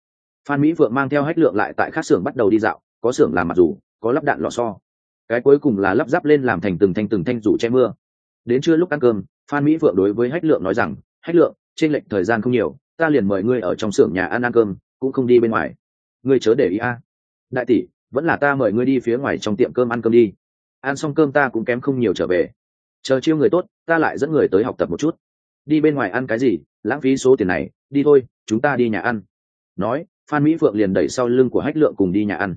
Phan mỹ vượng mang theo hách lượng lại tại các xưởng bắt đầu đi dạo có xưởng làm mặt dù, có lắp đạn lò so cái cuối cùng là lắp ráp lên làm thành từng thanh từng thanh rủ che mưa. Đến trưa lúc ăn cơm, phan mỹ phượng đối với hách lượng nói rằng, hách lượng trên lệnh thời gian không nhiều, ta liền mời ngươi ở trong xưởng nhà ăn ăn cơm, cũng không đi bên ngoài. Ngươi chớ để ý a. Đại tỷ, vẫn là ta mời ngươi đi phía ngoài trong tiệm cơm ăn cơm đi. Ăn xong cơm ta cũng kém không nhiều trở về. Chờ chiêu người tốt, ta lại dẫn người tới học tập một chút. Đi bên ngoài ăn cái gì, lãng phí số tiền này, đi thôi, chúng ta đi nhà ăn. Nói, phan mỹ phượng liền đẩy sau lưng của hách lượng cùng đi nhà ăn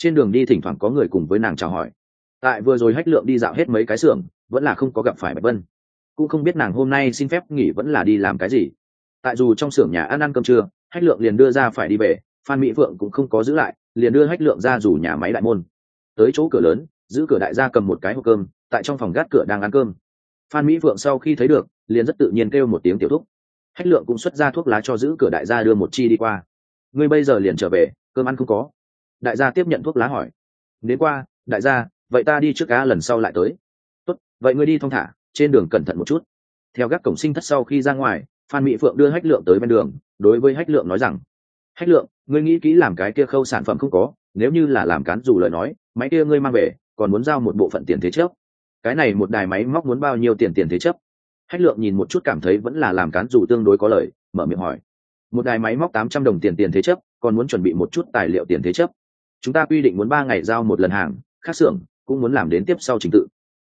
trên đường đi thỉnh thoảng có người cùng với nàng chào hỏi. Tại vừa rồi hách lượng đi dạo hết mấy cái xưởng, vẫn là không có gặp phải bạch vân. Cũng không biết nàng hôm nay xin phép nghỉ vẫn là đi làm cái gì. Tại dù trong xưởng nhà ăn ăn cơm trưa, hách lượng liền đưa ra phải đi về, phan mỹ phượng cũng không có giữ lại, liền đưa hách lượng ra rủ nhà máy đại môn. Tới chỗ cửa lớn, giữ cửa đại gia cầm một cái hộp cơm, tại trong phòng gác cửa đang ăn cơm. Phan mỹ phượng sau khi thấy được, liền rất tự nhiên kêu một tiếng tiểu thúc. Hách lượng cũng xuất ra thuốc lá cho giữ cửa đại gia đưa một chi đi qua. Ngươi bây giờ liền trở về, cơm ăn không có đại gia tiếp nhận thuốc lá hỏi. Đến qua, đại gia, vậy ta đi trước cá lần sau lại tới. Tốt, vậy ngươi đi thong thả, trên đường cẩn thận một chút. Theo gác cổng sinh thất sau khi ra ngoài, phan mỹ phượng đưa hách lượng tới bên đường, đối với hách lượng nói rằng, hách lượng, ngươi nghĩ kỹ làm cái kia khâu sản phẩm không có, nếu như là làm cán dù lời nói, máy kia ngươi mang về, còn muốn giao một bộ phận tiền thế chấp. Cái này một đài máy móc muốn bao nhiêu tiền tiền thế chấp? Hách lượng nhìn một chút cảm thấy vẫn là làm cán dù tương đối có lời, mở miệng hỏi. Một đài máy móc tám trăm đồng tiền tiền thế chấp, còn muốn chuẩn bị một chút tài liệu tiền thế chấp? Chúng ta quy định muốn ba ngày giao một lần hàng, khác xưởng cũng muốn làm đến tiếp sau trình tự.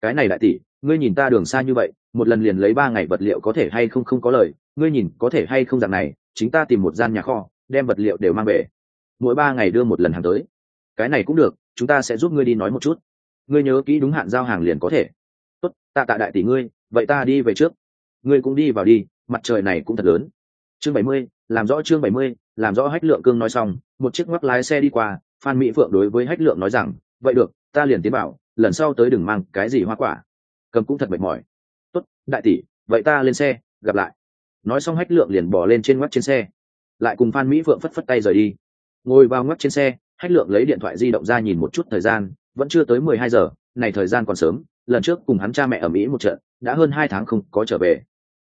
Cái này đại tỷ, ngươi nhìn ta đường xa như vậy, một lần liền lấy ba ngày vật liệu có thể hay không không có lời, ngươi nhìn có thể hay không dạng này, chính ta tìm một gian nhà kho, đem vật liệu đều mang về. Mỗi ba ngày đưa một lần hàng tới. Cái này cũng được, chúng ta sẽ giúp ngươi đi nói một chút. Ngươi nhớ kỹ đúng hạn giao hàng liền có thể. Tốt, tạ tạ đại tỷ ngươi, vậy ta đi về trước. Ngươi cũng đi vào đi, mặt trời này cũng thật lớn. Chương bảy mươi, làm rõ chương bảy mươi, làm rõ hách lượng cương nói xong, một chiếc ngoắc lái xe đi qua phan mỹ phượng đối với hách lượng nói rằng, vậy được, ta liền tiến bảo, lần sau tới đừng mang cái gì hoa quả. Cầm cũng thật mệt mỏi. Tốt, đại tỷ, vậy ta lên xe, gặp lại. Nói xong hách lượng liền bỏ lên trên ngoắc trên xe. Lại cùng phan mỹ phượng phất phất tay rời đi. Ngồi vào ngoắc trên xe, hách lượng lấy điện thoại di động ra nhìn một chút thời gian, vẫn chưa tới mười hai giờ, này thời gian còn sớm, lần trước cùng hắn cha mẹ ở mỹ một trận, đã hơn hai tháng không có trở về.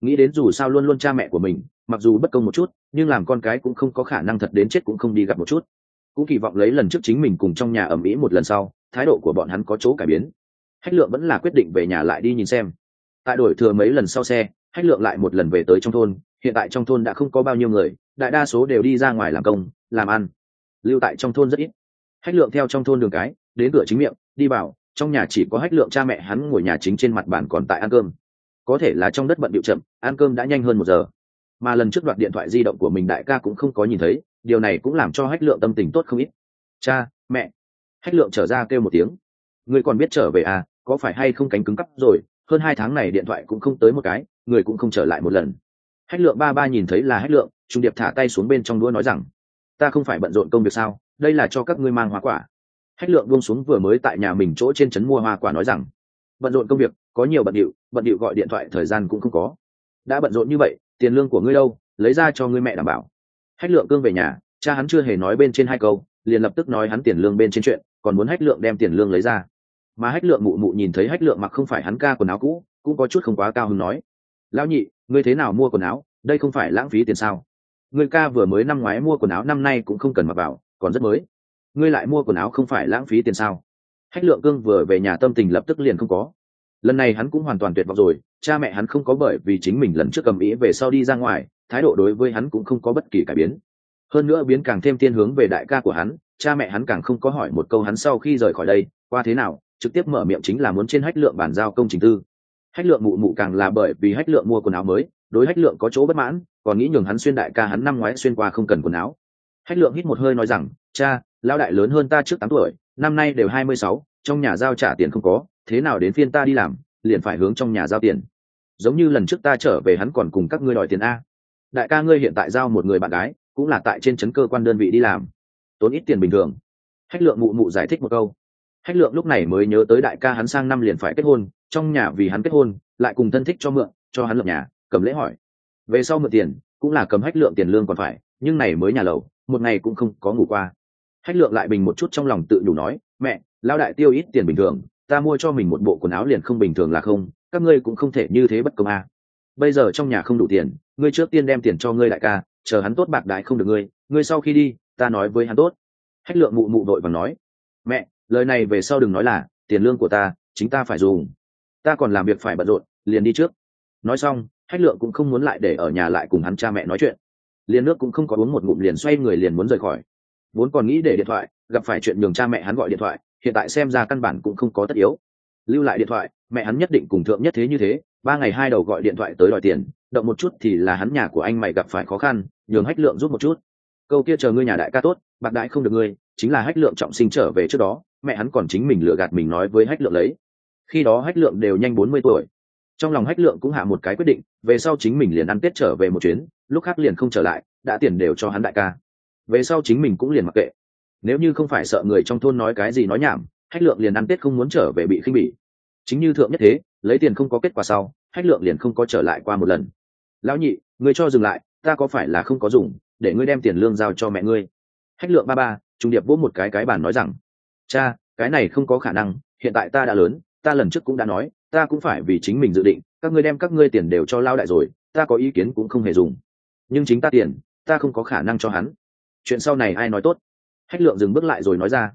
Nghĩ đến dù sao luôn luôn cha mẹ của mình, mặc dù bất công một chút, nhưng làm con cái cũng không có khả năng thật đến chết cũng không đi gặp một chút cũng kỳ vọng lấy lần trước chính mình cùng trong nhà ẩm ĩ một lần sau, thái độ của bọn hắn có chỗ cải biến. Hách lượng vẫn là quyết định về nhà lại đi nhìn xem. Tại đổi thừa mấy lần sau xe, hách lượng lại một lần về tới trong thôn, hiện tại trong thôn đã không có bao nhiêu người, đại đa số đều đi ra ngoài làm công, làm ăn. Lưu tại trong thôn rất ít. Hách lượng theo trong thôn đường cái, đến cửa chính miệng, đi vào, trong nhà chỉ có hách lượng cha mẹ hắn ngồi nhà chính trên mặt bàn còn tại ăn cơm. Có thể là trong đất bận điệu chậm, ăn cơm đã nhanh hơn một giờ. Mà lần trước đoạt điện thoại di động của mình đại ca cũng không có nhìn thấy điều này cũng làm cho hách lượng tâm tình tốt không ít. Cha, mẹ. Hách lượng trở ra kêu một tiếng. Người còn biết trở về à có phải hay không cánh cứng cắp rồi, hơn hai tháng này điện thoại cũng không tới một cái, người cũng không trở lại một lần. Hách lượng ba ba nhìn thấy là hách lượng, trung điệp thả tay xuống bên trong đũa nói rằng, ta không phải bận rộn công việc sao, đây là cho các ngươi mang hoa quả. Hách lượng buông xuống vừa mới tại nhà mình chỗ trên trấn mua hoa quả nói rằng, bận rộn công việc, có nhiều bận điệu bận điệu gọi điện thoại thời gian cũng không có. Đã bận rộn như vậy, tiền lương của ngươi đâu, lấy ra cho ngươi mẹ đảm bảo hách lượng cương về nhà, cha hắn chưa hề nói bên trên hai câu, liền lập tức nói hắn tiền lương bên trên chuyện, còn muốn hách lượng đem tiền lương lấy ra. Mà hách lượng mụ mụ nhìn thấy hách lượng mặc không phải hắn ca quần áo cũ, cũng có chút không quá cao hứng nói, lão nhị, ngươi thế nào mua quần áo? Đây không phải lãng phí tiền sao? Ngươi ca vừa mới năm ngoái mua quần áo năm nay cũng không cần mặc vào, còn rất mới. Ngươi lại mua quần áo không phải lãng phí tiền sao? Hách lượng cương vừa về nhà tâm tình lập tức liền không có lần này hắn cũng hoàn toàn tuyệt vọng rồi, cha mẹ hắn không có bởi vì chính mình lần trước cầm ý về sau đi ra ngoài, thái độ đối với hắn cũng không có bất kỳ cải biến. Hơn nữa biến càng thêm tiên hướng về đại ca của hắn, cha mẹ hắn càng không có hỏi một câu hắn sau khi rời khỏi đây, qua thế nào, trực tiếp mở miệng chính là muốn trên hách lượng bàn giao công trình tư. Hách lượng mụ mụ càng là bởi vì hách lượng mua quần áo mới, đối hách lượng có chỗ bất mãn, còn nghĩ nhường hắn xuyên đại ca hắn năm ngoái xuyên qua không cần quần áo. Hách lượng hít một hơi nói rằng, cha, lão đại lớn hơn ta trước tám tuổi, năm nay đều hai mươi sáu trong nhà giao trả tiền không có, thế nào đến phiên ta đi làm, liền phải hướng trong nhà giao tiền. Giống như lần trước ta trở về hắn còn cùng các ngươi đòi tiền a. Đại ca ngươi hiện tại giao một người bạn gái, cũng là tại trên trấn cơ quan đơn vị đi làm. Tốn ít tiền bình thường. Hách lượng mụ mụ giải thích một câu. Hách lượng lúc này mới nhớ tới đại ca hắn sang năm liền phải kết hôn, trong nhà vì hắn kết hôn, lại cùng thân thích cho mượn, cho hắn lập nhà, cầm lễ hỏi. Về sau mượn tiền, cũng là cầm hách lượng tiền lương còn phải, nhưng này mới nhà lầu, một ngày cũng không có ngủ qua. Hách lượng lại bình một chút trong lòng tự đủ nói, mẹ lao đại tiêu ít tiền bình thường, ta mua cho mình một bộ quần áo liền không bình thường là không, các ngươi cũng không thể như thế bất công a. Bây giờ trong nhà không đủ tiền, ngươi trước tiên đem tiền cho ngươi đại ca, chờ hắn tốt bạc đại không được ngươi ngươi sau khi đi, ta nói với hắn tốt. Hách lượng mụ mụ đội và nói, mẹ, lời này về sau đừng nói là, tiền lương của ta, chính ta phải dùng. Ta còn làm việc phải bận rộn, liền đi trước. Nói xong, hách lượng cũng không muốn lại để ở nhà lại cùng hắn cha mẹ nói chuyện. Liền nước cũng không có uống một ngụm liền xoay người liền muốn rời khỏi. Vốn còn nghĩ để điện thoại, gặp phải chuyện nhường cha mẹ hắn gọi điện thoại hiện tại xem ra căn bản cũng không có tất yếu. Lưu lại điện thoại, mẹ hắn nhất định cùng thượng nhất thế như thế, ba ngày hai đầu gọi điện thoại tới đòi tiền, động một chút thì là hắn nhà của anh mày gặp phải khó khăn, nhường hách lượng rút một chút. Câu kia chờ ngươi nhà đại ca tốt bạc đại không được ngươi, chính là hách lượng trọng sinh trở về trước đó, mẹ hắn còn chính mình lựa gạt mình nói với hách lượng lấy. Khi đó hách lượng đều nhanh bốn mươi tuổi. Trong lòng hách lượng cũng hạ một cái quyết định, về sau chính mình liền ăn tết trở về một chuyến, lúc khác liền không trở lại, đã tiền đều cho hắn đại ca. Về sau chính mình cũng liền mặc kệ nếu như không phải sợ người trong thôn nói cái gì nói nhảm, hách lượng liền ăn tết không muốn trở về bị khinh bỉ. Chính như thượng nhất thế, lấy tiền không có kết quả sau, hách lượng liền không có trở lại qua một lần. Lão nhị ngươi cho dừng lại, ta có phải là không có dùng, để ngươi đem tiền lương giao cho mẹ ngươi? Hách lượng ba ba, trung điệp vỗ một cái cái bàn nói rằng, cha, cái này không có khả năng, hiện tại ta đã lớn, ta lần trước cũng đã nói, ta cũng phải vì chính mình dự định, các ngươi đem các ngươi tiền đều cho lao đại rồi, ta có ý kiến cũng không hề dùng. Nhưng chính ta tiền, ta không có khả năng cho hắn. Chuyện sau này ai nói tốt? Hách lượng dừng bước lại rồi nói ra.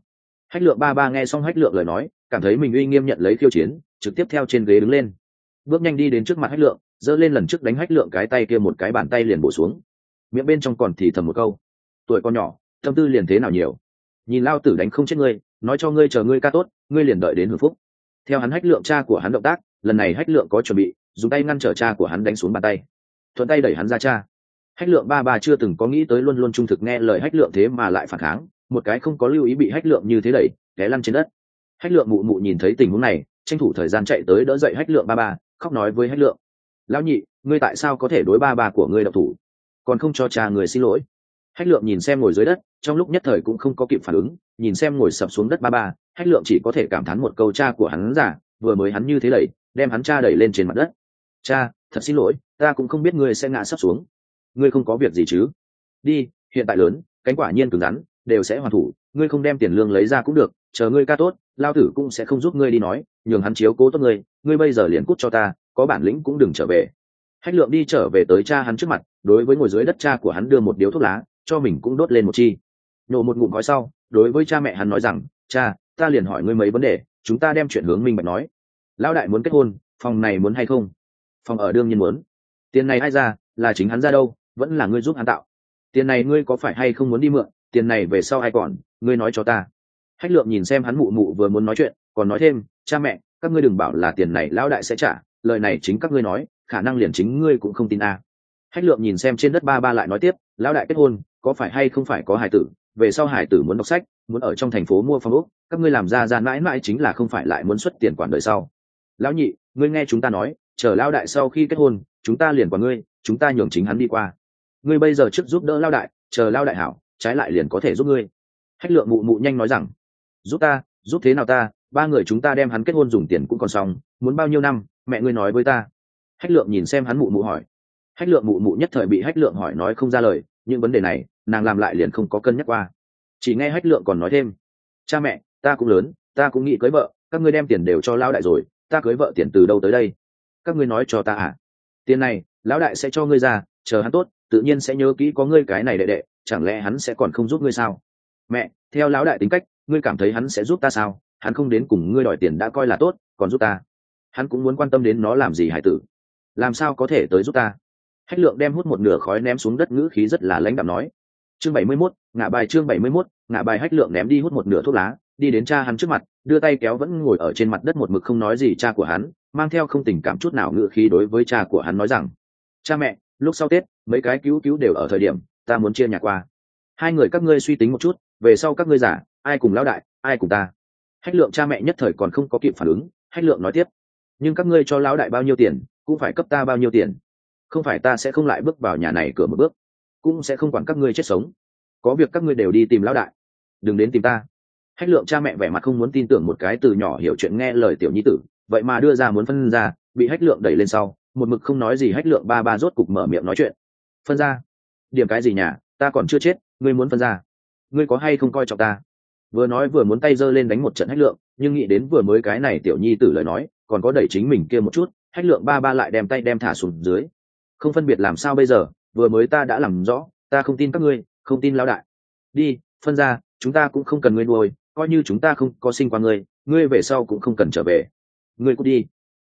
Hách lượng ba ba nghe xong hách lượng lời nói, cảm thấy mình uy nghiêm nhận lấy khiêu chiến, trực tiếp theo trên ghế đứng lên. Bước nhanh đi đến trước mặt hách lượng, giơ lên lần trước đánh hách lượng cái tay kia một cái bàn tay liền bổ xuống. Miệng bên trong còn thì thầm một câu. Tuổi con nhỏ, tâm tư liền thế nào nhiều? Nhìn lao tử đánh không chết ngươi, nói cho ngươi chờ ngươi ca tốt, ngươi liền đợi đến hưởng phúc. Theo hắn hách lượng cha của hắn động tác, lần này hách lượng có chuẩn bị, dùng tay ngăn trở cha của hắn đánh xuống bàn tay. Thuận tay đẩy hắn ra cha. Hách lượng ba ba chưa từng có nghĩ tới luôn luôn trung thực nghe lời hách lượng thế mà lại phản kháng một cái không có lưu ý bị hách lượng như thế đẩy, té lăn trên đất. Hách lượng mụ mụ nhìn thấy tình huống này, tranh thủ thời gian chạy tới đỡ dậy hách lượng ba ba, khóc nói với hách lượng. Lão nhị, ngươi tại sao có thể đối ba ba của ngươi độc thủ? Còn không cho cha người xin lỗi. Hách lượng nhìn xem ngồi dưới đất, trong lúc nhất thời cũng không có kịp phản ứng, nhìn xem ngồi sập xuống đất ba ba, hách lượng chỉ có thể cảm thán một câu cha của hắn giả vừa mới hắn như thế đẩy, đem hắn cha đẩy lên trên mặt đất. Cha, thật xin lỗi, ta cũng không biết ngươi sẽ ngã sắp xuống. Ngươi không có việc gì chứ? Đi, hiện tại lớn, cánh quả nhiên cứng rắn đều sẽ hoàn thủ, ngươi không đem tiền lương lấy ra cũng được, chờ ngươi ca tốt, lao tử cũng sẽ không giúp ngươi đi nói, nhường hắn chiếu cố tốt ngươi ngươi bây giờ liền cút cho ta, có bản lĩnh cũng đừng trở về. Hách lượng đi trở về tới cha hắn trước mặt, đối với ngồi dưới đất cha của hắn đưa một điếu thuốc lá, cho mình cũng đốt lên một chi. Nổ một ngụm khói sau, đối với cha mẹ hắn nói rằng, cha, ta liền hỏi ngươi mấy vấn đề, chúng ta đem chuyện hướng minh bạch nói. Lão đại muốn kết hôn, phòng này muốn hay không? Phòng ở đương nhiên muốn. Tiền này ai ra, là chính hắn ra đâu, vẫn là ngươi giúp hắn tạo. Tiền này ngươi có phải hay không muốn đi mượn? Tiền này về sau ai còn, ngươi nói cho ta. Hách lượng nhìn xem hắn mụ mụ vừa muốn nói chuyện, còn nói thêm, cha mẹ, các ngươi đừng bảo là tiền này lão đại sẽ trả, lời này chính các ngươi nói, khả năng liền chính ngươi cũng không tin a. À. hách lượng nhìn xem trên đất ba ba lại nói tiếp, lão đại kết hôn, có phải hay không phải có hải tử, về sau hải tử muốn đọc sách, muốn ở trong thành phố mua phòng úc các ngươi làm ra ra mãi mãi chính là không phải lại muốn xuất tiền quản đời sau. Lão nhị, ngươi nghe chúng ta nói, chờ lão đại sau khi kết hôn, chúng ta liền quản ngươi, chúng ta nhường chính hắn đi qua. Ngươi bây giờ trước giúp đỡ lao đại, chờ lao đại hảo trái lại liền có thể giúp ngươi. Hách lượng mụ mụ nhanh nói rằng, giúp ta, giúp thế nào ta, ba người chúng ta đem hắn kết hôn dùng tiền cũng còn xong, muốn bao nhiêu năm, mẹ ngươi nói với ta. Hách lượng nhìn xem hắn mụ mụ hỏi. Hách lượng mụ mụ nhất thời bị hách lượng hỏi nói không ra lời, những vấn đề này, nàng làm lại liền không có cân nhắc qua. Chỉ nghe hách lượng còn nói thêm, cha mẹ, ta cũng lớn, ta cũng nghĩ cưới vợ, các ngươi đem tiền đều cho lao đại rồi, ta cưới vợ tiền từ đâu tới đây? Các ngươi nói cho ta à? Tiền này, lão đại sẽ cho ngươi ra, chờ hắn tốt, tự nhiên sẽ nhớ kỹ có ngươi cái này đệ đệ chẳng lẽ hắn sẽ còn không giúp ngươi sao? Mẹ theo lão đại tính cách ngươi cảm thấy hắn sẽ giúp ta sao? Hắn không đến cùng ngươi đòi tiền đã coi là tốt còn giúp ta. Hắn cũng muốn quan tâm đến nó làm gì hải tử. Làm sao có thể tới giúp ta? Hách lượng đem hút một nửa khói ném xuống đất ngữ khí rất là lãnh đạm nói. Chương bảy mươi 71, ngạ bài chương bảy mươi 71, ngạ bài hách lượng ném đi hút một nửa thuốc lá đi đến cha hắn trước mặt đưa tay kéo vẫn ngồi ở trên mặt đất một mực không nói gì cha của hắn mang theo không tình cảm chút nào ngữ khí đối với cha của hắn nói rằng cha mẹ lúc sau tết mấy cái cứu cứu đều ở thời điểm ta muốn chia nhà qua. Hai người các ngươi suy tính một chút, về sau các ngươi giả, ai cùng lão đại, ai cùng ta. Hách lượng cha mẹ nhất thời còn không có kịp phản ứng, hách lượng nói tiếp. Nhưng các ngươi cho lão đại bao nhiêu tiền, cũng phải cấp ta bao nhiêu tiền. Không phải ta sẽ không lại bước vào nhà này cửa một bước, cũng sẽ không quản các ngươi chết sống. Có việc các ngươi đều đi tìm lão đại. Đừng đến tìm ta. Hách lượng cha mẹ vẻ mặt không muốn tin tưởng một cái từ nhỏ hiểu chuyện nghe lời tiểu nhi tử, vậy mà đưa ra muốn phân ra, bị hách lượng đẩy lên sau, một mực không nói gì hách lượng ba ba rốt cục mở miệng nói chuyện. Phân ra điểm cái gì nhà, ta còn chưa chết, ngươi muốn phân ra. Ngươi có hay không coi trọng ta? Vừa nói vừa muốn tay giơ lên đánh một trận hách lượng, nhưng nghĩ đến vừa mới cái này tiểu nhi tử lời nói, còn có đẩy chính mình kia một chút, hách lượng ba ba lại đem tay đem thả xuống dưới. Không phân biệt làm sao bây giờ, vừa mới ta đã làm rõ, ta không tin các ngươi, không tin lão đại. Đi, phân ra, chúng ta cũng không cần ngươi nuôi, coi như chúng ta không có sinh qua ngươi ngươi về sau cũng không cần trở về. Ngươi cút đi.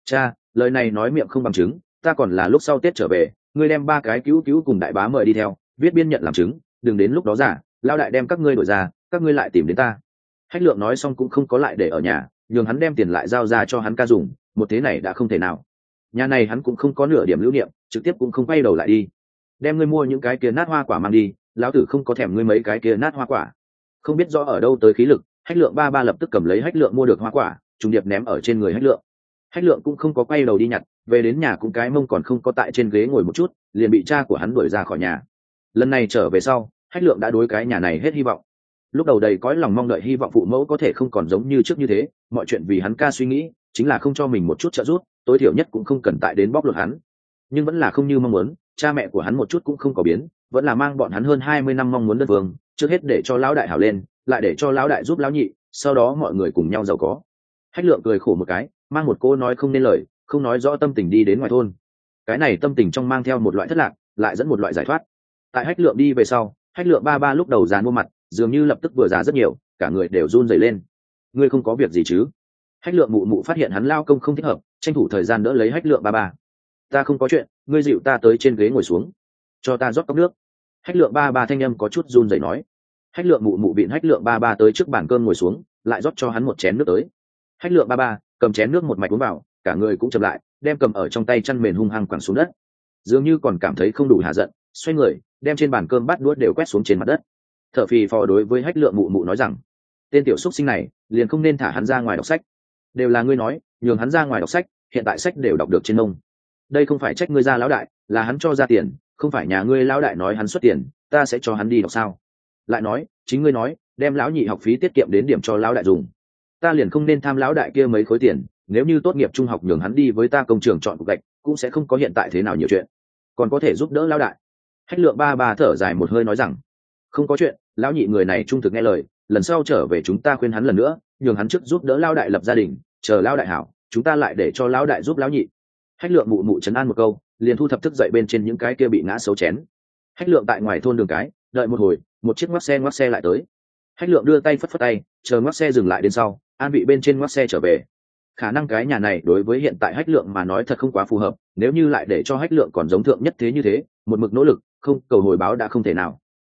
Cha, lời này nói miệng không bằng chứng, ta còn là lúc sau tết trở về ngươi đem ba cái cứu cứu cùng đại bá mời đi theo, viết biên nhận làm chứng, đừng đến lúc đó giả lao đại đem các ngươi đổi ra, các ngươi lại tìm đến ta. Hách lượng nói xong cũng không có lại để ở nhà, nhường hắn đem tiền lại giao ra cho hắn ca dùng, một thế này đã không thể nào. Nhà này hắn cũng không có nửa điểm lưu niệm, trực tiếp cũng không quay đầu lại đi. Đem ngươi mua những cái kia nát hoa quả mang đi, lão tử không có thèm ngươi mấy cái kia nát hoa quả. Không biết rõ ở đâu tới khí lực, hách lượng ba ba lập tức cầm lấy hách lượng mua được hoa quả, trùng điệp ném ở trên người hách lượng. Hách lượng cũng không có quay đầu đi nhặt về đến nhà cũng cái mông còn không có tại trên ghế ngồi một chút, liền bị cha của hắn đuổi ra khỏi nhà. Lần này trở về sau, hách lượng đã đối cái nhà này hết hy vọng. Lúc đầu đầy cõi lòng mong đợi hy vọng phụ mẫu có thể không còn giống như trước như thế, mọi chuyện vì hắn ca suy nghĩ, chính là không cho mình một chút trợ giúp, tối thiểu nhất cũng không cần tại đến bóc lột hắn. Nhưng vẫn là không như mong muốn, cha mẹ của hắn một chút cũng không có biến, vẫn là mang bọn hắn hơn hai mươi năm mong muốn đất vương trước hết để cho lão đại hảo lên, lại để cho lão đại giúp lão nhị, sau đó mọi người cùng nhau giàu có. Hách lượng cười khổ một cái, mang một cô nói không nên lời không nói rõ tâm tình đi đến ngoài thôn. Cái này tâm tình trong mang theo một loại thất lạc, lại dẫn một loại giải thoát. Tại hách lượng đi về sau, hách lượng ba ba lúc đầu dàn mua mặt, dường như lập tức vừa già rất nhiều, cả người đều run rẩy lên. Ngươi không có việc gì chứ? Hách lượng mụ mụ phát hiện hắn lao công không thích hợp, tranh thủ thời gian đỡ lấy hách lượng ba ba. Ta không có chuyện, ngươi dịu ta tới trên ghế ngồi xuống. Cho ta rót cốc nước. Hách lượng ba ba thanh â m có chút run rẩy nói. Hách lượng mụ mụ bịn hách lượng ba ba tới trước bàn cơm ngồi xuống, lại rót cho hắn một chén nước tới. Hách lượng ba ba, cầm chén nước một mạch uống vào cả người cũng chậm lại, đem cầm ở trong tay chăn mền hung hăng quẳng xuống đất. Dường như còn cảm thấy không đủ hạ giận, xoay người, đem trên bàn cơm bát đuốt đều quét xuống trên mặt đất. T h ở phì phò đối với hách lượng mụ mụ nói rằng, tên tiểu xúc sinh này, liền không nên thả hắn ra ngoài đọc sách. Đều là ngươi nói, nhường hắn ra ngoài đọc sách, hiện tại sách đều đọc được trên nông đây không phải trách ngươi ra lão đại, là hắn cho ra tiền, không phải nhà ngươi lão đại nói hắn xuất tiền, ta sẽ cho hắn đi đọc sao? Lại nói, chính ngươi nói, đem lão nhị học phí tiết kiệm đến điểm cho lão đại dùng. Ta liền không nên tham lão đại kia mấy khối tiền nếu như tốt nghiệp trung học nhường hắn đi với ta công trường chọn cục gạch, cũng sẽ không có hiện tại thế nào nhiều chuyện. Còn có thể giúp đỡ lão đại. Hách lượng ba ba thở dài một hơi nói rằng, không có chuyện, lão nhị người này trung thực nghe lời, lần sau trở về chúng ta khuyên hắn lần nữa, nhường hắn trước giúp đỡ lão đại lập gia đình, chờ lão đại hảo, chúng ta lại để cho lão đại giúp lão nhị. Hách lượng mụ mụ chấn an một câu, liền thu thập thức dậy bên trên những cái kia bị ngã xấu chén. Hách lượng tại ngoài thôn đường cái, đợi một hồi, một chiếc ngoắc xe ngoắc xe lại tới. Hách lượng đưa tay phất phất tay, chờ ngoắc xe dừng lại đến sau, an vị bên trên ngoắc xe trở về khả năng cái nhà này đối với hiện tại hách lượng mà nói thật không quá phù hợp, nếu như lại để cho hách lượng còn giống thượng nhất thế như thế, một mực nỗ lực, không, cầu hồi báo đã không thể nào.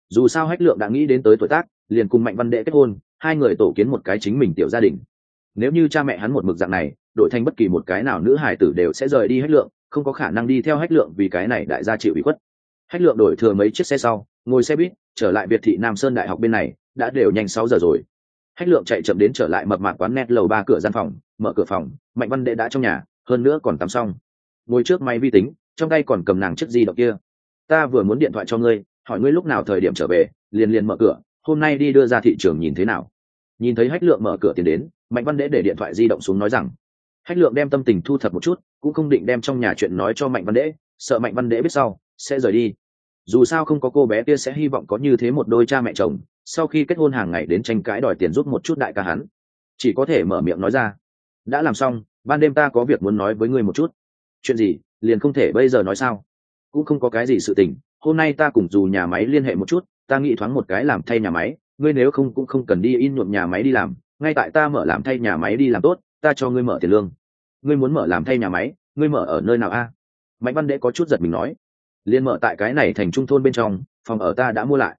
Dù sao hách lượng đã nghĩ đến tới tuổi tác, liền cùng mạnh văn đệ kết hôn, hai người tổ kiến một cái chính mình tiểu gia đình. Nếu như cha mẹ hắn một mực dạng này, đổi thành bất kỳ một cái nào nữ hài tử đều sẽ rời đi hách lượng, không có khả năng đi theo hách lượng vì cái này đại gia chịu bị khuất. Hách lượng đổi thừa mấy chiếc xe sau, ngồi xe buýt, trở lại biệt thị nam sơn đại học bên này, đã đều nhanh sáu giờ rồi hách lượng chạy chậm đến trở lại mập mạp quán net lầu ba cửa gian phòng, mở cửa phòng, mạnh văn đệ đã trong nhà, hơn nữa còn tắm xong. Ngồi trước máy vi tính, trong tay còn cầm nàng chiếc di động kia. Ta vừa muốn điện thoại cho ngươi, hỏi ngươi lúc nào thời điểm trở về, liền liền mở cửa, hôm nay đi đưa ra thị trường nhìn thế nào? Nhìn thấy hách lượng mở cửa tiền đến, mạnh văn đệ để điện thoại di động xuống nói rằng, hách lượng đem tâm tình thu thập một chút, cũng không định đem trong nhà chuyện nói cho mạnh văn đễ sợ mạnh văn đễ biết sau, sẽ rời đi. Dù sao không có cô bé kia sẽ hy vọng có như thế một đôi cha mẹ chồng sau khi kết hôn hàng ngày đến tranh cãi đòi tiền giúp một chút đại ca hắn, chỉ có thể mở miệng nói ra, đã làm xong, ban đêm ta có việc muốn nói với ngươi một chút. Chuyện gì? Liền không thể bây giờ nói sao? Cũng không có cái gì sự tình, hôm nay ta cùng dù nhà máy liên hệ một chút, ta nghĩ thoáng một cái làm thay nhà máy, ngươi nếu không cũng không cần đi in nhuộm nhà máy đi làm, ngay tại ta mở làm thay nhà máy đi làm tốt, ta cho ngươi mở tiền lương. Ngươi muốn mở làm thay nhà máy, ngươi mở ở nơi nào a? Mạnh văn đệ có chút giật mình nói. Liên mở tại cái này thành trung thôn bên trong, phòng ở ta đã mua lại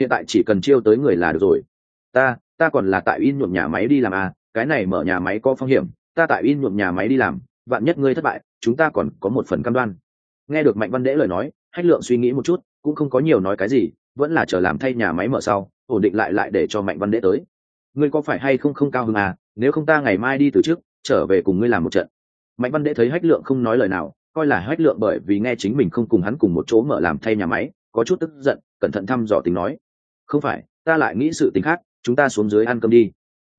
hiện tại chỉ cần chiêu tới người là được rồi. Ta ta còn là tại in nhuộm nhà máy đi làm à? cái này mở nhà máy có phong hiểm, ta tại in nhuộm nhà máy đi làm, vạn nhất ngươi thất bại, chúng ta còn có một phần cam đoan. Nghe được mạnh văn đễ lời nói, hách lượng suy nghĩ một chút, cũng không có nhiều nói cái gì, vẫn là chờ làm thay nhà máy mở sau, ổn định lại lại để cho mạnh văn đễ tới. Ngươi có phải hay không không cao hơn à nếu không ta ngày mai đi từ trước, trở về cùng ngươi làm một trận. Mạnh văn đệ thấy hách lượng không nói lời nào, coi là hách lượng bởi vì nghe chính mình không cùng hắn cùng một chỗ mở làm thay nhà máy, có chút tức giận cẩn thận thăm dò tính nói. Không phải, ta lại nghĩ sự tính khác, chúng ta xuống dưới ăn cơm đi.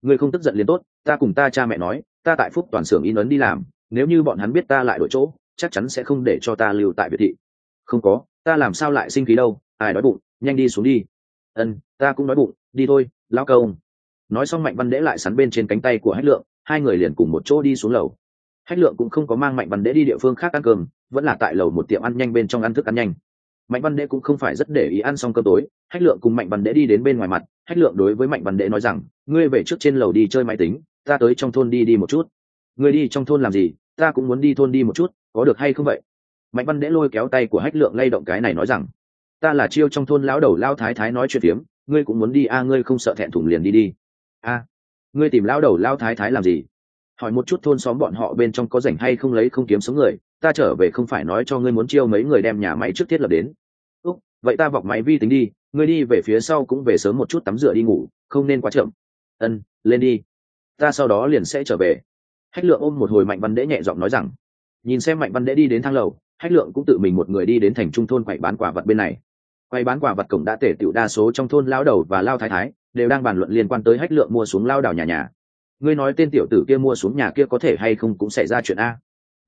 Ngươi không tức giận liền tốt, ta cùng ta cha mẹ nói, ta tại phúc toàn xưởng in ấn đi làm, nếu như bọn hắn biết ta lại đổi chỗ, chắc chắn sẽ không để cho ta lưu tại biệt thị. Không có, ta làm sao lại sinh khí đâu, ai đói bụng, nhanh đi xuống đi. Ân, ta cũng đói bụng, đi thôi lao câu nói xong mạnh văn đễ lại sắn bên trên cánh tay của hách lượng, hai người liền cùng một chỗ đi xuống lầu. Hách lượng cũng không có mang mạnh văn đễ đi địa phương khác ăn cơm, vẫn là tại lầu một tiệm ăn nhanh bên trong ăn thức ăn nhanh mạnh văn Đệ cũng không phải rất để ý ăn xong cơm tối, hách lượng cùng mạnh văn Đệ đi đến bên ngoài mặt, hách lượng đối với mạnh văn Đệ nói rằng, ngươi về trước trên lầu đi chơi máy tính, ta tới trong thôn đi đi một chút. Ngươi đi trong thôn làm gì? Ta cũng muốn đi thôn đi một chút, có được hay không vậy? Mạnh văn Đệ lôi kéo tay của hách lượng lay động cái này nói rằng, ta là chiêu trong thôn lão đầu lao thái thái nói chuyện phiếm, ngươi cũng muốn đi a ngươi không sợ thẹn thùng liền đi đi. A, ngươi tìm lão đầu lao thái thái làm gì? Hỏi một chút thôn xóm bọn họ bên trong có rảnh hay không lấy không kiếm sống người, ta trở về không phải nói cho ngươi muốn chiêu mấy người đem nhà máy trước thiết lập đến. Úc, vậy ta vọc máy vi tính đi, ngươi đi về phía sau cũng về sớm một chút tắm rửa đi ngủ, không nên quá chậm. Ân, lên đi. Ta sau đó liền sẽ trở về. Hách lượng ôm một hồi mạnh văn đễ nhẹ giọng nói rằng, nhìn xem mạnh văn đễ đi đến thang lầu, hách lượng cũng tự mình một người đi đến thành trung thôn quậy bán quả vật bên này. Quay bán quả vật cổng đã tể tiểu đa số trong thôn lao đầu và lao thái thái, đều đang bàn luận liên quan tới hách lượng mua xuống lao đảo nhà nhà ngươi nói tên tiểu tử kia mua xuống nhà kia có thể hay không cũng xảy ra chuyện a?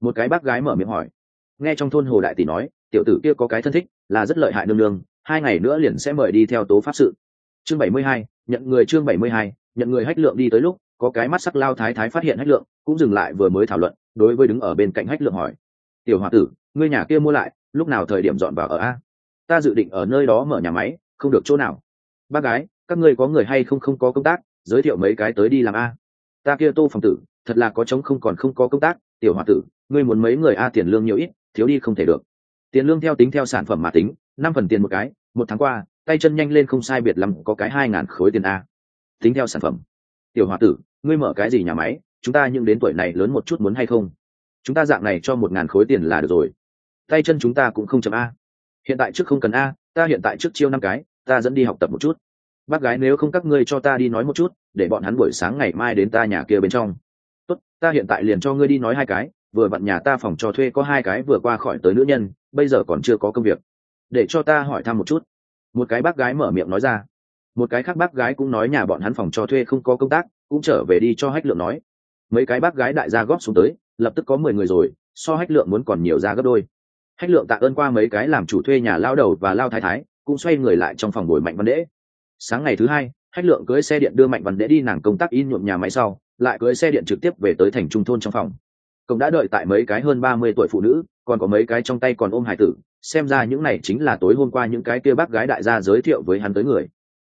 Một cái bác gái mở miệng hỏi. Nghe trong thôn hồ đại tỷ nói, tiểu tử kia có cái thân thích, là rất lợi hại nương nương, hai ngày nữa liền sẽ mời đi theo tố pháp sự. Chương bảy mươi hai, nhận người chương bảy mươi hai, nhận người hách lượng đi tới lúc, có cái mắt sắc lao thái thái phát hiện hách lượng, cũng dừng lại vừa mới thảo luận, đối với đứng ở bên cạnh hách lượng hỏi. Tiểu h o a tử, ngươi nhà kia mua lại, lúc nào thời điểm dọn vào ở a? Ta dự định ở nơi đó mở nhà máy, không được chỗ nào. Bác gái, các ngươi có người hay không không có công tác, giới thiệu mấy cái tới đi làm a? Ta kia tô phòng tử, thật là có chống không còn không có công tác, tiểu h o a tử, ngươi muốn mấy người a tiền lương nhiều ít, thiếu đi không thể được. Tiền lương theo tính theo sản phẩm mà tính, năm phần tiền một cái, một tháng qua, tay chân nhanh lên không sai biệt lắm có cái hai ngàn khối tiền a. Tính theo sản phẩm. Tiểu h o a tử, ngươi mở cái gì nhà máy, chúng ta nhưng đến tuổi này lớn một chút muốn hay không? Chúng ta dạng này cho một ngàn khối tiền là được rồi. Tay chân chúng ta cũng không chậm a. Hiện tại trước không cần a, ta hiện tại trước chiêu năm cái, ta dẫn đi học tập một chút bác gái nếu không các ngươi cho ta đi nói một chút, để bọn hắn buổi sáng ngày mai đến ta nhà kia bên trong. Tốt, ta hiện tại liền cho ngươi đi nói hai cái, vừa vặn nhà ta phòng cho thuê có hai cái vừa qua khỏi tới nữ nhân, bây giờ còn chưa có công việc. Để cho ta hỏi thăm một chút. Một cái bác gái mở miệng nói ra. Một cái khác bác gái cũng nói nhà bọn hắn phòng cho thuê không có công tác, cũng trở về đi cho hách lượng nói. Mấy cái bác gái đại gia góp xuống tới, lập tức có mười người rồi, so hách lượng muốn còn nhiều ra gấp đôi. Hách lượng tạ ơn qua mấy cái làm chủ thuê nhà lao đầu và lao thái thái, cũng xoay người lại trong phòng bồi mạnh văn đễ sáng ngày thứ hai, hách lượng cưới xe điện đưa mạnh văn đễ đi nàng công tác in nhuộm nhà máy sau, lại cưới xe điện trực tiếp về tới thành trung thôn trong phòng. Công đã đợi tại mấy cái hơn ba mươi tuổi phụ nữ, còn có mấy cái trong tay còn ôm hải tử, xem ra những này chính là tối hôm qua những cái kia bác gái đại gia giới thiệu với hắn tới người.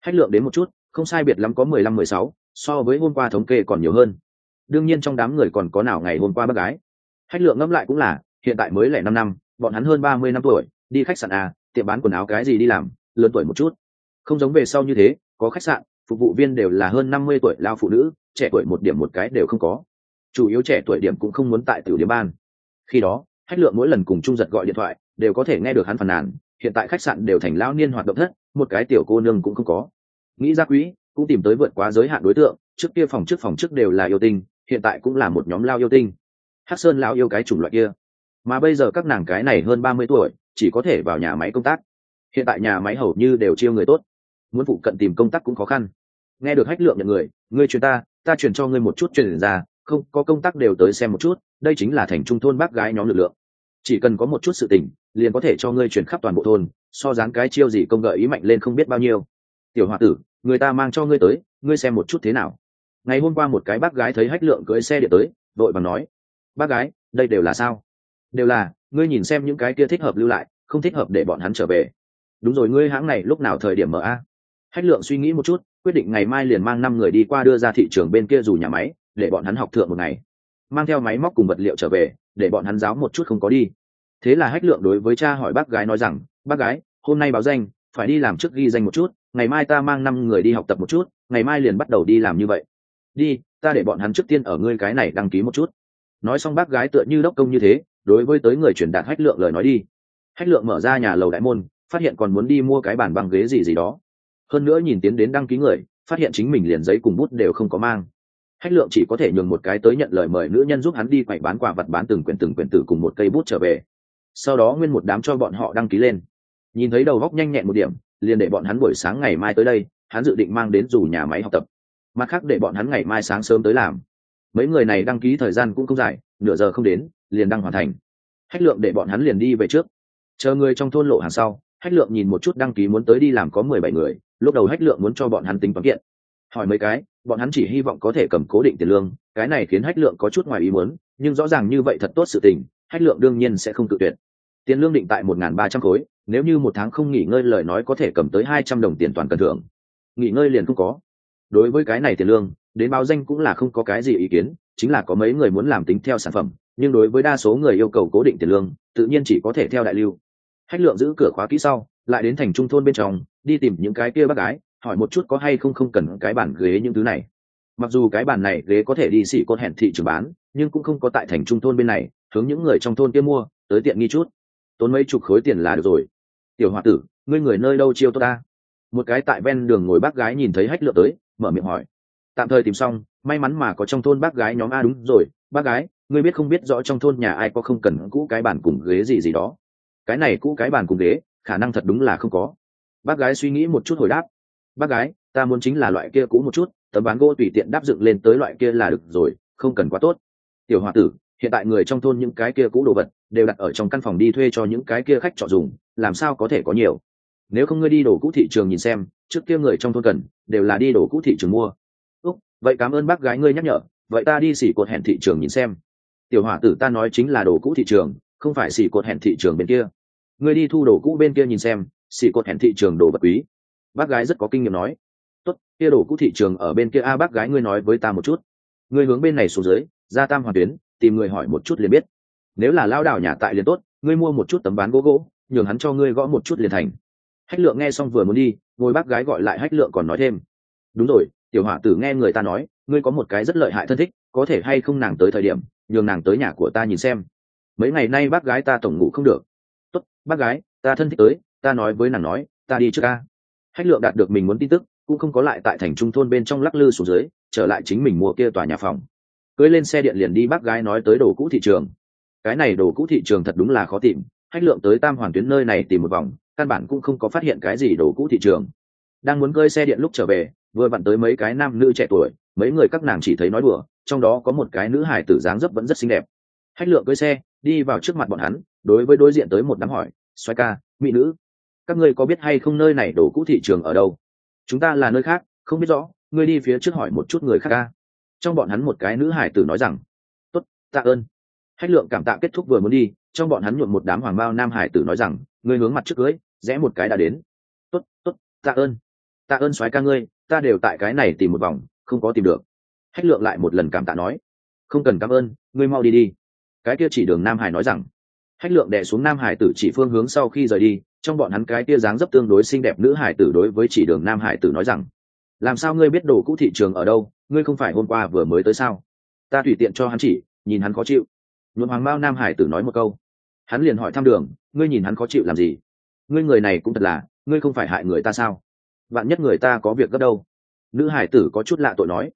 Hách lượng đến một chút, không sai biệt lắm có mười lăm, mười sáu, so với hôm qua thống kê còn nhiều hơn. Đương nhiên trong đám người còn có nào ngày hôm qua bác gái. Hách lượng ngẫm lại cũng là, hiện tại mới lẻ năm năm, bọn hắn hơn ba mươi năm tuổi, đi khách sạn à tiệm bán quần áo cái gì đi làm, lớn tuổi một chút không giống về sau như thế, có khách sạn, phục vụ viên đều là hơn năm mươi tuổi lao phụ nữ, trẻ tuổi một điểm một cái đều không có. Chủ yếu trẻ tuổi điểm cũng không muốn tại tiểu điểm ban. Khi đó hách lượng mỗi lần cùng trung giật gọi điện thoại, đều có thể nghe được hắn phàn nàn, hiện tại khách sạn đều thành lao niên hoạt động thất, một cái tiểu cô nương cũng không có. Nghĩ ra quý, cũng tìm tới vượt quá giới hạn đối tượng, trước kia phòng trước phòng trước đều là yêu tinh, hiện tại cũng là một nhóm lao yêu tinh. Hắc sơn lao yêu cái chủng loại kia. Mà bây giờ các nàng cái này hơn ba mươi tuổi, chỉ có thể vào nhà máy công tác. Hiện tại nhà máy hầu như đều chiêu người tốt muốn phụ cận tìm công tác cũng khó khăn. Nghe được hách lượng nhận người, ngươi truyền ta ta truyền cho ngươi một chút truyền ra, không, có công tác đều tới xem một chút, đây chính là thành trung thôn bác gái nhóm lực lượng. Chỉ cần có một chút sự tình, liền có thể cho ngươi truyền khắp toàn bộ thôn, so dáng cái chiêu gì công gợi ý mạnh lên không biết bao nhiêu. Tiểu h o a tử, người ta mang cho ngươi tới, ngươi xem một chút thế nào. Ngày hôm qua một cái bác gái thấy hách lượng cưới xe điện tới, đội bằng nói, bác gái, đây đều là sao? Đều là, ngươi nhìn xem những cái kia thích hợp lưu lại, không thích hợp để bọn hắn trở về. Đúng rồi, ngươi hãng này lúc nào thời điểm mở a? Hách lượng suy nghĩ một chút, quyết định ngày mai liền mang năm người đi qua đưa ra thị trường bên kia dù nhà máy, để bọn hắn học thượng một ngày. Mang theo máy móc cùng vật liệu trở về, để bọn hắn giáo một chút không có đi. Thế là hách lượng đối với cha hỏi bác gái nói rằng, bác gái, hôm nay báo danh, phải đi làm trước ghi danh một chút, ngày mai ta mang năm người đi học tập một chút, ngày mai liền bắt đầu đi làm như vậy. Đi, ta để bọn hắn trước tiên ở ngươi cái này đăng ký một chút. Nói xong bác gái tựa như đốc công như thế, đối với tới người truyền đạt hách lượng lời nói đi. Hách lượng mở ra nhà lầu đại môn, phát hiện còn muốn đi mua cái bàn bằng ghế gì gì đó hơn nữa nhìn tiến đến đăng ký người, phát hiện chính mình liền giấy cùng bút đều không có mang. Hách lượng chỉ có thể nhường một cái tới nhận lời mời nữ nhân giúp hắn đi quậy bán quà vật bán từng quyển từng quyển tử cùng một cây bút trở về. Sau đó nguyên một đám cho bọn họ đăng ký lên. Nhìn thấy đầu góc nhanh nhẹn một điểm, liền để bọn hắn buổi sáng ngày mai tới đây, hắn dự định mang đến dù nhà máy học tập. Mặt khác để bọn hắn ngày mai sáng sớm tới làm. Mấy người này đăng ký thời gian cũng không dài, nửa giờ không đến, liền đăng hoàn thành. Hách lượng để bọn hắn liền đi về trước. Chờ người trong thôn lộ hàng sau, hách lượng nhìn một chút đăng ký muốn tới đi làm có mười bảy người lúc đầu hách lượng muốn cho bọn hắn tính toán kiện. Hỏi mấy cái, bọn hắn chỉ hy vọng có thể cầm cố định tiền lương, cái này khiến hách lượng có chút ngoài ý muốn, nhưng rõ ràng như vậy thật tốt sự tình, hách lượng đương nhiên sẽ không tự tuyệt. Tiền lương định tại một n g h n ba trăm khối, nếu như một tháng không nghỉ ngơi lời nói có thể cầm tới hai trăm đồng tiền toàn cần thưởng. Nghỉ ngơi liền không có. Đối với cái này tiền lương, đến báo danh cũng là không có cái gì ý kiến, chính là có mấy người muốn làm tính theo sản phẩm, nhưng đối với đa số người yêu cầu cố định tiền lương, tự nhiên chỉ có thể theo đại lưu. Hách lượng giữ cửa khóa kỹ sau, lại đến thành trung thôn bên trong đi tìm những cái kia bác gái, hỏi một chút có hay không không cần cái bàn ghế những thứ này. Mặc dù cái bàn này ghế có thể đi xỉ con hẹn thị trường bán, nhưng cũng không có tại thành trung thôn bên này, hướng những người trong thôn kia mua, tới tiện nghi chút. Tốn mấy chục khối tiền là được rồi. Tiểu h o a tử, ngươi người nơi đâu chiêu tôi ta? Một cái tại ven đường ngồi bác gái nhìn thấy hách lượng tới, mở miệng hỏi. Tạm thời tìm xong, may mắn mà có trong thôn bác gái nhóm a đúng rồi. Bác gái, ngươi biết không biết rõ trong thôn nhà ai có không cần cũ cái bàn cùng ghế gì gì đó? Cái này cũ cái bàn cùng ghế, khả năng thật đúng là không có bác gái suy nghĩ một chút hồi đáp. Bác gái, ta muốn chính là loại kia cũ một chút, tấm ván gỗ tùy tiện đáp dựng lên tới loại kia là được rồi, không cần quá tốt. Tiểu h o a tử, hiện tại người trong thôn những cái kia cũ đồ vật đều đặt ở trong căn phòng đi thuê cho những cái kia khách trọ dùng, làm sao có thể có nhiều? Nếu không ngươi đi đổ cũ thị trường nhìn xem, trước kia người trong thôn cần, đều là đi đổ cũ thị trường mua. Úc, vậy cảm ơn bác gái ngươi nhắc nhở, vậy ta đi xỉ cột hẹn thị trường nhìn xem. Tiểu hỏa tử, ta nói chính là đồ cũ thị trường, không phải xỉ cột hẹn thị trường bên kia. Ngươi đi thu đồ cũ bên kia nhìn xem xì cột hẹn thị trường đồ vật quý. Bác gái rất có kinh nghiệm nói, tốt, kia đồ cũ thị trường ở bên kia a, bác gái ngươi nói với ta một chút. Ngươi hướng bên này xuống dưới, ra tam hoàn tuyến, tìm người hỏi một chút liền biết. Nếu là lao đảo nhà tại liền tốt, ngươi mua một chút tấm ván gỗ gỗ, nhường hắn cho ngươi gõ một chút liền thành. Hách lượng nghe xong vừa muốn đi, ngồi bác gái gọi lại hách lượng còn nói thêm, đúng rồi, tiểu hỏa tử nghe người ta nói, ngươi có một cái rất lợi hại thân thích, có thể hay không nàng tới thời điểm, nhường nàng tới nhà của ta nhìn xem. Mấy ngày nay bác gái ta tổng ngủ không được. Tốt, bác gái, ta thân thích tới ta nói với nàng nói, ta đi trước ca. Hách lượng đạt được mình muốn tin tức, cũng không có lại tại thành trung thôn bên trong lắc lư xuống dưới, trở lại chính mình mua kia tòa nhà phòng. Cưới lên xe điện liền đi bác gái nói tới đồ cũ thị trường. Cái này đồ cũ thị trường thật đúng là khó tìm, hách lượng tới tam hoàn tuyến nơi này tìm một vòng, căn bản cũng không có phát hiện cái gì đồ cũ thị trường. Đang muốn cơi xe điện lúc trở về, vừa vặn tới mấy cái nam nữ trẻ tuổi, mấy người các nàng chỉ thấy nói đùa, trong đó có một cái nữ hải tử dáng dấp vẫn rất xinh đẹp. Hách lượng cưới xe, đi vào trước mặt bọn hắn, đối với đối diện tới một đám hỏi xoay ca, mỹ nữ các ngươi có biết hay không nơi này đồ cũ thị trường ở đâu? Chúng ta là nơi khác, không biết rõ, ngươi đi phía trước hỏi một chút người khác ca. Trong bọn hắn một cái nữ hải tử nói rằng, tốt, tạ ơn. Hách lượng cảm tạ kết thúc vừa muốn đi, trong bọn hắn nhuộm một đám hoàng bao nam hải tử nói rằng, ngươi hướng mặt trước cưới, rẽ một cái đã đến. Tốt tốt, tạ ơn. Tạ ơn soái ca ngươi, ta đều tại cái này tìm một vòng, không có tìm được. Hách lượng lại một lần cảm tạ nói, không cần cảm ơn, ngươi mau đi đi. Cái kia chỉ đường nam hải nói rằng, hách lượng đẻ xuống nam hải tử chỉ phương hướng sau khi rời đi trong bọn hắn cái tia dáng dấp tương đối xinh đẹp nữ hải tử đối với chỉ đường nam hải tử nói rằng, làm sao ngươi biết đồ cũ thị trường ở đâu? Ngươi không phải hôm qua vừa mới tới sao? Ta tùy tiện cho hắn chỉ, nhìn hắn khó chịu. Nhuộm hoàng mao nam hải tử nói một câu. Hắn liền hỏi thăm đường, ngươi nhìn hắn khó chịu làm gì? Ngươi người này cũng thật là, ngươi không phải hại người ta sao? Vạn nhất người ta có việc gấp đâu? Nữ hải tử có chút lạ tội nói.